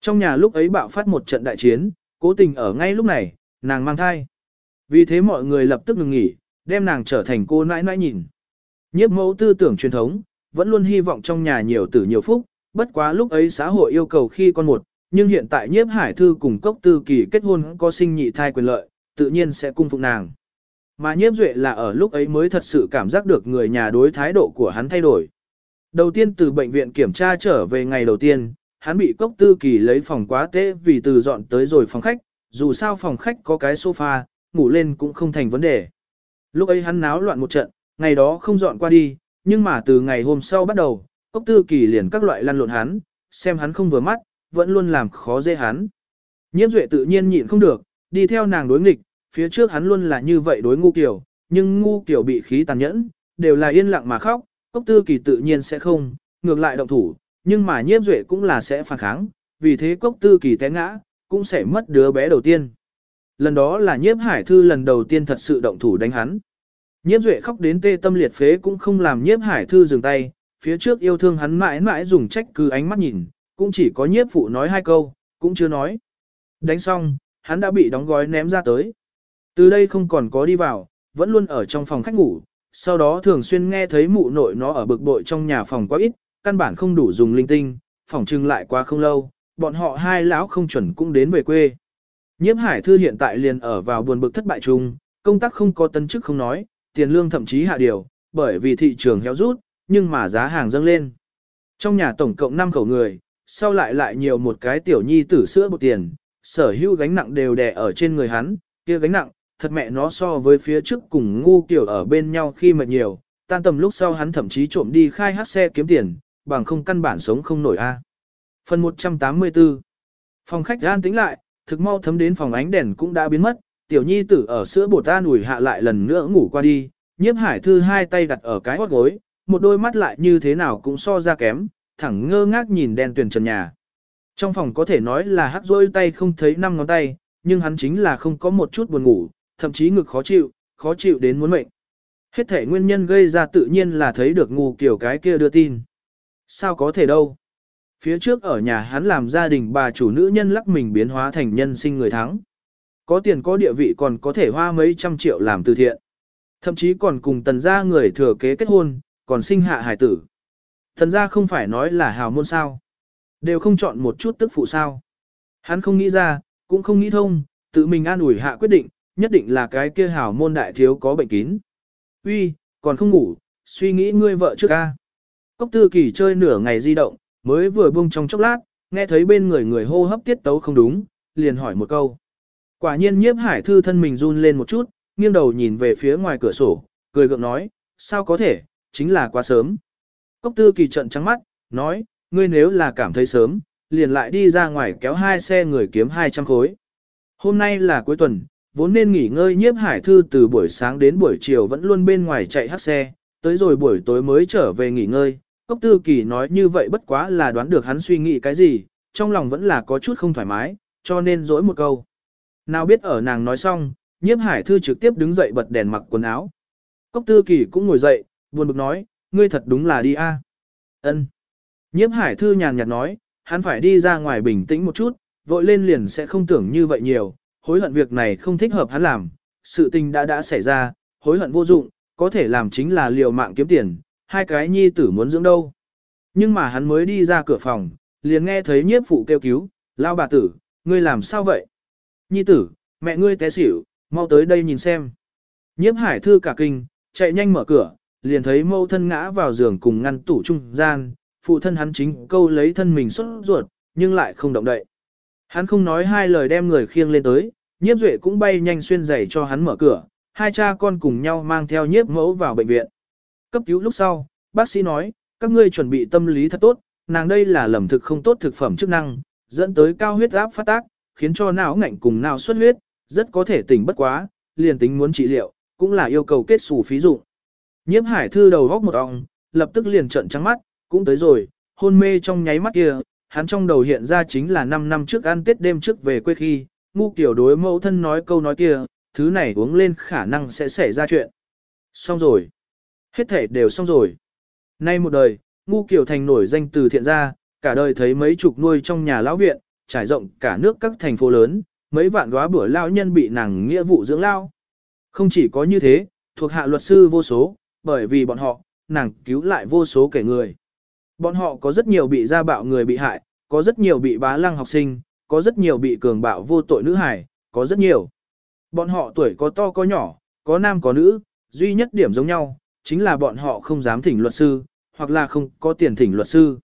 Trong nhà lúc ấy bạo phát một trận đại chiến, cố tình ở ngay lúc này, nàng mang thai. Vì thế mọi người lập tức ngừng nghỉ, đem nàng trở thành cô nãi nãi nhìn. Nhiếp mẫu tư tưởng truyền thống, vẫn luôn hy vọng trong nhà nhiều tử nhiều phúc, bất quá lúc ấy xã hội yêu cầu khi con một, nhưng hiện tại nhiếp hải thư cùng cốc tư kỳ kết hôn có sinh nhị thai quyền lợi, tự nhiên sẽ cung phụng nàng. Mà nhiếp duệ là ở lúc ấy mới thật sự cảm giác được người nhà đối thái độ của hắn thay đổi. Đầu tiên từ bệnh viện kiểm tra trở về ngày đầu tiên, hắn bị cốc tư kỳ lấy phòng quá tế vì từ dọn tới rồi phòng khách, dù sao phòng khách có cái sofa, ngủ lên cũng không thành vấn đề. Lúc ấy hắn náo loạn một trận, ngày đó không dọn qua đi, nhưng mà từ ngày hôm sau bắt đầu, cốc tư kỳ liền các loại lăn lộn hắn, xem hắn không vừa mắt, vẫn luôn làm khó dễ hắn. Nhiếp duệ tự nhiên nhịn không được, đi theo nàng đối nghịch, phía trước hắn luôn là như vậy đối ngu kiểu, nhưng ngu kiểu bị khí tàn nhẫn, đều là yên lặng mà khóc, cốc tư kỳ tự nhiên sẽ không, ngược lại động thủ, nhưng mà nhiếp duệ cũng là sẽ phản kháng, vì thế cốc tư kỳ té ngã, cũng sẽ mất đứa bé đầu tiên. Lần đó là nhiếp hải thư lần đầu tiên thật sự động thủ đánh hắn. Nhiếp duệ khóc đến tê tâm liệt phế cũng không làm nhiếp hải thư dừng tay, phía trước yêu thương hắn mãi mãi dùng trách cứ ánh mắt nhìn, cũng chỉ có nhiếp phụ nói hai câu, cũng chưa nói. Đánh xong, hắn đã bị đóng gói ném ra tới. Từ đây không còn có đi vào, vẫn luôn ở trong phòng khách ngủ, sau đó thường xuyên nghe thấy mụ nội nó ở bực bội trong nhà phòng quá ít, căn bản không đủ dùng linh tinh, phòng trưng lại quá không lâu, bọn họ hai lão không chuẩn cũng đến về quê. Nhiếp hải thư hiện tại liền ở vào buồn bực thất bại chung, công tác không có tân chức không nói, tiền lương thậm chí hạ điều, bởi vì thị trường héo rút, nhưng mà giá hàng dâng lên. Trong nhà tổng cộng 5 khẩu người, sau lại lại nhiều một cái tiểu nhi tử sữa bột tiền, sở hữu gánh nặng đều đè ở trên người hắn, kia gánh nặng, thật mẹ nó so với phía trước cùng ngu kiểu ở bên nhau khi mệt nhiều, tan tầm lúc sau hắn thậm chí trộm đi khai hát xe kiếm tiền, bằng không căn bản sống không nổi a. Phần 184 Phòng khách an tĩnh lại, thực mau thấm đến phòng ánh đèn cũng đã biến mất, tiểu nhi tử ở sữa bột ta ủi hạ lại lần nữa ngủ qua đi, nhiếp hải thư hai tay đặt ở cái hót gối, một đôi mắt lại như thế nào cũng so ra kém, thẳng ngơ ngác nhìn đen tuyền trần nhà. Trong phòng có thể nói là hắc rôi tay không thấy năm ngón tay, nhưng hắn chính là không có một chút buồn ngủ, thậm chí ngực khó chịu, khó chịu đến muốn mệnh. Hết thể nguyên nhân gây ra tự nhiên là thấy được ngu kiểu cái kia đưa tin. Sao có thể đâu? Phía trước ở nhà hắn làm gia đình bà chủ nữ nhân lắc mình biến hóa thành nhân sinh người thắng. Có tiền có địa vị còn có thể hoa mấy trăm triệu làm từ thiện. Thậm chí còn cùng tần gia người thừa kế kết hôn, còn sinh hạ hải tử. Tần gia không phải nói là hào môn sao. Đều không chọn một chút tức phụ sao. Hắn không nghĩ ra, cũng không nghĩ thông, tự mình an ủi hạ quyết định, nhất định là cái kia hào môn đại thiếu có bệnh kín. Uy, còn không ngủ, suy nghĩ ngươi vợ trước ca. Cốc tư kỳ chơi nửa ngày di động, mới vừa buông trong chốc lát, nghe thấy bên người người hô hấp tiết tấu không đúng, liền hỏi một câu. Quả nhiên nhiếp hải thư thân mình run lên một chút, nghiêng đầu nhìn về phía ngoài cửa sổ, cười gượng nói, sao có thể, chính là quá sớm. Cốc tư kỳ trận trắng mắt, nói, ngươi nếu là cảm thấy sớm, liền lại đi ra ngoài kéo hai xe người kiếm 200 khối. Hôm nay là cuối tuần, vốn nên nghỉ ngơi nhiếp hải thư từ buổi sáng đến buổi chiều vẫn luôn bên ngoài chạy hát xe, tới rồi buổi tối mới trở về nghỉ ngơi. Cốc tư kỳ nói như vậy bất quá là đoán được hắn suy nghĩ cái gì, trong lòng vẫn là có chút không thoải mái, cho nên dỗi một câu. Nào biết ở nàng nói xong, nhiếp hải thư trực tiếp đứng dậy bật đèn mặc quần áo. Cốc tư kỳ cũng ngồi dậy, buồn bực nói, ngươi thật đúng là đi a. Ân. Nhiếp hải thư nhàn nhạt nói, hắn phải đi ra ngoài bình tĩnh một chút, vội lên liền sẽ không tưởng như vậy nhiều, hối hận việc này không thích hợp hắn làm, sự tình đã đã xảy ra, hối hận vô dụng, có thể làm chính là liều mạng kiếm tiền, hai cái nhi tử muốn dưỡng đâu. Nhưng mà hắn mới đi ra cửa phòng, liền nghe thấy nhiếp phụ kêu cứu, lao bà tử, ngươi làm sao vậy? Nhi tử, mẹ ngươi té xỉu, mau tới đây nhìn xem. Nhiếp hải thư cả kinh, chạy nhanh mở cửa, liền thấy mâu thân ngã vào giường cùng ngăn tủ trung gian, phụ thân hắn chính câu lấy thân mình xuất ruột, nhưng lại không động đậy. Hắn không nói hai lời đem người khiêng lên tới, nhiếp duệ cũng bay nhanh xuyên giày cho hắn mở cửa, hai cha con cùng nhau mang theo nhiếp mẫu vào bệnh viện. Cấp cứu lúc sau, bác sĩ nói, các ngươi chuẩn bị tâm lý thật tốt, nàng đây là lầm thực không tốt thực phẩm chức năng, dẫn tới cao huyết áp phát tác, khiến cho não ngạnh cùng não xuất huyết, rất có thể tỉnh bất quá, liền tính muốn trị liệu, cũng là yêu cầu kết xù phí dụng. Nhiếp hải thư đầu góc một ong, lập tức liền trợn trắng mắt, cũng tới rồi, hôn mê trong nháy mắt kia, hắn trong đầu hiện ra chính là 5 năm trước ăn tết đêm trước về quê khi, ngu kiểu đối mẫu thân nói câu nói kia, thứ này uống lên khả năng sẽ xảy ra chuyện. Xong rồi. Hết thể đều xong rồi. Nay một đời, ngu kiểu thành nổi danh từ thiện gia, cả đời thấy mấy chục nuôi trong nhà lão viện, trải rộng cả nước các thành phố lớn, mấy vạn góa bữa lao nhân bị nàng nghĩa vụ dưỡng lao. Không chỉ có như thế, thuộc hạ luật sư vô số, bởi vì bọn họ, nàng cứu lại vô số kẻ người. Bọn họ có rất nhiều bị gia bạo người bị hại, có rất nhiều bị bá lăng học sinh, có rất nhiều bị cường bạo vô tội nữ hải, có rất nhiều. Bọn họ tuổi có to có nhỏ, có nam có nữ, duy nhất điểm giống nhau, chính là bọn họ không dám thỉnh luật sư, hoặc là không có tiền thỉnh luật sư.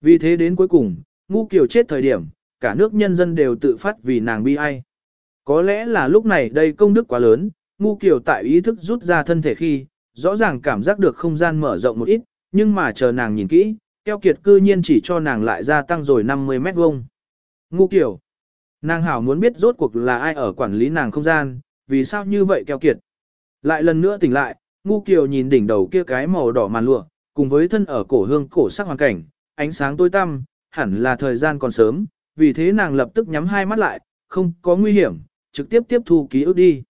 Vì thế đến cuối cùng, ngu kiều chết thời điểm, cả nước nhân dân đều tự phát vì nàng bi ai. Có lẽ là lúc này đây công đức quá lớn, ngu kiều tại ý thức rút ra thân thể khi, rõ ràng cảm giác được không gian mở rộng một ít, nhưng mà chờ nàng nhìn kỹ, keo kiệt cư nhiên chỉ cho nàng lại gia tăng rồi 50 mét vuông. Ngu kiểu. Nàng hảo muốn biết rốt cuộc là ai ở quản lý nàng không gian, vì sao như vậy keo kiệt. Lại lần nữa tỉnh lại, ngu kiều nhìn đỉnh đầu kia cái màu đỏ màn lụa, cùng với thân ở cổ hương cổ sắc hoàn cảnh, ánh sáng tối tăm, hẳn là thời gian còn sớm, vì thế nàng lập tức nhắm hai mắt lại, không có nguy hiểm, trực tiếp tiếp thu ký ức đi.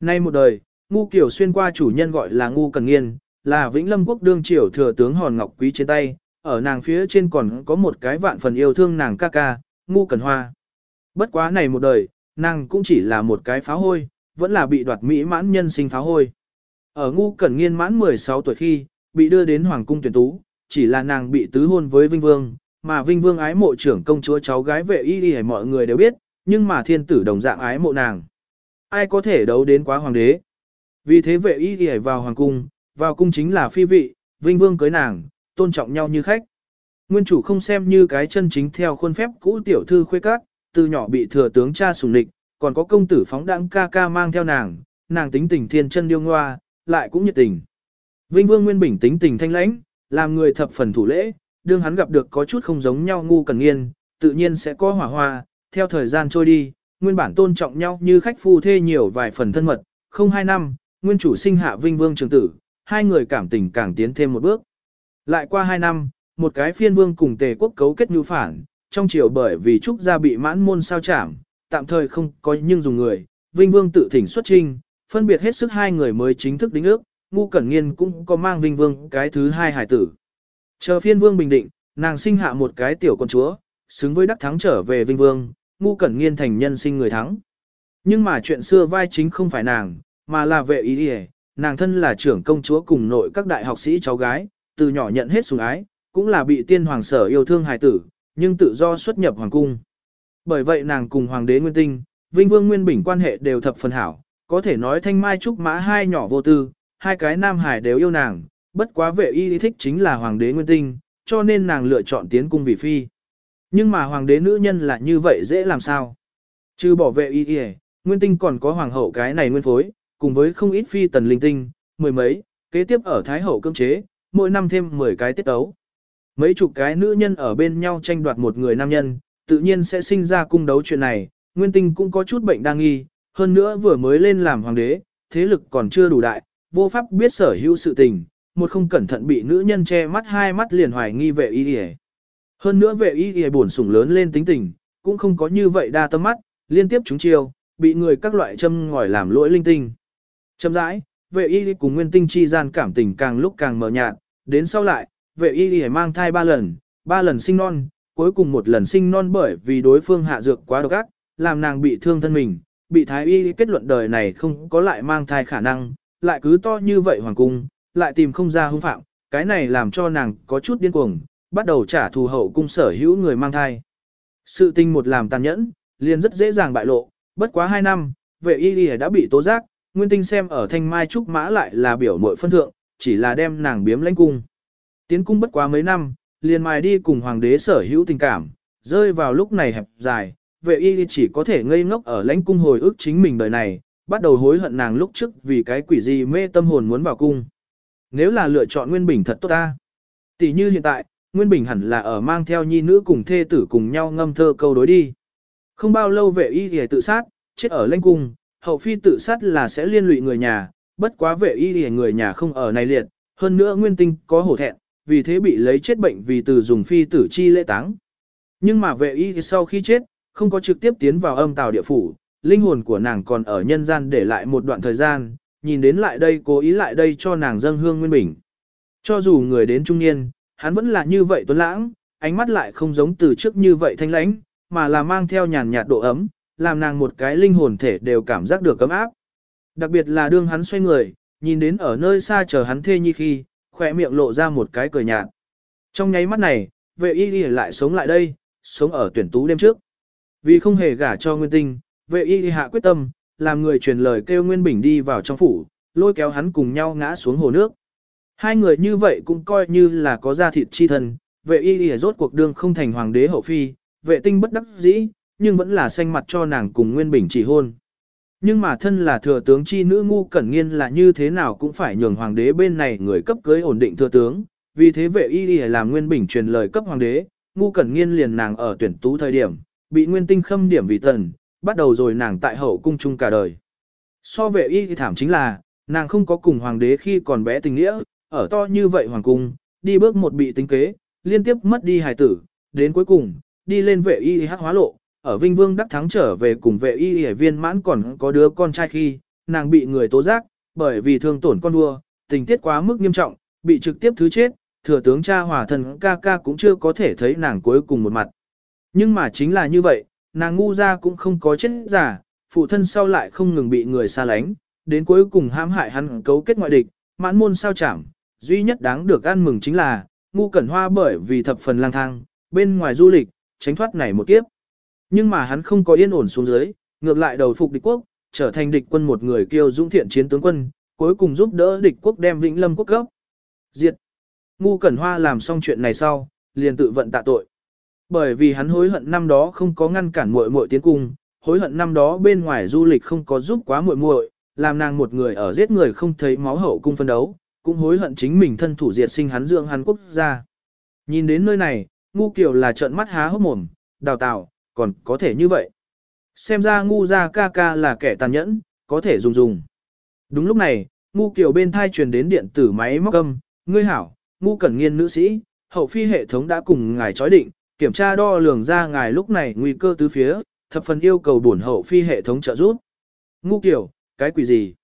Nay một đời, ngu kiều xuyên qua chủ nhân gọi là ngu cần nghiên, là Vĩnh Lâm quốc đương triều thừa tướng Hòn Ngọc Quý trên tay, ở nàng phía trên còn có một cái vạn phần yêu thương nàng ca ca, ngu cần hoa. Bất quá này một đời, nàng cũng chỉ là một cái pháo hôi, vẫn là bị đoạt mỹ mãn nhân sinh pháo hôi. Ở ngu cần nghiên mãn 16 tuổi khi, bị đưa đến Hoàng cung tuyển tú, chỉ là nàng bị tứ hôn với Vinh Vương, mà Vinh Vương ái mộ trưởng công chúa cháu gái vệ y y mọi người đều biết, nhưng mà thiên tử đồng dạng ái mộ nàng. Ai có thể đấu đến quá hoàng đế? Vì thế vệ y y vào hoàng cung, vào cung chính là phi vị, Vinh Vương cưới nàng, tôn trọng nhau như khách. Nguyên chủ không xem như cái chân chính theo khuôn phép cũ tiểu thư khuê các, từ nhỏ bị thừa tướng cha sủng lịch, còn có công tử phóng đãng ca ca mang theo nàng, nàng tính tình thiên chân điêu ngoa, lại cũng nhiệt tình. Vinh Vương Nguyên Bình tính tình thanh lãnh, làm người thập phần thủ lễ, đương hắn gặp được có chút không giống nhau ngu cần nghiên, tự nhiên sẽ có hỏa hoa, theo thời gian trôi đi, nguyên bản tôn trọng nhau như khách phu thê nhiều vài phần thân mật, không hai năm, nguyên chủ sinh hạ vinh vương trường tử, hai người cảm tình càng tiến thêm một bước. Lại qua hai năm, một cái phiên vương cùng tề quốc cấu kết nhu phản, trong chiều bởi vì trúc gia bị mãn môn sao chảm, tạm thời không có nhưng dùng người, vinh vương tự thỉnh xuất trinh, phân biệt hết sức hai người mới chính thức đính ước, ngu cẩn nghiên cũng có mang vinh vương cái thứ hai hải tử. Chờ phiên vương bình định, nàng sinh hạ một cái tiểu con chúa, xứng với đắc thắng trở về vinh vương, ngu cẩn nghiên thành nhân sinh người thắng. Nhưng mà chuyện xưa vai chính không phải nàng, mà là vệ ý đi nàng thân là trưởng công chúa cùng nội các đại học sĩ cháu gái, từ nhỏ nhận hết sủng ái, cũng là bị tiên hoàng sở yêu thương hài tử, nhưng tự do xuất nhập hoàng cung. Bởi vậy nàng cùng hoàng đế Nguyên Tinh, Vinh Vương Nguyên Bình quan hệ đều thập phần hảo, có thể nói thanh mai trúc mã hai nhỏ vô tư, hai cái nam hải đều yêu nàng, bất quá vệ y thích chính là hoàng đế Nguyên Tinh, cho nên nàng lựa chọn tiến cung vì phi. Nhưng mà hoàng đế nữ nhân là như vậy dễ làm sao? Chứ bỏ vệ y y, Nguyên Tinh còn có hoàng hậu cái này nguyên phối, cùng với không ít phi tần linh tinh, mười mấy, kế tiếp ở Thái Hậu cưỡng chế, mỗi năm thêm 10 cái tiết tấu. Mấy chục cái nữ nhân ở bên nhau tranh đoạt một người nam nhân, tự nhiên sẽ sinh ra cung đấu chuyện này, Nguyên Tinh cũng có chút bệnh đang nghi, hơn nữa vừa mới lên làm hoàng đế, thế lực còn chưa đủ đại, vô pháp biết sở hữu sự tình, một không cẩn thận bị nữ nhân che mắt hai mắt liền hoài nghi vệ y y. Hơn nữa vệ y y buồn sủng lớn lên tính tình, cũng không có như vậy đa tâm mắt, liên tiếp trúng chiêu, bị người các loại châm ngòi làm lỗi linh tinh. Châm rãi, vệ y cùng nguyên tinh chi gian cảm tình càng lúc càng mờ nhạt, đến sau lại, vệ y mang thai ba lần, ba lần sinh non, cuối cùng một lần sinh non bởi vì đối phương hạ dược quá độc ác, làm nàng bị thương thân mình, bị thái y kết luận đời này không có lại mang thai khả năng, lại cứ to như vậy hoàng cung, lại tìm không ra hung phạm, cái này làm cho nàng có chút điên cuồng, bắt đầu trả thù hậu cung sở hữu người mang thai. Sự tình một làm tàn nhẫn, liền rất dễ dàng bại lộ, bất quá hai năm, vệ y y đã bị tố giác, Nguyên Tinh xem ở thanh mai trúc mã lại là biểu mội phân thượng, chỉ là đem nàng biếm lãnh cung. Tiến cung bất quá mấy năm, liền mài đi cùng hoàng đế sở hữu tình cảm, rơi vào lúc này hẹp dài, vệ y chỉ có thể ngây ngốc ở lãnh cung hồi ức chính mình đời này, bắt đầu hối hận nàng lúc trước vì cái quỷ gì mê tâm hồn muốn vào cung. Nếu là lựa chọn Nguyên Bình thật tốt ta. Tỷ như hiện tại, Nguyên Bình hẳn là ở mang theo nhi nữ cùng thê tử cùng nhau ngâm thơ câu đối đi. Không bao lâu vệ y thì tự sát, chết ở lãnh cung, hậu phi tự sát là sẽ liên lụy người nhà, bất quá vệ y thì người nhà không ở này liệt, hơn nữa nguyên tinh có hổ thẹn, vì thế bị lấy chết bệnh vì từ dùng phi tử chi lễ táng. Nhưng mà vệ y thì sau khi chết, không có trực tiếp tiến vào âm tào địa phủ, linh hồn của nàng còn ở nhân gian để lại một đoạn thời gian, nhìn đến lại đây cố ý lại đây cho nàng dâng hương nguyên bình. Cho dù người đến trung niên, hắn vẫn là như vậy tuấn lãng, ánh mắt lại không giống từ trước như vậy thanh lãnh, mà là mang theo nhàn nhạt độ ấm, làm nàng một cái linh hồn thể đều cảm giác được ấm áp. Đặc biệt là đương hắn xoay người, nhìn đến ở nơi xa chờ hắn thê nhi khi, khỏe miệng lộ ra một cái cười nhạt. Trong nháy mắt này, vệ y y lại sống lại đây, sống ở tuyển tú đêm trước. Vì không hề gả cho Nguyên Tinh, vệ y y hạ quyết tâm, làm người truyền lời kêu Nguyên Bình đi vào trong phủ, lôi kéo hắn cùng nhau ngã xuống hồ nước. Hai người như vậy cũng coi như là có gia thịt chi thân, vệ y y rốt cuộc đương không thành hoàng đế hậu phi, vệ tinh bất đắc dĩ, nhưng vẫn là xanh mặt cho nàng cùng Nguyên Bình chỉ hôn. Nhưng mà thân là thừa tướng chi nữ ngu cẩn nghiên là như thế nào cũng phải nhường hoàng đế bên này người cấp cưới ổn định thừa tướng, vì thế vệ y y làm Nguyên Bình truyền lời cấp hoàng đế, ngu cẩn nghiên liền nàng ở tuyển tú thời điểm, bị Nguyên Tinh khâm điểm vì tần, bắt đầu rồi nàng tại hậu cung chung cả đời. So vệ y thì thảm chính là, nàng không có cùng hoàng đế khi còn bé tình nghĩa, ở to như vậy hoàng cung, đi bước một bị tính kế, liên tiếp mất đi hài tử, đến cuối cùng, đi lên vệ y hắc hóa lộ, ở Vinh Vương đắc thắng trở về cùng vệ y y viên mãn còn có đứa con trai khi, nàng bị người tố giác, bởi vì thương tổn con vua, tình tiết quá mức nghiêm trọng, bị trực tiếp thứ chết, thừa tướng cha hòa thần ca ca cũng chưa có thể thấy nàng cuối cùng một mặt. Nhưng mà chính là như vậy, nàng ngu ra cũng không có chết giả, phụ thân sau lại không ngừng bị người xa lánh, đến cuối cùng hãm hại hắn cấu kết ngoại địch, mãn môn sao chẳng, duy nhất đáng được ăn mừng chính là, ngu cẩn hoa bởi vì thập phần lang thang, bên ngoài du lịch, tránh thoát này một kiếp. Nhưng mà hắn không có yên ổn xuống dưới, ngược lại đầu phục địch quốc, trở thành địch quân một người kiêu dũng thiện chiến tướng quân, cuối cùng giúp đỡ địch quốc đem Vĩnh Lâm quốc cấp. Diệt. Ngu Cẩn Hoa làm xong chuyện này sau, liền tự vận tạ tội. Bởi vì hắn hối hận năm đó không có ngăn cản muội muội tiến cung, hối hận năm đó bên ngoài du lịch không có giúp quá muội muội, làm nàng một người ở giết người không thấy máu hậu cung phân đấu, cũng hối hận chính mình thân thủ diệt sinh hắn dưỡng hắn quốc gia. Nhìn đến nơi này, ngu kiều là trợn mắt há hốc mồm, đào tạo, còn có thể như vậy. xem ra ngu ra ca ca là kẻ tàn nhẫn, có thể dùng dùng. Đúng lúc này, ngu kiểu bên thai truyền đến điện tử máy móc âm, ngươi hảo, ngu cẩn nghiên nữ sĩ, hậu phi hệ thống đã cùng ngài chói định, kiểm tra đo lường ra ngài lúc này nguy cơ tứ phía, thập phần yêu cầu bổn hậu phi hệ thống trợ giúp. Ngu kiểu, cái quỷ gì?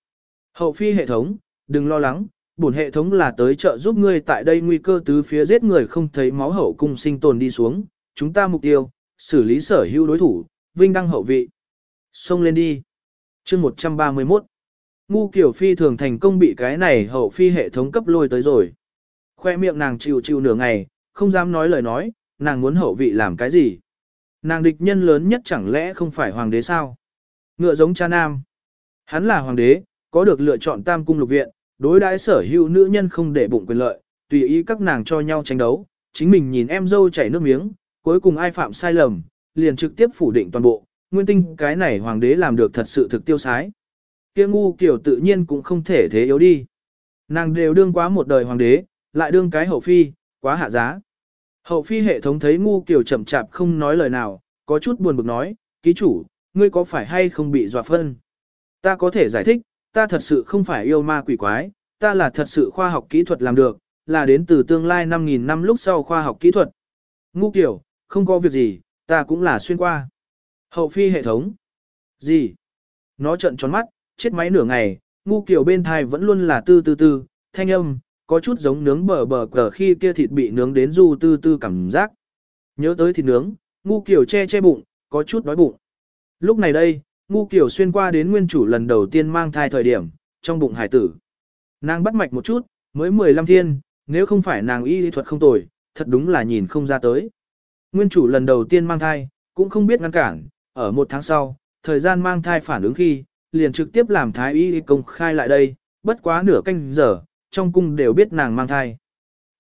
Hậu phi hệ thống, đừng lo lắng, bổn hệ thống là tới trợ giúp ngươi tại đây nguy cơ tứ phía giết người không thấy máu hậu cung sinh tồn đi xuống, chúng ta mục tiêu, xử lý sở hữu đối thủ, vinh đăng hậu vị. Xông lên đi. chương 131. Ngu kiểu phi thường thành công bị cái này hậu phi hệ thống cấp lôi tới rồi. Khoe miệng nàng chịu chịu nửa ngày, không dám nói lời nói, nàng muốn hậu vị làm cái gì. Nàng địch nhân lớn nhất chẳng lẽ không phải hoàng đế sao? Ngựa giống cha nam. Hắn là hoàng đế, có được lựa chọn tam cung lục viện, đối đãi sở hữu nữ nhân không để bụng quyền lợi, tùy ý các nàng cho nhau tranh đấu, chính mình nhìn em dâu chảy nước miếng, cuối cùng ai phạm sai lầm, liền trực tiếp phủ định toàn bộ, nguyên tinh cái này hoàng đế làm được thật sự thực tiêu sái. Kia ngu kiểu tự nhiên cũng không thể thế yếu đi. Nàng đều đương quá một đời hoàng đế, lại đương cái hậu phi, quá hạ giá. Hậu phi hệ thống thấy ngu kiểu chậm chạp không nói lời nào, có chút buồn bực nói, ký chủ, ngươi có phải hay không bị dọa phân? Ta có thể giải thích, ta thật sự không phải yêu ma quỷ quái, ta là thật sự khoa học kỹ thuật làm được, là đến từ tương lai 5.000 năm lúc sau khoa học kỹ thuật. Ngu kiểu, không có việc gì, ta cũng là xuyên qua. Hậu phi hệ thống. Gì? Nó trận tròn mắt, chết máy nửa ngày, ngu kiểu bên thai vẫn luôn là tư tư tư, thanh âm, có chút giống nướng bờ bờ cờ khi kia thịt bị nướng đến du tư tư cảm giác. Nhớ tới thịt nướng, ngu kiểu che che bụng, có chút đói bụng. Lúc này đây, ngu kiểu xuyên qua đến nguyên chủ lần đầu tiên mang thai thời điểm, trong bụng hải tử. Nàng bắt mạch một chút, mới 15 thiên, nếu không phải nàng y lý thuật không tồi, thật đúng là nhìn không ra tới. Nguyên chủ lần đầu tiên mang thai, cũng không biết ngăn cản, ở một tháng sau, thời gian mang thai phản ứng khi, liền trực tiếp làm thái y công khai lại đây, bất quá nửa canh giờ, trong cung đều biết nàng mang thai.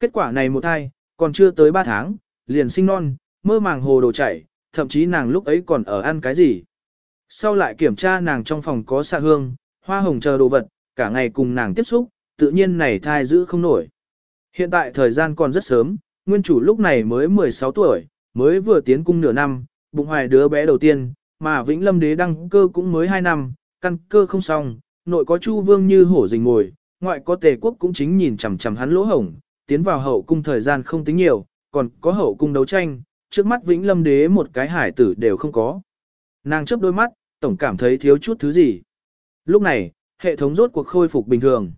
Kết quả này một thai, còn chưa tới 3 tháng, liền sinh non, mơ màng hồ đồ chảy, thậm chí nàng lúc ấy còn ở ăn cái gì. Sau lại kiểm tra nàng trong phòng có xạ hương, hoa hồng chờ đồ vật, cả ngày cùng nàng tiếp xúc, tự nhiên này thai giữ không nổi. Hiện tại thời gian còn rất sớm, nguyên chủ lúc này mới 16 tuổi, mới vừa tiến cung nửa năm, bụng hoài đứa bé đầu tiên, mà Vĩnh Lâm đế đăng cơ cũng mới 2 năm, căn cơ không xong, nội có Chu Vương như hổ rình ngồi, ngoại có Tề quốc cũng chính nhìn chằm chằm hắn lỗ hổng, tiến vào hậu cung thời gian không tính nhiều, còn có hậu cung đấu tranh, trước mắt Vĩnh Lâm đế một cái hải tử đều không có. Nàng chớp đôi mắt, tổng cảm thấy thiếu chút thứ gì. Lúc này, hệ thống rốt cuộc khôi phục bình thường.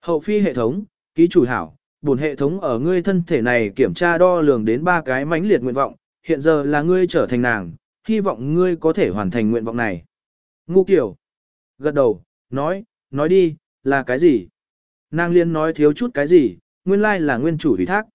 Hậu phi hệ thống, ký chủ hảo, bổn hệ thống ở ngươi thân thể này kiểm tra đo lường đến ba cái mãnh liệt nguyện vọng, hiện giờ là ngươi trở thành nàng, hy vọng ngươi có thể hoàn thành nguyện vọng này. Ngu kiểu. Gật đầu, nói, nói đi, là cái gì? Nàng liên nói thiếu chút cái gì, nguyên lai là nguyên chủ ủy thác.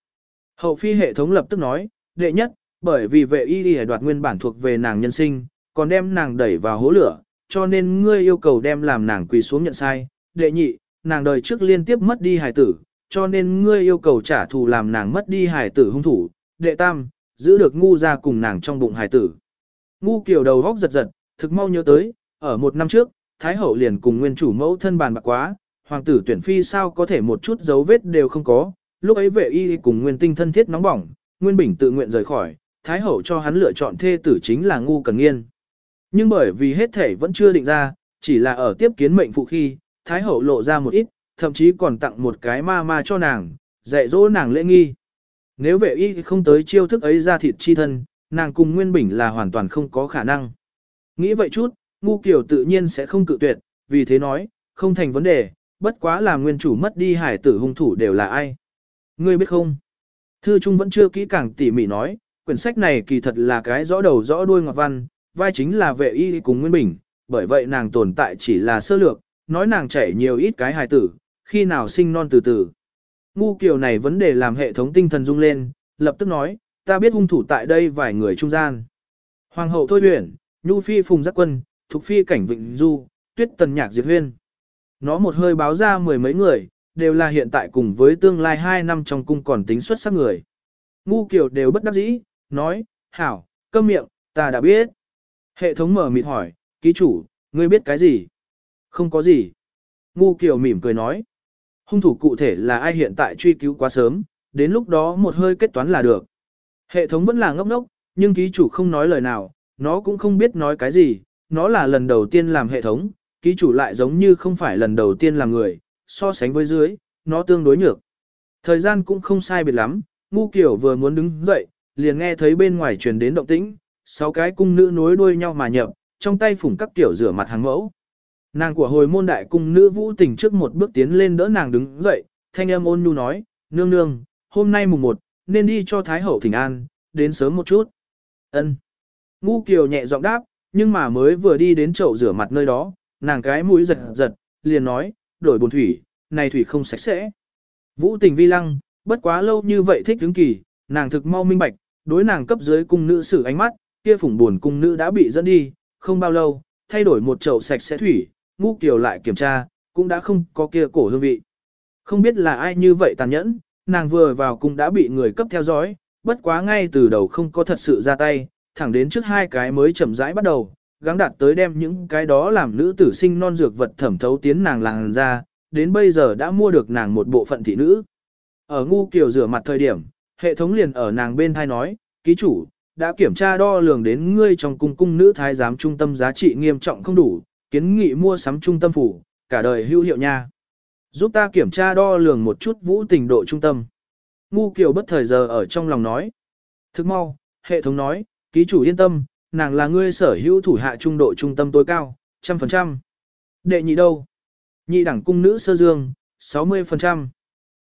Hậu phi hệ thống lập tức nói, đệ nhất, bởi vì vệ y đi đoạt nguyên bản thuộc về nàng nhân sinh, còn đem nàng đẩy vào hố lửa, cho nên ngươi yêu cầu đem làm nàng quỳ xuống nhận sai. Đệ nhị, nàng đời trước liên tiếp mất đi hài tử, cho nên ngươi yêu cầu trả thù làm nàng mất đi hài tử hung thủ. Đệ tam, giữ được ngu ra cùng nàng trong bụng hài tử. Ngu kiểu đầu góc giật giật, thực mau nhớ tới, ở một năm trước, Thái Hậu liền cùng nguyên chủ mẫu thân bàn bạc quá, hoàng tử tuyển phi sao có thể một chút dấu vết đều không có, lúc ấy vệ y cùng nguyên tinh thân thiết nóng bỏng, nguyên bình tự nguyện rời khỏi, Thái Hậu cho hắn lựa chọn thê tử chính là ngu cần nghiên. Nhưng bởi vì hết thể vẫn chưa định ra, chỉ là ở tiếp kiến mệnh phụ khi, Thái Hậu lộ ra một ít, thậm chí còn tặng một cái ma ma cho nàng, dạy dỗ nàng lễ nghi. Nếu vệ y không tới chiêu thức ấy ra thịt chi thân, nàng cùng Nguyên Bình là hoàn toàn không có khả năng. Nghĩ vậy chút, ngu kiểu tự nhiên sẽ không cự tuyệt, vì thế nói, không thành vấn đề, bất quá là nguyên chủ mất đi hải tử hung thủ đều là ai. Ngươi biết không? Thư Trung vẫn chưa kỹ càng tỉ mỉ nói, quyển sách này kỳ thật là cái rõ đầu rõ đuôi ngọt văn, vai chính là vệ y cùng Nguyên Bình, bởi vậy nàng tồn tại chỉ là sơ lược, nói nàng chảy nhiều ít cái hài tử, khi nào sinh non từ từ. Ngu kiều này vấn đề làm hệ thống tinh thần rung lên, lập tức nói, ta biết hung thủ tại đây vài người trung gian. Hoàng hậu Thôi Huyền, Nhu Phi Phùng Giác Quân, Thục Phi Cảnh Vịnh Du, Tuyết Tần Nhạc Diệt Huyên. Nó một hơi báo ra mười mấy người, đều là hiện tại cùng với tương lai hai năm trong cung còn tính xuất sắc người. Ngu Kiều đều bất đắc dĩ, nói, hảo, câm miệng, ta đã biết. Hệ thống mở mịt hỏi, ký chủ, ngươi biết cái gì? Không có gì. Ngu Kiều mỉm cười nói. Hung thủ cụ thể là ai hiện tại truy cứu quá sớm, đến lúc đó một hơi kết toán là được. Hệ thống vẫn là ngốc ngốc, nhưng ký chủ không nói lời nào, nó cũng không biết nói cái gì, nó là lần đầu tiên làm hệ thống, ký chủ lại giống như không phải lần đầu tiên làm người, so sánh với dưới, nó tương đối nhược. Thời gian cũng không sai biệt lắm, ngu kiểu vừa muốn đứng dậy, liền nghe thấy bên ngoài truyền đến động tĩnh, sáu cái cung nữ nối đuôi nhau mà nhập, trong tay phủng các tiểu rửa mặt hàng mẫu. Nàng của hồi môn đại cung nữ vũ tình trước một bước tiến lên đỡ nàng đứng dậy, thanh âm ôn nhu nói, nương nương, hôm nay mùng một, nên đi cho Thái Hậu thỉnh an, đến sớm một chút. Ân. Ngu kiều nhẹ giọng đáp, nhưng mà mới vừa đi đến chậu rửa mặt nơi đó, nàng cái mũi giật giật, liền nói, đổi bồn thủy, này thủy không sạch sẽ. Vũ tình vi lăng, bất quá lâu như vậy thích đứng kỳ, nàng thực mau minh bạch, đối nàng cấp dưới cung nữ sử ánh mắt, kia phủng buồn cung nữ đã bị dẫn đi, không bao lâu, thay đổi một chậu sạch sẽ thủy, ngũ kiều lại kiểm tra, cũng đã không có kia cổ hương vị. Không biết là ai như vậy tàn nhẫn, nàng vừa vào cung đã bị người cấp theo dõi, bất quá ngay từ đầu không có thật sự ra tay, thẳng đến trước hai cái mới chậm rãi bắt đầu, gắng đạt tới đem những cái đó làm nữ tử sinh non dược vật thẩm thấu tiến nàng làng ra, đến bây giờ đã mua được nàng một bộ phận thị nữ. Ở ngu kiều rửa mặt thời điểm, hệ thống liền ở nàng bên thai nói, ký chủ, đã kiểm tra đo lường đến ngươi trong cung cung nữ thái giám trung tâm giá trị nghiêm trọng không đủ, kiến nghị mua sắm trung tâm phủ, cả đời hữu hiệu nha. Giúp ta kiểm tra đo lường một chút vũ tình độ trung tâm. Ngu kiều bất thời giờ ở trong lòng nói. Thức mau, hệ thống nói, ký chủ yên tâm, nàng là ngươi sở hữu thủ hạ trung độ trung tâm tối cao, trăm phần trăm. Đệ nhị đâu? Nhị đẳng cung nữ sơ dương, 60%.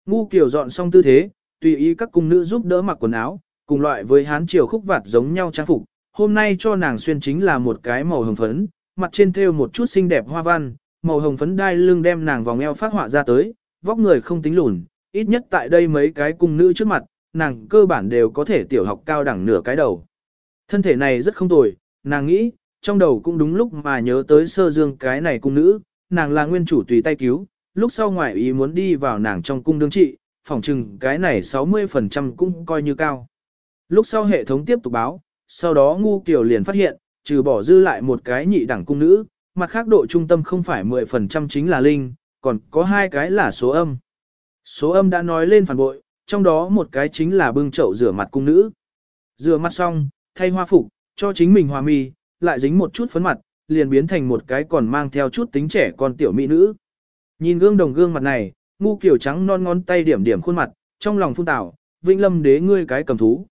Ngu kiểu dọn xong tư thế, tùy ý các cung nữ giúp đỡ mặc quần áo, cùng loại với hán triều khúc vạt giống nhau trang phục. Hôm nay cho nàng xuyên chính là một cái màu hồng phấn, mặt trên thêu một chút xinh đẹp hoa văn, màu hồng phấn đai lưng đem nàng vòng eo phát họa ra tới, vóc người không tính lùn, ít nhất tại đây mấy cái cung nữ trước mặt, nàng cơ bản đều có thể tiểu học cao đẳng nửa cái đầu. Thân thể này rất không tồi, nàng nghĩ, trong đầu cũng đúng lúc mà nhớ tới sơ dương cái này cung nữ, nàng là nguyên chủ tùy tay cứu, lúc sau ngoại ý muốn đi vào nàng trong cung đương trị, phỏng chừng cái này 60% cũng coi như cao. Lúc sau hệ thống tiếp tục báo, sau đó ngu kiểu liền phát hiện, trừ bỏ dư lại một cái nhị đẳng cung nữ, mặt khác độ trung tâm không phải 10% chính là linh, còn có hai cái là số âm. Số âm đã nói lên phản bội, trong đó một cái chính là bưng chậu rửa mặt cung nữ. Rửa mặt xong, thay hoa phục, cho chính mình hòa mi, lại dính một chút phấn mặt, liền biến thành một cái còn mang theo chút tính trẻ con tiểu mỹ nữ. Nhìn gương đồng gương mặt này, ngu kiểu trắng non ngón tay điểm điểm khuôn mặt, trong lòng phun tảo, vĩnh lâm đế ngươi cái cầm thú.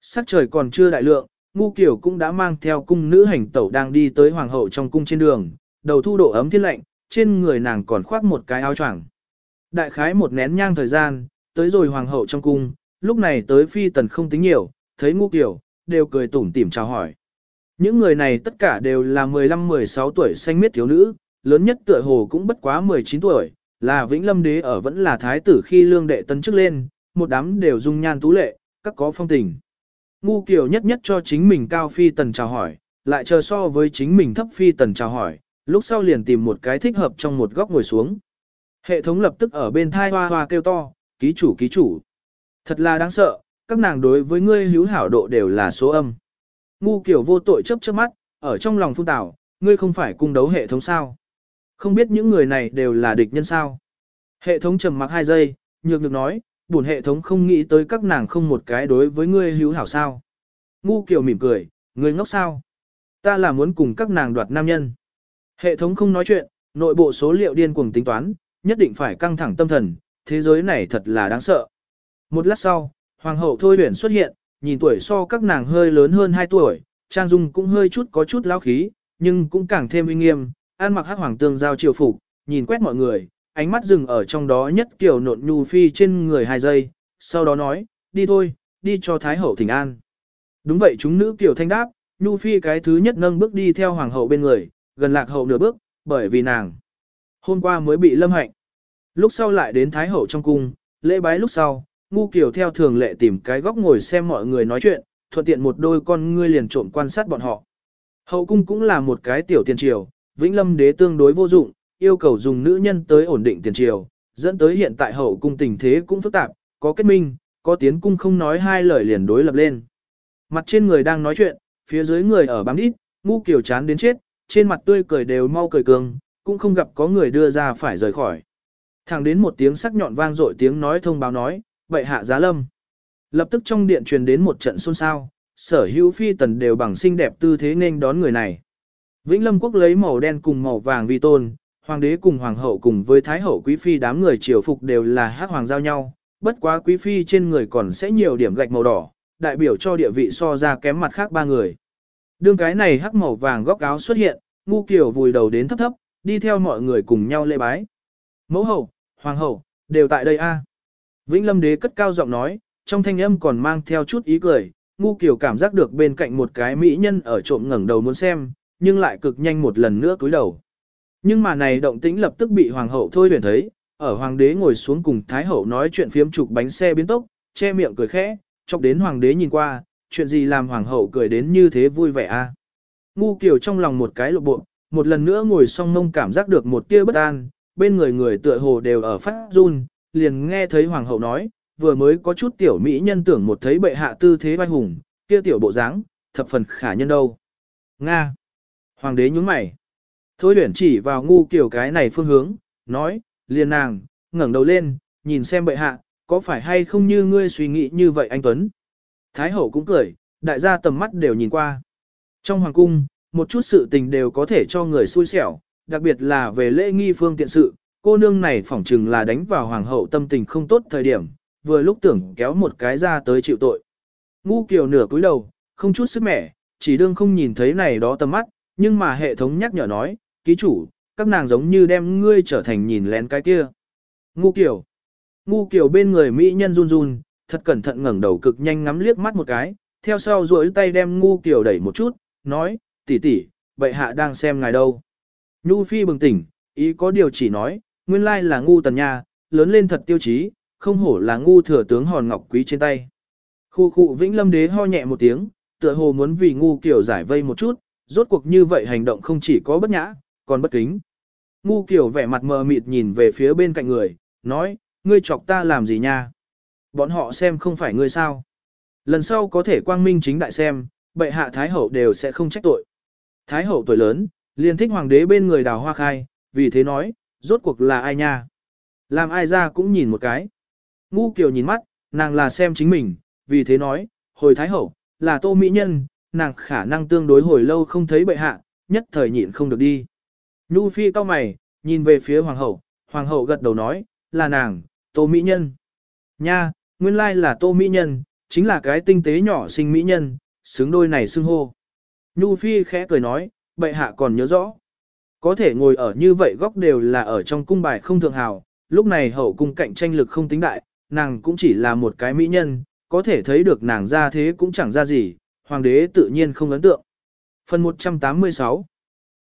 Sắc trời còn chưa đại lượng, ngu kiểu cũng đã mang theo cung nữ hành tẩu đang đi tới hoàng hậu trong cung trên đường, đầu thu độ ấm thiên lạnh, trên người nàng còn khoác một cái áo choàng. Đại khái một nén nhang thời gian, tới rồi hoàng hậu trong cung, lúc này tới phi tần không tính nhiều, thấy ngu kiểu, đều cười tủm tỉm chào hỏi. Những người này tất cả đều là 15-16 tuổi xanh miết thiếu nữ, lớn nhất tựa hồ cũng bất quá 19 tuổi, là Vĩnh Lâm Đế ở vẫn là thái tử khi lương đệ tấn chức lên, một đám đều dung nhan tú lệ, các có phong tình. Ngu kiểu nhất nhất cho chính mình cao phi tần chào hỏi, lại chờ so với chính mình thấp phi tần chào hỏi, lúc sau liền tìm một cái thích hợp trong một góc ngồi xuống. Hệ thống lập tức ở bên thai hoa hoa kêu to, ký chủ ký chủ. Thật là đáng sợ, các nàng đối với ngươi hữu hảo độ đều là số âm. Ngu kiểu vô tội chấp chớp mắt, ở trong lòng phun tảo, ngươi không phải cung đấu hệ thống sao. Không biết những người này đều là địch nhân sao. Hệ thống trầm mặc hai giây, nhược được nói, buồn hệ thống không nghĩ tới các nàng không một cái đối với ngươi hữu hảo sao. Ngu kiểu mỉm cười, ngươi ngốc sao. Ta là muốn cùng các nàng đoạt nam nhân. Hệ thống không nói chuyện, nội bộ số liệu điên cuồng tính toán, nhất định phải căng thẳng tâm thần, thế giới này thật là đáng sợ. Một lát sau, Hoàng hậu Thôi Huyền xuất hiện, nhìn tuổi so các nàng hơi lớn hơn 2 tuổi, Trang Dung cũng hơi chút có chút lão khí, nhưng cũng càng thêm uy nghiêm, ăn mặc hắc hoàng tương giao triều phục, nhìn quét mọi người, ánh mắt dừng ở trong đó nhất kiểu nộn nhu phi trên người hai giây, sau đó nói, đi thôi, đi cho Thái hậu thỉnh an. Đúng vậy chúng nữ kiểu thanh đáp, nhu phi cái thứ nhất nâng bước đi theo hoàng hậu bên người, gần lạc hậu nửa bước, bởi vì nàng hôm qua mới bị lâm hạnh. Lúc sau lại đến Thái hậu trong cung, lễ bái lúc sau, ngu Kiều theo thường lệ tìm cái góc ngồi xem mọi người nói chuyện, thuận tiện một đôi con ngươi liền trộm quan sát bọn họ. Hậu cung cũng là một cái tiểu tiền triều, Vĩnh Lâm đế tương đối vô dụng, yêu cầu dùng nữ nhân tới ổn định tiền triều, dẫn tới hiện tại hậu cung tình thế cũng phức tạp, có kết minh, có tiến cung không nói hai lời liền đối lập lên. Mặt trên người đang nói chuyện, phía dưới người ở bám đít, ngu Kiều chán đến chết, trên mặt tươi cười đều mau cười cường, cũng không gặp có người đưa ra phải rời khỏi. Thẳng đến một tiếng sắc nhọn vang dội tiếng nói thông báo nói, bệ hạ giá lâm. Lập tức trong điện truyền đến một trận xôn xao, sở hữu phi tần đều bằng xinh đẹp tư thế nên đón người này. Vĩnh Lâm quốc lấy màu đen cùng màu vàng vi tôn, hoàng đế cùng hoàng hậu cùng với thái hậu quý phi đám người triều phục đều là hắc hoàng giao nhau, bất quá quý phi trên người còn sẽ nhiều điểm gạch màu đỏ, đại biểu cho địa vị so ra kém mặt khác ba người. Đương cái này hắc màu vàng góc áo xuất hiện, ngu kiểu vùi đầu đến thấp thấp, đi theo mọi người cùng nhau lễ bái. Mẫu hậu, hoàng hậu, đều tại đây a. Vĩnh Lâm đế cất cao giọng nói, trong thanh âm còn mang theo chút ý cười, ngu kiểu cảm giác được bên cạnh một cái mỹ nhân ở trộm ngẩng đầu muốn xem, nhưng lại cực nhanh một lần nữa cúi đầu. Nhưng mà này động tĩnh lập tức bị hoàng hậu thôi huyền thấy, ở hoàng đế ngồi xuống cùng thái hậu nói chuyện phiếm trục bánh xe biến tốc, che miệng cười khẽ, chọc đến hoàng đế nhìn qua, chuyện gì làm hoàng hậu cười đến như thế vui vẻ a? Ngu kiểu trong lòng một cái lộ bộ, một lần nữa ngồi song mông cảm giác được một tia bất an, bên người người tựa hồ đều ở phát run, liền nghe thấy hoàng hậu nói, vừa mới có chút tiểu mỹ nhân tưởng một thấy bệ hạ tư thế vai hùng, kia tiểu bộ dáng, thập phần khả nhân đâu. Nga. Hoàng đế nhướng mày. Thôi luyện chỉ vào ngu kiểu cái này phương hướng, nói, liền nàng, ngẩng đầu lên, nhìn xem bệ hạ, có phải hay không như ngươi suy nghĩ như vậy anh Tuấn. Thái hậu cũng cười, đại gia tầm mắt đều nhìn qua. Trong hoàng cung, một chút sự tình đều có thể cho người xui xẻo, đặc biệt là về lễ nghi phương tiện sự, cô nương này phỏng chừng là đánh vào hoàng hậu tâm tình không tốt thời điểm, vừa lúc tưởng kéo một cái ra tới chịu tội. Ngu kiều nửa cúi đầu, không chút sức mẻ, chỉ đương không nhìn thấy này đó tầm mắt, nhưng mà hệ thống nhắc nhở nói, ký chủ, các nàng giống như đem ngươi trở thành nhìn lén cái kia. Ngu kiều. Ngu kiều bên người mỹ nhân run run, thật cẩn thận ngẩng đầu cực nhanh ngắm liếc mắt một cái, theo sau duỗi tay đem ngu kiều đẩy một chút, nói, tỷ tỷ, bệ hạ đang xem ngài đâu. Nhu phi bừng tỉnh, ý có điều chỉ nói, nguyên lai là ngu tần nha, lớn lên thật tiêu chí, không hổ là ngu thừa tướng hòn ngọc quý trên tay. Khu khu vĩnh lâm đế ho nhẹ một tiếng, tựa hồ muốn vì ngu kiểu giải vây một chút, rốt cuộc như vậy hành động không chỉ có bất nhã, còn bất kính. Ngu kiểu vẻ mặt mờ mịt nhìn về phía bên cạnh người, nói, ngươi chọc ta làm gì nha? Bọn họ xem không phải ngươi sao? Lần sau có thể quang minh chính đại xem, bệ hạ Thái Hậu đều sẽ không trách tội. Thái Hậu tuổi lớn, liền thích hoàng đế bên người đào hoa khai, vì thế nói, rốt cuộc là ai nha? Làm ai ra cũng nhìn một cái. Ngu Kiều nhìn mắt, nàng là xem chính mình, vì thế nói, hồi Thái Hậu, là tô mỹ nhân, nàng khả năng tương đối hồi lâu không thấy bệ hạ, nhất thời nhịn không được đi. Nhu Phi cao mày, nhìn về phía Hoàng hậu, Hoàng hậu gật đầu nói, là nàng, tô mỹ nhân. Nha, nguyên lai là tô mỹ nhân, chính là cái tinh tế nhỏ sinh mỹ nhân, xứng đôi này xưng hô. Nhu Phi khẽ cười nói, bệ hạ còn nhớ rõ. Có thể ngồi ở như vậy góc đều là ở trong cung bài không thượng hào, lúc này hậu cung cạnh tranh lực không tính đại, nàng cũng chỉ là một cái mỹ nhân, có thể thấy được nàng ra thế cũng chẳng ra gì, hoàng đế tự nhiên không ấn tượng. Phần 186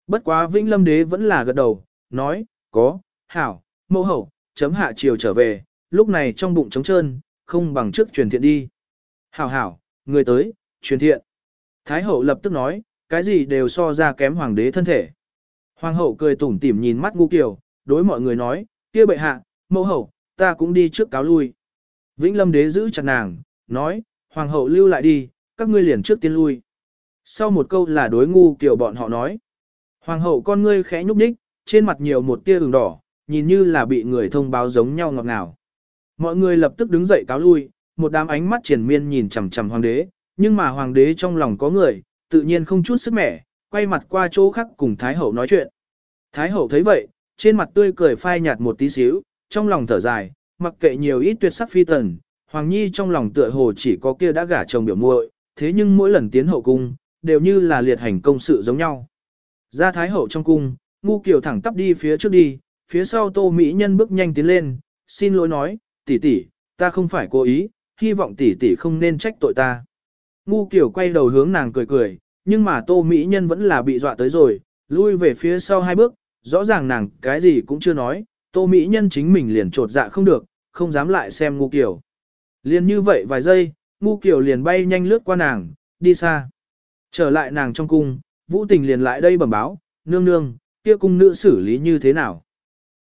Bất quá Vĩnh Lâm đế vẫn là gật đầu, nói, có, hảo, mẫu hậu, chấm hạ chiều trở về, lúc này trong bụng trống trơn, không bằng trước truyền thiện đi. Hảo hảo, người tới, truyền thiện. Thái hậu lập tức nói, cái gì đều so ra kém hoàng đế thân thể. Hoàng hậu cười tủm tỉm nhìn mắt ngu kiều, đối mọi người nói, kia bệ hạ, mẫu hậu, ta cũng đi trước cáo lui. Vĩnh lâm đế giữ chặt nàng, nói, hoàng hậu lưu lại đi, các ngươi liền trước tiên lui. Sau một câu là đối ngu kiều bọn họ nói. Hoàng hậu con ngươi khẽ nhúc nhích, trên mặt nhiều một tia ửng đỏ, nhìn như là bị người thông báo giống nhau ngọt ngào. Mọi người lập tức đứng dậy cáo lui, một đám ánh mắt triển miên nhìn chằm chằm hoàng đế, nhưng mà hoàng đế trong lòng có người, tự nhiên không chút sức mẻ, quay mặt qua chỗ khác cùng Thái hậu nói chuyện. Thái hậu thấy vậy, trên mặt tươi cười phai nhạt một tí xíu, trong lòng thở dài, mặc kệ nhiều ít tuyệt sắc phi tần, Hoàng Nhi trong lòng tựa hồ chỉ có kia đã gả chồng biểu muội, thế nhưng mỗi lần tiến hậu cung, đều như là liệt hành công sự giống nhau. Ra Thái hậu trong cung, ngu kiều thẳng tắp đi phía trước đi, phía sau tô mỹ nhân bước nhanh tiến lên, xin lỗi nói, tỷ tỷ, ta không phải cố ý, hy vọng tỷ tỷ không nên trách tội ta. Ngu kiểu quay đầu hướng nàng cười cười, nhưng mà tô mỹ nhân vẫn là bị dọa tới rồi, lui về phía sau hai bước, rõ ràng nàng cái gì cũng chưa nói, tô mỹ nhân chính mình liền trột dạ không được, không dám lại xem ngu kiểu. Liền như vậy vài giây, ngu kiểu liền bay nhanh lướt qua nàng, đi xa. Trở lại nàng trong cung, vũ tình liền lại đây bẩm báo, nương nương, kia cung nữ xử lý như thế nào.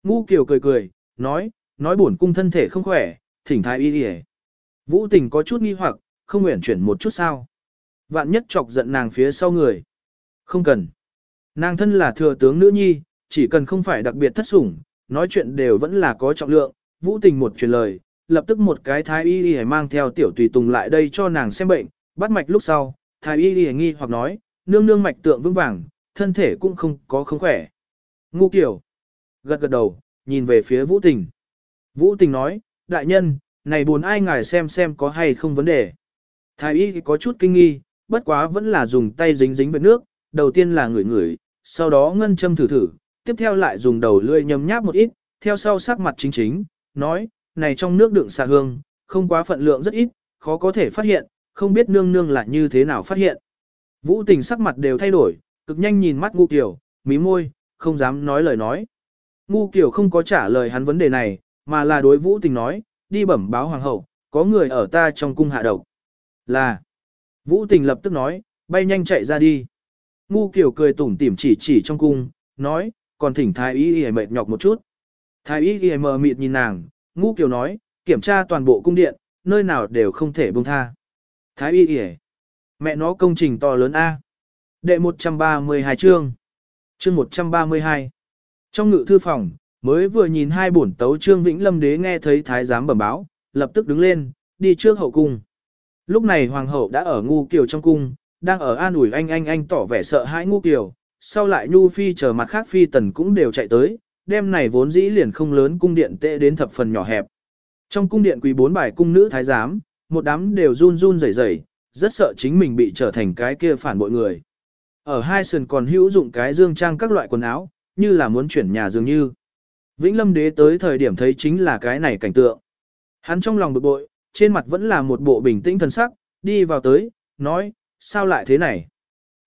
Ngu kiểu cười cười, nói, nói bổn cung thân thể không khỏe, thỉnh thái y đi Vũ tình có chút nghi hoặc, không nguyện chuyển một chút sao. Vạn nhất chọc giận nàng phía sau người. Không cần. Nàng thân là thừa tướng nữ nhi, chỉ cần không phải đặc biệt thất sủng, nói chuyện đều vẫn là có trọng lượng. Vũ tình một truyền lời, lập tức một cái thái y y mang theo tiểu tùy tùng lại đây cho nàng xem bệnh, bắt mạch lúc sau, thái y y nghi hoặc nói, nương nương mạch tượng vững vàng, thân thể cũng không có không khỏe. Ngu kiểu. Gật gật đầu, nhìn về phía Vũ Tình. Vũ Tình nói, đại nhân, này buồn ai ngài xem xem có hay không vấn đề. Thái y có chút kinh nghi, bất quá vẫn là dùng tay dính dính với nước, đầu tiên là ngửi ngửi, sau đó ngân châm thử thử, tiếp theo lại dùng đầu lưỡi nhấm nháp một ít, theo sau sắc mặt chính chính, nói, này trong nước đựng xà hương, không quá phận lượng rất ít, khó có thể phát hiện, không biết nương nương là như thế nào phát hiện. Vũ tình sắc mặt đều thay đổi, cực nhanh nhìn mắt ngu kiểu, mí môi, không dám nói lời nói. Ngu kiểu không có trả lời hắn vấn đề này, mà là đối vũ tình nói, đi bẩm báo hoàng hậu, có người ở ta trong cung hạ độc. Là, vũ tình lập tức nói, bay nhanh chạy ra đi. Ngu kiểu cười tủm tỉm chỉ chỉ trong cung, nói, còn thỉnh thái y y mệt nhọc một chút. Thái y y mờ mịt nhìn nàng, ngu kiểu nói, kiểm tra toàn bộ cung điện, nơi nào đều không thể buông tha. Thái y y mẹ nó công trình to lớn A. Đệ 132 chương. Chương 132. Trong ngự thư phòng, mới vừa nhìn hai bổn tấu trương Vĩnh Lâm đế nghe thấy thái giám bẩm báo, lập tức đứng lên, đi trước hậu cung. Lúc này hoàng hậu đã ở ngu kiều trong cung, đang ở an ủi anh anh anh tỏ vẻ sợ hãi ngu kiều, sau lại nhu phi chờ mặt khác phi tần cũng đều chạy tới, đêm này vốn dĩ liền không lớn cung điện tệ đến thập phần nhỏ hẹp. Trong cung điện quỳ bốn bài cung nữ thái giám, một đám đều run run rẩy rẩy, rất sợ chính mình bị trở thành cái kia phản bội người. Ở hai sườn còn hữu dụng cái dương trang các loại quần áo, như là muốn chuyển nhà dường như. Vĩnh Lâm đế tới thời điểm thấy chính là cái này cảnh tượng. Hắn trong lòng bực bội, trên mặt vẫn là một bộ bình tĩnh thần sắc, đi vào tới, nói, sao lại thế này?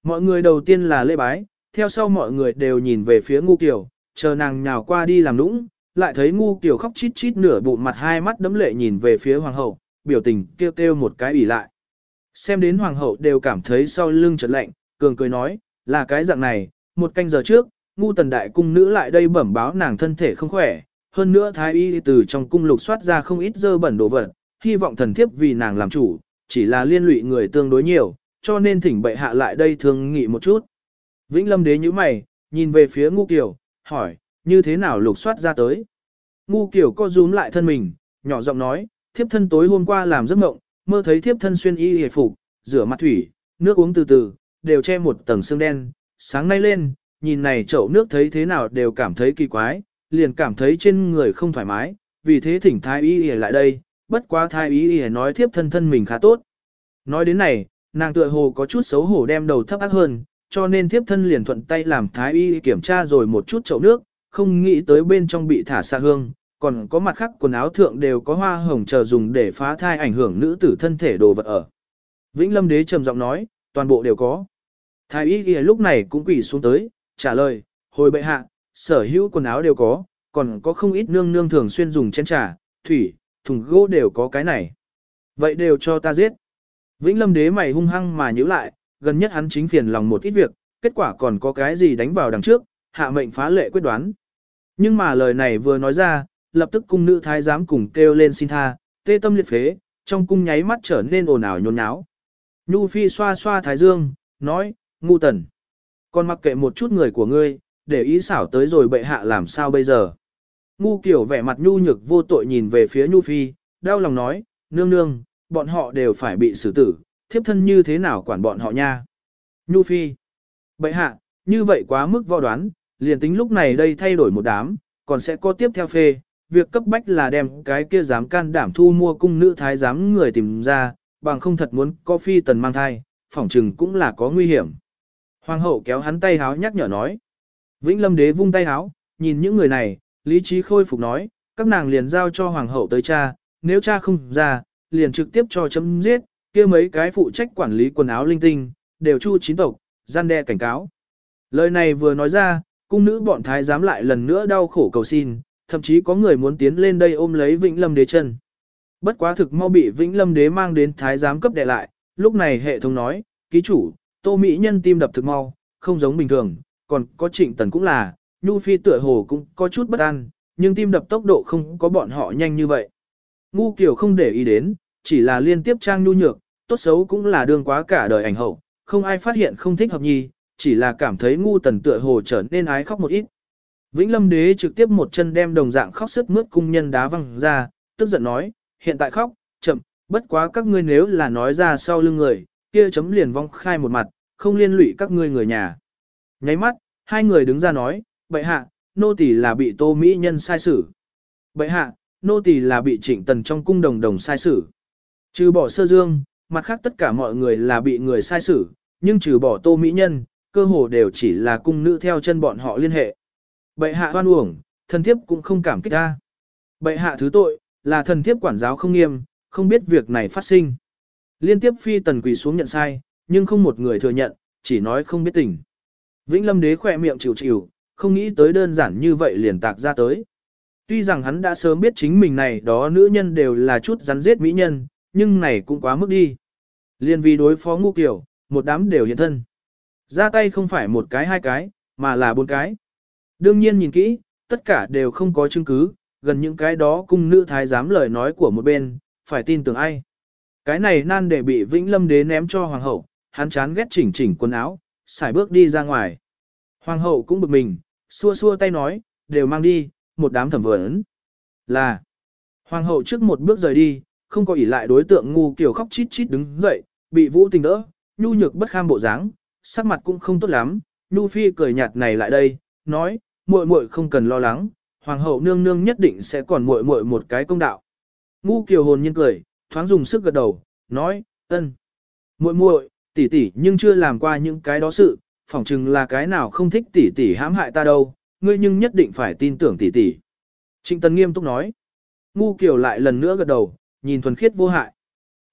Mọi người đầu tiên là lễ bái, theo sau mọi người đều nhìn về phía ngu kiểu, chờ nàng nhào qua đi làm nũng, lại thấy ngu kiểu khóc chít chít nửa bụng mặt hai mắt đấm lệ nhìn về phía hoàng hậu, biểu tình kêu kêu một cái ủy lại. Xem đến hoàng hậu đều cảm thấy sau lưng chợt lạnh, cường cười nói, là cái dạng này, một canh giờ trước, ngu tần đại cung nữ lại đây bẩm báo nàng thân thể không khỏe, hơn nữa thái y từ trong cung lục soát ra không ít dơ bẩn đồ vật, hy vọng thần thiếp vì nàng làm chủ, chỉ là liên lụy người tương đối nhiều, cho nên thỉnh bệ hạ lại đây thương nghị một chút. Vĩnh Lâm đế như mày, nhìn về phía ngu kiều, hỏi, như thế nào lục soát ra tới. Ngu kiều co rúm lại thân mình, nhỏ giọng nói, thiếp thân tối hôm qua làm giấc mộng, mơ thấy thiếp thân xuyên y hề phục, rửa mặt thủy, nước uống từ từ, đều che một tầng xương đen, sáng nay lên, nhìn này chậu nước thấy thế nào đều cảm thấy kỳ quái, liền cảm thấy trên người không thoải mái, vì thế thỉnh thái y y lại đây, bất quá thái y y nói thiếp thân thân mình khá tốt. Nói đến này, nàng tựa hồ có chút xấu hổ đem đầu thấp ác hơn, cho nên thiếp thân liền thuận tay làm thái y kiểm tra rồi một chút chậu nước, không nghĩ tới bên trong bị thả xa hương, còn có mặt khác quần áo thượng đều có hoa hồng chờ dùng để phá thai ảnh hưởng nữ tử thân thể đồ vật ở. Vĩnh Lâm Đế trầm giọng nói, toàn bộ đều có. Thái y ghi lúc này cũng quỳ xuống tới, trả lời, hồi bệ hạ, sở hữu quần áo đều có, còn có không ít nương nương thường xuyên dùng chén trà, thủy, thùng gỗ đều có cái này. Vậy đều cho ta giết. Vĩnh Lâm Đế mày hung hăng mà nhíu lại, gần nhất hắn chính phiền lòng một ít việc, kết quả còn có cái gì đánh vào đằng trước, hạ mệnh phá lệ quyết đoán. Nhưng mà lời này vừa nói ra, lập tức cung nữ thái giám cùng kêu lên xin tha, tê tâm liệt phế, trong cung nháy mắt trở nên ồn ào nhốn nháo. Nhu Phi xoa xoa thái dương, nói, ngu tần. Còn mặc kệ một chút người của ngươi, để ý xảo tới rồi bệ hạ làm sao bây giờ. Ngu kiểu vẻ mặt nhu nhược vô tội nhìn về phía Nhu Phi, đau lòng nói, nương nương, bọn họ đều phải bị xử tử, thiếp thân như thế nào quản bọn họ nha. Nhu Phi, bệ hạ, như vậy quá mức võ đoán, liền tính lúc này đây thay đổi một đám, còn sẽ có tiếp theo phê, việc cấp bách là đem cái kia dám can đảm thu mua cung nữ thái giám người tìm ra, bằng không thật muốn có phi tần mang thai, phỏng chừng cũng là có nguy hiểm. Hoàng hậu kéo hắn tay háo nhắc nhở nói. Vĩnh lâm đế vung tay háo, nhìn những người này, lý trí khôi phục nói, các nàng liền giao cho hoàng hậu tới cha, nếu cha không ra, liền trực tiếp cho chấm giết, kia mấy cái phụ trách quản lý quần áo linh tinh, đều chu chín tộc, gian đe cảnh cáo. Lời này vừa nói ra, cung nữ bọn thái giám lại lần nữa đau khổ cầu xin, thậm chí có người muốn tiến lên đây ôm lấy Vĩnh Lâm đế chân. Bất quá thực mau bị Vĩnh Lâm đế mang đến thái giám cấp đệ lại, lúc này hệ thống nói, ký chủ, tô mỹ nhân tim đập thực mau, không giống bình thường, còn có trịnh tần cũng là, Nhu Phi tựa hồ cũng có chút bất an, nhưng tim đập tốc độ không có bọn họ nhanh như vậy. Ngu Kiều không để ý đến, chỉ là liên tiếp trang nhu nhược, tốt xấu cũng là đương quá cả đời ảnh hậu, không ai phát hiện không thích hợp nhi, chỉ là cảm thấy ngu tần tựa hồ trở nên ái khóc một ít. Vĩnh Lâm Đế trực tiếp một chân đem đồng dạng khóc sức mướt cung nhân đá văng ra, tức giận nói, hiện tại khóc, chậm, bất quá các ngươi nếu là nói ra sau lưng người, kia chấm liền vong khai một mặt, không liên lụy các ngươi người nhà. Nháy mắt, hai người đứng ra nói, bệ hạ, nô tỳ là bị tô mỹ nhân sai xử. Bệ hạ, nô tỳ là bị trịnh tần trong cung đồng đồng sai xử. Trừ bỏ sơ dương, mặt khác tất cả mọi người là bị người sai xử, nhưng trừ bỏ tô mỹ nhân, cơ hồ đều chỉ là cung nữ theo chân bọn họ liên hệ. Bệ hạ hoan uổng, thần thiếp cũng không cảm kích ta. Bệ hạ thứ tội, là thần thiếp quản giáo không nghiêm, không biết việc này phát sinh. Liên tiếp phi tần quỳ xuống nhận sai, nhưng không một người thừa nhận, chỉ nói không biết tình. Vĩnh Lâm đế khỏe miệng chịu chịu, không nghĩ tới đơn giản như vậy liền tạc ra tới. Tuy rằng hắn đã sớm biết chính mình này đó nữ nhân đều là chút rắn giết mỹ nhân, nhưng này cũng quá mức đi. Liên vì đối phó ngu kiểu, một đám đều hiện thân. Ra tay không phải một cái hai cái, mà là bốn cái. Đương nhiên nhìn kỹ, tất cả đều không có chứng cứ, gần những cái đó cung nữ thái giám lời nói của một bên, phải tin tưởng ai. Cái này nan để bị Vĩnh Lâm đế ném cho hoàng hậu, hắn chán ghét chỉnh chỉnh quần áo, xài bước đi ra ngoài. Hoàng hậu cũng bực mình, xua xua tay nói, đều mang đi, một đám thẩm vấn. Là, hoàng hậu trước một bước rời đi, không có ỷ lại đối tượng ngu kiểu khóc chít chít đứng dậy, bị vũ tình đỡ, nhu nhược bất kham bộ dáng, sắc mặt cũng không tốt lắm, nhu phi cười nhạt này lại đây, nói, muội muội không cần lo lắng, hoàng hậu nương nương nhất định sẽ còn muội muội một cái công đạo. Ngu kiều hồn nhiên cười, thoáng dùng sức gật đầu, nói, ân. muội muội, tỷ tỷ nhưng chưa làm qua những cái đó sự, phỏng chừng là cái nào không thích tỷ tỷ hãm hại ta đâu, ngươi nhưng nhất định phải tin tưởng tỷ tỷ. Trịnh Tần nghiêm túc nói. Ngu Kiều lại lần nữa gật đầu, nhìn thuần khiết vô hại.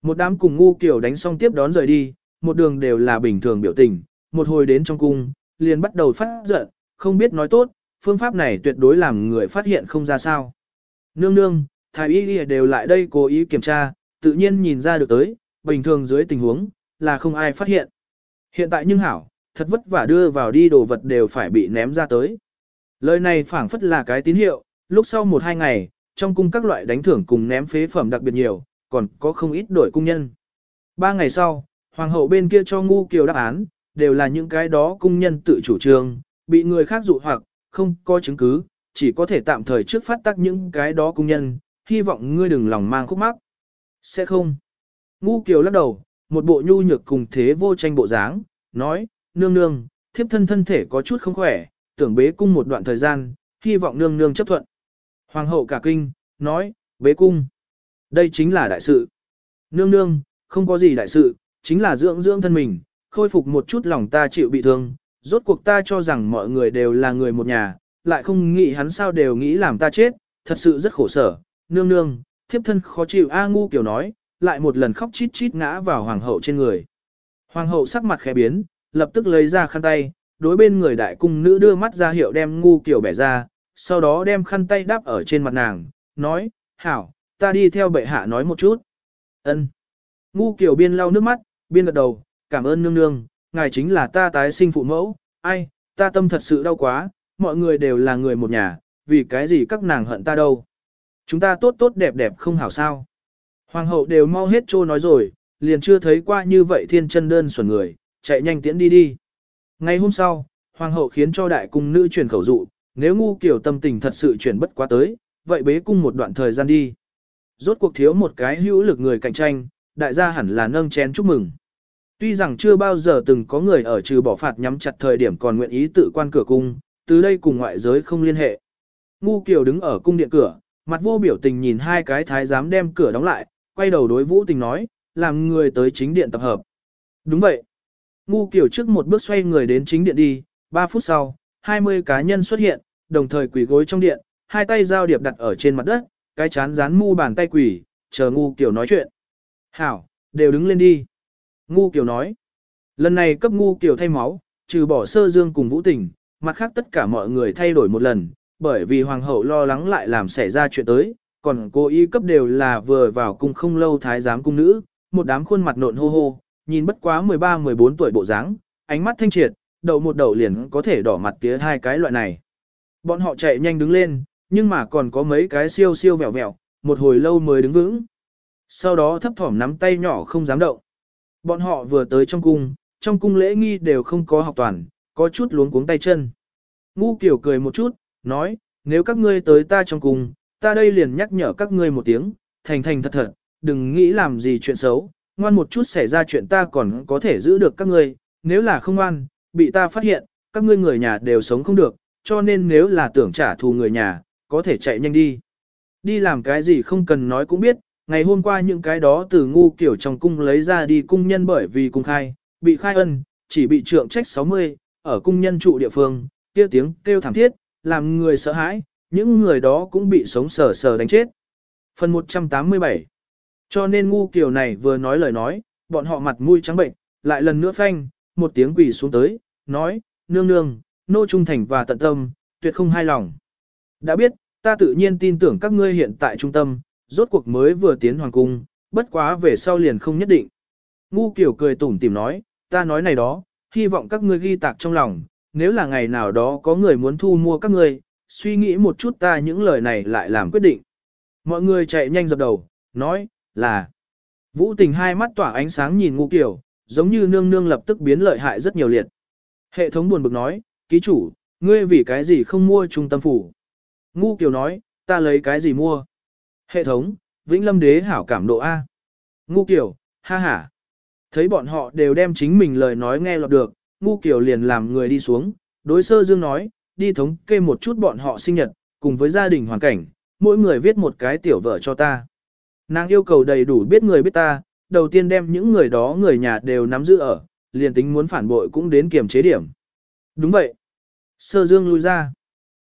Một đám cùng Ngu Kiều đánh xong tiếp đón rời đi, một đường đều là bình thường biểu tình, một hồi đến trong cung, liền bắt đầu phát giận, không biết nói tốt, phương pháp này tuyệt đối làm người phát hiện không ra sao. Nương nương, thái y đều lại đây cố ý kiểm tra, tự nhiên nhìn ra được tới, bình thường dưới tình huống, là không ai phát hiện. Hiện tại nhưng hảo, thật vất vả đưa vào đi đồ vật đều phải bị ném ra tới. Lời này phảng phất là cái tín hiệu, lúc sau một hai ngày, trong cung các loại đánh thưởng cùng ném phế phẩm đặc biệt nhiều, còn có không ít đổi cung nhân. Ba ngày sau, hoàng hậu bên kia cho ngu kiều đáp án, đều là những cái đó cung nhân tự chủ trương, bị người khác dụ hoặc, không có chứng cứ, chỉ có thể tạm thời trước phát tác những cái đó cung nhân, hy vọng ngươi đừng lòng mang khúc mắc. Sẽ không. Ngu kiều lắc đầu, một bộ nhu nhược cùng thế vô tranh bộ dáng, nói, nương nương, thiếp thân thân thể có chút không khỏe, tưởng bế cung một đoạn thời gian, hy vọng nương nương chấp thuận. Hoàng hậu cả kinh, nói, bế cung. Đây chính là đại sự. Nương nương, không có gì đại sự, chính là dưỡng dưỡng thân mình, khôi phục một chút lòng ta chịu bị thương. Rốt cuộc ta cho rằng mọi người đều là người một nhà, lại không nghĩ hắn sao đều nghĩ làm ta chết, thật sự rất khổ sở. Nương nương, thiếp thân khó chịu A ngu kiểu nói, lại một lần khóc chít chít ngã vào hoàng hậu trên người. Hoàng hậu sắc mặt khẽ biến, lập tức lấy ra khăn tay, đối bên người đại cung nữ đưa mắt ra hiệu đem ngu kiểu bẻ ra, sau đó đem khăn tay đáp ở trên mặt nàng, nói, hảo, ta đi theo bệ hạ nói một chút. ân Ngu kiểu biên lau nước mắt, biên gật đầu, cảm ơn nương nương, ngài chính là ta tái sinh phụ mẫu, ai, ta tâm thật sự đau quá, mọi người đều là người một nhà, vì cái gì các nàng hận ta đâu. Chúng ta tốt tốt đẹp đẹp không hảo sao. Hoàng hậu đều mau hết trô nói rồi, liền chưa thấy qua như vậy thiên chân đơn xuẩn người, chạy nhanh tiễn đi đi. Ngày hôm sau, hoàng hậu khiến cho đại cung nữ truyền khẩu dụ, nếu ngu kiểu tâm tình thật sự chuyển bất quá tới, vậy bế cung một đoạn thời gian đi. Rốt cuộc thiếu một cái hữu lực người cạnh tranh, đại gia hẳn là nâng chén chúc mừng. Tuy rằng chưa bao giờ từng có người ở trừ bỏ phạt nhắm chặt thời điểm còn nguyện ý tự quan cửa cung, từ đây cùng ngoại giới không liên hệ. Ngu Kiều đứng ở cung điện cửa, mặt vô biểu tình nhìn hai cái thái giám đem cửa đóng lại, quay đầu đối Vũ Tình nói, làm người tới chính điện tập hợp. Đúng vậy. Ngu Kiều trước một bước xoay người đến chính điện đi, 3 phút sau, 20 cá nhân xuất hiện, đồng thời quỳ gối trong điện, hai tay giao điệp đặt ở trên mặt đất, cái chán dán mu bàn tay quỷ, chờ Ngu Kiều nói chuyện. Hảo, đều đứng lên đi. Ngu Kiều nói. Lần này cấp Ngu Kiều thay máu, trừ bỏ sơ dương cùng vũ tình, mặt khác tất cả mọi người thay đổi một lần, bởi vì hoàng hậu lo lắng lại làm xảy ra chuyện tới, còn cô y cấp đều là vừa vào cung không lâu thái giám cung nữ, một đám khuôn mặt nộn hô hô, nhìn bất quá 13-14 tuổi bộ dáng, ánh mắt thanh triệt, đầu một đầu liền có thể đỏ mặt tía hai cái loại này. Bọn họ chạy nhanh đứng lên, nhưng mà còn có mấy cái siêu siêu vẹo vẹo, một hồi lâu mới đứng vững. Sau đó thấp thỏm nắm tay nhỏ không dám động. Bọn họ vừa tới trong cung, trong cung lễ nghi đều không có học toàn, có chút luống cuống tay chân. Ngu kiểu cười một chút, nói, nếu các ngươi tới ta trong cung, ta đây liền nhắc nhở các ngươi một tiếng, thành thành thật thật, đừng nghĩ làm gì chuyện xấu, ngoan một chút xảy ra chuyện ta còn có thể giữ được các ngươi, nếu là không ngoan, bị ta phát hiện, các ngươi người nhà đều sống không được, cho nên nếu là tưởng trả thù người nhà, có thể chạy nhanh đi. Đi làm cái gì không cần nói cũng biết, ngày hôm qua những cái đó từ ngu kiểu trong cung lấy ra đi cung nhân bởi vì cung khai, bị khai ân, chỉ bị trượng trách 60, ở cung nhân trụ địa phương, kia tiếng kêu thảm thiết, làm người sợ hãi, những người đó cũng bị sống sờ sờ đánh chết. Phần 187 cho nên ngu kiểu này vừa nói lời nói, bọn họ mặt mũi trắng bệnh, lại lần nữa phanh, một tiếng quỳ xuống tới, nói, nương nương, nô trung thành và tận tâm, tuyệt không hai lòng. Đã biết, ta tự nhiên tin tưởng các ngươi hiện tại trung tâm, rốt cuộc mới vừa tiến hoàng cung, bất quá về sau liền không nhất định. Ngu kiểu cười tủm tìm nói, ta nói này đó, hy vọng các ngươi ghi tạc trong lòng, nếu là ngày nào đó có người muốn thu mua các ngươi, suy nghĩ một chút ta những lời này lại làm quyết định. Mọi người chạy nhanh dập đầu, nói, là. Vũ tình hai mắt tỏa ánh sáng nhìn ngu kiểu, giống như nương nương lập tức biến lợi hại rất nhiều liệt. Hệ thống buồn bực nói, ký chủ, ngươi vì cái gì không mua trung tâm phủ? Ngu kiểu nói, ta lấy cái gì mua? Hệ thống, Vĩnh Lâm Đế hảo cảm độ A. Ngu kiểu, ha ha. Thấy bọn họ đều đem chính mình lời nói nghe lọt được, ngu kiểu liền làm người đi xuống, đối sơ dương nói, đi thống kê một chút bọn họ sinh nhật, cùng với gia đình hoàn cảnh, mỗi người viết một cái tiểu vợ cho ta. Nàng yêu cầu đầy đủ biết người biết ta, đầu tiên đem những người đó người nhà đều nắm giữ ở, liền tính muốn phản bội cũng đến kiểm chế điểm. Đúng vậy. Sơ dương lui ra.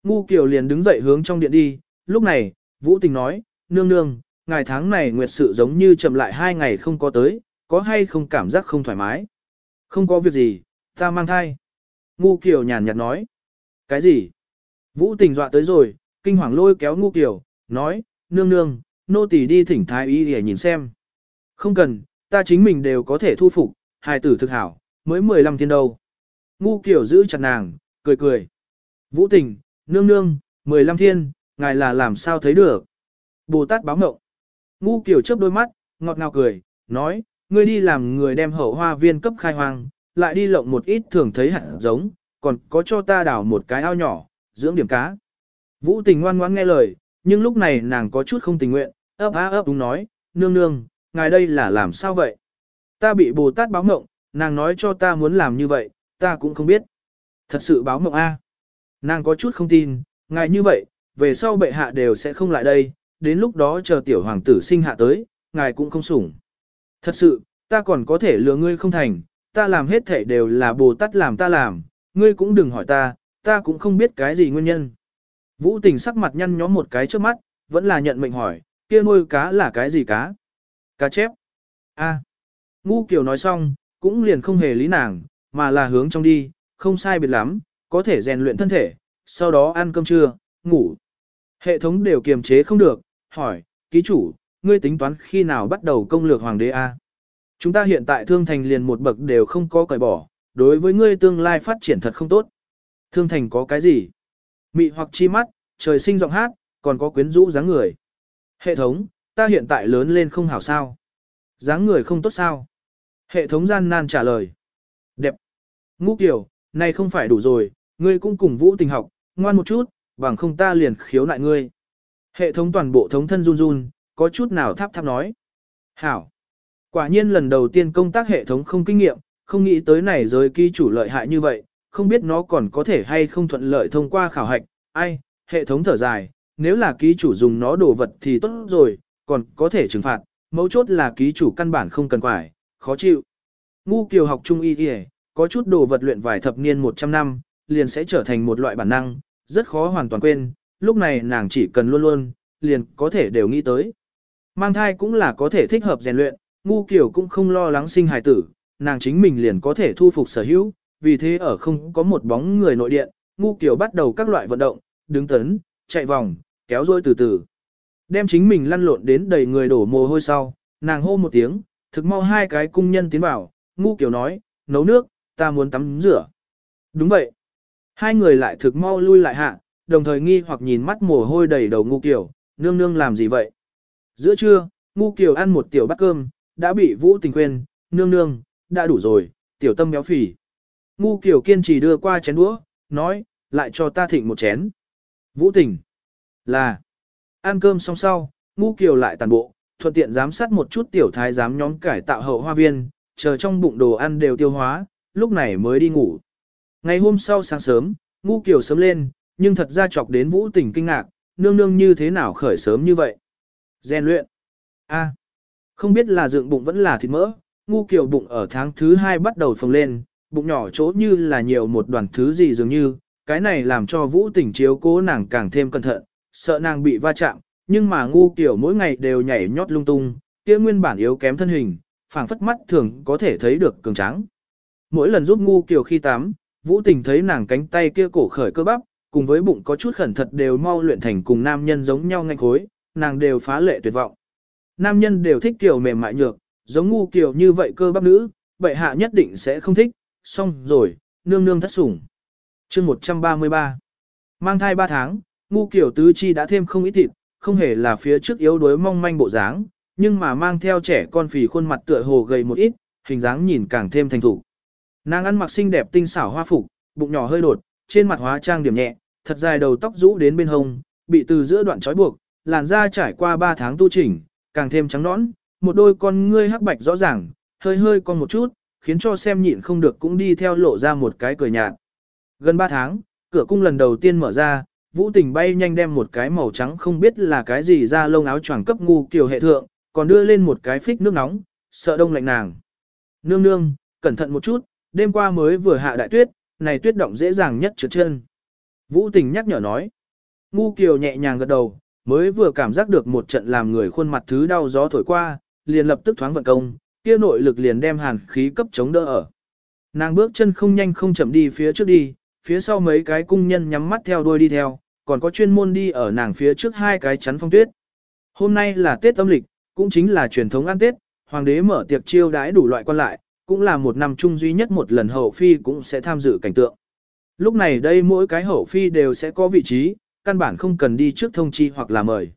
Ngu Kiều liền đứng dậy hướng trong điện đi, lúc này, Vũ Tình nói, nương nương, ngày tháng này nguyệt sự giống như chậm lại hai ngày không có tới, có hay không cảm giác không thoải mái? Không có việc gì, ta mang thai. Ngu Kiều nhàn nhạt nói. Cái gì? Vũ tình dọa tới rồi, kinh hoàng lôi kéo Ngu Kiều, nói, nương nương, nô tỳ đi thỉnh thái y để nhìn xem. Không cần, ta chính mình đều có thể thu phục, hài tử thực hảo, mới 15 thiên đâu. Ngu kiểu giữ chặt nàng, cười cười. Vũ tình, nương nương, 15 thiên, ngài là làm sao thấy được. Bồ Tát báo ngộng. Ngu kiểu chớp đôi mắt, ngọt ngào cười, nói, ngươi đi làm người đem hậu hoa viên cấp khai hoang, lại đi lộng một ít thường thấy hạt giống, còn có cho ta đào một cái ao nhỏ, dưỡng điểm cá. Vũ tình ngoan ngoãn nghe lời, nhưng lúc này nàng có chút không tình nguyện, ấp á ấp đúng nói, nương nương, ngài đây là làm sao vậy? Ta bị Bồ Tát báo mộng, nàng nói cho ta muốn làm như vậy, ta cũng không biết. Thật sự báo mộng a? Nàng có chút không tin, ngài như vậy, về sau bệ hạ đều sẽ không lại đây, đến lúc đó chờ tiểu hoàng tử sinh hạ tới, ngài cũng không sủng. Thật sự, ta còn có thể lừa ngươi không thành, ta làm hết thể đều là Bồ Tát làm ta làm, ngươi cũng đừng hỏi ta, ta cũng không biết cái gì nguyên nhân. Vũ tình sắc mặt nhăn nhó một cái trước mắt, vẫn là nhận mệnh hỏi, kia nuôi cá là cái gì cá? Cá chép. A. Ngu Kiều nói xong, cũng liền không hề lý nàng, mà là hướng trong đi, không sai biệt lắm, có thể rèn luyện thân thể, sau đó ăn cơm trưa, ngủ. Hệ thống đều kiềm chế không được, hỏi, ký chủ, ngươi tính toán khi nào bắt đầu công lược hoàng đế A. Chúng ta hiện tại thương thành liền một bậc đều không có cởi bỏ, đối với ngươi tương lai phát triển thật không tốt. Thương thành có cái gì? Mị hoặc chi mắt, trời sinh giọng hát, còn có quyến rũ dáng người. Hệ thống, ta hiện tại lớn lên không hảo sao. dáng người không tốt sao? Hệ thống gian nan trả lời. Đẹp. Ngũ kiểu, này không phải đủ rồi, ngươi cũng cùng vũ tình học, ngoan một chút, bằng không ta liền khiếu nại ngươi. Hệ thống toàn bộ thống thân run run, có chút nào tháp tháp nói. Hảo. Quả nhiên lần đầu tiên công tác hệ thống không kinh nghiệm, không nghĩ tới này giới ký chủ lợi hại như vậy, không biết nó còn có thể hay không thuận lợi thông qua khảo hạch. Ai, hệ thống thở dài, nếu là ký chủ dùng nó đồ vật thì tốt rồi, còn có thể trừng phạt, mấu chốt là ký chủ căn bản không cần quải, khó chịu. Ngu kiều học trung y kìa, có chút đồ vật luyện vài thập niên 100 năm, liền sẽ trở thành một loại bản năng, rất khó hoàn toàn quên, lúc này nàng chỉ cần luôn luôn, liền có thể đều nghĩ tới. Mang thai cũng là có thể thích hợp rèn luyện, ngu Kiều cũng không lo lắng sinh hài tử, nàng chính mình liền có thể thu phục sở hữu, vì thế ở không có một bóng người nội điện, ngu Kiều bắt đầu các loại vận động, đứng tấn, chạy vòng, kéo rôi từ từ. Đem chính mình lăn lộn đến đầy người đổ mồ hôi sau, nàng hô một tiếng, thực mau hai cái cung nhân tiến vào, ngu kiểu nói, nấu nước, ta muốn tắm rửa. Đúng vậy. Hai người lại thực mau lui lại hạ, đồng thời nghi hoặc nhìn mắt mồ hôi đầy đầu ngu kiểu, nương nương làm gì vậy? Giữa trưa, ngu kiểu ăn một tiểu bát cơm, đã bị vũ tình quên, nương nương, đã đủ rồi, tiểu tâm béo phì. Ngu kiểu kiên trì đưa qua chén đũa, nói, lại cho ta thịnh một chén. Vũ tình, là, ăn cơm xong sau, ngu Kiều lại tàn bộ, thuận tiện giám sát một chút tiểu thái giám nhóm cải tạo hậu hoa viên, chờ trong bụng đồ ăn đều tiêu hóa, lúc này mới đi ngủ. Ngày hôm sau sáng sớm, ngu Kiều sớm lên, nhưng thật ra chọc đến vũ tình kinh ngạc, nương nương như thế nào khởi sớm như vậy. Gen luyện. A. không biết là dựng bụng vẫn là thịt mỡ, ngu Kiều bụng ở tháng thứ hai bắt đầu phồng lên, bụng nhỏ chỗ như là nhiều một đoàn thứ gì dường như, cái này làm cho vũ tình chiếu cố nàng càng thêm cẩn thận, sợ nàng bị va chạm, nhưng mà ngu kiểu mỗi ngày đều nhảy nhót lung tung, kia nguyên bản yếu kém thân hình, phảng phất mắt thường có thể thấy được cường tráng. Mỗi lần giúp ngu kiểu khi tắm, vũ tình thấy nàng cánh tay kia cổ khởi cơ bắp, cùng với bụng có chút khẩn thật đều mau luyện thành cùng nam nhân giống nhau ngạnh khối, nàng đều phá lệ tuyệt vọng. Nam nhân đều thích kiểu mềm mại nhược, giống ngu kiểu như vậy cơ bắp nữ, vậy hạ nhất định sẽ không thích, xong rồi, nương nương thất sủng. chương 133 Mang thai 3 tháng, ngu kiểu tứ chi đã thêm không ít thịt, không hề là phía trước yếu đuối mong manh bộ dáng, nhưng mà mang theo trẻ con phì khuôn mặt tựa hồ gầy một ít, hình dáng nhìn càng thêm thành thủ. Nàng ăn mặc xinh đẹp tinh xảo hoa phục, bụng nhỏ hơi đột, trên mặt hóa trang điểm nhẹ, thật dài đầu tóc rũ đến bên hông, bị từ giữa đoạn trói buộc, làn da trải qua 3 tháng tu chỉnh, càng thêm trắng nõn, một đôi con ngươi hắc bạch rõ ràng, hơi hơi con một chút, khiến cho xem nhịn không được cũng đi theo lộ ra một cái cười nhạt. Gần 3 tháng, cửa cung lần đầu tiên mở ra, Vũ Tình bay nhanh đem một cái màu trắng không biết là cái gì ra lông áo choàng cấp ngu kiểu hệ thượng, còn đưa lên một cái phích nước nóng, sợ đông lạnh nàng. Nương nương, cẩn thận một chút, đêm qua mới vừa hạ đại tuyết, này tuyết động dễ dàng nhất trượt chân. Vũ Tình nhắc nhở nói. Ngu Kiều nhẹ nhàng gật đầu, mới vừa cảm giác được một trận làm người khuôn mặt thứ đau gió thổi qua, liền lập tức thoáng vận công, kia nội lực liền đem hàn khí cấp chống đỡ ở. Nàng bước chân không nhanh không chậm đi phía trước đi, phía sau mấy cái cung nhân nhắm mắt theo đuôi đi theo, còn có chuyên môn đi ở nàng phía trước hai cái chắn phong tuyết. Hôm nay là Tết âm lịch, cũng chính là truyền thống ăn Tết, hoàng đế mở tiệc chiêu đãi đủ loại quan lại, cũng là một năm chung duy nhất một lần hậu phi cũng sẽ tham dự cảnh tượng. Lúc này đây mỗi cái hậu phi đều sẽ có vị trí, căn bản không cần đi trước thông chi hoặc là mời.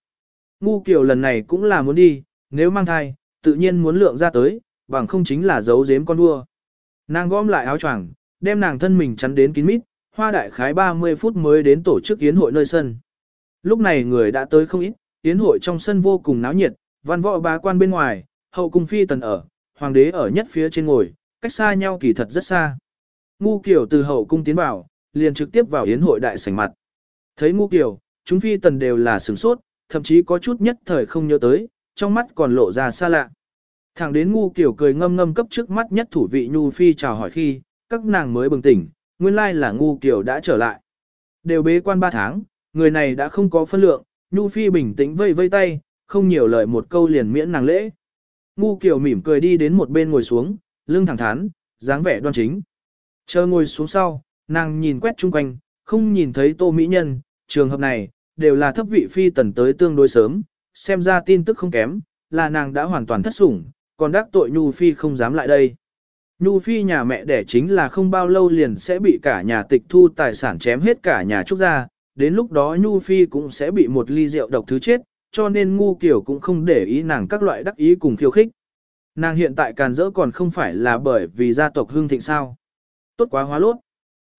Ngu kiểu lần này cũng là muốn đi, nếu mang thai, tự nhiên muốn lượng ra tới, bằng không chính là giấu giếm con vua. Nàng gom lại áo choàng, đem nàng thân mình chắn đến kín mít, hoa đại khái 30 phút mới đến tổ chức yến hội nơi sân. Lúc này người đã tới không ít, yến hội trong sân vô cùng náo nhiệt, văn võ bá quan bên ngoài, hậu cung phi tần ở, hoàng đế ở nhất phía trên ngồi, cách xa nhau kỳ thật rất xa. Ngu kiểu từ hậu cung tiến vào, liền trực tiếp vào yến hội đại sảnh mặt. Thấy ngu kiểu, chúng phi tần đều là sửng sốt, thậm chí có chút nhất thời không nhớ tới, trong mắt còn lộ ra xa lạ. Thẳng đến ngu kiểu cười ngâm ngâm cấp trước mắt nhất thủ vị nhu phi chào hỏi khi, các nàng mới bừng tỉnh, nguyên lai là ngu kiểu đã trở lại. Đều bế quan 3 tháng, người này đã không có phân lượng, nhu phi bình tĩnh vây vây tay, không nhiều lời một câu liền miễn nàng lễ. Ngu kiểu mỉm cười đi đến một bên ngồi xuống, lưng thẳng thắn, dáng vẻ đoan chính. Chờ ngồi xuống sau, nàng nhìn quét chung quanh, không nhìn thấy tô mỹ nhân, trường hợp này, đều là thấp vị phi tần tới tương đối sớm, xem ra tin tức không kém, là nàng đã hoàn toàn thất sủng, còn đắc tội Nhu Phi không dám lại đây. Nhu Phi nhà mẹ đẻ chính là không bao lâu liền sẽ bị cả nhà tịch thu tài sản chém hết cả nhà trúc ra, đến lúc đó Nhu Phi cũng sẽ bị một ly rượu độc thứ chết, cho nên ngu kiểu cũng không để ý nàng các loại đắc ý cùng khiêu khích. Nàng hiện tại càn rỡ còn không phải là bởi vì gia tộc hương thịnh sao. Tốt quá hóa lốt.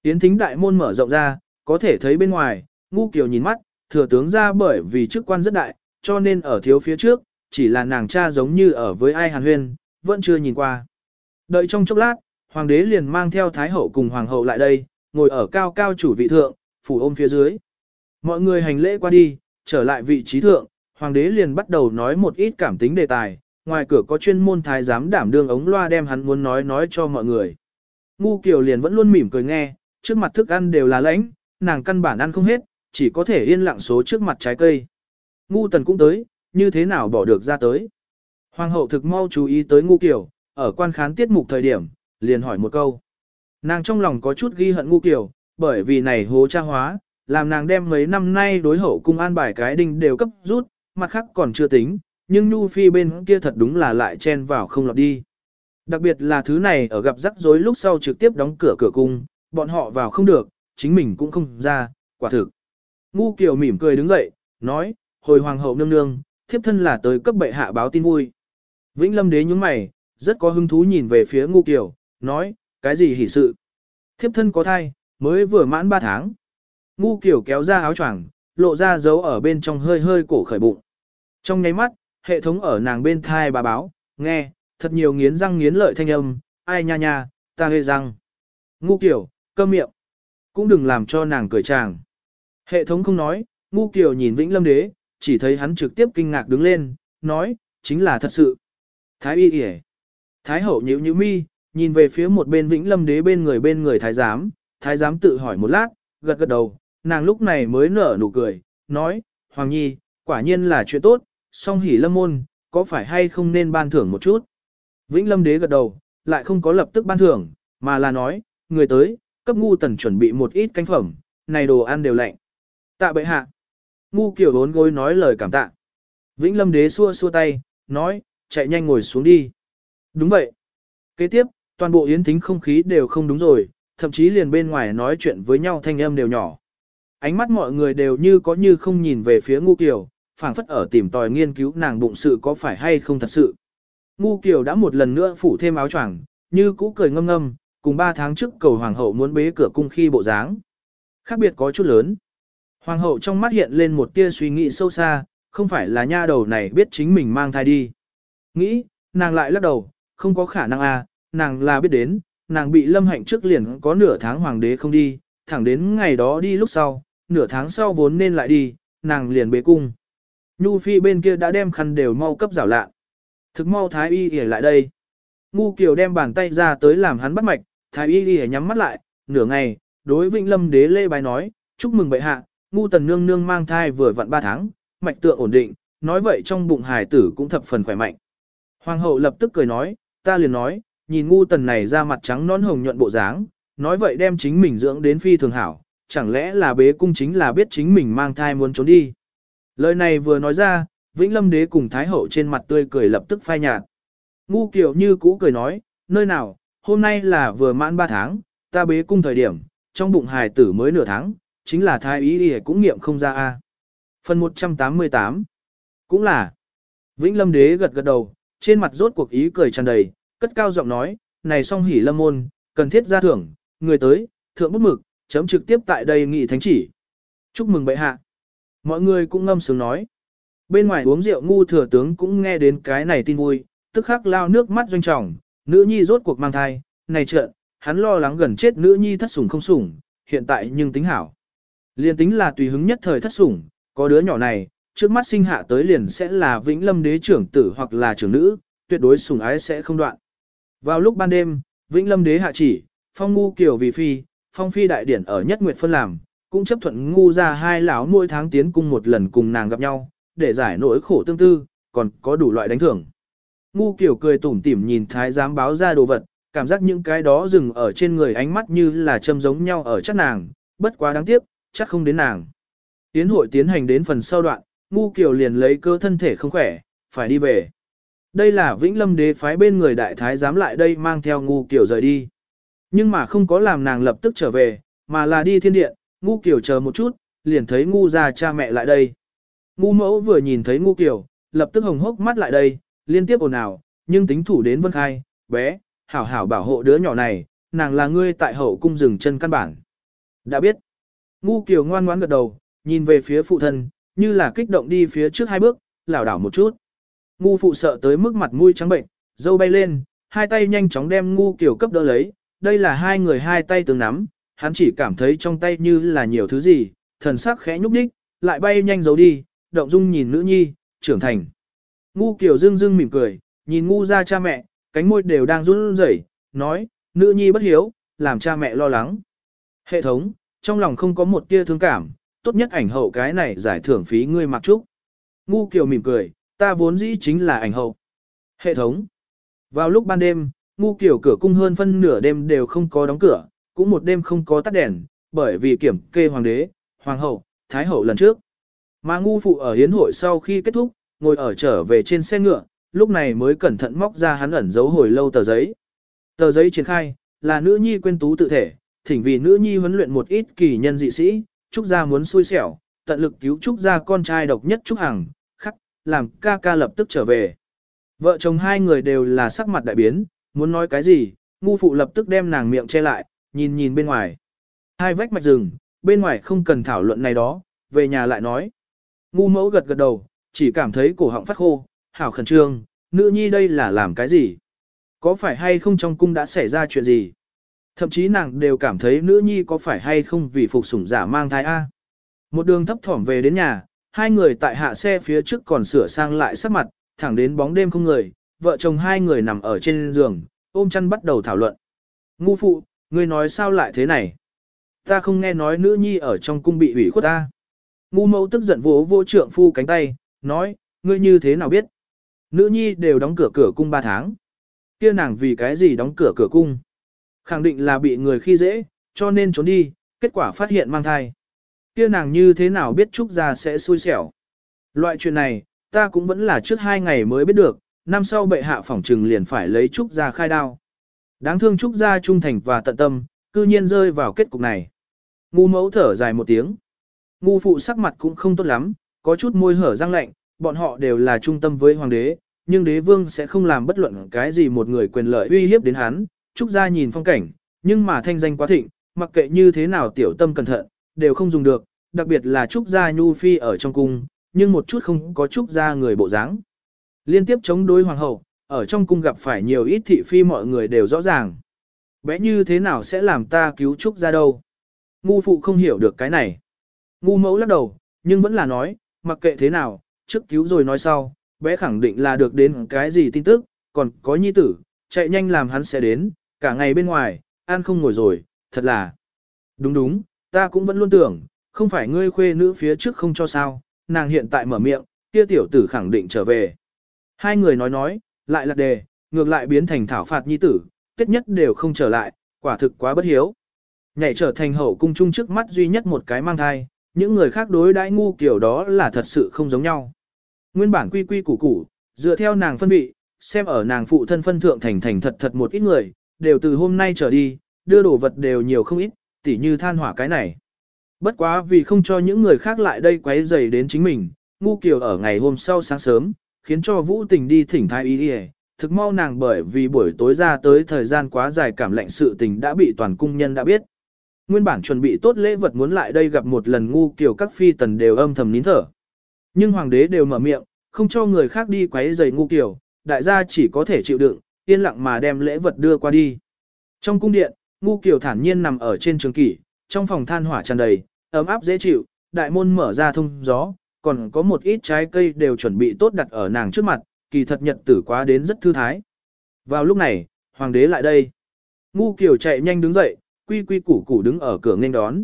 Yến thính đại môn mở rộng ra, có thể thấy bên ngoài, ngu kiểu nhìn mắt, thừa tướng ra bởi vì chức quan rất đại, cho nên ở thiếu phía trước, chỉ là nàng cha giống như ở với ai hàn huyên, vẫn chưa nhìn qua. Đợi trong chốc lát, hoàng đế liền mang theo thái hậu cùng hoàng hậu lại đây, ngồi ở cao cao chủ vị thượng, phủ ôm phía dưới. Mọi người hành lễ qua đi, trở lại vị trí thượng, hoàng đế liền bắt đầu nói một ít cảm tính đề tài, ngoài cửa có chuyên môn thái giám đảm đương ống loa đem hắn muốn nói nói cho mọi người. Ngu Kiều liền vẫn luôn mỉm cười nghe, trước mặt thức ăn đều là lãnh, nàng căn bản ăn không hết, chỉ có thể yên lặng số trước mặt trái cây. Ngu Tần cũng tới, như thế nào bỏ được ra tới. Hoàng hậu thực mau chú ý tới Ngu Kiều, ở quan khán tiết mục thời điểm, liền hỏi một câu. Nàng trong lòng có chút ghi hận Ngu Kiều, bởi vì này hố cha hóa, làm nàng đem mấy năm nay đối hậu cung an bài cái đinh đều cấp rút, mặt khác còn chưa tính, nhưng Nhu Phi bên kia thật đúng là lại chen vào không lọt đi. Đặc biệt là thứ này ở gặp rắc rối lúc sau trực tiếp đóng cửa cửa cung, bọn họ vào không được, chính mình cũng không ra, quả thực. Ngu Kiều mỉm cười đứng dậy, nói, hồi hoàng hậu nương nương, thiếp thân là tới cấp bệ hạ báo tin vui. Vĩnh Lâm đế nhúng mày, rất có hứng thú nhìn về phía Ngu Kiều, nói, cái gì hỉ sự? Thiếp thân có thai, mới vừa mãn 3 tháng. Ngu Kiều kéo ra áo choàng, lộ ra dấu ở bên trong hơi hơi cổ khởi bụng. Trong nháy mắt, hệ thống ở nàng bên thai bà báo, nghe, thật nhiều nghiến răng nghiến lợi thanh âm, ai nha nha, ta hê răng. Ngu kiểu, câm miệng. cũng đừng làm cho nàng cười chàng. Hệ thống không nói, ngu kiều nhìn Vĩnh Lâm Đế, chỉ thấy hắn trực tiếp kinh ngạc đứng lên, nói, chính là thật sự. Thái y kìa. Thái hậu nhíu nhíu mi, nhìn về phía một bên Vĩnh Lâm Đế bên người bên người thái giám, thái giám tự hỏi một lát, gật gật đầu, nàng lúc này mới nở nụ cười, nói, Hoàng Nhi, quả nhiên là chuyện tốt, song hỉ lâm môn, có phải hay không nên ban thưởng một chút. Vĩnh Lâm Đế gật đầu, lại không có lập tức ban thưởng, mà là nói, người tới, cấp ngu tần chuẩn bị một ít canh phẩm, này đồ ăn đều lạnh. Tạ bệ hạ. Ngu kiểu bốn gối nói lời cảm tạ. Vĩnh Lâm Đế xua xua tay, nói, chạy nhanh ngồi xuống đi. Đúng vậy. Kế tiếp, toàn bộ yến thính không khí đều không đúng rồi, thậm chí liền bên ngoài nói chuyện với nhau thanh âm đều nhỏ. Ánh mắt mọi người đều như có như không nhìn về phía ngu kiều, phảng phất ở tìm tòi nghiên cứu nàng bụng sự có phải hay không thật sự. Ngu kiều đã một lần nữa phủ thêm áo choàng, như cũ cười ngâm ngâm, cùng ba tháng trước cầu hoàng hậu muốn bế cửa cung khi bộ dáng. Khác biệt có chút lớn. Hoàng hậu trong mắt hiện lên một tia suy nghĩ sâu xa, không phải là nha đầu này biết chính mình mang thai đi. Nghĩ, nàng lại lắc đầu, không có khả năng à, nàng là biết đến, nàng bị lâm hạnh trước liền có nửa tháng hoàng đế không đi, thẳng đến ngày đó đi lúc sau, nửa tháng sau vốn nên lại đi, nàng liền bế cung. Nhu phi bên kia đã đem khăn đều mau cấp rảo lạ. Thực mau thái y ghề lại đây. Ngu kiều đem bàn tay ra tới làm hắn bắt mạch, thái y ghề nhắm mắt lại, nửa ngày, đối vĩnh lâm đế lê bài nói, chúc mừng bệ hạ, ngu tần nương nương mang thai vừa vặn ba tháng, mạch tượng ổn định, nói vậy trong bụng hài tử cũng thập phần khỏe mạnh. Hoàng hậu lập tức cười nói, ta liền nói, nhìn ngu tần này ra mặt trắng non hồng nhuận bộ dáng, nói vậy đem chính mình dưỡng đến phi thường hảo, chẳng lẽ là bế cung chính là biết chính mình mang thai muốn trốn đi. Lời này vừa nói ra, Vĩnh Lâm đế cùng Thái hậu trên mặt tươi cười lập tức phai nhạt. Ngu kiểu như cũ cười nói, nơi nào, hôm nay là vừa mãn 3 tháng, ta bế cung thời điểm, trong bụng hài tử mới nửa tháng, chính là thái ý đi cũng nghiệm không ra a. Phần 188 Cũng là Vĩnh Lâm đế gật gật đầu, trên mặt rốt cuộc ý cười tràn đầy, cất cao giọng nói, này song hỉ lâm môn, cần thiết ra thưởng, người tới, thượng bút mực, chấm trực tiếp tại đây nghị thánh chỉ. Chúc mừng bệ hạ. Mọi người cũng ngâm sướng nói. Bên ngoài uống rượu ngu thừa tướng cũng nghe đến cái này tin vui, tức khắc lao nước mắt doanh trọng, nữ nhi rốt cuộc mang thai, này trợn, hắn lo lắng gần chết nữ nhi thất sủng không sủng, hiện tại nhưng tính hảo. Liên tính là tùy hứng nhất thời thất sủng, có đứa nhỏ này, trước mắt sinh hạ tới liền sẽ là vĩnh lâm đế trưởng tử hoặc là trưởng nữ, tuyệt đối sủng ái sẽ không đoạn. Vào lúc ban đêm, vĩnh lâm đế hạ chỉ, phong ngu kiểu vì phi, phong phi đại điển ở nhất nguyệt phân làm, cũng chấp thuận ngu ra hai lão mỗi tháng tiến cung một lần cùng nàng gặp nhau, để giải nỗi khổ tương tư, còn có đủ loại đánh thưởng. Ngu kiểu cười tủm tỉm nhìn thái giám báo ra đồ vật, cảm giác những cái đó dừng ở trên người ánh mắt như là châm giống nhau ở chắc nàng, bất quá đáng tiếc, chắc không đến nàng. Tiến hội tiến hành đến phần sau đoạn, ngu Kiều liền lấy cơ thân thể không khỏe, phải đi về. Đây là Vĩnh Lâm đế phái bên người đại thái giám lại đây mang theo ngu Kiều rời đi. Nhưng mà không có làm nàng lập tức trở về, mà là đi thiên điện, ngu Kiều chờ một chút, liền thấy ngu ra cha mẹ lại đây. Ngu mẫu vừa nhìn thấy ngu Kiều, lập tức hồng hốc mắt lại đây, liên tiếp ồn ào, nhưng tính thủ đến vân khai, bé, hảo hảo bảo hộ đứa nhỏ này, nàng là ngươi tại hậu cung dừng chân căn bản. Đã biết. Ngu Kiều ngoan ngoãn gật đầu, nhìn về phía phụ thân, như là kích động đi phía trước hai bước, lảo đảo một chút. Ngu phụ sợ tới mức mặt mũi trắng bệnh, dâu bay lên, hai tay nhanh chóng đem ngu kiểu cấp đỡ lấy, đây là hai người hai tay tương nắm, hắn chỉ cảm thấy trong tay như là nhiều thứ gì, thần sắc khẽ nhúc đích, lại bay nhanh giấu đi, động dung nhìn nữ nhi, trưởng thành. Ngu kiểu dưng dưng mỉm cười, nhìn ngu ra cha mẹ, cánh môi đều đang run rẩy, nói, nữ nhi bất hiếu, làm cha mẹ lo lắng. Hệ thống, trong lòng không có một tia thương cảm, tốt nhất ảnh hậu cái này giải thưởng phí ngươi mặc trúc. Ngu kiều mỉm cười, ta vốn dĩ chính là ảnh hậu. Hệ thống. Vào lúc ban đêm, ngu kiểu cửa cung hơn phân nửa đêm đều không có đóng cửa, cũng một đêm không có tắt đèn, bởi vì kiểm kê hoàng đế, hoàng hậu, thái hậu lần trước. Mà ngu phụ ở hiến hội sau khi kết thúc, ngồi ở trở về trên xe ngựa, lúc này mới cẩn thận móc ra hắn ẩn giấu hồi lâu tờ giấy. Tờ giấy triển khai, là nữ nhi quên tú tự thể, thỉnh vì nữ nhi huấn luyện một ít kỳ nhân dị sĩ, Trúc gia muốn xui xẻo, tận lực cứu Trúc gia con trai độc nhất Trúc Hằng, khắc, làm ca ca lập tức trở về. Vợ chồng hai người đều là sắc mặt đại biến, muốn nói cái gì, ngu phụ lập tức đem nàng miệng che lại, nhìn nhìn bên ngoài. Hai vách mạch rừng, bên ngoài không cần thảo luận này đó, về nhà lại nói. Ngu mẫu gật gật đầu, chỉ cảm thấy cổ họng phát khô, hảo khẩn trương, nữ nhi đây là làm cái gì? Có phải hay không trong cung đã xảy ra chuyện gì? Thậm chí nàng đều cảm thấy nữ nhi có phải hay không vì phục sủng giả mang thai A. Một đường thấp thỏm về đến nhà, hai người tại hạ xe phía trước còn sửa sang lại sắc mặt, thẳng đến bóng đêm không người, vợ chồng hai người nằm ở trên giường, ôm chăn bắt đầu thảo luận. Ngu phụ, ngươi nói sao lại thế này? Ta không nghe nói nữ nhi ở trong cung bị ủy khuất ta. Ngu mẫu tức giận vỗ vô trượng phu cánh tay, nói, ngươi như thế nào biết? Nữ nhi đều đóng cửa cửa cung ba tháng. kia nàng vì cái gì đóng cửa cửa cung? Khẳng định là bị người khi dễ, cho nên trốn đi, kết quả phát hiện mang thai. kia nàng như thế nào biết Trúc Gia sẽ xui xẻo? Loại chuyện này, ta cũng vẫn là trước hai ngày mới biết được, năm sau bệ hạ phỏng trừng liền phải lấy Trúc Gia khai đao. Đáng thương Trúc Gia trung thành và tận tâm, cư nhiên rơi vào kết cục này. Ngu mẫu thở dài một tiếng. Ngu phụ sắc mặt cũng không tốt lắm, có chút môi hở răng lạnh, bọn họ đều là trung tâm với hoàng đế, nhưng đế vương sẽ không làm bất luận cái gì một người quyền lợi uy hiếp đến hắn. Trúc gia nhìn phong cảnh, nhưng mà thanh danh quá thịnh, mặc kệ như thế nào tiểu tâm cẩn thận, đều không dùng được, đặc biệt là Trúc gia nhu phi ở trong cung, nhưng một chút không có Trúc gia người bộ dáng. Liên tiếp chống đối hoàng hậu, ở trong cung gặp phải nhiều ít thị phi mọi người đều rõ ràng. Bé như thế nào sẽ làm ta cứu Trúc gia đâu? Ngu phụ không hiểu được cái này. Ngu mẫu lắc đầu, nhưng vẫn là nói, mặc kệ thế nào, trước cứu rồi nói sau, bé khẳng định là được đến cái gì tin tức, còn có nhi tử, chạy nhanh làm hắn sẽ đến, cả ngày bên ngoài, ăn không ngồi rồi, thật là. Đúng đúng, ta cũng vẫn luôn tưởng, không phải ngươi khuê nữ phía trước không cho sao, nàng hiện tại mở miệng, kia tiểu tử khẳng định trở về. Hai người nói nói, lại lạc đề, ngược lại biến thành thảo phạt nhi tử, kết nhất đều không trở lại, quả thực quá bất hiếu. Nhảy trở thành hậu cung chung trước mắt duy nhất một cái mang thai, những người khác đối đãi ngu kiểu đó là thật sự không giống nhau. Nguyên bản quy quy củ củ, dựa theo nàng phân vị, xem ở nàng phụ thân phân thượng thành thành thật thật một ít người, đều từ hôm nay trở đi, đưa đồ vật đều nhiều không ít, tỉ như than hỏa cái này. Bất quá vì không cho những người khác lại đây quấy rầy đến chính mình, ngu kiều ở ngày hôm sau sáng sớm, khiến cho vũ tình đi thỉnh thái y đi thực mau nàng bởi vì buổi tối ra tới thời gian quá dài cảm lạnh sự tình đã bị toàn cung nhân đã biết. Nguyên bản chuẩn bị tốt lễ vật muốn lại đây gặp một lần ngu kiều các phi tần đều âm thầm nín thở. Nhưng hoàng đế đều mở miệng, không cho người khác đi quấy rầy ngu kiều đại gia chỉ có thể chịu đựng, yên lặng mà đem lễ vật đưa qua đi. Trong cung điện, ngu Kiều thản nhiên nằm ở trên trường kỷ, trong phòng than hỏa tràn đầy, ấm áp dễ chịu, đại môn mở ra thông gió, còn có một ít trái cây đều chuẩn bị tốt đặt ở nàng trước mặt, kỳ thật nhật tử quá đến rất thư thái. Vào lúc này, hoàng đế lại đây. Ngu Kiều chạy nhanh đứng dậy, quy quy củ củ đứng ở cửa nghênh đón.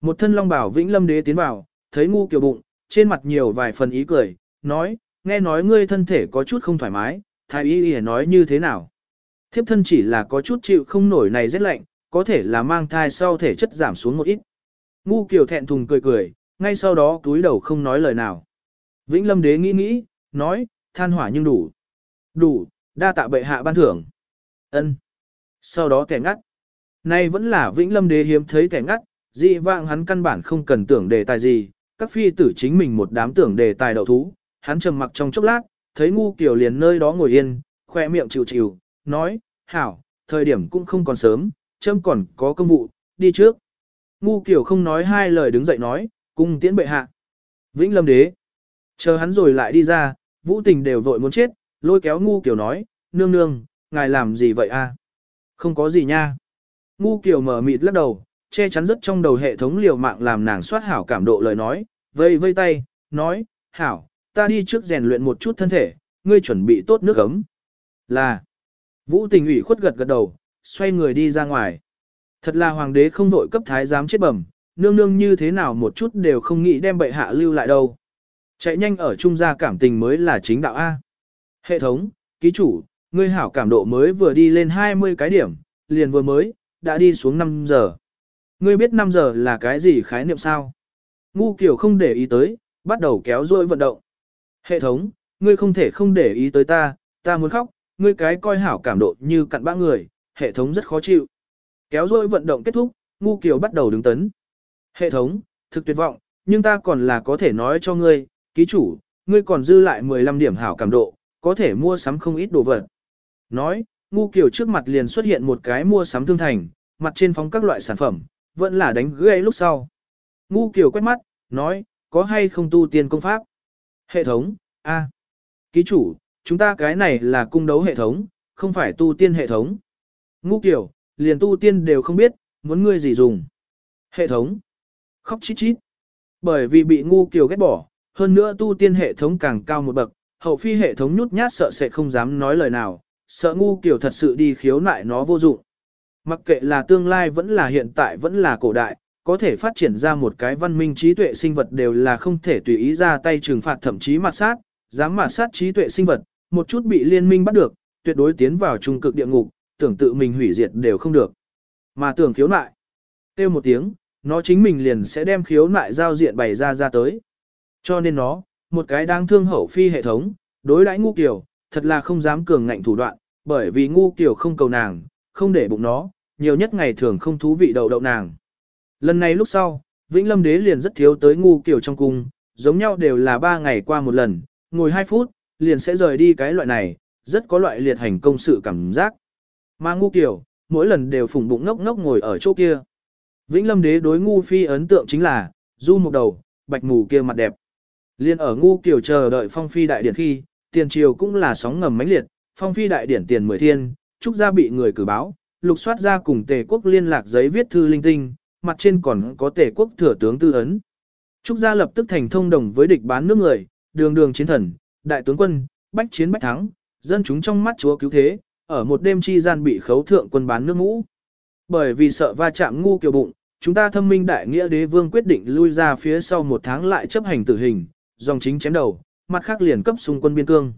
Một thân long bảo vĩnh lâm đế tiến vào, thấy ngu Kiều bụng, trên mặt nhiều vài phần ý cười, nói, nghe nói ngươi thân thể có chút không thoải mái, thái y y nói như thế nào. Thiếp thân chỉ là có chút chịu không nổi này rất lạnh, có thể là mang thai sau thể chất giảm xuống một ít. Ngu kiểu thẹn thùng cười cười, ngay sau đó túi đầu không nói lời nào. Vĩnh lâm đế nghĩ nghĩ, nói, than hỏa nhưng đủ. Đủ, đa tạ bệ hạ ban thưởng. ân Sau đó kẻ ngắt. Nay vẫn là Vĩnh Lâm Đế hiếm thấy kẻ ngắt, dị vạng hắn căn bản không cần tưởng đề tài gì, các phi tử chính mình một đám tưởng đề tài đậu thú, hắn trầm mặc trong chốc lát, thấy ngu kiểu liền nơi đó ngồi yên, khoe miệng chịu chịu, nói, hảo, thời điểm cũng không còn sớm, châm còn có công vụ, đi trước. Ngu kiểu không nói hai lời đứng dậy nói, cung tiễn bệ hạ. Vĩnh Lâm Đế, chờ hắn rồi lại đi ra, vũ tình đều vội muốn chết, lôi kéo ngu kiểu nói, nương nương, ngài làm gì vậy a? Không có gì nha. Ngu Kiều mở mịt lắc đầu, che chắn rất trong đầu hệ thống liều mạng làm nàng soát hảo cảm độ lời nói, vây vây tay, nói, hảo, ta đi trước rèn luyện một chút thân thể, ngươi chuẩn bị tốt nước ấm. Là, vũ tình ủy khuất gật gật đầu, xoay người đi ra ngoài. Thật là hoàng đế không đội cấp thái giám chết bẩm, nương nương như thế nào một chút đều không nghĩ đem bệ hạ lưu lại đâu. Chạy nhanh ở trung gia cảm tình mới là chính đạo A. Hệ thống, ký chủ, ngươi hảo cảm độ mới vừa đi lên 20 cái điểm, liền vừa mới, đã đi xuống 5 giờ. Ngươi biết 5 giờ là cái gì khái niệm sao? Ngu kiểu không để ý tới, bắt đầu kéo dôi vận động. Hệ thống, ngươi không thể không để ý tới ta, ta muốn khóc, ngươi cái coi hảo cảm độ như cặn bã người, hệ thống rất khó chịu. Kéo dôi vận động kết thúc, ngu Kiều bắt đầu đứng tấn. Hệ thống, thực tuyệt vọng, nhưng ta còn là có thể nói cho ngươi, ký chủ, ngươi còn dư lại 15 điểm hảo cảm độ, có thể mua sắm không ít đồ vật. Nói, Ngu Kiều trước mặt liền xuất hiện một cái mua sắm thương thành, mặt trên phóng các loại sản phẩm, vẫn là đánh gây lúc sau. Ngu Kiều quét mắt, nói, có hay không tu tiên công pháp? Hệ thống, A. Ký chủ, chúng ta cái này là cung đấu hệ thống, không phải tu tiên hệ thống. Ngu kiểu, liền tu tiên đều không biết, muốn ngươi gì dùng. Hệ thống. Khóc chít chít. Bởi vì bị ngu kiều ghét bỏ, hơn nữa tu tiên hệ thống càng cao một bậc, hậu phi hệ thống nhút nhát sợ sẽ không dám nói lời nào, sợ ngu kiều thật sự đi khiếu nại nó vô dụng. Mặc kệ là tương lai vẫn là hiện tại vẫn là cổ đại, có thể phát triển ra một cái văn minh trí tuệ sinh vật đều là không thể tùy ý ra tay trừng phạt thậm chí mặt sát, dám mặt sát trí tuệ sinh vật, một chút bị liên minh bắt được, tuyệt đối tiến vào trung cực địa ngục, tưởng tự mình hủy diệt đều không được. Mà tưởng khiếu nại, kêu một tiếng, nó chính mình liền sẽ đem khiếu nại giao diện bày ra ra tới. Cho nên nó, một cái đáng thương hậu phi hệ thống, đối đãi ngu kiểu, thật là không dám cường ngạnh thủ đoạn, bởi vì ngu kiểu không cầu nàng, không để bụng nó, nhiều nhất ngày thường không thú vị đầu đậu nàng. Lần này lúc sau, Vĩnh Lâm Đế liền rất thiếu tới ngu kiểu trong cung, giống nhau đều là ba ngày qua một lần, ngồi 2 phút, liền sẽ rời đi cái loại này, rất có loại liệt hành công sự cảm giác. Mà ngu kiểu, mỗi lần đều phùng bụng ngốc ngốc ngồi ở chỗ kia. Vĩnh Lâm Đế đối ngu phi ấn tượng chính là, du một đầu, bạch mù kia mặt đẹp. Liên ở ngu kiểu chờ đợi phong phi đại điển khi, tiền triều cũng là sóng ngầm mãnh liệt, phong phi đại điển tiền mười thiên, trúc gia bị người cử báo, lục soát ra cùng tề quốc liên lạc giấy viết thư linh tinh, mặt trên còn có tể quốc thừa tướng tư ấn. Trúc gia lập tức thành thông đồng với địch bán nước người, đường đường chiến thần, đại tướng quân, bách chiến bách thắng, dân chúng trong mắt chúa cứu thế, ở một đêm chi gian bị khấu thượng quân bán nước ngũ. Bởi vì sợ va chạm ngu kiều bụng, chúng ta thâm minh đại nghĩa đế vương quyết định lui ra phía sau một tháng lại chấp hành tử hình, dòng chính chém đầu, mặt khác liền cấp xung quân biên cương.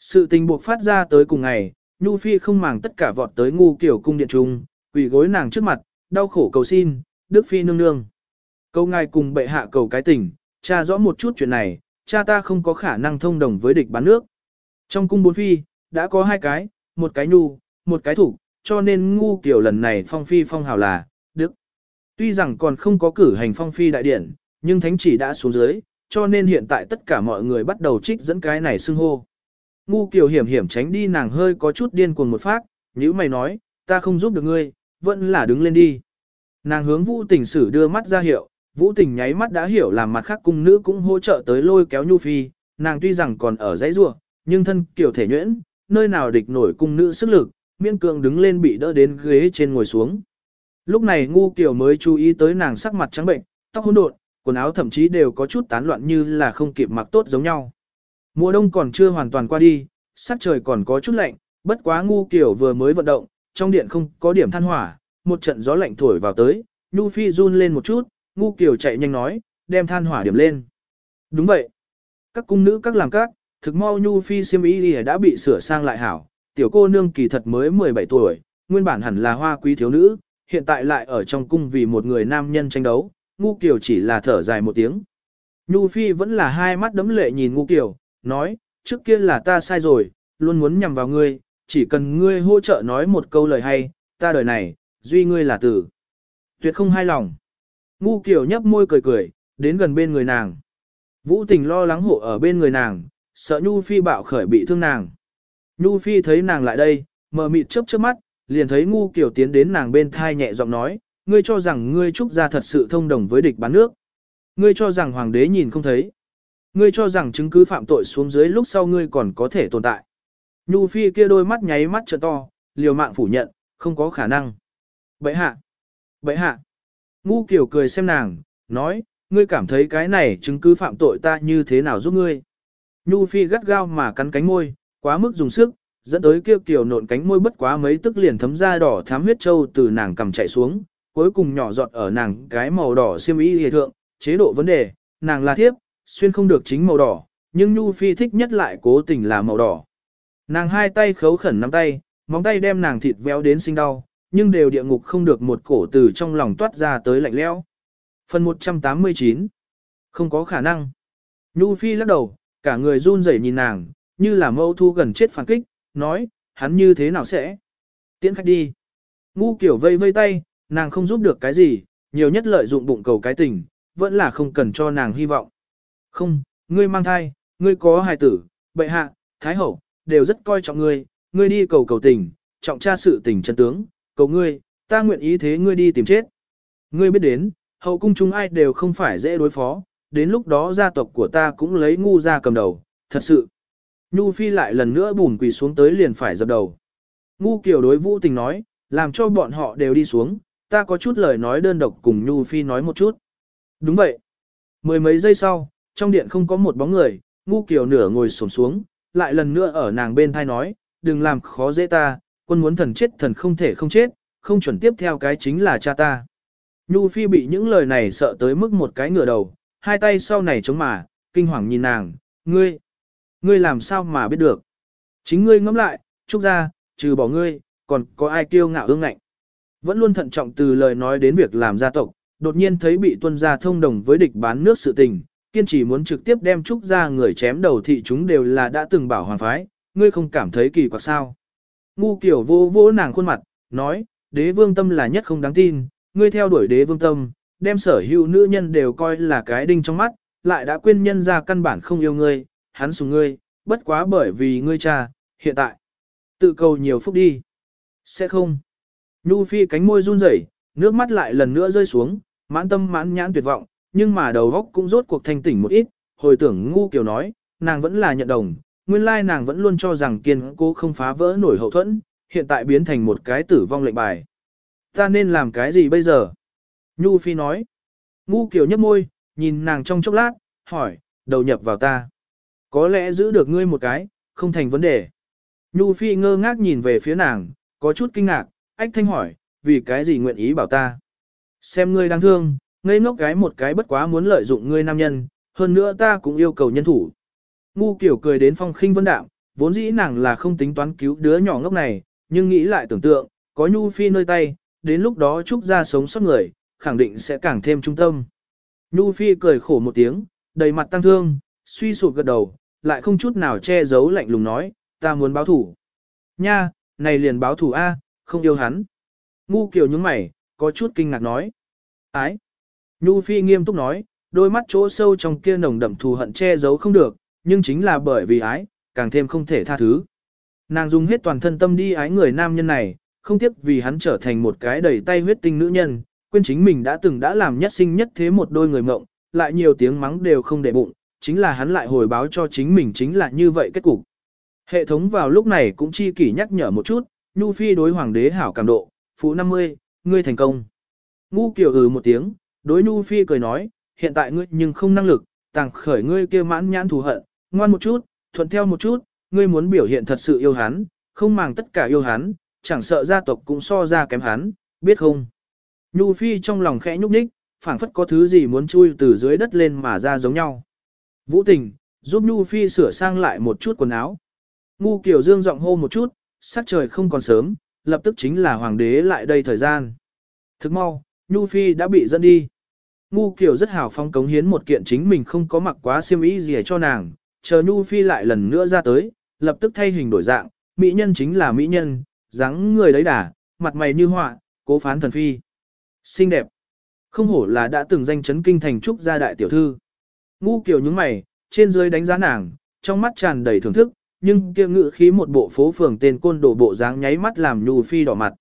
Sự tình buộc phát ra tới cùng ngày, Nhu Phi không màng tất cả vọt tới ngu kiểu cung điện trung, quỳ gối nàng trước mặt, đau khổ cầu xin, Đức Phi nương nương. Câu ngài cùng bệ hạ cầu cái tình, cha rõ một chút chuyện này, cha ta không có khả năng thông đồng với địch bán nước. Trong cung bốn phi, đã có hai cái, một cái nhu, một cái thủ, cho nên ngu kiểu lần này phong phi phong hào là, Đức. Tuy rằng còn không có cử hành phong phi đại điển, nhưng thánh chỉ đã xuống dưới, cho nên hiện tại tất cả mọi người bắt đầu trích dẫn cái này xưng hô. Ngu kiều hiểm hiểm tránh đi nàng hơi có chút điên cuồng một phát, như mày nói, ta không giúp được ngươi, vẫn là đứng lên đi. Nàng hướng vũ tình sử đưa mắt ra hiệu, vũ tình nháy mắt đã hiểu làm mặt khác cung nữ cũng hỗ trợ tới lôi kéo nhu phi, nàng tuy rằng còn ở dãy rua, nhưng thân kiểu thể nhuyễn, nơi nào địch nổi cung nữ sức lực, miên cường đứng lên bị đỡ đến ghế trên ngồi xuống. Lúc này ngu kiểu mới chú ý tới nàng sắc mặt trắng bệnh, tóc hỗn độn, quần áo thậm chí đều có chút tán loạn như là không kịp mặc tốt giống nhau. Mùa đông còn chưa hoàn toàn qua đi, sắc trời còn có chút lạnh, bất quá ngu kiểu vừa mới vận động, trong điện không có điểm than hỏa, một trận gió lạnh thổi vào tới, Nhu Phi run lên một chút, ngu Kiều chạy nhanh nói, đem than hỏa điểm lên. Đúng vậy. Các cung nữ các làm các, thực mau Nhu Phi siêm ý đã bị sửa sang lại hảo, tiểu cô nương kỳ thật mới 17 tuổi, nguyên bản hẳn là hoa quý thiếu nữ, hiện tại lại ở trong cung vì một người nam nhân tranh đấu, ngu Kiều chỉ là thở dài một tiếng. Nhu Phi vẫn là hai mắt đấm lệ nhìn ngu Kiều, nói, trước kia là ta sai rồi, luôn muốn nhằm vào ngươi, chỉ cần ngươi hỗ trợ nói một câu lời hay, ta đời này, duy ngươi là tử. Tuyệt không hai lòng. Ngu kiểu nhấp môi cười cười, đến gần bên người nàng. Vũ tình lo lắng hộ ở bên người nàng, sợ Nhu Phi bạo khởi bị thương nàng. Nhu Phi thấy nàng lại đây, mờ mịt chớp chớp mắt, liền thấy ngu kiểu tiến đến nàng bên thai nhẹ giọng nói, ngươi cho rằng ngươi trúc gia thật sự thông đồng với địch bán nước. Ngươi cho rằng hoàng đế nhìn không thấy. Ngươi cho rằng chứng cứ phạm tội xuống dưới lúc sau ngươi còn có thể tồn tại. Nhu phi kia đôi mắt nháy mắt trợ to, liều mạng phủ nhận, không có khả năng. Bậy hạ! Bậy hạ! Ngu kiểu cười xem nàng, nói, ngươi cảm thấy cái này chứng cứ phạm tội ta như thế nào giúp ngươi. Nhu phi gắt gao mà cắn cánh môi, quá mức dùng sức, dẫn tới kia kiểu nộn cánh môi bất quá mấy tức liền thấm ra đỏ thám huyết châu từ nàng cầm chạy xuống, cuối cùng nhỏ giọt ở nàng cái màu đỏ xiêm y hề thượng, chế độ vấn đề, nàng là thiếp, xuyên không được chính màu đỏ, nhưng Nhu Phi thích nhất lại cố tình là màu đỏ. Nàng hai tay khấu khẩn nắm tay, móng tay đem nàng thịt véo đến sinh đau, nhưng đều địa ngục không được một cổ từ trong lòng toát ra tới lạnh lẽo. Phần 189 Không có khả năng. Nhu Phi lắc đầu, cả người run rẩy nhìn nàng, như là mâu thu gần chết phản kích, nói, hắn như thế nào sẽ? Tiễn khách đi. Ngu kiểu vây vây tay, nàng không giúp được cái gì, nhiều nhất lợi dụng bụng cầu cái tình, vẫn là không cần cho nàng hy vọng. Không, ngươi mang thai, ngươi có hài tử, bệ hạ, thái hậu, đều rất coi trọng ngươi, ngươi đi cầu cầu tình, trọng tra sự tình chân tướng, cầu ngươi, ta nguyện ý thế ngươi đi tìm chết. Ngươi biết đến, hậu cung chúng ai đều không phải dễ đối phó, đến lúc đó gia tộc của ta cũng lấy ngu ra cầm đầu, thật sự. Nhu Phi lại lần nữa bùn quỳ xuống tới liền phải dập đầu. Ngu kiểu đối vũ tình nói, làm cho bọn họ đều đi xuống, ta có chút lời nói đơn độc cùng Nhu Phi nói một chút. Đúng vậy. Mười mấy giây sau, trong điện không có một bóng người, ngu kiểu nửa ngồi xổm xuống, lại lần nữa ở nàng bên thai nói, đừng làm khó dễ ta, quân muốn thần chết thần không thể không chết, không chuẩn tiếp theo cái chính là cha ta. Nhu Phi bị những lời này sợ tới mức một cái ngửa đầu, hai tay sau này chống mà, kinh hoàng nhìn nàng, ngươi, ngươi làm sao mà biết được. Chính ngươi ngẫm lại, trúc ra, trừ bỏ ngươi, còn có ai kiêu ngạo ương ngạnh. Vẫn luôn thận trọng từ lời nói đến việc làm gia tộc, đột nhiên thấy bị tuân gia thông đồng với địch bán nước sự tình, kiên trì muốn trực tiếp đem trúc ra người chém đầu thị chúng đều là đã từng bảo hoàng phái, ngươi không cảm thấy kỳ quặc sao. Ngu kiểu vô vô nàng khuôn mặt, nói, đế vương tâm là nhất không đáng tin, ngươi theo đuổi đế vương tâm, đem sở hữu nữ nhân đều coi là cái đinh trong mắt, lại đã quên nhân ra căn bản không yêu ngươi, hắn sùng ngươi, bất quá bởi vì ngươi cha, hiện tại. Tự cầu nhiều phúc đi. Sẽ không. Nhu phi cánh môi run rẩy, nước mắt lại lần nữa rơi xuống, mãn tâm mãn nhãn tuyệt vọng, nhưng mà đầu óc cũng rốt cuộc thanh tỉnh một ít, hồi tưởng ngu kiểu nói, nàng vẫn là nhận đồng, nguyên lai nàng vẫn luôn cho rằng kiên cố không phá vỡ nổi hậu thuẫn, hiện tại biến thành một cái tử vong lệnh bài. Ta nên làm cái gì bây giờ? Nhu Phi nói. Ngu kiểu nhấp môi, nhìn nàng trong chốc lát, hỏi, đầu nhập vào ta. Có lẽ giữ được ngươi một cái, không thành vấn đề. Nhu Phi ngơ ngác nhìn về phía nàng, có chút kinh ngạc, ách thanh hỏi, vì cái gì nguyện ý bảo ta. Xem ngươi đáng thương, ngây ngốc gái một cái bất quá muốn lợi dụng ngươi nam nhân, hơn nữa ta cũng yêu cầu nhân thủ. Ngu kiểu cười đến phong khinh vân đạm, vốn dĩ nàng là không tính toán cứu đứa nhỏ ngốc này, nhưng nghĩ lại tưởng tượng, có Nhu Phi nơi tay, đến lúc đó Trúc ra sống sót người, khẳng định sẽ càng thêm trung tâm. Nhu Phi cười khổ một tiếng, đầy mặt tăng thương, suy sụp gật đầu, lại không chút nào che giấu lạnh lùng nói, ta muốn báo thủ. Nha, này liền báo thủ A, không yêu hắn. Ngu kiểu những mày, có chút kinh ngạc nói. Ái. Nhu Phi nghiêm túc nói, đôi mắt chỗ sâu trong kia nồng đậm thù hận che giấu không được, nhưng chính là bởi vì ái, càng thêm không thể tha thứ. Nàng dùng hết toàn thân tâm đi ái người nam nhân này, không tiếc vì hắn trở thành một cái đầy tay huyết tinh nữ nhân, quên chính mình đã từng đã làm nhất sinh nhất thế một đôi người mộng, lại nhiều tiếng mắng đều không để bụng, chính là hắn lại hồi báo cho chính mình chính là như vậy kết cục. Hệ thống vào lúc này cũng chi kỷ nhắc nhở một chút, Nhu Phi đối hoàng đế hảo cảm độ, phụ 50, ngươi thành công. Ngu kiểu ừ một tiếng, đối Nhu Phi cười nói, hiện tại ngươi nhưng không năng lực, tàng khởi ngươi kia mãn nhãn thù hận, ngoan một chút, thuận theo một chút, ngươi muốn biểu hiện thật sự yêu hắn, không màng tất cả yêu hắn, chẳng sợ gia tộc cũng so ra kém hắn, biết không? Nhu Phi trong lòng khẽ nhúc nhích, phảng phất có thứ gì muốn chui từ dưới đất lên mà ra giống nhau. Vũ tình, giúp Nhu Phi sửa sang lại một chút quần áo. Ngu Kiều Dương giọng hô một chút, sắc trời không còn sớm, lập tức chính là hoàng đế lại đây thời gian. Thức mau, Nhu Phi đã bị dẫn đi. Ngu Kiều rất hào phong cống hiến một kiện chính mình không có mặc quá xiêm y gì cho nàng, chờ Nhu Phi lại lần nữa ra tới, lập tức thay hình đổi dạng, mỹ nhân chính là mỹ nhân, dáng người đấy đà, mặt mày như họa, cố phán thần phi. Xinh đẹp. Không hổ là đã từng danh chấn kinh thành trúc gia đại tiểu thư. Ngu Kiều nhướng mày, trên dưới đánh giá nàng, trong mắt tràn đầy thưởng thức, nhưng kia ngự khí một bộ phố phường tên côn đồ bộ dáng nháy mắt làm Nhu Phi đỏ mặt.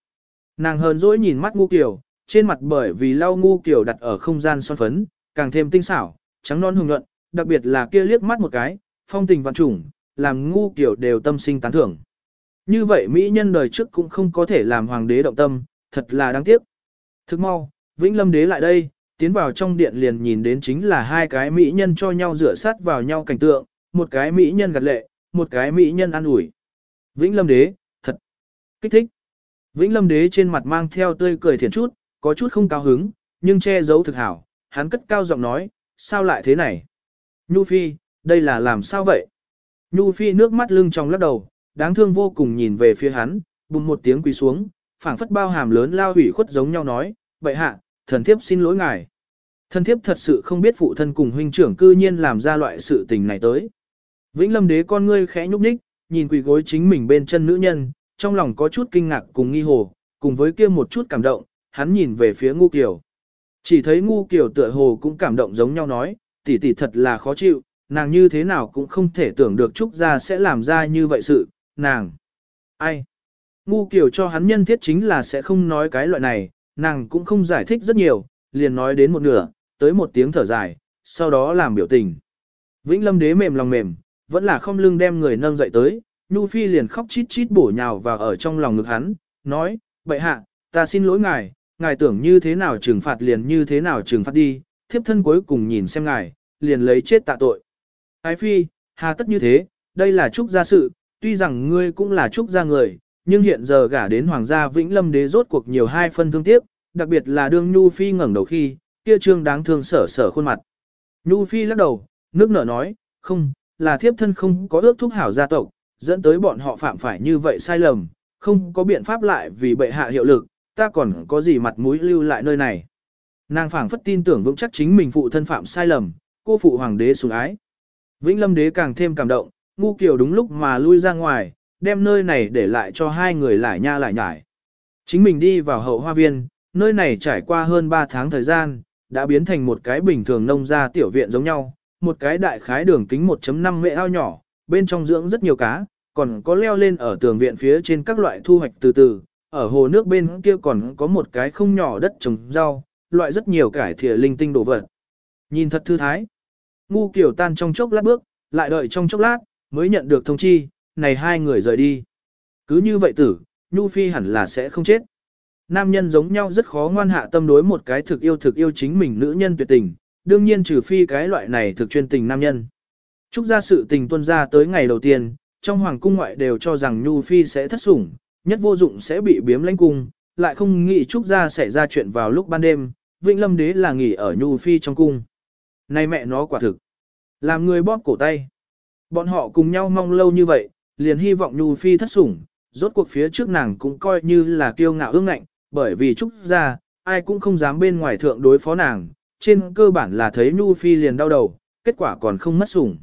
Nàng hờn dỗi nhìn mắt Ngu Kiều, trên mặt bởi vì lau Ngu kiểu đặt ở không gian son phấn, càng thêm tinh xảo, trắng non hùng nhuận, đặc biệt là kia liếc mắt một cái, phong tình vạn trùng, làm Ngu kiểu đều tâm sinh tán thưởng. Như vậy mỹ nhân đời trước cũng không có thể làm hoàng đế động tâm, thật là đáng tiếc. Thức mau, Vĩnh Lâm đế lại đây, tiến vào trong điện liền nhìn đến chính là hai cái mỹ nhân cho nhau rửa sát vào nhau cảnh tượng, một cái mỹ nhân gật lệ, một cái mỹ nhân ăn ủi. Vĩnh Lâm đế, thật kích thích. Vĩnh Lâm đế trên mặt mang theo tươi cười thiện chút, có chút không cao hứng, nhưng che giấu thực hảo, hắn cất cao giọng nói, sao lại thế này? Nhu Phi, đây là làm sao vậy? Nhu Phi nước mắt lưng trong lắc đầu, đáng thương vô cùng nhìn về phía hắn, bùng một tiếng quỳ xuống, phảng phất bao hàm lớn lao hủy khuất giống nhau nói, vậy hạ, thần thiếp xin lỗi ngài. Thần thiếp thật sự không biết phụ thân cùng huynh trưởng cư nhiên làm ra loại sự tình này tới. Vĩnh lâm đế con ngươi khẽ nhúc nhích, nhìn quỳ gối chính mình bên chân nữ nhân, trong lòng có chút kinh ngạc cùng nghi hồ, cùng với kia một chút cảm động, hắn nhìn về phía ngu kiều. Chỉ thấy ngu kiều tựa hồ cũng cảm động giống nhau nói, tỷ tỷ thật là khó chịu, nàng như thế nào cũng không thể tưởng được Trúc Gia sẽ làm ra như vậy sự, nàng. Ai? Ngu kiểu cho hắn nhân thiết chính là sẽ không nói cái loại này, nàng cũng không giải thích rất nhiều, liền nói đến một nửa, tới một tiếng thở dài, sau đó làm biểu tình. Vĩnh lâm đế mềm lòng mềm, vẫn là không lưng đem người nâng dậy tới, Nhu Phi liền khóc chít chít bổ nhào vào ở trong lòng ngực hắn, nói, bệ hạ, ta xin lỗi ngài, ngài tưởng như thế nào trừng phạt liền như thế nào trừng phạt đi, thiếp thân cuối cùng nhìn xem ngài, liền lấy chết tạ tội. Ái phi, hà tất như thế, đây là trúc gia sự, tuy rằng ngươi cũng là trúc gia người, nhưng hiện giờ gả đến hoàng gia Vĩnh Lâm đế rốt cuộc nhiều hai phân thương tiếc, đặc biệt là đương Nhu Phi ngẩng đầu khi, kia trương đáng thương sở sở khuôn mặt. Nhu Phi lắc đầu, nước nở nói, không, là thiếp thân không có ước thúc hảo gia tộc, dẫn tới bọn họ phạm phải như vậy sai lầm, không có biện pháp lại vì bệ hạ hiệu lực, ta còn có gì mặt mũi lưu lại nơi này. Nàng phảng phất tin tưởng vững chắc chính mình phụ thân phạm sai lầm, cô phụ hoàng đế sủng ái. Vĩnh Lâm đế càng thêm cảm động, ngu kiều đúng lúc mà lui ra ngoài, đem nơi này để lại cho hai người lại nha lại nhải. Chính mình đi vào hậu hoa viên, nơi này trải qua hơn 3 tháng thời gian, đã biến thành một cái bình thường nông gia tiểu viện giống nhau, một cái đại khái đường kính 1.5 mệ ao nhỏ, bên trong dưỡng rất nhiều cá, còn có leo lên ở tường viện phía trên các loại thu hoạch từ từ, ở hồ nước bên kia còn có một cái không nhỏ đất trồng rau, loại rất nhiều cải thìa linh tinh đồ vật. Nhìn thật thư thái. Ngu kiểu tan trong chốc lát bước, lại đợi trong chốc lát, mới nhận được thông chi, này hai người rời đi. Cứ như vậy tử, Nhu Phi hẳn là sẽ không chết. Nam nhân giống nhau rất khó ngoan hạ tâm đối một cái thực yêu thực yêu chính mình nữ nhân tuyệt tình, đương nhiên trừ phi cái loại này thực chuyên tình nam nhân. Trúc ra sự tình tuân ra tới ngày đầu tiên, trong hoàng cung ngoại đều cho rằng Nhu Phi sẽ thất sủng, nhất vô dụng sẽ bị biếm lãnh cung, lại không nghĩ Trúc ra xảy ra chuyện vào lúc ban đêm, Vĩnh Lâm Đế là nghỉ ở Nhu Phi trong cung. Này mẹ nó quả thực, làm người bóp cổ tay. Bọn họ cùng nhau mong lâu như vậy, liền hy vọng Nhu Phi thất sủng, rốt cuộc phía trước nàng cũng coi như là kiêu ngạo ương ngạnh, bởi vì Trúc ra, ai cũng không dám bên ngoài thượng đối phó nàng, trên cơ bản là thấy Nhu Phi liền đau đầu, kết quả còn không mất sủng.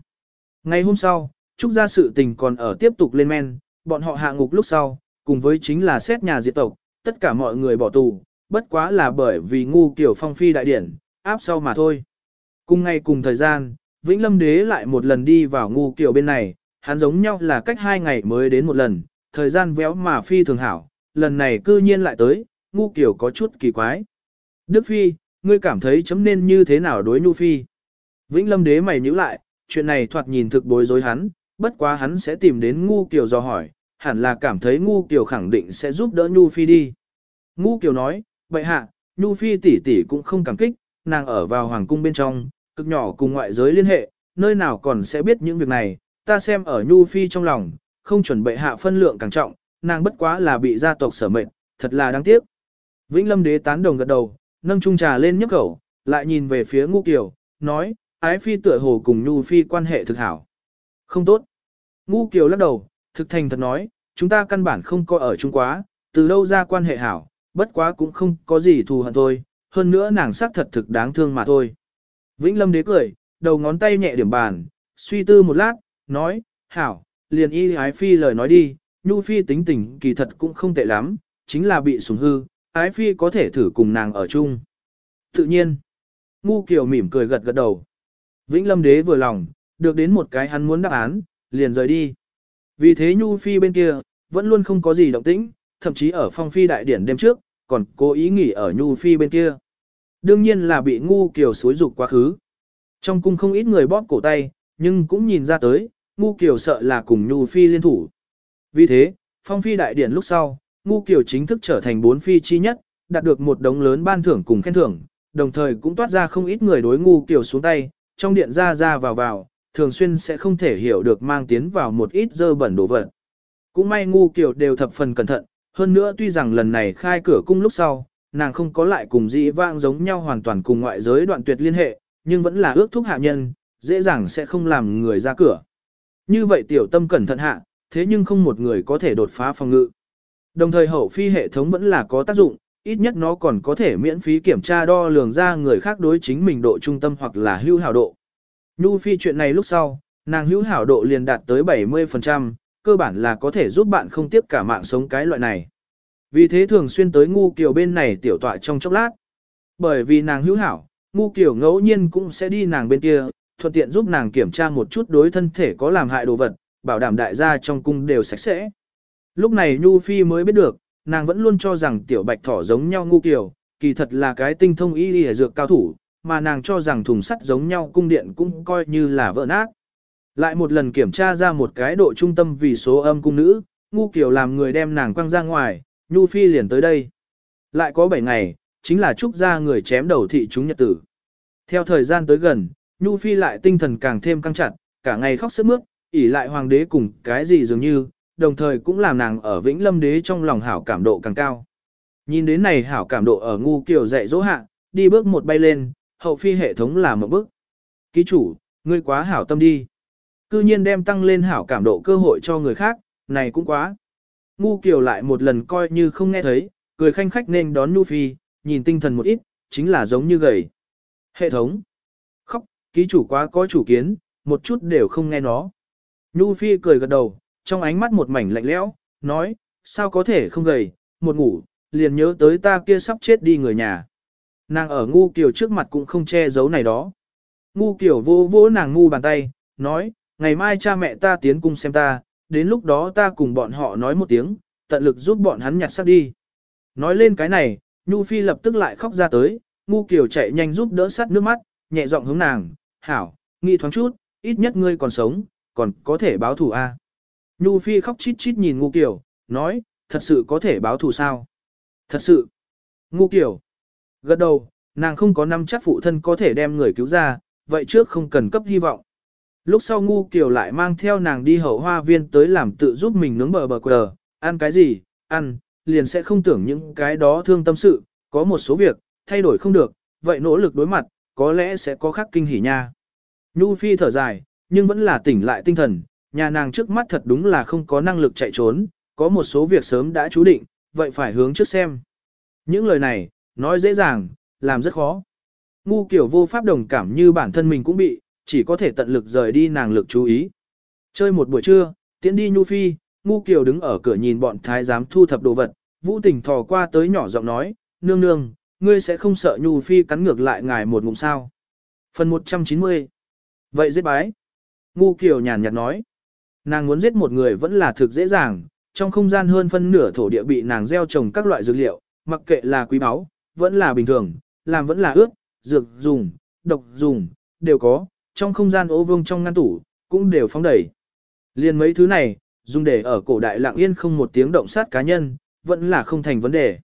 Ngày hôm sau, Trúc gia sự tình còn ở tiếp tục lên men, bọn họ hạ ngục lúc sau, cùng với chính là xét nhà diệt tộc, tất cả mọi người bỏ tù, bất quá là bởi vì ngu kiểu phong phi đại điển, áp sau mà thôi. Cùng ngày cùng thời gian, Vĩnh Lâm Đế lại một lần đi vào ngu kiểu bên này, hắn giống nhau là cách hai ngày mới đến một lần, thời gian véo mà phi thường hảo, lần này cư nhiên lại tới, ngu kiểu có chút kỳ quái. Đức Phi, ngươi cảm thấy chấm nên như thế nào đối Nhu Phi? Vĩnh Lâm Đế mày nhíu lại, chuyện này thoạt nhìn thực bối rối hắn, bất quá hắn sẽ tìm đến ngu kiểu dò hỏi, hẳn là cảm thấy ngu kiều khẳng định sẽ giúp đỡ Nhu Phi đi. Ngu kiều nói, vậy hạ, Nhu Phi tỷ tỷ cũng không cảm kích, nàng ở vào hoàng cung bên trong, cực nhỏ cùng ngoại giới liên hệ, nơi nào còn sẽ biết những việc này, ta xem ở Nhu Phi trong lòng, không chuẩn bệ hạ phân lượng càng trọng, nàng bất quá là bị gia tộc sở mệnh, thật là đáng tiếc. Vĩnh Lâm đế tán đồng gật đầu, nâng chung trà lên nhấp khẩu, lại nhìn về phía ngu kiều nói, ái phi tựa hồ cùng Nhu Phi quan hệ thực hảo. Không tốt. Ngu kiều lắc đầu, thực thành thật nói, chúng ta căn bản không có ở chung quá, từ đâu ra quan hệ hảo, bất quá cũng không có gì thù hận thôi, hơn nữa nàng xác thật thực đáng thương mà thôi. Vĩnh Lâm đế cười, đầu ngón tay nhẹ điểm bàn, suy tư một lát, nói, hảo, liền y ái phi lời nói đi, nhu phi tính tình kỳ thật cũng không tệ lắm, chính là bị sủng hư, ái phi có thể thử cùng nàng ở chung. Tự nhiên, ngu kiều mỉm cười gật gật đầu. Vĩnh Lâm đế vừa lòng, được đến một cái hắn muốn đáp án, liền rời đi. Vì thế nhu phi bên kia, vẫn luôn không có gì động tĩnh, thậm chí ở phong phi đại điển đêm trước, còn cố ý nghỉ ở nhu phi bên kia. Đương nhiên là bị ngu kiều xối dục quá khứ. Trong cung không ít người bóp cổ tay, nhưng cũng nhìn ra tới, ngu kiều sợ là cùng nhu phi liên thủ. Vì thế, phong phi đại điển lúc sau, ngu kiều chính thức trở thành bốn phi chi nhất, đạt được một đống lớn ban thưởng cùng khen thưởng, đồng thời cũng toát ra không ít người đối ngu kiều xuống tay, trong điện ra ra vào vào, thường xuyên sẽ không thể hiểu được mang tiến vào một ít dơ bẩn đồ vật. Cũng may ngu kiều đều thập phần cẩn thận, hơn nữa tuy rằng lần này khai cửa cung lúc sau, nàng không có lại cùng dĩ vãng giống nhau hoàn toàn cùng ngoại giới đoạn tuyệt liên hệ, nhưng vẫn là ước thúc hạ nhân, dễ dàng sẽ không làm người ra cửa. Như vậy tiểu tâm cẩn thận hạ, thế nhưng không một người có thể đột phá phòng ngự. Đồng thời hậu phi hệ thống vẫn là có tác dụng, ít nhất nó còn có thể miễn phí kiểm tra đo lường ra người khác đối chính mình độ trung tâm hoặc là hưu hảo độ. Nhu phi chuyện này lúc sau, nàng hữu hảo độ liền đạt tới 70%, cơ bản là có thể giúp bạn không tiếp cả mạng sống cái loại này. Vì thế thường xuyên tới ngu kiều bên này tiểu tọa trong chốc lát. Bởi vì nàng hữu hảo, ngu kiều ngẫu nhiên cũng sẽ đi nàng bên kia, thuận tiện giúp nàng kiểm tra một chút đối thân thể có làm hại đồ vật, bảo đảm đại gia trong cung đều sạch sẽ. Lúc này Nhu Phi mới biết được, nàng vẫn luôn cho rằng tiểu bạch thỏ giống nhau ngu kiều, kỳ thật là cái tinh thông y y dược cao thủ, mà nàng cho rằng thùng sắt giống nhau cung điện cũng coi như là vỡ nát. Lại một lần kiểm tra ra một cái độ trung tâm vì số âm cung nữ, ngu kiều làm người đem nàng quăng ra ngoài, Nhu Phi liền tới đây. Lại có 7 ngày, chính là trúc gia người chém đầu thị chúng nhật tử. Theo thời gian tới gần, Nhu Phi lại tinh thần càng thêm căng chặt, cả ngày khóc sướt mướt, ỉ lại hoàng đế cùng cái gì dường như, đồng thời cũng làm nàng ở Vĩnh Lâm đế trong lòng hảo cảm độ càng cao. Nhìn đến này hảo cảm độ ở ngu kiều dạy dỗ hạ, đi bước một bay lên, hậu phi hệ thống là một bước. Ký chủ, ngươi quá hảo tâm đi. Cư nhiên đem tăng lên hảo cảm độ cơ hội cho người khác, này cũng quá. Ngu kiều lại một lần coi như không nghe thấy, cười khanh khách nên đón Nhu Phi, nhìn tinh thần một ít, chính là giống như gầy. Hệ thống. Khóc, ký chủ quá có chủ kiến, một chút đều không nghe nó. Nhu Phi cười gật đầu, trong ánh mắt một mảnh lạnh lẽo, nói, sao có thể không gầy, một ngủ, liền nhớ tới ta kia sắp chết đi người nhà. Nàng ở ngu kiều trước mặt cũng không che giấu này đó. Ngu kiều vô vỗ nàng ngu bàn tay, nói, ngày mai cha mẹ ta tiến cung xem ta, đến lúc đó ta cùng bọn họ nói một tiếng, tận lực giúp bọn hắn nhặt xác đi. Nói lên cái này, Nhu Phi lập tức lại khóc ra tới, ngu kiều chạy nhanh giúp đỡ sắt nước mắt, nhẹ giọng hướng nàng, hảo, nghĩ thoáng chút, ít nhất ngươi còn sống, còn có thể báo thù a. Nhu Phi khóc chít chít nhìn ngu kiều, nói, thật sự có thể báo thù sao? Thật sự. Ngu kiều. Gật đầu, nàng không có năm chắc phụ thân có thể đem người cứu ra, vậy trước không cần cấp hy vọng. Lúc sau ngu kiều lại mang theo nàng đi hậu hoa viên tới làm tự giúp mình nướng bờ bờ quờ, ăn cái gì, ăn, liền sẽ không tưởng những cái đó thương tâm sự, có một số việc, thay đổi không được, vậy nỗ lực đối mặt, có lẽ sẽ có khắc kinh hỉ nha. Nhu Phi thở dài, nhưng vẫn là tỉnh lại tinh thần, nhà nàng trước mắt thật đúng là không có năng lực chạy trốn, có một số việc sớm đã chú định, vậy phải hướng trước xem. Những lời này, nói dễ dàng, làm rất khó. Ngu kiểu vô pháp đồng cảm như bản thân mình cũng bị, chỉ có thể tận lực rời đi nàng lực chú ý. Chơi một buổi trưa, tiễn đi Nhu Phi, Ngu Kiều đứng ở cửa nhìn bọn thái giám thu thập đồ vật, Vũ Tình thò qua tới nhỏ giọng nói, nương nương, ngươi sẽ không sợ Nhu Phi cắn ngược lại ngài một ngụm sao. Phần 190 Vậy giết bái. Ngu Kiều nhàn nhạt nói, nàng muốn giết một người vẫn là thực dễ dàng, trong không gian hơn phân nửa thổ địa bị nàng gieo trồng các loại dược liệu, mặc kệ là quý báu, vẫn là bình thường, làm vẫn là ướt, dược dùng, độc dùng, đều có, trong không gian ô vương trong ngăn tủ, cũng đều phóng đẩy. Liên mấy thứ này, dùng để ở cổ đại lặng yên không một tiếng động sát cá nhân, vẫn là không thành vấn đề.